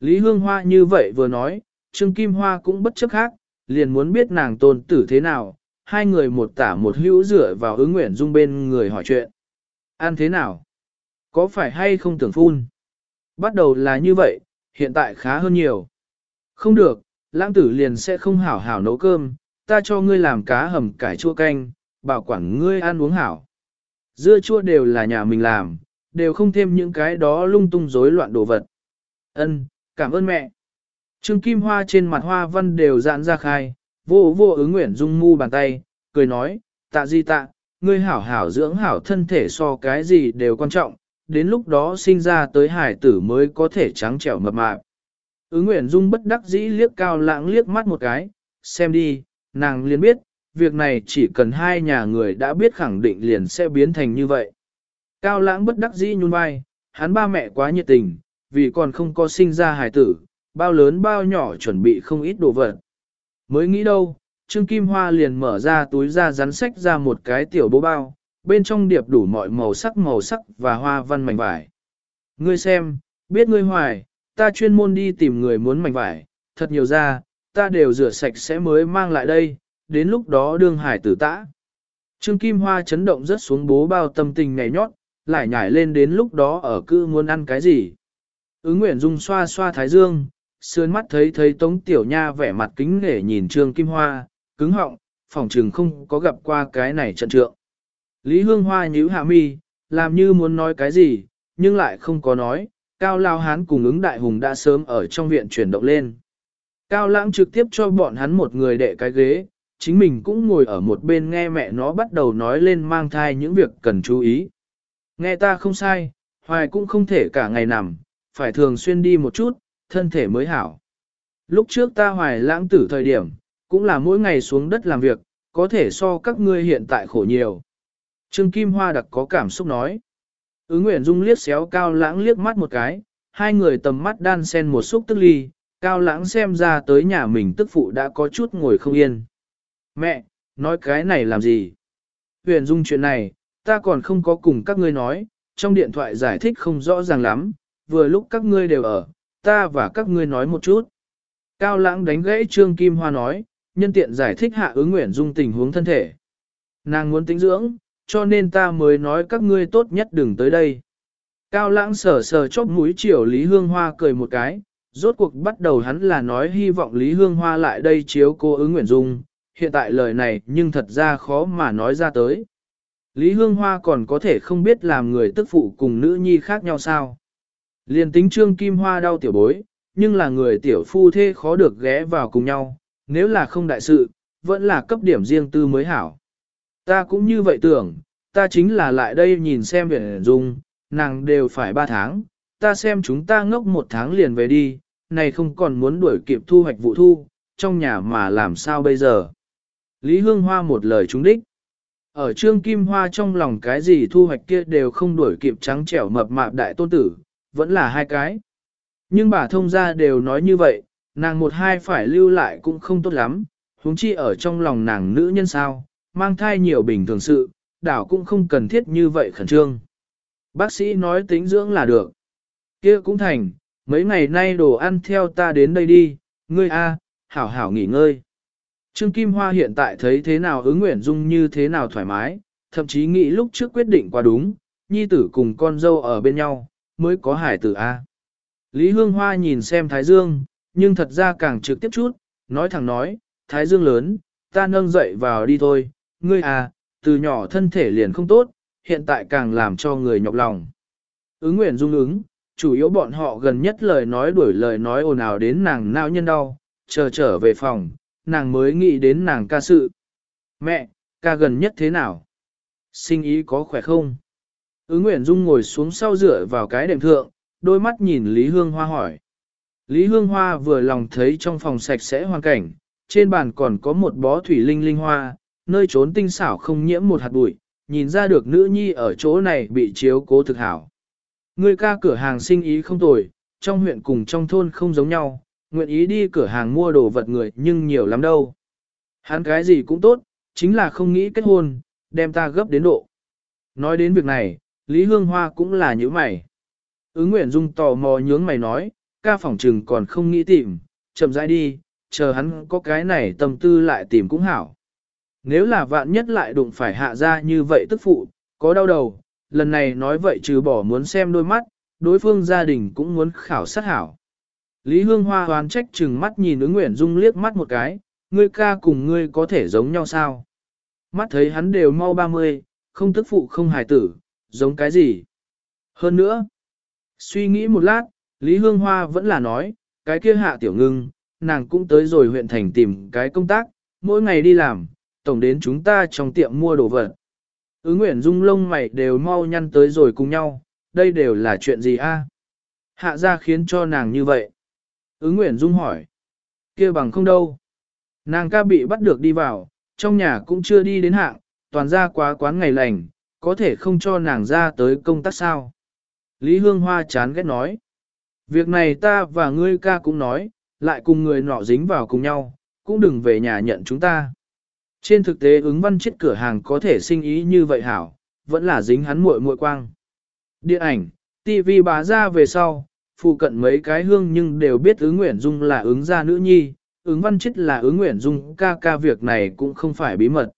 Lý Hương Hoa như vậy vừa nói, Trương Kim Hoa cũng bất chấp khác, liền muốn biết nàng tôn tử thế nào, hai người một tả một hữu rửa vào ứng nguyện dung bên người hỏi chuyện. Ăn thế nào? Có phải hay không tưởng phun? Bắt đầu là như vậy, hiện tại khá hơn nhiều. Không được, lãng tử liền sẽ không hảo hảo nấu cơm, ta cho ngươi làm cá hầm cải chua canh, bảo quản ngươi ăn uống hảo. Dưa chua đều là nhà mình làm, đều không thêm những cái đó lung tung rối loạn đồ vật. Ân, cảm ơn mẹ. Trương Kim Hoa trên mặt hoa văn đều giãn ra khai, vô vô ứng nguyện dung mu bàn tay, cười nói, tạ gì tạ, ngươi hảo hảo dưỡng hảo thân thể so cái gì đều quan trọng, đến lúc đó sinh ra tới hải tử mới có thể trắng trẻo mập mạp. Ứng Nguyễn dung bất đắc dĩ liếc cao lãng liếc mắt một cái, xem đi, nàng liền biết, việc này chỉ cần hai nhà người đã biết khẳng định liền sẽ biến thành như vậy. Cao lãng bất đắc dĩ nhún vai, hắn ba mẹ quá nhiệt tình, vì còn không có sinh ra hài tử, bao lớn bao nhỏ chuẩn bị không ít đồ vật. Mới nghĩ đâu, Trương Kim Hoa liền mở ra túi ra rắn sách ra một cái tiểu bố bao, bên trong điệp đủ mọi màu sắc màu sắc và hoa văn mảnh vải. Ngươi xem, biết ngươi hoài, ta chuyên môn đi tìm người muốn mảnh vải, thật nhiều ra, ta đều rửa sạch sẽ mới mang lại đây, đến lúc đó đương hải tử tã. Trương Kim Hoa chấn động rất xuống bố bao tâm tình ngày nhót, lại nhảy lên đến lúc đó ở cư muốn ăn cái gì. Ứng Nguyễn Dung xoa xoa thái dương, sườn mắt thấy thấy Tống Tiểu Nha vẻ mặt kính nể nhìn Trương Kim Hoa, cứng họng, phòng trừng không có gặp qua cái này trận trượng. Lý Hương Hoa nhíu hạ mi, làm như muốn nói cái gì, nhưng lại không có nói, Cao Lao Hán cùng ứng đại hùng đã sớm ở trong viện chuyển động lên. Cao Lãng trực tiếp cho bọn hắn một người đệ cái ghế, chính mình cũng ngồi ở một bên nghe mẹ nó bắt đầu nói lên mang thai những việc cần chú ý. Nghe ta không sai, hoài cũng không thể cả ngày nằm, phải thường xuyên đi một chút, thân thể mới hảo. Lúc trước ta hoài lãng tử thời điểm, cũng là mỗi ngày xuống đất làm việc, có thể so các ngươi hiện tại khổ nhiều. Trương Kim Hoa đặc có cảm xúc nói. Ứng Nguyễn Dung liếc xéo Cao Lãng liếc mắt một cái, hai người tầm mắt đan sen một xúc tức ly, Cao Lãng xem ra tới nhà mình tức phụ đã có chút ngồi không yên. Mẹ, nói cái này làm gì? Huyền Dung chuyện này, ta còn không có cùng các ngươi nói, trong điện thoại giải thích không rõ ràng lắm, vừa lúc các ngươi đều ở, ta và các ngươi nói một chút. Cao Lãng đánh gãy Trương Kim Hoa nói, nhân tiện giải thích hạ ứng Nguyễn Dung tình huống thân thể. Nàng muốn tính dưỡng, cho nên ta mới nói các ngươi tốt nhất đừng tới đây. Cao lãng sờ sờ chóp mũi chiều Lý Hương Hoa cười một cái, rốt cuộc bắt đầu hắn là nói hy vọng Lý Hương Hoa lại đây chiếu cô ứng Nguyễn Dung, hiện tại lời này nhưng thật ra khó mà nói ra tới. Lý Hương Hoa còn có thể không biết làm người tức phụ cùng nữ nhi khác nhau sao. Liên tính trương kim hoa đau tiểu bối, nhưng là người tiểu phu thê khó được ghé vào cùng nhau, nếu là không đại sự, vẫn là cấp điểm riêng tư mới hảo. Ta cũng như vậy tưởng, ta chính là lại đây nhìn xem viện dung, nàng đều phải ba tháng, ta xem chúng ta ngốc một tháng liền về đi, này không còn muốn đuổi kịp thu hoạch vụ thu, trong nhà mà làm sao bây giờ. Lý Hương Hoa một lời trúng đích. Ở trương kim hoa trong lòng cái gì thu hoạch kia đều không đuổi kịp trắng trẻo mập mạp đại tôn tử, vẫn là hai cái. Nhưng bà thông gia đều nói như vậy, nàng một hai phải lưu lại cũng không tốt lắm, huống chi ở trong lòng nàng nữ nhân sao, mang thai nhiều bình thường sự, đảo cũng không cần thiết như vậy khẩn trương. Bác sĩ nói tính dưỡng là được. kia cũng thành, mấy ngày nay đồ ăn theo ta đến đây đi, ngươi a, hảo hảo nghỉ ngơi. Trương Kim Hoa hiện tại thấy thế nào ứng nguyện dung như thế nào thoải mái, thậm chí nghĩ lúc trước quyết định quá đúng, nhi tử cùng con dâu ở bên nhau, mới có hải tử A. Lý Hương Hoa nhìn xem Thái Dương, nhưng thật ra càng trực tiếp chút, nói thẳng nói, Thái Dương lớn, ta nâng dậy vào đi thôi, ngươi à, từ nhỏ thân thể liền không tốt, hiện tại càng làm cho người nhọc lòng. Ứng nguyện dung ứng, chủ yếu bọn họ gần nhất lời nói đuổi lời nói ồn ào đến nàng nao nhân đau, chờ trở về phòng, nàng mới nghĩ đến nàng ca sự. Mẹ, ca gần nhất thế nào? Sinh ý có khỏe không? Ứng Nguyễn Dung ngồi xuống sau dựa vào cái đệm thượng, đôi mắt nhìn Lý Hương Hoa hỏi. Lý Hương Hoa vừa lòng thấy trong phòng sạch sẽ hoàn cảnh, trên bàn còn có một bó thủy linh linh hoa, nơi trốn tinh xảo không nhiễm một hạt bụi, nhìn ra được nữ nhi ở chỗ này bị chiếu cố thực hảo. Người ca cửa hàng sinh ý không tồi, trong huyện cùng trong thôn không giống nhau, nguyện ý đi cửa hàng mua đồ vật người nhưng nhiều lắm đâu. Hắn cái gì cũng tốt, chính là không nghĩ kết hôn, đem ta gấp đến độ. Nói đến việc này, Lý Hương Hoa cũng là như mày. Ứng Nguyễn Dung tò mò nhướng mày nói, ca phỏng trừng còn không nghĩ tìm, chậm rãi đi, chờ hắn có cái này tâm tư lại tìm cũng hảo. Nếu là vạn nhất lại đụng phải hạ ra như vậy tức phụ, có đau đầu, lần này nói vậy trừ bỏ muốn xem đôi mắt, đối phương gia đình cũng muốn khảo sát hảo. Lý Hương Hoa hoán trách chừng mắt nhìn ứng Nguyễn Dung liếc mắt một cái, ngươi ca cùng ngươi có thể giống nhau sao? Mắt thấy hắn đều mau 30, không tức phụ không hài tử, giống cái gì? Hơn nữa, suy nghĩ một lát, Lý Hương Hoa vẫn là nói, cái kia hạ tiểu ngưng, nàng cũng tới rồi huyện thành tìm cái công tác, mỗi ngày đi làm, tổng đến chúng ta trong tiệm mua đồ vật. Ứng Nguyễn Dung lông mày đều mau nhăn tới rồi cùng nhau, đây đều là chuyện gì a? Hạ ra khiến cho nàng như vậy. Ứng Nguyễn Dung hỏi. kia bằng không đâu. Nàng ca bị bắt được đi vào, trong nhà cũng chưa đi đến hạng, toàn ra quá quán ngày lành, có thể không cho nàng ra tới công tác sao. Lý Hương Hoa chán ghét nói. Việc này ta và ngươi ca cũng nói, lại cùng người nọ dính vào cùng nhau, cũng đừng về nhà nhận chúng ta. Trên thực tế ứng văn chết cửa hàng có thể sinh ý như vậy hảo, vẫn là dính hắn muội muội quang. Điện ảnh, TV bá ra về sau, phụ cận mấy cái hương nhưng đều biết ứng Nguyễn Dung là ứng gia nữ nhi, ứng văn chết là ứng Nguyễn Dung ca ca việc này cũng không phải bí mật.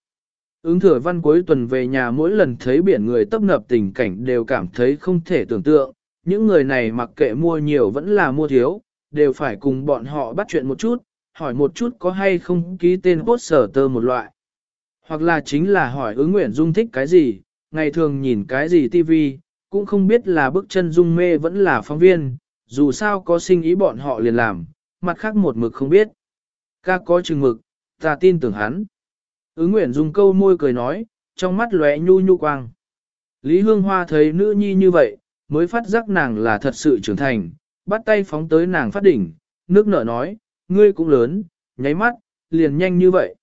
Ứng thừa văn cuối tuần về nhà mỗi lần thấy biển người tấp nập tình cảnh đều cảm thấy không thể tưởng tượng, những người này mặc kệ mua nhiều vẫn là mua thiếu, đều phải cùng bọn họ bắt chuyện một chút, hỏi một chút có hay không ký tên poster tơ một loại. Hoặc là chính là hỏi ứng Nguyện Dung thích cái gì, ngày thường nhìn cái gì tivi, cũng không biết là bức chân Dung mê vẫn là phóng viên, dù sao có sinh ý bọn họ liền làm, mặt khác một mực không biết. Ca có chừng mực, ta tin tưởng hắn. Ứng Nguyện dung câu môi cười nói, trong mắt lóe nhu nhu quang. Lý Hương Hoa thấy nữ nhi như vậy, mới phát giác nàng là thật sự trưởng thành, bắt tay phóng tới nàng phát đỉnh, nước nở nói, ngươi cũng lớn, nháy mắt, liền nhanh như vậy.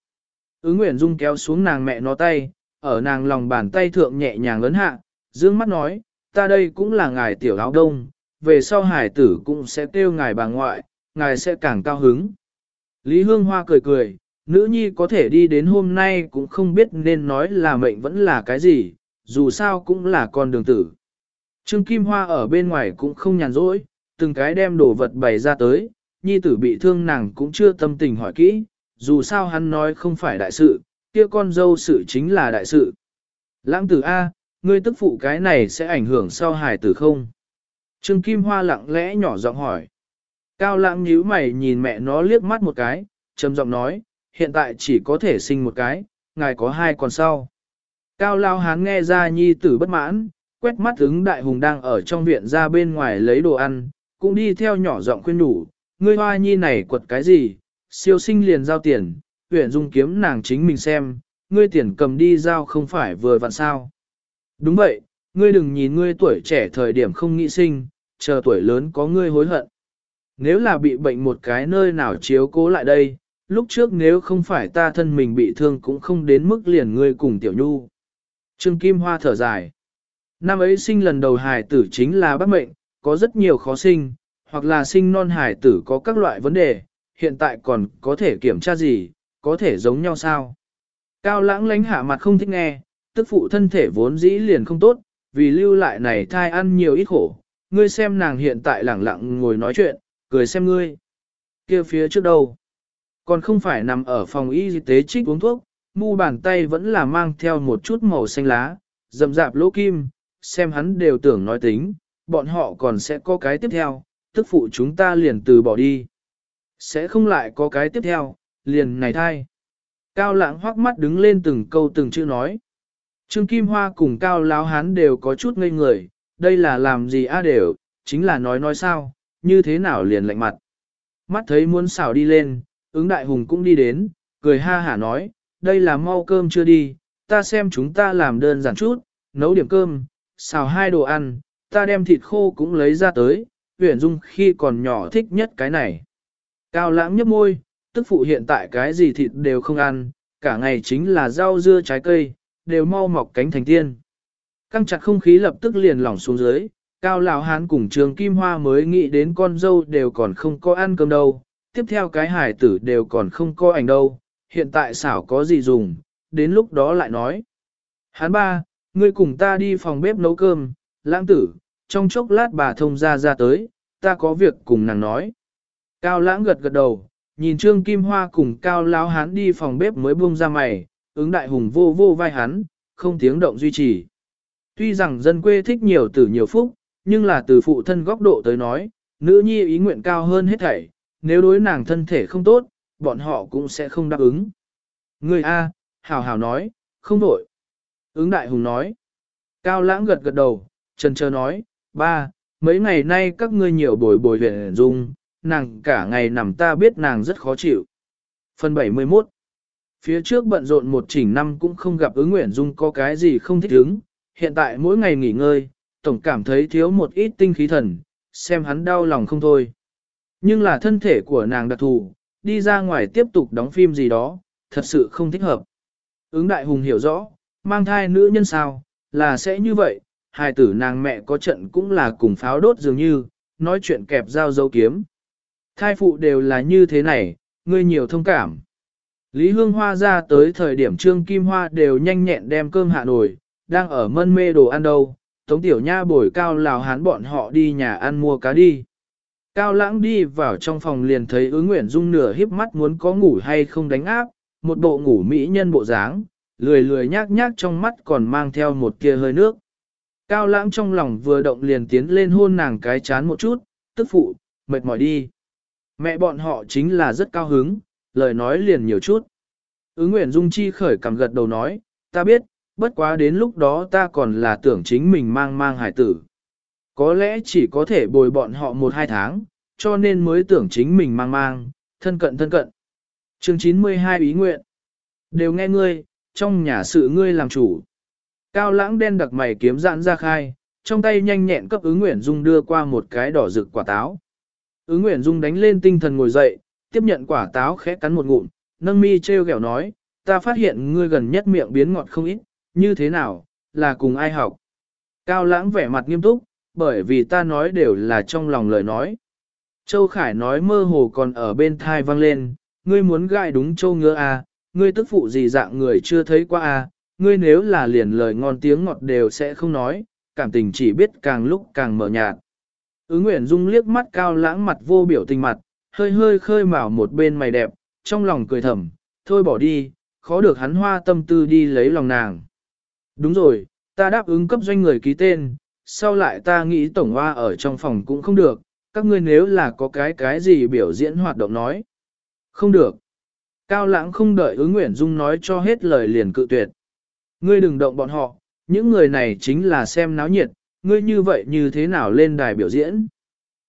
Ứng Nguyễn Dung kéo xuống nàng mẹ nó tay, ở nàng lòng bàn tay thượng nhẹ nhàng lớn hạ, dương mắt nói, ta đây cũng là ngài tiểu áo đông, về sau hải tử cũng sẽ kêu ngài bà ngoại, ngài sẽ càng cao hứng. Lý Hương Hoa cười cười, nữ nhi có thể đi đến hôm nay cũng không biết nên nói là mệnh vẫn là cái gì, dù sao cũng là con đường tử. Trương Kim Hoa ở bên ngoài cũng không nhàn rỗi, từng cái đem đồ vật bày ra tới, nhi tử bị thương nàng cũng chưa tâm tình hỏi kỹ, dù sao hắn nói không phải đại sự, kia con dâu sự chính là đại sự. Lãng tử A, ngươi tức phụ cái này sẽ ảnh hưởng sau hài tử không? Trương Kim Hoa lặng lẽ nhỏ giọng hỏi. Cao lãng nhíu mày nhìn mẹ nó liếc mắt một cái, trầm giọng nói, hiện tại chỉ có thể sinh một cái, ngài có hai con sau. Cao lao hán nghe ra nhi tử bất mãn, quét mắt ứng đại hùng đang ở trong viện ra bên ngoài lấy đồ ăn, cũng đi theo nhỏ giọng khuyên đủ, ngươi hoa nhi này quật cái gì, siêu sinh liền giao tiền, huyện dung kiếm nàng chính mình xem, ngươi tiền cầm đi giao không phải vừa vặn sao. Đúng vậy, ngươi đừng nhìn ngươi tuổi trẻ thời điểm không nghĩ sinh, chờ tuổi lớn có ngươi hối hận. Nếu là bị bệnh một cái nơi nào chiếu cố lại đây, lúc trước nếu không phải ta thân mình bị thương cũng không đến mức liền ngươi cùng tiểu nhu. Trương Kim Hoa thở dài. Năm ấy sinh lần đầu hài tử chính là bác mệnh, có rất nhiều khó sinh, hoặc là sinh non hài tử có các loại vấn đề, hiện tại còn có thể kiểm tra gì, có thể giống nhau sao. Cao lãng lánh hạ mặt không thích nghe, tức phụ thân thể vốn dĩ liền không tốt, vì lưu lại này thai ăn nhiều ít khổ, ngươi xem nàng hiện tại lẳng lặng ngồi nói chuyện, cười xem ngươi. kia phía trước đâu? Còn không phải nằm ở phòng y tế trích uống thuốc, mu bàn tay vẫn là mang theo một chút màu xanh lá, rậm rạp lỗ kim, xem hắn đều tưởng nói tính, bọn họ còn sẽ có cái tiếp theo, tức phụ chúng ta liền từ bỏ đi. Sẽ không lại có cái tiếp theo, liền này thai. Cao lãng hoắc mắt đứng lên từng câu từng chữ nói. Trương Kim Hoa cùng Cao Láo Hán đều có chút ngây người, đây là làm gì a đều, chính là nói nói sao, như thế nào liền lạnh mặt. Mắt thấy muốn xảo đi lên, ứng đại hùng cũng đi đến, cười ha hả nói, đây là mau cơm chưa đi, ta xem chúng ta làm đơn giản chút, nấu điểm cơm, xào hai đồ ăn, ta đem thịt khô cũng lấy ra tới, tuyển Dung khi còn nhỏ thích nhất cái này. Cao lãng nhấp môi, tức phụ hiện tại cái gì thịt đều không ăn, cả ngày chính là rau dưa trái cây, đều mau mọc cánh thành tiên. Căng chặt không khí lập tức liền lỏng xuống dưới, Cao lão hán cùng trường Kim Hoa mới nghĩ đến con dâu đều còn không có ăn cơm đâu, tiếp theo cái hải tử đều còn không có ảnh đâu, hiện tại xảo có gì dùng, đến lúc đó lại nói. Hán ba, ngươi cùng ta đi phòng bếp nấu cơm, lãng tử, trong chốc lát bà thông ra ra tới, ta có việc cùng nàng nói. Cao lãng gật gật đầu, nhìn Trương Kim Hoa cùng Cao lão hán đi phòng bếp mới buông ra mày, ứng đại hùng vô vô vai hắn, không tiếng động duy trì. Tuy rằng dân quê thích nhiều tử nhiều phúc, nhưng là từ phụ thân góc độ tới nói, nữ nhi ý nguyện cao hơn hết thảy, nếu đối nàng thân thể không tốt, bọn họ cũng sẽ không đáp ứng. Người A, hào hào nói, không đổi. Ứng đại hùng nói. Cao lãng gật gật đầu, trần chờ nói, ba, mấy ngày nay các ngươi nhiều bồi bồi huyền dung, nàng cả ngày nằm ta biết nàng rất khó chịu. Phần 71 Phía trước bận rộn một chỉnh năm cũng không gặp ứng nguyện dung có cái gì không thích ứng, hiện tại mỗi ngày nghỉ ngơi, tổng cảm thấy thiếu một ít tinh khí thần, xem hắn đau lòng không thôi. Nhưng là thân thể của nàng đặc thù, đi ra ngoài tiếp tục đóng phim gì đó, thật sự không thích hợp. Ứng đại hùng hiểu rõ, mang thai nữ nhân sao, là sẽ như vậy, hài tử nàng mẹ có trận cũng là cùng pháo đốt dường như, nói chuyện kẹp dao dấu kiếm. Thai phụ đều là như thế này, ngươi nhiều thông cảm. Lý Hương Hoa ra tới thời điểm Trương Kim Hoa đều nhanh nhẹn đem cơm hạ nổi, đang ở mân mê đồ ăn đâu, Tống Tiểu Nha bồi cao lào hán bọn họ đi nhà ăn mua cá đi. Cao lãng đi vào trong phòng liền thấy ứng nguyện dung nửa híp mắt muốn có ngủ hay không đánh áp, một bộ ngủ mỹ nhân bộ dáng, lười lười nhác nhác trong mắt còn mang theo một kia hơi nước. Cao lãng trong lòng vừa động liền tiến lên hôn nàng cái chán một chút, tức phụ, mệt mỏi đi. Mẹ bọn họ chính là rất cao hứng, lời nói liền nhiều chút. Ứng nguyện dung chi khởi cầm gật đầu nói, ta biết, bất quá đến lúc đó ta còn là tưởng chính mình mang mang hải tử. Có lẽ chỉ có thể bồi bọn họ một hai tháng, cho nên mới tưởng chính mình mang mang, thân cận thân cận. chương 92 ý nguyện. Đều nghe ngươi, trong nhà sự ngươi làm chủ. Cao lãng đen đặc mày kiếm giãn ra khai, trong tay nhanh nhẹn cấp ứng nguyện dung đưa qua một cái đỏ rực quả táo. Ứng nguyện dung đánh lên tinh thần ngồi dậy, tiếp nhận quả táo khẽ cắn một ngụm, nâng mi treo gẹo nói, ta phát hiện ngươi gần nhất miệng biến ngọt không ít, như thế nào, là cùng ai học. Cao lãng vẻ mặt nghiêm túc, bởi vì ta nói đều là trong lòng lời nói. Châu Khải nói mơ hồ còn ở bên thai vang lên, ngươi muốn gại đúng châu ngứa à, ngươi tức phụ gì dạng người chưa thấy qua à, ngươi nếu là liền lời ngon tiếng ngọt đều sẽ không nói, cảm tình chỉ biết càng lúc càng mở nhạt. Ứng Nguyễn Dung liếc mắt cao lãng mặt vô biểu tình mặt, hơi hơi khơi mào một bên mày đẹp, trong lòng cười thầm, thôi bỏ đi, khó được hắn hoa tâm tư đi lấy lòng nàng. Đúng rồi, ta đáp ứng cấp doanh người ký tên, sau lại ta nghĩ tổng hoa ở trong phòng cũng không được, các ngươi nếu là có cái cái gì biểu diễn hoạt động nói. Không được. Cao lãng không đợi ứng Nguyễn Dung nói cho hết lời liền cự tuyệt. Ngươi đừng động bọn họ, những người này chính là xem náo nhiệt, ngươi như vậy như thế nào lên đài biểu diễn.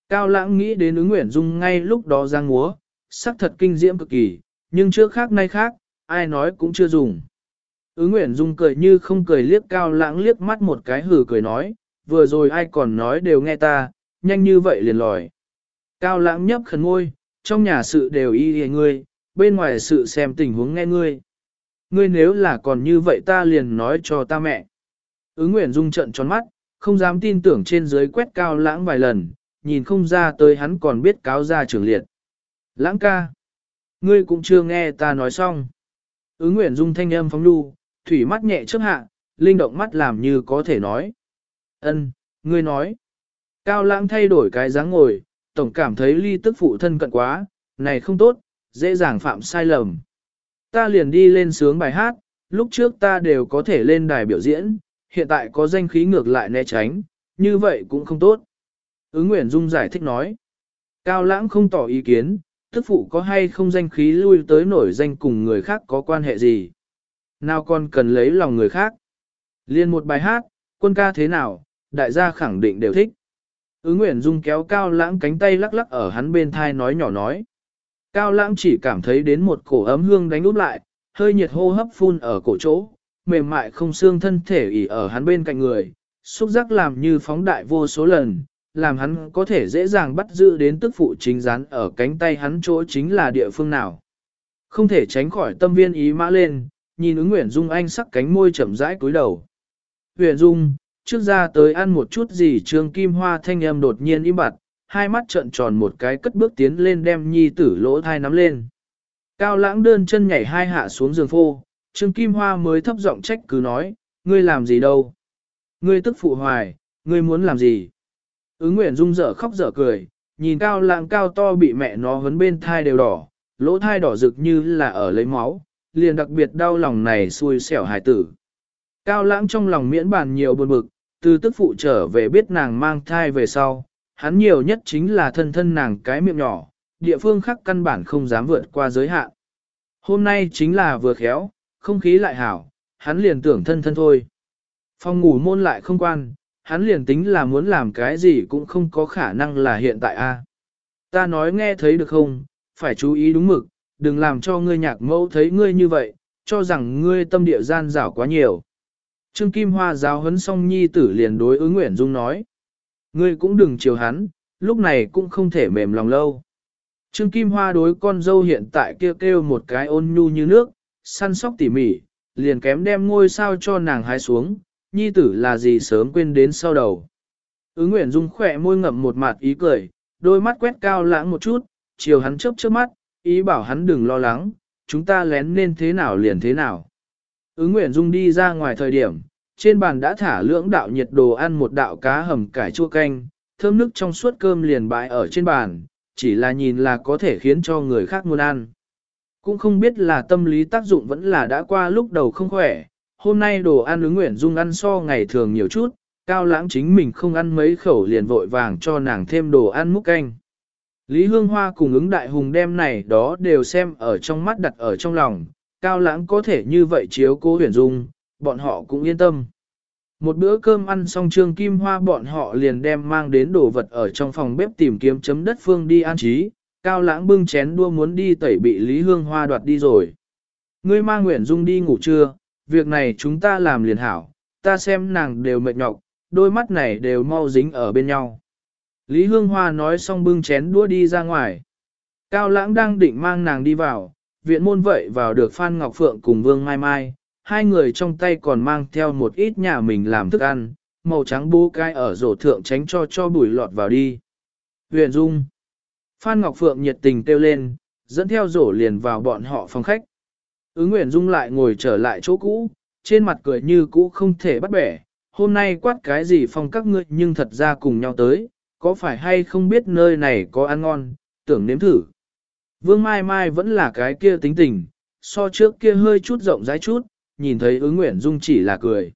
Cao lãng nghĩ đến ứng Nguyễn Dung ngay lúc đó giang múa, sắc thật kinh diễm cực kỳ, nhưng trước khác nay khác, ai nói cũng chưa dùng. Ứng Nguyễn Dung cười như không cười liếc cao lãng liếc mắt một cái hừ cười nói, vừa rồi ai còn nói đều nghe ta, nhanh như vậy liền lòi. Cao lãng nhấp khẩn ngôi, trong nhà sự đều y hề ngươi, bên ngoài sự xem tình huống nghe ngươi. Ngươi nếu là còn như vậy ta liền nói cho ta mẹ. Ứng Nguyễn Dung trận tròn mắt, không dám tin tưởng trên dưới quét cao lãng vài lần, nhìn không ra tới hắn còn biết cáo ra trưởng liệt. Lãng ca, ngươi cũng chưa nghe ta nói xong. Ứng Nguyễn Dung thanh âm phóng đu, thủy mắt nhẹ trước hạ, linh động mắt làm như có thể nói. Ân, ngươi nói. Cao lãng thay đổi cái dáng ngồi, tổng cảm thấy ly tức phụ thân cận quá, này không tốt, dễ dàng phạm sai lầm. Ta liền đi lên sướng bài hát, lúc trước ta đều có thể lên đài biểu diễn, hiện tại có danh khí ngược lại né tránh, như vậy cũng không tốt. Ứng Nguyễn Dung giải thích nói. Cao lãng không tỏ ý kiến, tức phụ có hay không danh khí lui tới nổi danh cùng người khác có quan hệ gì. Nào còn cần lấy lòng người khác. Liên một bài hát, quân ca thế nào, đại gia khẳng định đều thích. Ứng Nguyễn Dung kéo Cao lãng cánh tay lắc lắc ở hắn bên thai nói nhỏ nói. Cao lãng chỉ cảm thấy đến một cổ ấm hương đánh úp lại, hơi nhiệt hô hấp phun ở cổ chỗ, mềm mại không xương thân thể ỉ ở hắn bên cạnh người, xúc giác làm như phóng đại vô số lần, làm hắn có thể dễ dàng bắt giữ đến tức phụ chính rán ở cánh tay hắn chỗ chính là địa phương nào. Không thể tránh khỏi tâm viên ý mã lên, nhìn ứng Nguyễn Dung Anh sắc cánh môi chậm rãi cúi đầu. Nguyễn Dung, trước ra tới ăn một chút gì trương kim hoa thanh âm đột nhiên im bặt, hai mắt trợn tròn một cái cất bước tiến lên đem nhi tử lỗ thai nắm lên. Cao lãng đơn chân nhảy hai hạ xuống giường phô, trương kim hoa mới thấp giọng trách cứ nói, ngươi làm gì đâu? Ngươi tức phụ hoài, ngươi muốn làm gì? Ứng Nguyễn Dung dở khóc dở cười, nhìn cao lãng cao to bị mẹ nó hấn bên thai đều đỏ, lỗ thai đỏ rực như là ở lấy máu, liền đặc biệt đau lòng này xui xẻo hài tử. Cao lãng trong lòng miễn bàn nhiều buồn bực, từ tức phụ trở về biết nàng mang thai về sau, hắn nhiều nhất chính là thân thân nàng cái miệng nhỏ, địa phương khác căn bản không dám vượt qua giới hạn. Hôm nay chính là vừa khéo, không khí lại hảo, hắn liền tưởng thân thân thôi. Phòng ngủ môn lại không quan, hắn liền tính là muốn làm cái gì cũng không có khả năng là hiện tại a. Ta nói nghe thấy được không, phải chú ý đúng mực, đừng làm cho ngươi nhạc mẫu thấy ngươi như vậy, cho rằng ngươi tâm địa gian rảo quá nhiều. Trương Kim Hoa giáo huấn xong nhi tử liền đối ứng Nguyễn Dung nói. Ngươi cũng đừng chiều hắn, lúc này cũng không thể mềm lòng lâu. Trương Kim Hoa đối con dâu hiện tại kêu kêu một cái ôn nhu như nước, săn sóc tỉ mỉ, liền kém đem ngôi sao cho nàng hái xuống, nhi tử là gì sớm quên đến sau đầu. Ứng Nguyễn Dung khỏe môi ngậm một mặt ý cười, đôi mắt quét cao lãng một chút, chiều hắn chớp chớp mắt, ý bảo hắn đừng lo lắng, chúng ta lén nên thế nào liền thế nào. Ứng Nguyễn Dung đi ra ngoài thời điểm, trên bàn đã thả lưỡng đạo nhiệt đồ ăn một đạo cá hầm cải chua canh, thơm nước trong suốt cơm liền bãi ở trên bàn, chỉ là nhìn là có thể khiến cho người khác muốn ăn. Cũng không biết là tâm lý tác dụng vẫn là đã qua lúc đầu không khỏe, hôm nay đồ ăn ứng nguyện dung ăn so ngày thường nhiều chút, cao lãng chính mình không ăn mấy khẩu liền vội vàng cho nàng thêm đồ ăn múc canh. Lý Hương Hoa cùng ứng đại hùng đem này đó đều xem ở trong mắt đặt ở trong lòng, cao lãng có thể như vậy chiếu cố huyền dung, bọn họ cũng yên tâm. Một bữa cơm ăn xong trương kim hoa bọn họ liền đem mang đến đồ vật ở trong phòng bếp tìm kiếm chấm đất phương đi an trí, cao lãng bưng chén đua muốn đi tẩy bị Lý Hương Hoa đoạt đi rồi. Ngươi mang Nguyễn Dung đi ngủ trưa, việc này chúng ta làm liền hảo, ta xem nàng đều mệt nhọc, đôi mắt này đều mau dính ở bên nhau. Lý Hương Hoa nói xong bưng chén đua đi ra ngoài. Cao lãng đang định mang nàng đi vào, viện môn vậy vào được Phan Ngọc Phượng cùng Vương Mai Mai, hai người trong tay còn mang theo một ít nhà mình làm thức ăn, màu trắng bố cai ở rổ thượng tránh cho cho bụi lọt vào đi. Huyền Dung Phan Ngọc Phượng nhiệt tình kêu lên, dẫn theo rổ liền vào bọn họ phòng khách. Ứng Nguyễn Dung lại ngồi trở lại chỗ cũ, trên mặt cười như cũ không thể bắt bẻ. Hôm nay quát cái gì phong các ngươi nhưng thật ra cùng nhau tới, có phải hay không biết nơi này có ăn ngon, tưởng nếm thử. Vương Mai Mai vẫn là cái kia tính tình, so trước kia hơi chút rộng rãi chút, nhìn thấy ứng Nguyễn Dung chỉ là cười.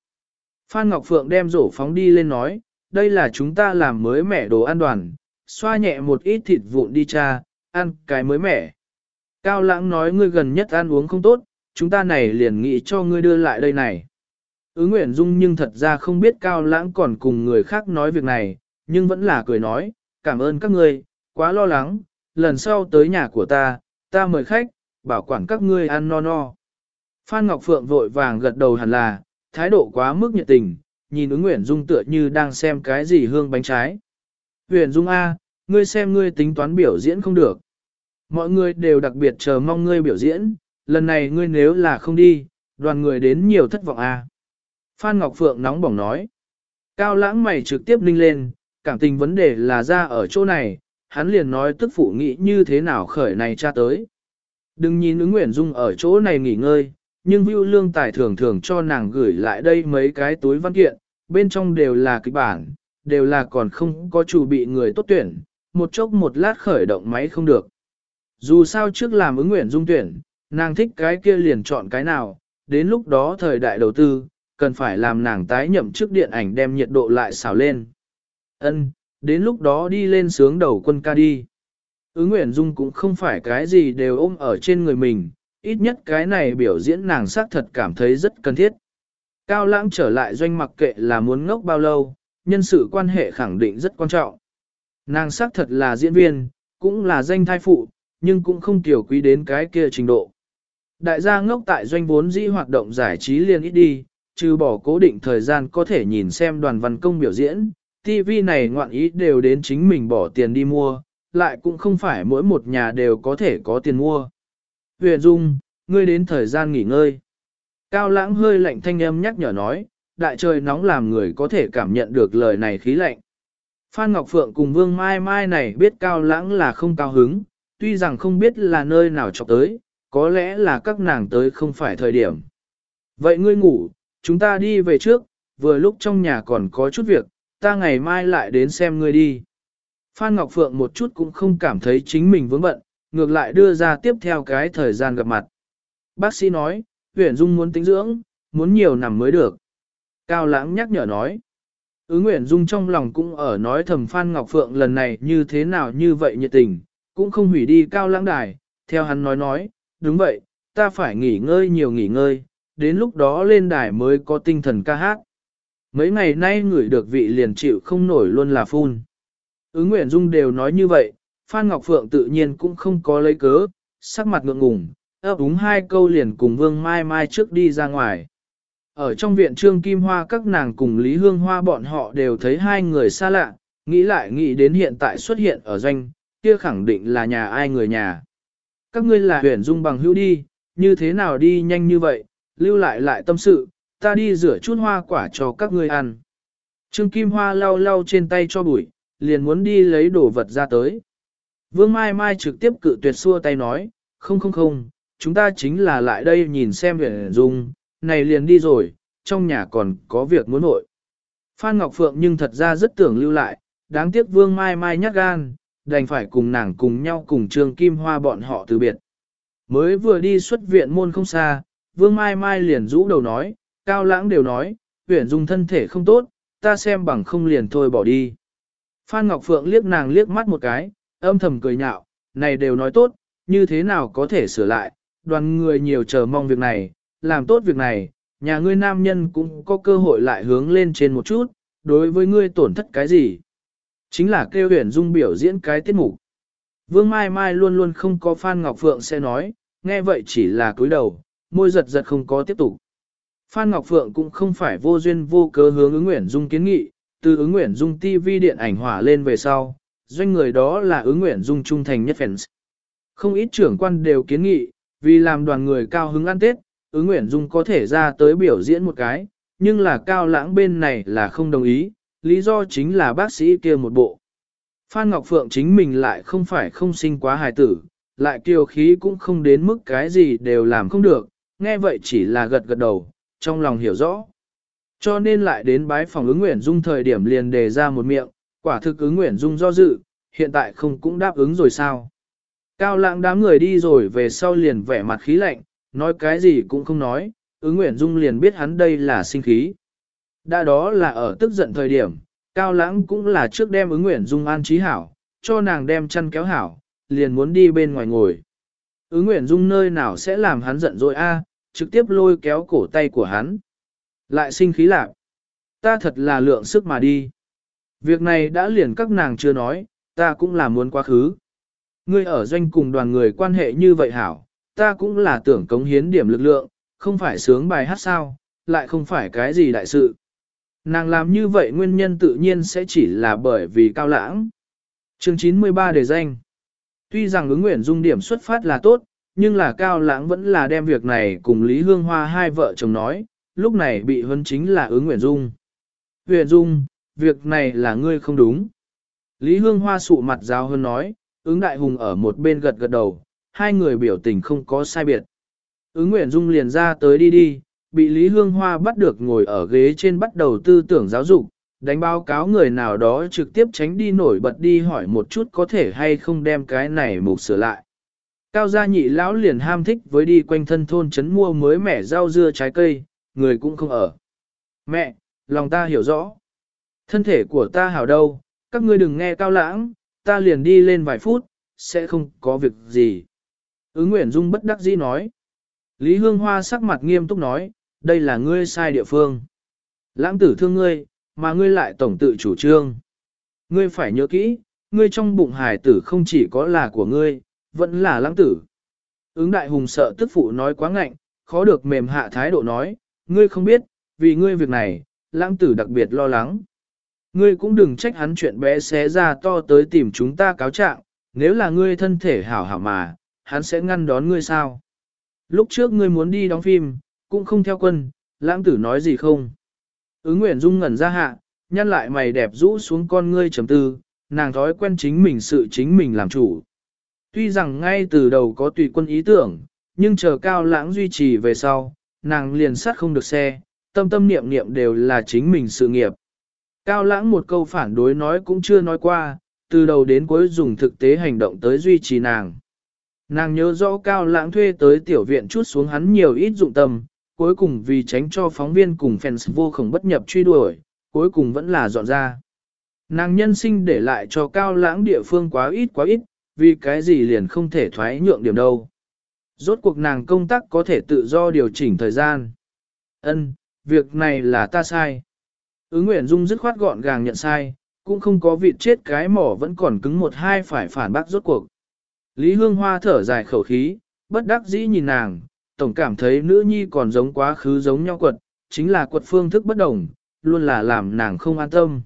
Phan Ngọc Phượng đem rổ phóng đi lên nói, đây là chúng ta làm mới mẻ đồ ăn đoàn, xoa nhẹ một ít thịt vụn đi cha, ăn cái mới mẻ. Cao lãng nói ngươi gần nhất ăn uống không tốt, chúng ta này liền nghĩ cho ngươi đưa lại đây này. Ứng Nguyễn Dung nhưng thật ra không biết Cao lãng còn cùng người khác nói việc này, nhưng vẫn là cười nói, cảm ơn các ngươi, quá lo lắng, lần sau tới nhà của ta, ta mời khách, bảo quản các ngươi ăn no no. Phan Ngọc Phượng vội vàng gật đầu hẳn là, thái độ quá mức nhiệt tình, nhìn ứng Nguyễn Dung tựa như đang xem cái gì hương bánh trái. Huyền Dung A, ngươi xem ngươi tính toán biểu diễn không được. Mọi người đều đặc biệt chờ mong ngươi biểu diễn, lần này ngươi nếu là không đi, đoàn người đến nhiều thất vọng a. Phan Ngọc Phượng nóng bỏng nói. Cao lãng mày trực tiếp ninh lên, cảm tình vấn đề là ra ở chỗ này, hắn liền nói tức phụ nghĩ như thế nào khởi này cha tới. Đừng nhìn ứng Nguyễn dung ở chỗ này nghỉ ngơi, nhưng Vưu Lương Tài thường thường cho nàng gửi lại đây mấy cái túi văn kiện, bên trong đều là kịch bản, đều là còn không có chủ bị người tốt tuyển, một chốc một lát khởi động máy không được. Dù sao trước làm ứng nguyện dung tuyển, nàng thích cái kia liền chọn cái nào, đến lúc đó thời đại đầu tư, cần phải làm nàng tái nhậm trước điện ảnh đem nhiệt độ lại xào lên. Ân, đến lúc đó đi lên sướng đầu quân ca đi. Ứng Nguyễn Dung cũng không phải cái gì đều ôm ở trên người mình, ít nhất cái này biểu diễn nàng xác thật cảm thấy rất cần thiết. Cao lãng trở lại doanh mặc kệ là muốn ngốc bao lâu, nhân sự quan hệ khẳng định rất quan trọng. Nàng xác thật là diễn viên, cũng là danh thai phụ, nhưng cũng không tiểu quý đến cái kia trình độ. Đại gia ngốc tại doanh vốn dĩ hoạt động giải trí liền ít đi, trừ bỏ cố định thời gian có thể nhìn xem đoàn văn công biểu diễn, TV này ngoạn ý đều đến chính mình bỏ tiền đi mua, lại cũng không phải mỗi một nhà đều có thể có tiền mua. Huyền Dung, ngươi đến thời gian nghỉ ngơi. Cao lãng hơi lạnh thanh âm nhắc nhở nói, đại trời nóng làm người có thể cảm nhận được lời này khí lạnh. Phan Ngọc Phượng cùng Vương Mai Mai này biết cao lãng là không cao hứng, tuy rằng không biết là nơi nào chọc tới, có lẽ là các nàng tới không phải thời điểm. Vậy ngươi ngủ, chúng ta đi về trước, vừa lúc trong nhà còn có chút việc, ta ngày mai lại đến xem ngươi đi. Phan Ngọc Phượng một chút cũng không cảm thấy chính mình vướng bận, ngược lại đưa ra tiếp theo cái thời gian gặp mặt. Bác sĩ nói, Huyền Dung muốn tính dưỡng, muốn nhiều nằm mới được. Cao Lãng nhắc nhở nói. Ứ Nguyễn Dung trong lòng cũng ở nói thầm Phan Ngọc Phượng lần này như thế nào như vậy nhiệt tình, cũng không hủy đi Cao Lãng đài. Theo hắn nói nói, đúng vậy, ta phải nghỉ ngơi nhiều nghỉ ngơi, đến lúc đó lên đài mới có tinh thần ca hát. Mấy ngày nay người được vị liền chịu không nổi luôn là phun. Ứng Nguyễn Dung đều nói như vậy, Phan Ngọc Phượng tự nhiên cũng không có lấy cớ, sắc mặt ngượng ngùng, ấp úng hai câu liền cùng Vương Mai Mai trước đi ra ngoài. Ở trong viện Trương Kim Hoa các nàng cùng Lý Hương Hoa bọn họ đều thấy hai người xa lạ, nghĩ lại nghĩ đến hiện tại xuất hiện ở doanh, kia khẳng định là nhà ai người nhà. Các ngươi là huyền dung bằng hữu đi, như thế nào đi nhanh như vậy, lưu lại lại tâm sự, ta đi rửa chút hoa quả cho các ngươi ăn. Trương Kim Hoa lau lau trên tay cho bụi, liền muốn đi lấy đồ vật ra tới. Vương Mai Mai trực tiếp cự tuyệt xua tay nói, không không không, chúng ta chính là lại đây nhìn xem huyền dung, này liền đi rồi, trong nhà còn có việc muốn nội. Phan Ngọc Phượng nhưng thật ra rất tưởng lưu lại, đáng tiếc Vương Mai Mai nhát gan, đành phải cùng nàng cùng nhau cùng Trương Kim Hoa bọn họ từ biệt. Mới vừa đi xuất viện môn không xa, Vương Mai Mai liền rũ đầu nói, Cao Lãng đều nói, huyển dung thân thể không tốt, ta xem bằng không liền thôi bỏ đi. Phan Ngọc Phượng liếc nàng liếc mắt một cái, âm thầm cười nhạo, này đều nói tốt, như thế nào có thể sửa lại, đoàn người nhiều chờ mong việc này, làm tốt việc này, nhà ngươi nam nhân cũng có cơ hội lại hướng lên trên một chút, đối với ngươi tổn thất cái gì. Chính là kêu huyền dung biểu diễn cái tiết mục. Vương Mai Mai luôn luôn không có Phan Ngọc Phượng sẽ nói, nghe vậy chỉ là cúi đầu, môi giật giật không có tiếp tục. Phan Ngọc Phượng cũng không phải vô duyên vô cớ hướng ứng nguyện dung kiến nghị, từ ứng nguyện dung TV điện ảnh hỏa lên về sau, doanh người đó là ứng nguyện dung trung thành nhất fans. Không ít trưởng quan đều kiến nghị, vì làm đoàn người cao hứng ăn Tết, ứng Nguyễn dung có thể ra tới biểu diễn một cái, nhưng là cao lãng bên này là không đồng ý, lý do chính là bác sĩ kia một bộ. Phan Ngọc Phượng chính mình lại không phải không sinh quá hài tử, lại kiều khí cũng không đến mức cái gì đều làm không được, nghe vậy chỉ là gật gật đầu, trong lòng hiểu rõ. Cho nên lại đến bái phòng ứng Nguyễn dung thời điểm liền đề ra một miệng, quả thực ứng Nguyễn dung do dự, hiện tại không cũng đáp ứng rồi sao. Cao lãng đám người đi rồi về sau liền vẻ mặt khí lạnh, nói cái gì cũng không nói, ứng nguyện dung liền biết hắn đây là sinh khí. Đã đó là ở tức giận thời điểm, Cao lãng cũng là trước đem ứng nguyện dung an trí hảo, cho nàng đem chăn kéo hảo, liền muốn đi bên ngoài ngồi. Ứng nguyện dung nơi nào sẽ làm hắn giận rồi a trực tiếp lôi kéo cổ tay của hắn. Lại sinh khí lạc. Ta thật là lượng sức mà đi. Việc này đã liền các nàng chưa nói, ta cũng là muốn quá khứ. Ngươi ở doanh cùng đoàn người quan hệ như vậy hảo, ta cũng là tưởng cống hiến điểm lực lượng, không phải sướng bài hát sao, lại không phải cái gì đại sự. Nàng làm như vậy nguyên nhân tự nhiên sẽ chỉ là bởi vì cao lãng. Chương 93 đề danh. Tuy rằng ứng nguyện dung điểm xuất phát là tốt, nhưng là cao lãng vẫn là đem việc này cùng Lý Hương Hoa hai vợ chồng nói, lúc này bị huấn chính là ứng nguyện dung. Nguyện dung, việc này là ngươi không đúng. Lý Hương Hoa sụ mặt giáo hơn nói, ứng đại hùng ở một bên gật gật đầu, hai người biểu tình không có sai biệt. Ứng Nguyễn Dung liền ra tới đi đi, bị Lý Hương Hoa bắt được ngồi ở ghế trên bắt đầu tư tưởng giáo dục, đánh báo cáo người nào đó trực tiếp tránh đi nổi bật đi hỏi một chút có thể hay không đem cái này mục sửa lại. Cao gia nhị lão liền ham thích với đi quanh thân thôn trấn mua mới mẻ rau dưa trái cây, người cũng không ở. Mẹ, lòng ta hiểu rõ. Thân thể của ta hảo đâu, các ngươi đừng nghe cao lãng, ta liền đi lên vài phút, sẽ không có việc gì. Ứng Nguyễn Dung bất đắc dĩ nói. Lý Hương Hoa sắc mặt nghiêm túc nói, đây là ngươi sai địa phương. Lãng tử thương ngươi, mà ngươi lại tổng tự chủ trương. Ngươi phải nhớ kỹ, ngươi trong bụng Hải tử không chỉ có là của ngươi, vẫn là lãng tử. Ứng đại hùng sợ tức phụ nói quá ngạnh, khó được mềm hạ thái độ nói, ngươi không biết, vì ngươi việc này, lãng tử đặc biệt lo lắng. Ngươi cũng đừng trách hắn chuyện bé xé ra to tới tìm chúng ta cáo trạng, nếu là ngươi thân thể hảo hảo mà, hắn sẽ ngăn đón ngươi sao? Lúc trước ngươi muốn đi đóng phim, cũng không theo quân, lãng tử nói gì không? Ứng Nguyễn Dung ngẩn ra hạ, nhăn lại mày đẹp rũ xuống con ngươi trầm tư, nàng thói quen chính mình sự chính mình làm chủ. Tuy rằng ngay từ đầu có tùy quân ý tưởng, nhưng chờ cao lãng duy trì về sau, nàng liền sát không được xe, tâm tâm niệm niệm đều là chính mình sự nghiệp. Cao lãng một câu phản đối nói cũng chưa nói qua, từ đầu đến cuối dùng thực tế hành động tới duy trì nàng. Nàng nhớ rõ cao lãng thuê tới tiểu viện chút xuống hắn nhiều ít dụng tâm, cuối cùng vì tránh cho phóng viên cùng fans vô khổng bất nhập truy đuổi, cuối cùng vẫn là dọn ra. Nàng nhân sinh để lại cho cao lãng địa phương quá ít quá ít, vì cái gì liền không thể thoái nhượng điểm đâu. Rốt cuộc nàng công tác có thể tự do điều chỉnh thời gian. Ân, việc này là ta sai. Ứng Nguyễn Dung dứt khoát gọn gàng nhận sai, cũng không có vị chết cái mỏ vẫn còn cứng một hai phải phản bác rốt cuộc. Lý Hương Hoa thở dài khẩu khí, bất đắc dĩ nhìn nàng, tổng cảm thấy nữ nhi còn giống quá khứ giống nhau quật, chính là quật phương thức bất đồng, luôn là làm nàng không an tâm.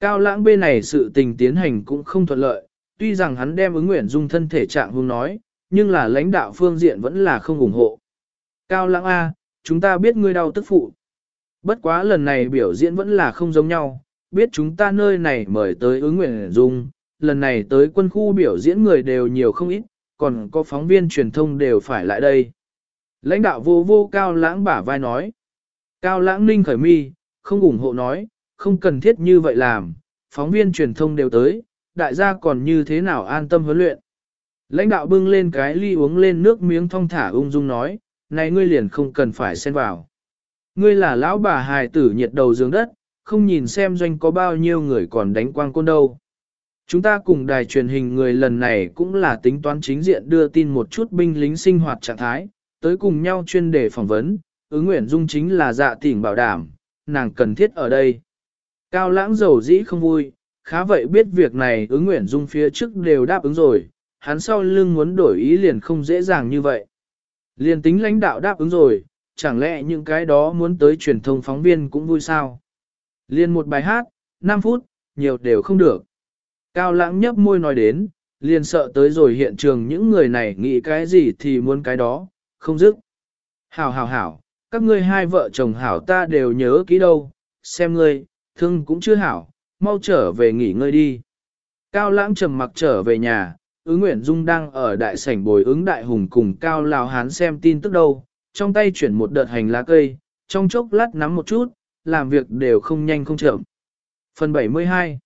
Cao lãng bên này sự tình tiến hành cũng không thuận lợi, tuy rằng hắn đem ứng nguyện dung thân thể trạng hương nói, nhưng là lãnh đạo phương diện vẫn là không ủng hộ. Cao lãng A, chúng ta biết ngươi đau tức phụ. Bất quá lần này biểu diễn vẫn là không giống nhau, biết chúng ta nơi này mời tới ứng nguyện dung, lần này tới quân khu biểu diễn người đều nhiều không ít, còn có phóng viên truyền thông đều phải lại đây. Lãnh đạo vô vô cao lãng bả vai nói. Cao lãng ninh khởi mi, không ủng hộ nói, không cần thiết như vậy làm, phóng viên truyền thông đều tới, đại gia còn như thế nào an tâm huấn luyện. Lãnh đạo bưng lên cái ly uống lên nước miếng thong thả ung dung nói, này ngươi liền không cần phải xen vào. Ngươi là lão bà hài tử nhiệt đầu giường đất, không nhìn xem doanh có bao nhiêu người còn đánh quang côn đâu. Chúng ta cùng đài truyền hình người lần này cũng là tính toán chính diện đưa tin một chút binh lính sinh hoạt trạng thái, tới cùng nhau chuyên đề phỏng vấn, ứng nguyện dung chính là dạ tỉnh bảo đảm, nàng cần thiết ở đây. Cao lãng dầu dĩ không vui, khá vậy biết việc này ứng nguyện dung phía trước đều đáp ứng rồi, hắn sau lưng muốn đổi ý liền không dễ dàng như vậy. Liền tính lãnh đạo đáp ứng rồi, chẳng lẽ những cái đó muốn tới truyền thông phóng viên cũng vui sao? Liền một bài hát, 5 phút, nhiều đều không được. Cao lãng nhấp môi nói đến, liền sợ tới rồi hiện trường những người này nghĩ cái gì thì muốn cái đó, không dứt. Hảo hảo hảo, các ngươi hai vợ chồng hảo ta đều nhớ kỹ đâu, xem ngươi, thương cũng chưa hảo, mau trở về nghỉ ngơi đi. Cao lãng trầm mặc trở về nhà, ứng Nguyễn Dung đang ở đại sảnh bồi ứng đại hùng cùng Cao Lào Hán xem tin tức đâu, trong tay chuyển một đợt hành lá cây, trong chốc lát nắm một chút, làm việc đều không nhanh không chậm. Phần 72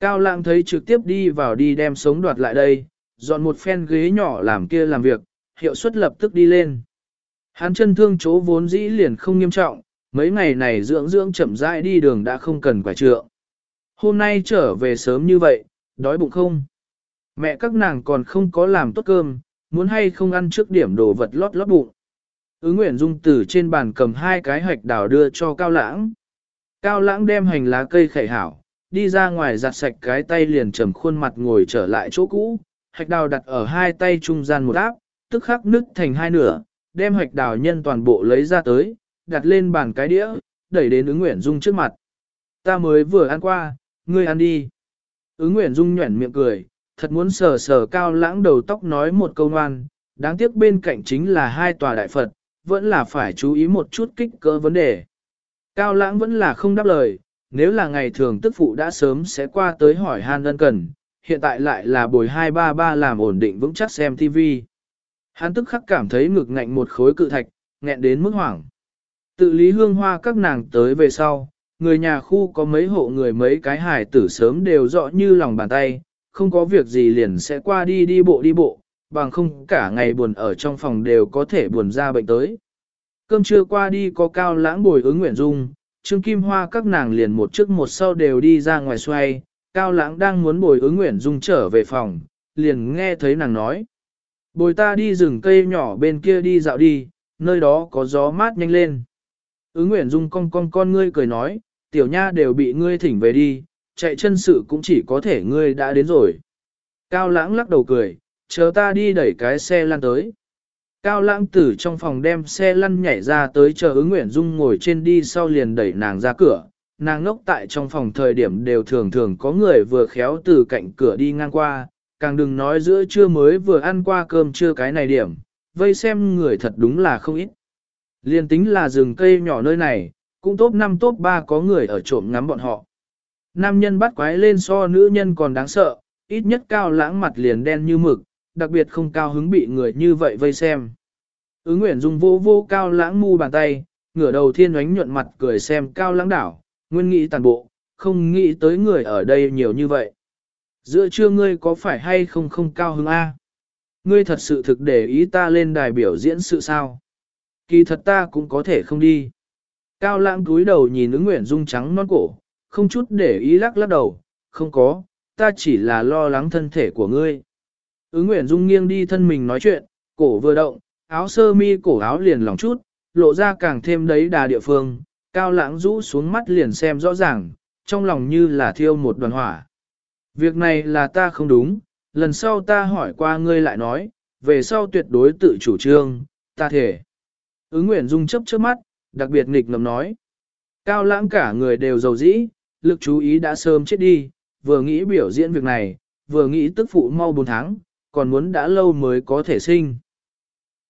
Cao lãng thấy trực tiếp đi vào đi đem sống đoạt lại đây, dọn một phen ghế nhỏ làm kia làm việc, hiệu suất lập tức đi lên. Hắn chân thương chỗ vốn dĩ liền không nghiêm trọng, mấy ngày này dưỡng dưỡng chậm rãi đi đường đã không cần quả trượng. Hôm nay trở về sớm như vậy, đói bụng không? Mẹ các nàng còn không có làm tốt cơm, muốn hay không ăn trước điểm đồ vật lót lót bụng. Ứng Nguyễn Dung từ trên bàn cầm hai cái hạch đào đưa cho Cao Lãng. Cao Lãng đem hành lá cây khẩy hảo, đi ra ngoài giặt sạch cái tay liền trầm khuôn mặt ngồi trở lại chỗ cũ, hạch đào đặt ở hai tay trung gian một áp, tức khắc nứt thành hai nửa, đem hạch đào nhân toàn bộ lấy ra tới, đặt lên bàn cái đĩa, đẩy đến ứng Nguyễn Dung trước mặt. Ta mới vừa ăn qua, ngươi ăn đi. Ứng Nguyễn Dung nhuẩn miệng cười, thật muốn sờ sờ cao lãng đầu tóc nói một câu ngoan, đáng tiếc bên cạnh chính là hai tòa đại Phật, vẫn là phải chú ý một chút kích cỡ vấn đề. Cao lãng vẫn là không đáp lời, nếu là ngày thường tức phụ đã sớm sẽ qua tới hỏi han đơn cần, hiện tại lại là bồi 233 làm ổn định vững chắc xem TV. Hắn tức khắc cảm thấy ngực ngạnh một khối cự thạch, nghẹn đến mức hoảng. Tự lý hương hoa các nàng tới về sau, người nhà khu có mấy hộ người mấy cái hải tử sớm đều rõ như lòng bàn tay, không có việc gì liền sẽ qua đi đi bộ đi bộ, bằng không cả ngày buồn ở trong phòng đều có thể buồn ra bệnh tới. Cơm trưa qua đi có cao lãng bồi ứng nguyện dung, Trương Kim Hoa các nàng liền một trước một sau đều đi ra ngoài xoay, cao lãng đang muốn bồi ứng nguyện dung trở về phòng, liền nghe thấy nàng nói. Bồi ta đi rừng cây nhỏ bên kia đi dạo đi, nơi đó có gió mát nhanh lên. Ứng nguyện dung con con con ngươi cười nói, tiểu nha đều bị ngươi thỉnh về đi, chạy chân sự cũng chỉ có thể ngươi đã đến rồi. Cao lãng lắc đầu cười, chờ ta đi đẩy cái xe lăn tới. Cao lãng tử trong phòng đem xe lăn nhảy ra tới chờ ứng Nguyễn Dung ngồi trên đi sau liền đẩy nàng ra cửa. Nàng ngốc tại trong phòng thời điểm đều thường thường có người vừa khéo từ cạnh cửa đi ngang qua, càng đừng nói giữa trưa mới vừa ăn qua cơm trưa cái này điểm, vây xem người thật đúng là không ít. Liên tính là rừng cây nhỏ nơi này, cũng top 5 top 3 có người ở trộm ngắm bọn họ. Nam nhân bắt quái lên so nữ nhân còn đáng sợ, ít nhất cao lãng mặt liền đen như mực, đặc biệt không cao hứng bị người như vậy vây xem. Ứng Nguyễn Dung vô vô cao lãng mu bàn tay, ngửa đầu thiên oánh nhuận mặt cười xem cao lãng đảo, nguyên nghĩ tàn bộ, không nghĩ tới người ở đây nhiều như vậy. Giữa trưa ngươi có phải hay không không cao hứng A? Ngươi thật sự thực để ý ta lên đài biểu diễn sự sao? Kỳ thật ta cũng có thể không đi. Cao lãng cúi đầu nhìn ứng Nguyễn Dung trắng non cổ, không chút để ý lắc lắc đầu, không có, ta chỉ là lo lắng thân thể của ngươi. Ứng Nguyễn Dung nghiêng đi thân mình nói chuyện, cổ vừa động, áo sơ mi cổ áo liền lỏng chút, lộ ra càng thêm đấy đà địa phương, cao lãng rũ xuống mắt liền xem rõ ràng, trong lòng như là thiêu một đoàn hỏa. Việc này là ta không đúng, lần sau ta hỏi qua ngươi lại nói, về sau tuyệt đối tự chủ trương, ta thể. Ứng Nguyễn Dung chấp chớp mắt, đặc biệt nghịch ngầm nói. Cao lãng cả người đều giàu dĩ, lực chú ý đã sớm chết đi, vừa nghĩ biểu diễn việc này, vừa nghĩ tức phụ mau 4 tháng, còn muốn đã lâu mới có thể sinh.